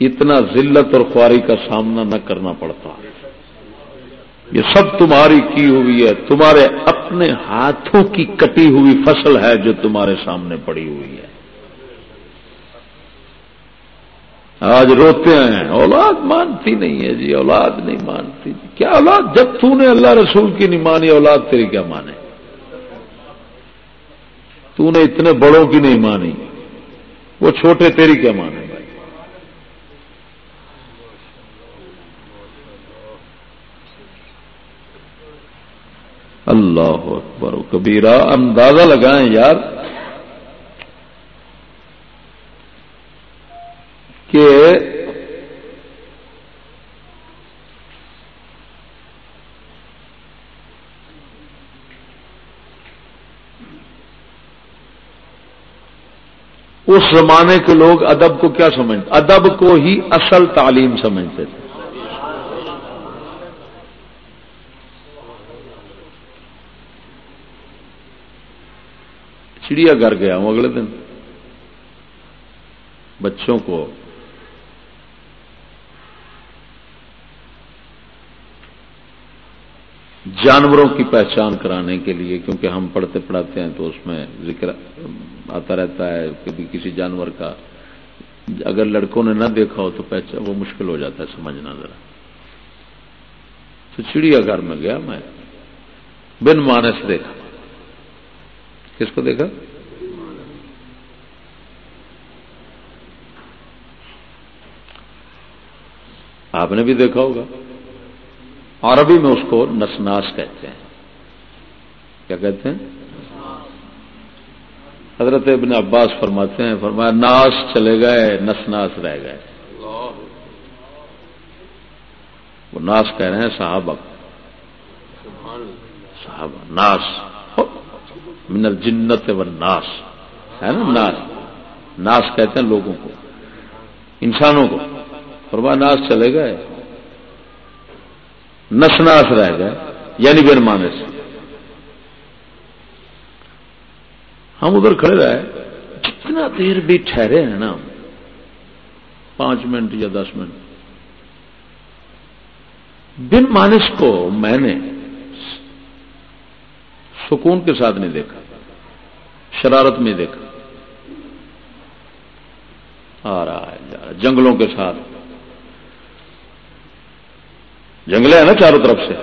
اتنا ذلت اور خواری کا سامنا نہ کرنا پڑتا۔ یہ سب تمہاری کی ہوئی ہے، تمہارے اپنے ہاتھوں کی کٹی ہوئی فصل ہے جو تمہارے سامنے پڑی ہوئی ہے۔ آج روتے ہیں، اولاد مانتی نہیں ہے جی اولاد نہیں مانتی۔ کیا اولاد؟ جب تو نے اللہ رسول کی نہیں مانی، اولاد تیری کیا مانے؟ تو نے اتنے بڑوں کی نہیں مانی۔ وہ چھوٹے تیری کیا مانے بھائی اللہ اکبر و کبیرا اندازہ لگائیں یار کہ اس زمانے کے لوگ ادب کو کیا سمجھتے؟ ادب کو ہی اصل تعلیم سمجھتے تھے۔ چڑیا گھر گیا ہوں اگلے دن۔ بچوں کو جانوروں کی پہچان کرانے کے لیے، کیونکہ ہم پڑھتے پڑھاتے ہیں تو اس میں ذکر آتا رہتا ہے کبھی کسی جانور کا اگر لڑکوں نے نہ دیکھا ہو تو پہچان وہ مشکل ہو جاتا ہے سمجھنا ذرا۔ تو چڑیا گھر میں گیا میں، بن مانس دیکھا۔ کس کو دیکھا؟ آپ نے بھی دیکھا ہوگا۔ عربی میں اس کو نسناس کہتے ہیں۔ کیا کہتے ہیں؟ حضرت ابن عباس فرماتے ہیں، فرمایا، ناس چلے گئے نس ناس رہ گئے۔ وہ ناس کہہ رہے ہیں صحابہ۔ صحابہ، ناس۔ من الجنت و ناس ہے نا؟ ناس۔ ناس کہتے ہیں لوگوں کو، انسانوں کو۔ فرما ناس چلے گئے۔ نس ناس رہ گئے یعنی بن مانے سے۔ ہم ادھر کھڑے رہے، جتنا دیر بھی ٹھہرے ہیں نا، پانچ منٹ یا دس منٹ۔ بن مانس کو میں نے سکون کے ساتھ نہیں دیکھا، شرارت میں دیکھا۔ آ رہا ہے جنگلوں کے ساتھ۔ جنگلے ہیں نا چاروں طرف سے۔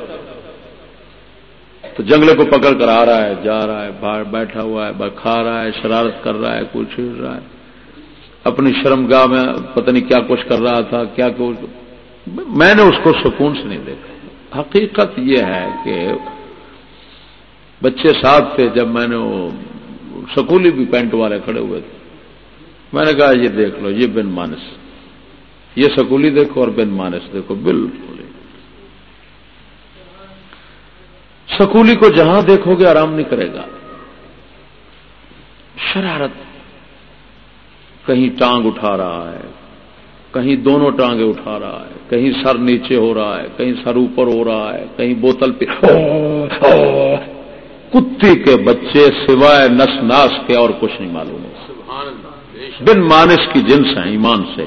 تو جنگلے کو پکڑ کر آ رہا ہے، جا رہا ہے، باہر بیٹھا ہوا ہے کھا رہا ہے، شرارت کر رہا ہے، کوئی چھیڑ رہا ہے۔ اپنی شرم گاہ میں پتہ نہیں کیا کچھ کر رہا تھا، کیا کچھ۔ میں نے اس کو سکون سے نہیں دیکھا۔ حقیقت یہ ہے کہ بچے ساتھ تھے جب میں نے وہ سکولی بھی پینٹ والے کھڑے ہوئے تھے۔ میں نے کہا، یہ دیکھ لو، یہ بن مانس۔ یہ سکولی دیکھو اور بن مانس دیکھو، بالکل۔ سکولی کو جہاں دیکھو گے آرام نہیں کرے گا۔ شرارت۔ کہیں ٹانگ اٹھا رہا ہے۔ کہیں دونوں ٹانگیں اٹھا رہا ہے۔ کہیں سر نیچے ہو رہا ہے۔ کہیں سر اوپر ہو رہا ہے۔ کہیں بوتل پہ۔ کتی کے بچے سوائے نس ناس کے اور کچھ نہیں معلوم۔ بن مانس کی جنس ہیں ایمان سے۔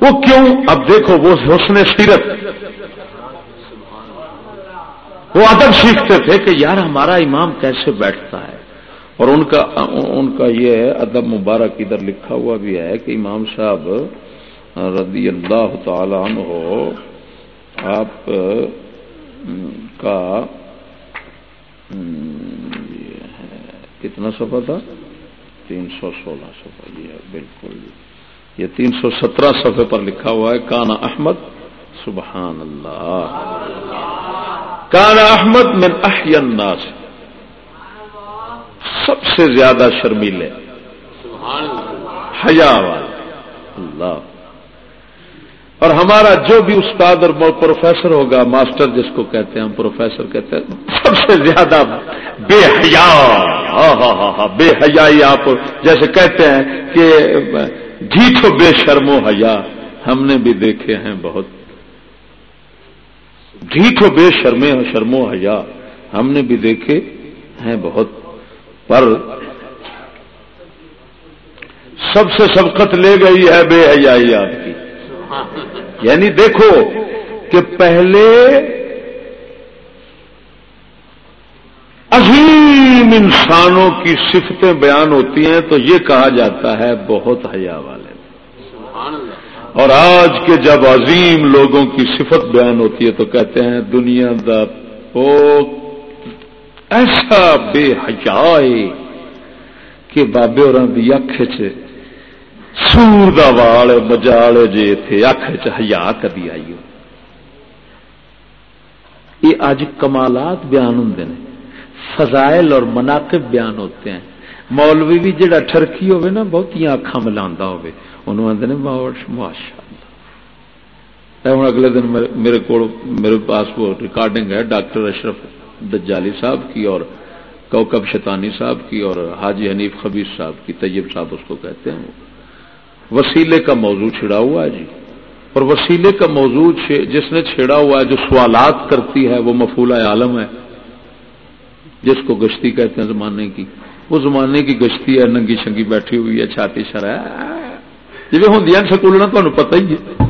وہ کیوں؟ اب دیکھو وہ حسن سیرت۔ وہ ادب سیکھتے تھے کہ یار ہمارا امام کیسے بیٹھتا ہے۔ اور ان کا ان کا یہ ادب مبارک ادھر لکھا ہوا بھی ہے کہ امام صاحب رضی اللہ تعالی عنہ، آپ، کا، کتنا صفحہ تھا؟ تین سو سولہ صفحہ، یہ ہے، بالکل۔ یہ تین سو سترہ صفحے پر لکھا ہوا ہے، کانا احمد، سبحان اللہ۔ کان احمد من احی الناس۔ سب سے زیادہ شرمیلے۔ حیا اللہ۔ اور ہمارا جو بھی استاد اور پروفیسر ہوگا، ماسٹر جس کو کہتے ہیں، ہم پروفیسر کہتے ہیں، سب سے زیادہ بے حیا۔ ہاں ہاں ہاں ہاں بے حیائی آپ جیسے کہتے ہیں کہ جیٹو بے شرم و حیا۔ ہم نے بھی دیکھے ہیں بہت۔ ڈھیٹ و بے شرمے شرم و حیا ہم نے بھی دیکھے ہیں بہت۔ پر سب سے سبقت لے گئی ہے بے حیائی آپ کی۔ یعنی دیکھو کہ پہلے عظیم انسانوں کی صفتیں بیان ہوتی ہیں تو یہ کہا جاتا ہے بہت حیا والے۔ اور آج کے جب عظیم لوگوں کی صفت بیان ہوتی ہے تو کہتے ہیں دنیا دا ایسا بے حجائے کہ بابے اور اکھ چ سور دا وال مجال جے تھے، اکھ چیا کدی آئی ہو یہ اج کمالات بیان ہوں فضائل اور مناقب بیان ہوتے ہیں۔ مولوی بھی جڑا ٹرکی ہوئے نا بہت اکھان ملا ہوئے انہوں آتے ہیں ماشاء ہوں اگلے دن میرے کو میرے پاس وہ ریکارڈنگ ہے، ڈاکٹر اشرف دجالی صاحب کی اور کوکب شیطانی صاحب کی اور حاجی حنیف خبیر صاحب کی، طیب صاحب اس کو کہتے ہیں وسیلے کا موضوع چھڑا ہوا ہے جی۔ اور وسیلے کا موضوع جس نے چھیڑا ہوا ہے، جو سوالات کرتی ہے، وہ مفولہ عالم ہے۔ جس کو گشتی کہتے ہیں زمانے کی۔ وہ زمانے کی گشتی ہے، ننگی شنگی بیٹھی ہوئی ہے، چھاتی شرح۔ جی ہوں سکول تمہیں پتہ ہی ہے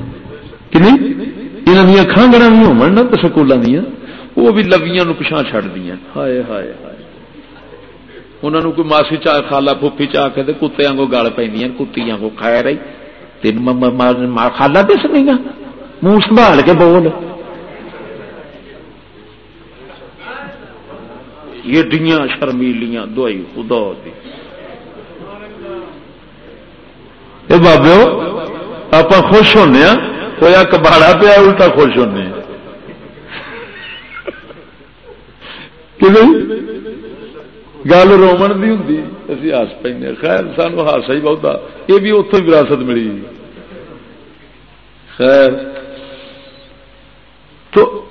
کہ نہیں یہاں دیا کھانگڑا بھی ہو تو سکولوں دیا وہ بھی لویاں پچھا چڑ دیا ہائے ہائے ہائے انہوں نے کوئی ماسی چاہ کھالا پھوپھی چاہ کے کتے آگوں گل پہ کتیاں کو کھا رہی تین خالا دس نہیں گا منہ سنبھال کے بول ایڈیاں شرمیلیاں دوائی خدا دی بابے آپ خوش ہونے ہاں، کوئی کباڑا پیا الٹا خوش ہونے ہاں۔ گل رومن کی ہوں اسی ہس پہ خیر، سانو ہاسا ہی بہت یہ بھی اتوں وراثت ملی۔ خیر۔ تو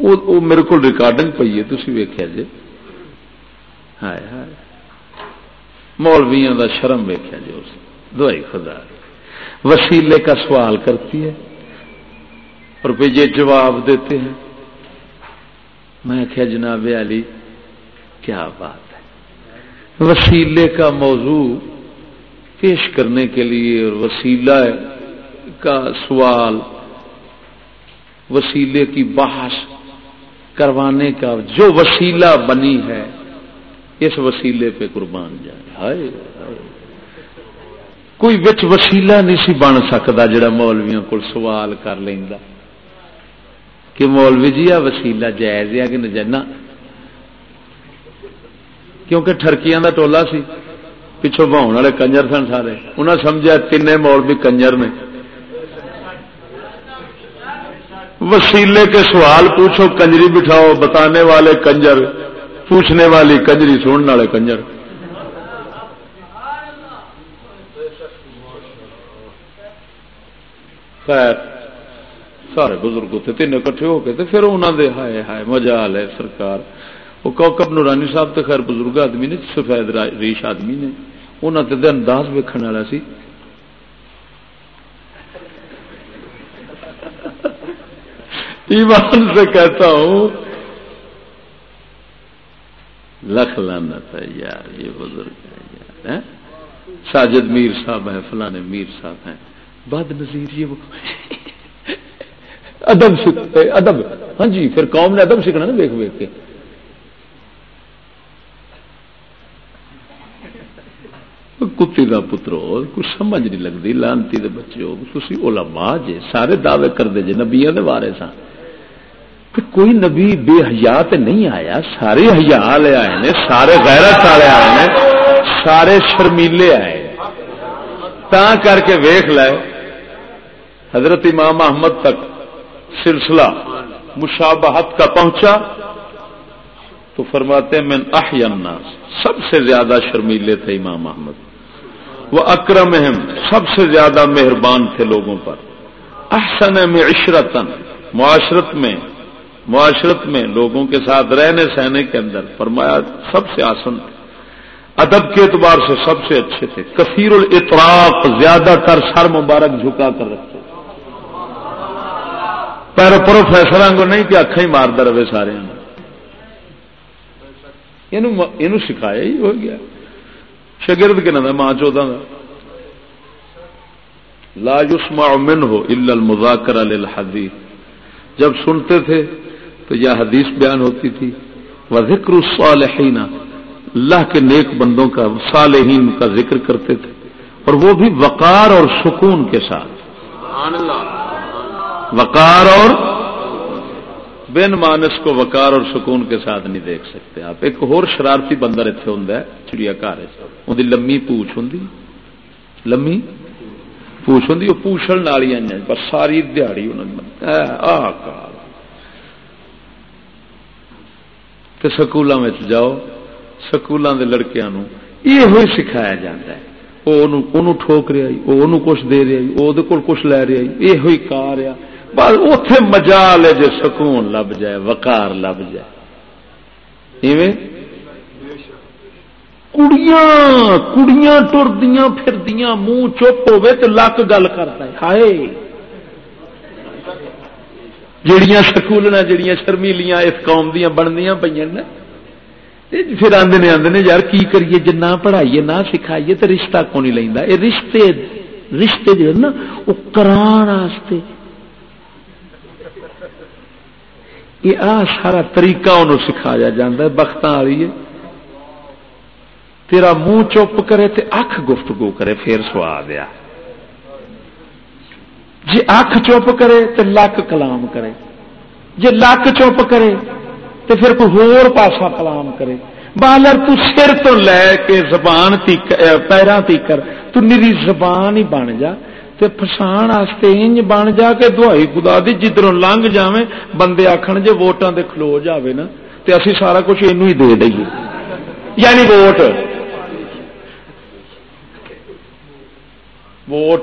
وہ میرے کو ریکارڈنگ پی ہے تھی ویخیا جی۔ ہائے ہائے۔ مولویا کا شرم ویخیا جی اس دوائی خدا وسیلے کا سوال کرتی ہے اور پھر یہ جواب دیتے ہیں۔ میں کیا جناب علی، کیا بات ہے؟ وسیلے کا موضوع پیش کرنے کے لیے اور وسیلہ کا سوال وسیلے کی بحث کروانے کا جو وسیلہ بنی ہے، اس وسیلے پہ قربان جائے ہائے، کوئی بچ وسیلہ نہیں سی بن سکتا جڑا مولویا کو سوال کر لینا کہ مولوی جی آ وسیلہ جائز ہے کہ نجنا کیونکہ ٹرکیاں دا ٹولا سی پچھو بہن والے کنجر سن سارے۔ انہیں سمجھا تین مولوی کنجر نے۔ وسیلے کے سوال پوچھو، کنجری بٹھاؤ، بتانے والے کنجر، پوچھنے والی کنجری، سننے والے کنجر۔ خیر۔ سارے بزرگ اتنے تین کٹھے ہو کے پھر انہوں نے ہائے ہائے مزہ لے سرکار۔ وہ کوکب نورانی صاحب تو خیر بزرگ آدمی نے، سفید ریش آدمی نے۔ انہوں نے انداز ویکن والا سی۔ ایمان سے کہتا ہوں، لکھ لانا تھا یار، یہ بزرگ ہے یار ساجد میر صاحب ہیں فلانے میر صاحب ہیں۔ بد نظیر یہ وہ ادب ادب. ہاں جی پھر قوم نے ادب سیکھنا نا ویک ویک کے۔ کتی کا پترو کچھ سمجھ نہیں لگتی، لانتی کے بچے ہو۔ علماء جے، سارے دعوے کرتے جے نبیا کے بارے ہاں۔ سن کوئی نبی بے حیات نہیں آیا، سارے حیا والے آئے نے، سارے غیرت والے آئے نے، سارے شرمیلے آئے تا کر کے ویخ لائے حضرت امام احمد تک سلسلہ مشابہت کا پہنچا تو فرماتے میں الناس، سب سے زیادہ شرمیلے تھے امام احمد۔ وہ اکرم سب سے زیادہ مہربان تھے لوگوں پر۔ احسن میں عشرتن معاشرت میں معاشرت میں لوگوں کے ساتھ رہنے سہنے کے اندر۔ فرمایا، سب سے آسن تھے۔ ادب کے اعتبار سے سب سے اچھے تھے۔ کثیر الاطراق زیادہ تر سر مبارک جھکا کر رکھتے۔ پر پروفیسر کو نہیں کہ اکھا ہی مارد رہے سارے یہ سکھایا ہی ہو گیا۔ شگرد کے نام ماں چودہ لا یسمع من ہو الا المذاکر الحدیث جب سنتے تھے تو یہ حدیث بیان ہوتی تھی۔ وہ ذکر الصالحین۔ اللہ کے نیک بندوں کا صالحین کا ذکر کرتے تھے اور وہ بھی وقار اور سکون کے ساتھ۔ وقار اور بن مانس کو وقار اور سکون کے ساتھ نہیں دیکھ سکتے۔ آپ ایک اور شرارتی بندر اتنے ہوں چڑیا گھر ان لمی پوچھ ہوں لمی پوچھ ہوں وہ پوچھنے والی بس ساری دیہڑی سکولوں میں جاؤ۔ سکولوں کے لڑکیا یہ سکھایا جا ہے۔ وہ ٹھوک رہا وہ کچھ دے رہا وہ کچھ لے رہا یہ کھا رہا بس اتے مجا لے جی سکون لب جائے وکار لب جائے۔ کڑیاں کڑیاں ٹردیاں پھردیاں، منہ چپ ہوے تو لک گل کرتا ہے۔ ہائے! جڑیاں سکول جڑیاں شرمیلیاں اس قوم دیا بننیا پہ پھر آدھے آدھے یار کی کریے جی نہ پڑھائیے نہ سکھائیے تو رشتہ کو نہیں لینا یہ رشتے رشتے جو نا وہ کران یہ آ سارا طریقہ انہوں سکھایا جا ہے بخت والی تیرا منہ چپ کرے تے اکھ گفتگو کرے پھر سوا دیا جی اکھ چپ کرے تو لک کلام کرے جی لک چپ کرے تو پھر کوئی ہور پاسا کلام کرے۔ بالر، تو سر تو لے کے زبان پیروں تیکر تو نیری زبان ہی بن جا۔ تے پچھان واسطے انج بن جا کے دہائی خدا دی جدھروں لنگ جاویں، بندے آخر جے ووٹاں دے کھلو جاوے نا۔ تے اسی سارا کچھ اینو ہی دے دئیے۔ یعنی ووٹ۔ ووٹ۔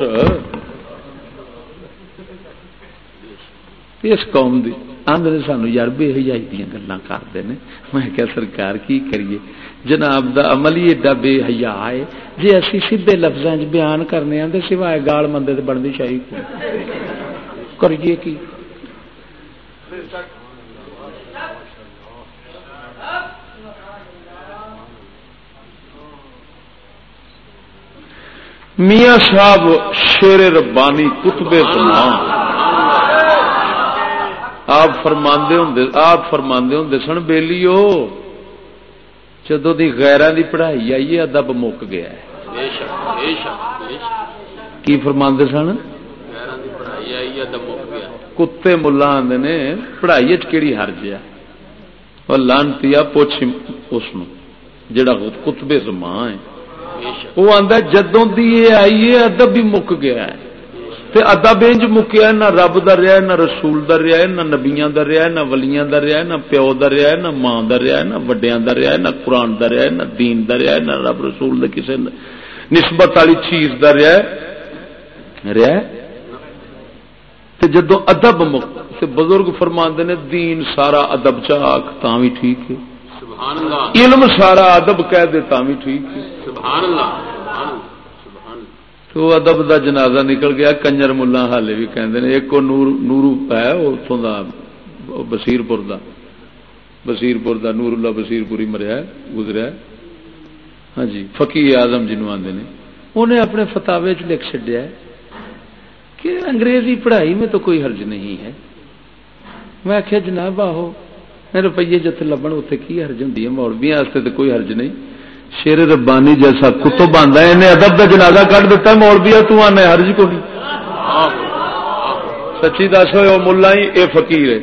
اس قوم دی۔ آدھے سانو یار بے حجائی دیا گلا کرتے ہیں میں کیا سرکار کی کریے جناب دا عمل ہی ایڈا بے حیا ہے جی اسی سیدے لفظ بیان کرنے آتے سوائے گال مندے تو بنتی چاہیے کریے کی میاں صاحب شیر ربانی کتبے سلام آپ فرماندے ہوں آپ فرماندے ہوں سن بیلی جدو دی غیران دی پڑھائی آئی ادب مک گیا ہے۔ کی فرماندے سن؟ کتے ملا آدھے نے پڑھائی کہڑی حرج ہے؟ اور لانتی پوچھ اس جڑا کتبے زمان ہے۔ وہ آدھا جدوں دی آئی ہے ادب بھی مک گیا ہے۔ تے ادب انج مکیا نہ رب دا رہا نہ رسول دا رہا نہ نبیاں دا رہا نہ ولیاں دا رہا نہ پیو دا رہا نہ ماں دا رہا نہ وڈیاں دا رہا نہ قرآن دا رہا نہ دین دا رہا نہ رب رسول دا کسے نسبت والی چیز دا رہا رہا تے جدو ادب مک تے بزرگ فرماندے نے دین سارا ادب چاک تا بھی ٹھیک ہے علم سارا ادب کہہ دے تا بھی ٹھیک ہے سبحان اللہ تو ادب دا جنازہ نکل گیا، کنجر ملا ہالے بھی کہندے نے۔ ایک نور، نورو ہے اتوں دا بصیر پور دا۔ بصیر پور دا، نور اللہ بصیر پوری مریا گزرا ہاں جی فقی آزم جنوب آدھے نے۔ انہیں اپنے فتاوے چ لکھ چڈیا کہ انگریزی پڑھائی میں تو کوئی حرج نہیں ہے۔ میں آخیا جناب آہو روپیے جتنے لبن اتنے کی حرج ہوں مولویا تو کوئی حرج نہیں۔ شیر ربانی جیسا کتب آتا ہے، انہیں ادب کا جنازہ کٹ دیتا مولویا تو آنے ہرج جی کو نہیں۔ سچی دس ہوئے، وہ ملا ہی یہ فقیر ہے۔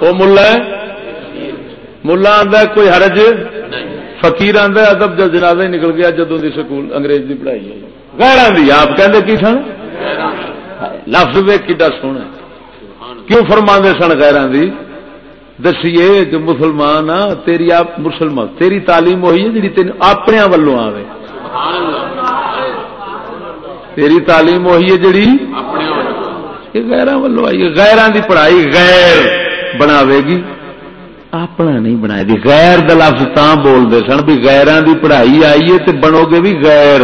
وہ ملا ہے؟ ملا آتا کوئی حرج؟ فقیر آتا ادب کا جنازہ ہی نکل گیا جدوں دی سکول، انگریز کی پڑھائی ہے غیر دی، آپ کہتے کی سن؟ لفظ وے کڈا سونا کیوں فرما سن غیران دی؟ دسیے جو مسلمان آ، تیری آپ مسلمان، تیری تعلیم وہی ہے جی تین اپنے ولوں آئے تیری تعلیم وہی ہے جڑی غیر ولو آئی غیران دی پڑھائی غیر بناوے گی۔ اپنا نہیں بنا دی غیر دلفظ تا بولتے سن بھی غیران دی پڑھائی آئی ہے تو بنو گے بھی غیر۔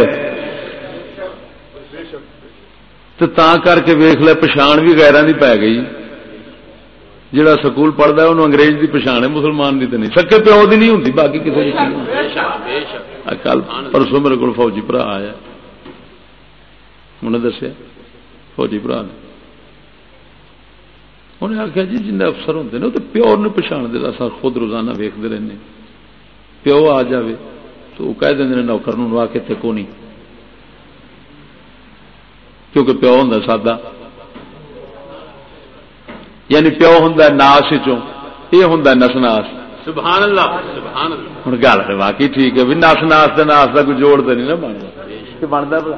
تو تا کر کے ویخ لے پچھان بھی غیران دی پی گئی۔ جہاں سکول پڑھتا ہے، انہوں انگریز کی پچھان ہے، مسلمان کی تو نہیں۔ سکے پیو کی نہیں ہوں باقی کسی کل پرسوں میرے کو فوجی برا آیا۔ انہیں دسیا، فوجی برا نے۔ انہیں آخیا جی جن افسر ہوں وہ تو پیو نے پچھاڑ دے اصل خود روزانہ ویکتے رہنے پیو آ جائے تو وہ کہہ دیں نوکر آ کے کو نہیں کیونکہ پیو ہوں سادہ۔ یعنی پیو ہوں ناس یہ ہوں سبحان اللہ ہوں گل تو واقعی ٹھیک ہے۔ بھی نس ناس ناس کا کوئی جوڑ تو نہیں نا بنتا بنتا بلا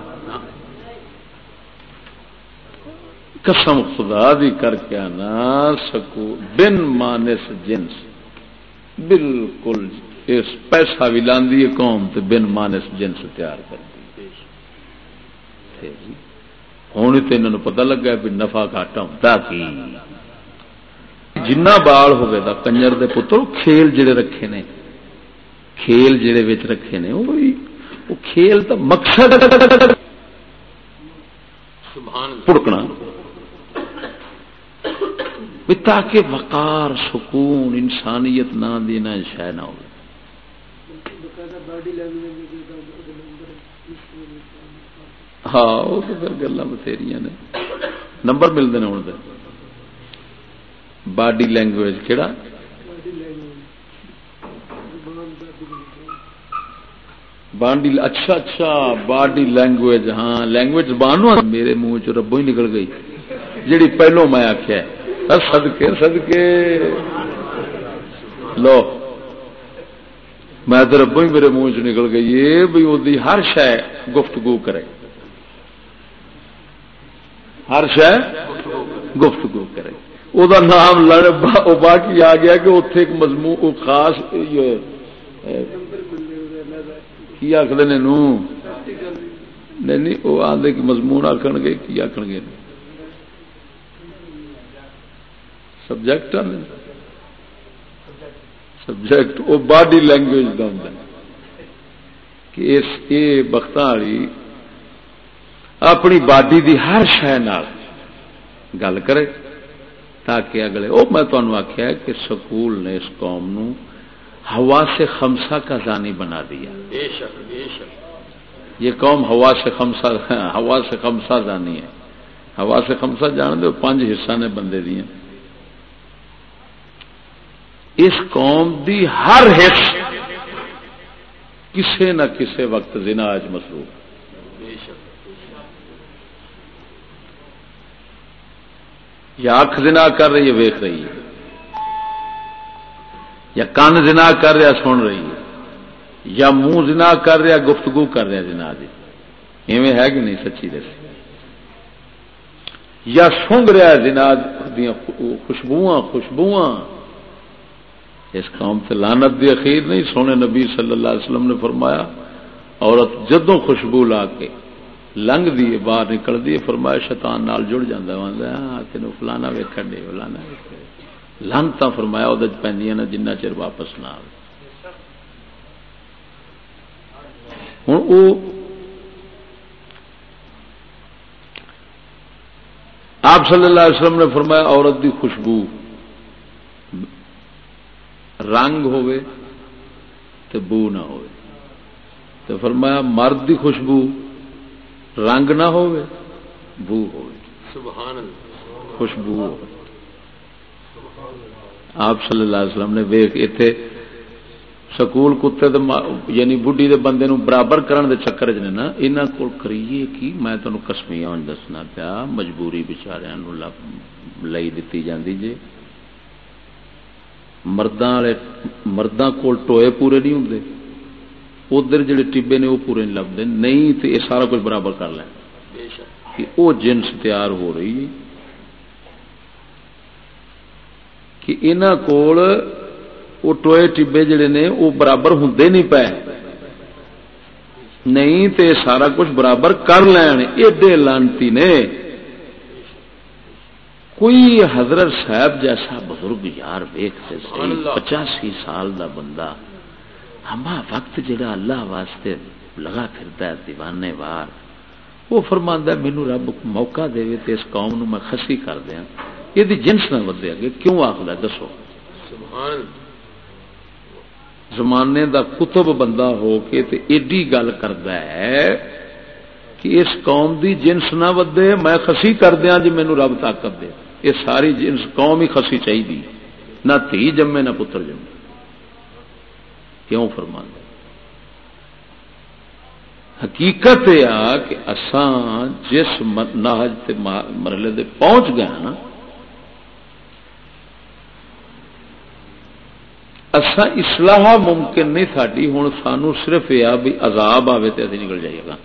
قسم خدا دی کر کے آنا سکو۔ بن مانس جنس۔ بالکل اس پیسہ بھی لاندی ہے قوم تو بن مانس جنس تیار کر دی ہوں تو انہوں پتا لگا بھی نفا گاٹا ہوتا کی جنا بال ہوئے دا کنجر دے پتر کھیل جڑے رکھے نے کھیل جڑے وچ رکھے نے وہ وہ کھیل تو مقصد پڑکنا تاکہ وقار سکون انسانیت نہ دینا شہ نہ ہو ہاں وہ تو پھر گلا بتھیری نے نمبر ملتے ہیں ہوں باڈی لینگویج کہڑا بانڈی اچھا اچھا باڈی لینگویج ہاں لینگویج بانو میرے منہ چ ربو ہی نکل گئی جیڑی پہلو میں آخیا سدکے سدکے لو میں تو ربو ہی میرے منہ چ نکل گئی یہ بھی وہ ہر شہ گفتگو کرے ہر شہ گفتگو کرے وہ نام لڑ باقی آ گیا کہ اتنے ایک مضمون خاص کی آخر نہیں وہ آدھے مضمون آخر گے کی آخر گے سبجیکٹ سبجیکٹ وہ باڈی لینگویج کا ہوں کہ یہ بخت والی اپنی باڈی دی ہر شہ گل کرے تاکہ اگلے وہ میں تمہیں آخیا کہ سکول نے اس قوم نو ہوا سے خمسا کا زانی بنا دیا۔ یہ قوم ہوا سے خمسا ہوا سے خمسا زانی ہے۔ ہوا سے خمسا جان دو پانچ حصہ نے بندے دیا اس قوم دی ہر حص کسے نہ کسے وقت زنا اج مصروف۔ یا اکھ زنا کر رہی ہے ویخ رہی ہے۔ یا کن زنا کر رہا سن رہی ہے۔ یا منہ زنا کر رہا گفتگو کر رہا جنا جی ایویں ہے کہ نہیں، سچی دس یا سونگ رہا جنا خوشبو خوشبو اس قوم سے لانت دی اخیر نہیں، سونے نبی صلی اللہ علیہ وسلم نے فرمایا، عورت جدوں خوشبو لا کے لنگ دی باہر نکل دی فرمایا شیطان نال جڑ جاتا ہاں تین فلانا ویکن دے، فلانا ویک لانتا فرمایا وہ پہ جنہ چر واپس نہ آئے ہوں وہ آپ صلی اللہ علیہ وسلم نے فرمایا عورت دی خوشبو رنگ ہوئے تو بو نہ ہوئے تو فرمایا مرد دی خوشبو رنگ نہ ہوئے، بو ہوئے۔ سبحان خوشبو ہوئے۔ آپ صلی اللہ علیہ وسلم نے ویخ اتے سکول کتے دے یعنی بڈی دے بندے نو برابر کرن دے چکر چ نے نا انہوں کو کریے کی میں تمہیں کسمیا دسنا پیا، مجبوری بچاریا لئی دتی جاندی جے۔ مرداں مرداں کول ٹوئے پورے نہیں ہوں ادھر جڑے ٹبے نے وہ پورے نہیں لبتے نہیں تو یہ سارا کچھ برابر کر لیں وہ جنس تیار ہو رہی ہے۔ کہ انہوں کول وہ ٹوئے ٹبے جڑے نے وہ برابر ہوں نہیں پے۔ نہیں تے سارا کچھ برابر کر لین۔ ایڈے لانتی نے۔ کوئی حضرت صاحب جیسا بزرگ یار ویختے پچاسی سال دا بندہ۔ ہما وقت جڑا اللہ واسطے لگا پھرتا ہے دیوانے وار۔ وہ فرماندہ مینو رب موقع دے اس قوم نو میں خسی کر دیا۔ یہ جنس نہ ودے اگے۔ کیوں آخر دسو۔ زمانے دا کتب بندہ ہو کے تے ایڈی گل کرتا ہے کہ اس قوم دی جنس نہ ودے میں خسی کر دیا جی مینو رب طاقت دے۔ یہ ساری جنس قوم ہی خسی چاہیے نہ تھی جمے نہ پتر جمے۔ کیوں فرمان حقیقت یہ آ کہ اسان جس ناج مرحلے دے پہنچ گئے نا اصا اصلاح ممکن نہیں ساری ہوں سانو صرف یہ بھی عذاب آئے تو ابھی نکل جائیے گا۔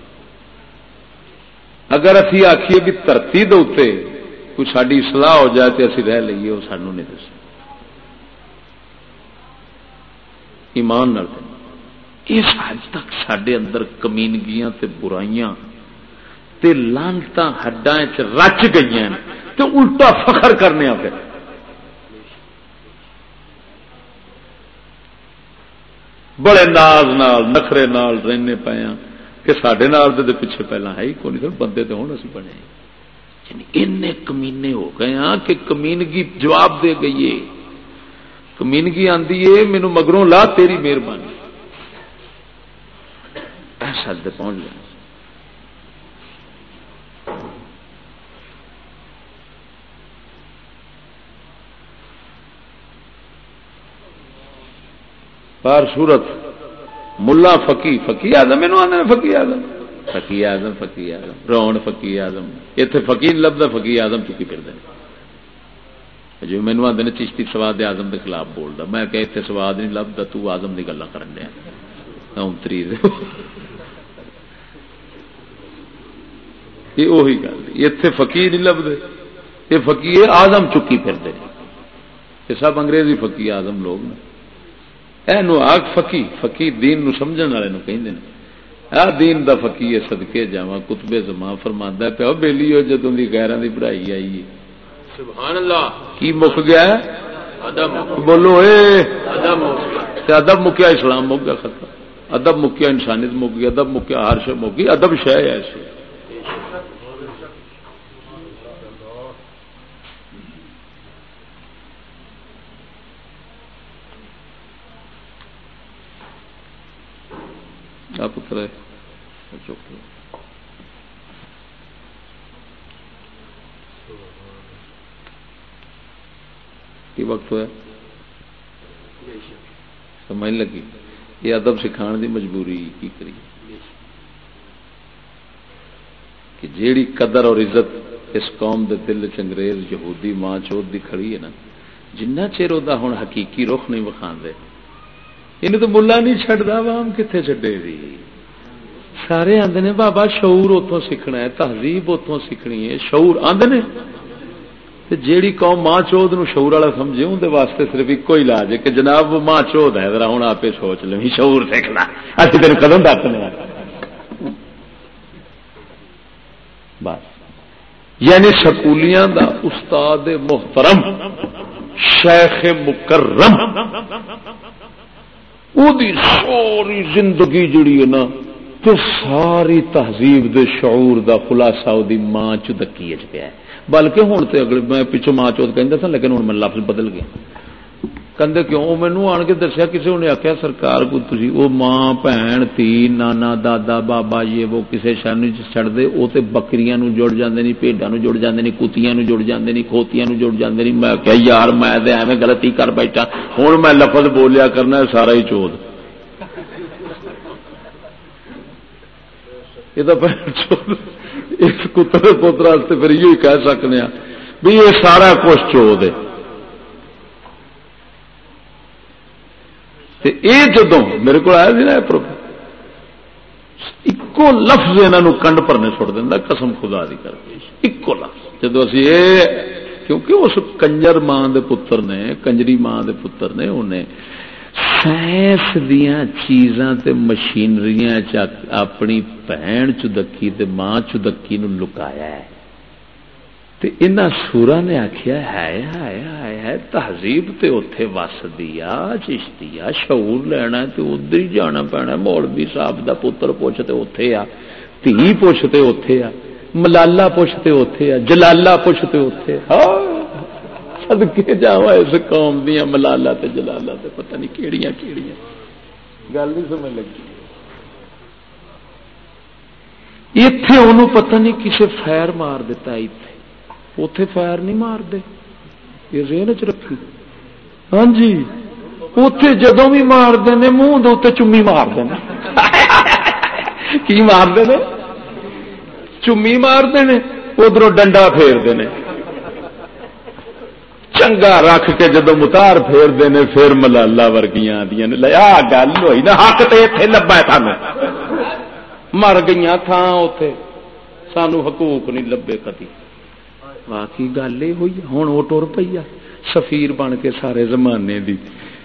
اگر ابھی آخیے کہ دھرتی دے کوئی ساری اصلاح ہو جائے تو اسی رہ لیے وہ سانو نہیں دس ایمان نال اس اج تک سڈے اندر کمینگیاں تے برائیاں تے لانتا ہڈا رچ گئی تو الٹا فخر کرنے پھر بڑے ناز نال، نخرے نال رہنے پے ہاں کہ سڈے نال دے پیچھے پہلا ہے ہی کون نہیں بندے تو ہوں اسی بنے یعنی ان کمینے ہو گئے ہاں کہ کمینگی جواب دے گئی ہے کمینگی آندی ہے مینو مگروں لا تیری مہربانی۔ ایسا پہنچ گیا بار صورت ملا فکی فکی آدم مینو آدھے فکی آدم۔ فکی آدم فکی آدم، رون فکی آدم۔ اتنے فکی نہیں لبدا فکی آدم چکی پھر دیں جو مینو آدھے چشتی سواد آدم کے خلاف بولتا میں کہ اتنے سواد نہیں لبدا تو آدم کی گلا کر دیا۔ اتری یہ وہی گل اتنے فکی نہیں لبتے یہ فکی آدم چکی پھرتے یہ سب انگریزی فکی آدم لوگ نے۔ آگ فکی فکی دین نو سمجھن والے نو کہیں آ دین دا فکی ہے صدقے جاواں، کتبے زمان فرماندا پیا بیلی ہو جدوں دی غیراں دی پڑھائی آئی ہے۔ سبحان اللہ. کی مک گیا ہے؟ ادب بولو اے. ادب ادب مکیا اسلام مک گیا ختم۔ ادب مکیا انسانیت مک گئی ادب مکیا ہر شے مک گئی ادب شے ہے ایسی۔ پتر کی وقت ہوا سمجھ لگی۔ یہ ادب سکھان دی مجبوری کی کری؟ کہ جیڑی قدر اور عزت اس قوم دے دل چنگریز یہودی، ماں چوت دی کھڑی ہے نا، جنہ چیر وہ ہوں حقیقی رخ نہیں وکھا دے یہ تو ملا نہیں چڈتا وام کتنے چڈے بھی سارے آدھے نے، بابا شعور اتوں سیکھنا ہے، تہذیب اتوں سیکھنی ہے، شعور آدھے نے۔ جیڑی قوم ماں چود نو شعور والا سمجھے اندر واسطے صرف ایک علاج ہے کہ جناب وہ ماں چود ہے ذرا ہوں آپ سوچ لیں شعور سیکھنا اچھی تین قدم دس بس یعنی سکولیاں دا استاد محترم شیخ مکرم او دی ساری زندگی جڑی ہے نا تو ساری تہذیب دے شعور دا خلاصہ دی ماں چکی پیا ہے بلکہ ہوں تو اگلے میں پیچھو ماں چوت کہہ سا لیکن ہوں میں لفظ بدل گیا۔ کہتے کیوں؟ مینو آن کے دسیا کسی نے آخیا سرکار کو تھی وہ ماں بھن تھی نانا، دادا، بابا، یہ وہ کسی شہر چڑ دے وہ تو بکریاں جڑ جاندے نہیں پیڈا جڑ جاندے نہیں، کتیاں نو جڑ جاندے نہیں، کھوتیاں جڑ جاندے نہیں۔ میں کہ یار، میں ایویں غلطی کر بیٹھا۔ ہوں میں لفظ بولیا کرنا سارا ہی چوت۔ یہ تو چوت۔ اس کتر پوتر پھر یہ کہہ سکتے ہیں بھی یہ سارا کچھ چوت ہے یہ جدو میرے کو آیا نا ایکو لفظ انہوں کنڈ پرنے چھوڑ دینا قسم خدا دی کر کے۔ ایکو لفظ۔ جدو اسی اے، کیونکہ اس کنجر ماں دے پتر نے، کنجری ماں دے پتر نے، انہیں سائنس دیا چیزاں تے مشینریاں مشینری اپنی بہن چدکی تے ماں چدکی نو لکایا ہے۔ سورا نے آخیا ہے ہے ہے تہذیب تے اتے وس دیا چشتیا، شعور لینا تو ادھر ہی جانا پینا مولوی صاحب دا پتر پوچھتے اتے آ تھی پوچھتے اتے آ، ملالا پوچھتے اتے آ، جلالا پوچھتے اتے سدکے جا اس قوم دیا ملالا تے جلالا تے پتہ نہیں کیڑیاں کیڑیاں۔ گل نہیں سمجھ لگی۔ اتے انہوں پتہ نہیں کسے فیر مار دیتا اتنے اتے فائر نہیں مارتے۔ یہ ذہن چ رکھی ہاں جی۔ اتے جدو بھی مارتے ہیں منہ دے چمی مارتے ہیں۔ کی مارتے ہیں؟ چمی مارتے ہیں ادھر ڈنڈا پھیرتے ہیں۔ چنگا رکھ کے جدو متار پھیرتے ہیں، پھر ملالا ورگیاں آدی نے لیا گل ہوئی نا، حق تو اتنے لبا تھان مر گئی تھان اتے سانو حقوق نہیں لبے کدی۔ واقعی گل یہ ہوئی ہوں وہ ٹر پی آ، سفیر بن کے سارے زمانے دی۔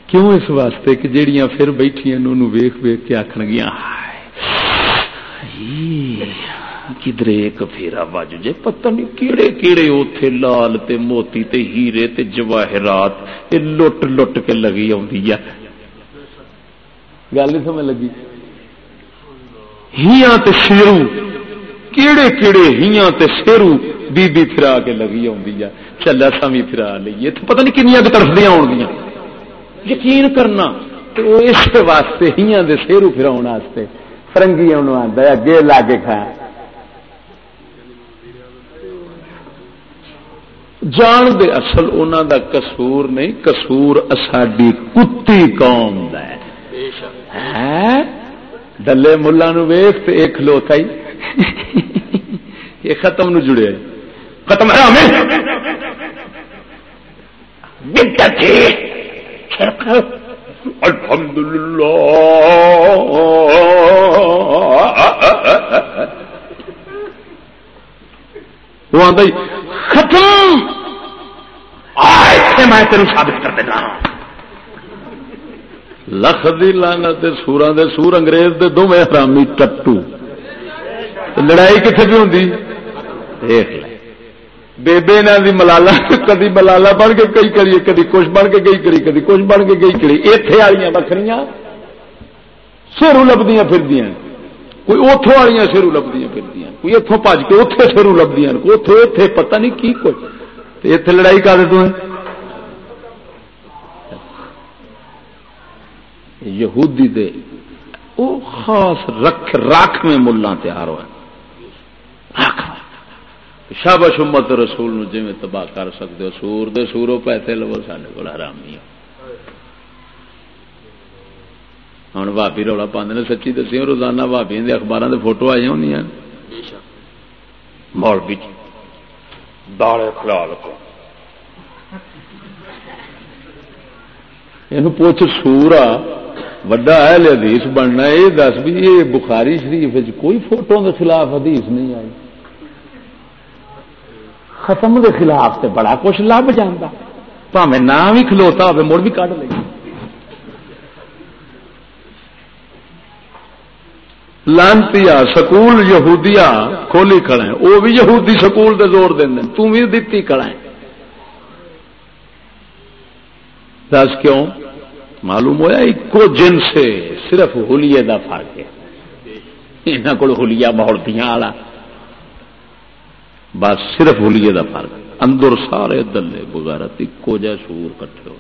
کیوں اس واسطے کہ جیڑیاں پھر بیٹھیاں بیٹھیا ویخ ویخ کے آخن گیا کدھر ایک پھیرا بج جے؟ پتہ نہیں کیڑے کیڑے اوتھے لال تے موتی تے ہیرے تے جواہرات یہ لٹ لٹ کے لگی آدھی ہے۔ گل نہیں سمجھ لگی؟ ہیاں تے شیرو کیڑے کیڑے ہیاں تے شیرو بی بی پھرا کے لگی آ چلا سامی پھرا لیے پتہ نہیں کنیاں کنیا تڑفدیا آن گیا یقین کرنا تو اس واسطے ہی دے سیرو پھرا فرنگی انہوں آتا اگے لا کے کھایا۔ جان دے اصل انہوں دا قصور نہیں، قصور ساری کتی قوم ہے۔ ڈلے ملا ویخ تو ایک کھلوتا ہی یہ ختم نو جڑے ختم الحمد للہ وہ آتا ختم۔ میں تین ثابت کر دینا۔ لکھ دی لانا سورا دے سور انگریز دے دو میں حرامی ٹٹو۔ لڑائی کتنے بھی ہوں دیکھ لے۔ بےبے نہ دی ملالا، کدی ملالا بن کے کئی کریے، کدی کچھ بن کے گئی کری کدی کچھ بن کے گئی کری اتے والی بکری سیرو لبدیاں پھر کوئی اتوں والی سیرو لبدیاں پھر کوئی اتوں پج کے اتے سیرو لبدیاں اتوں اتے پتہ نہیں کی کچھ اتے لڑائی کر دے یہودی دے او خاص رکھ راک میں ملا تیار ہوئے۔ شابش امت رسول نو جی تباہ کر سکتے ہو، سور دے سورو پیسے لو سارے کو حرامی ہوں بھابی رولا پاندے نے، سچی دسی روزانہ بھابی اخبار دے فوٹو آئی ہونی ہیں۔ مولوی جی۔ دالے خلال کو۔ یہ پوچھ سورا وڈا اہل حدیث بننا یہ دس بھی یہ بخاری شریف کوئی فوٹو کے خلاف حدیث نہیں آئی۔ ختم دے خلاف تے بڑا کچھ لب جانا پاوے نہ بھی کھلوتا ہو مڑ بھی کٹ لے۔ لانتی سکول یہودیا کھولی کھڑے وہ بھی یہودی سکول دے زور دیں تم بھی دتی کھڑا دس کیوں؟ معلوم ہوا ایک جن سے صرف ہولیے دا فرق ہے۔ یہاں کو ہولیا ماحولتیاں والا بس صرف ہولیے دا فرق۔ اندر سارے دلے بغیرت ایکو جہ سور کٹھے ہو۔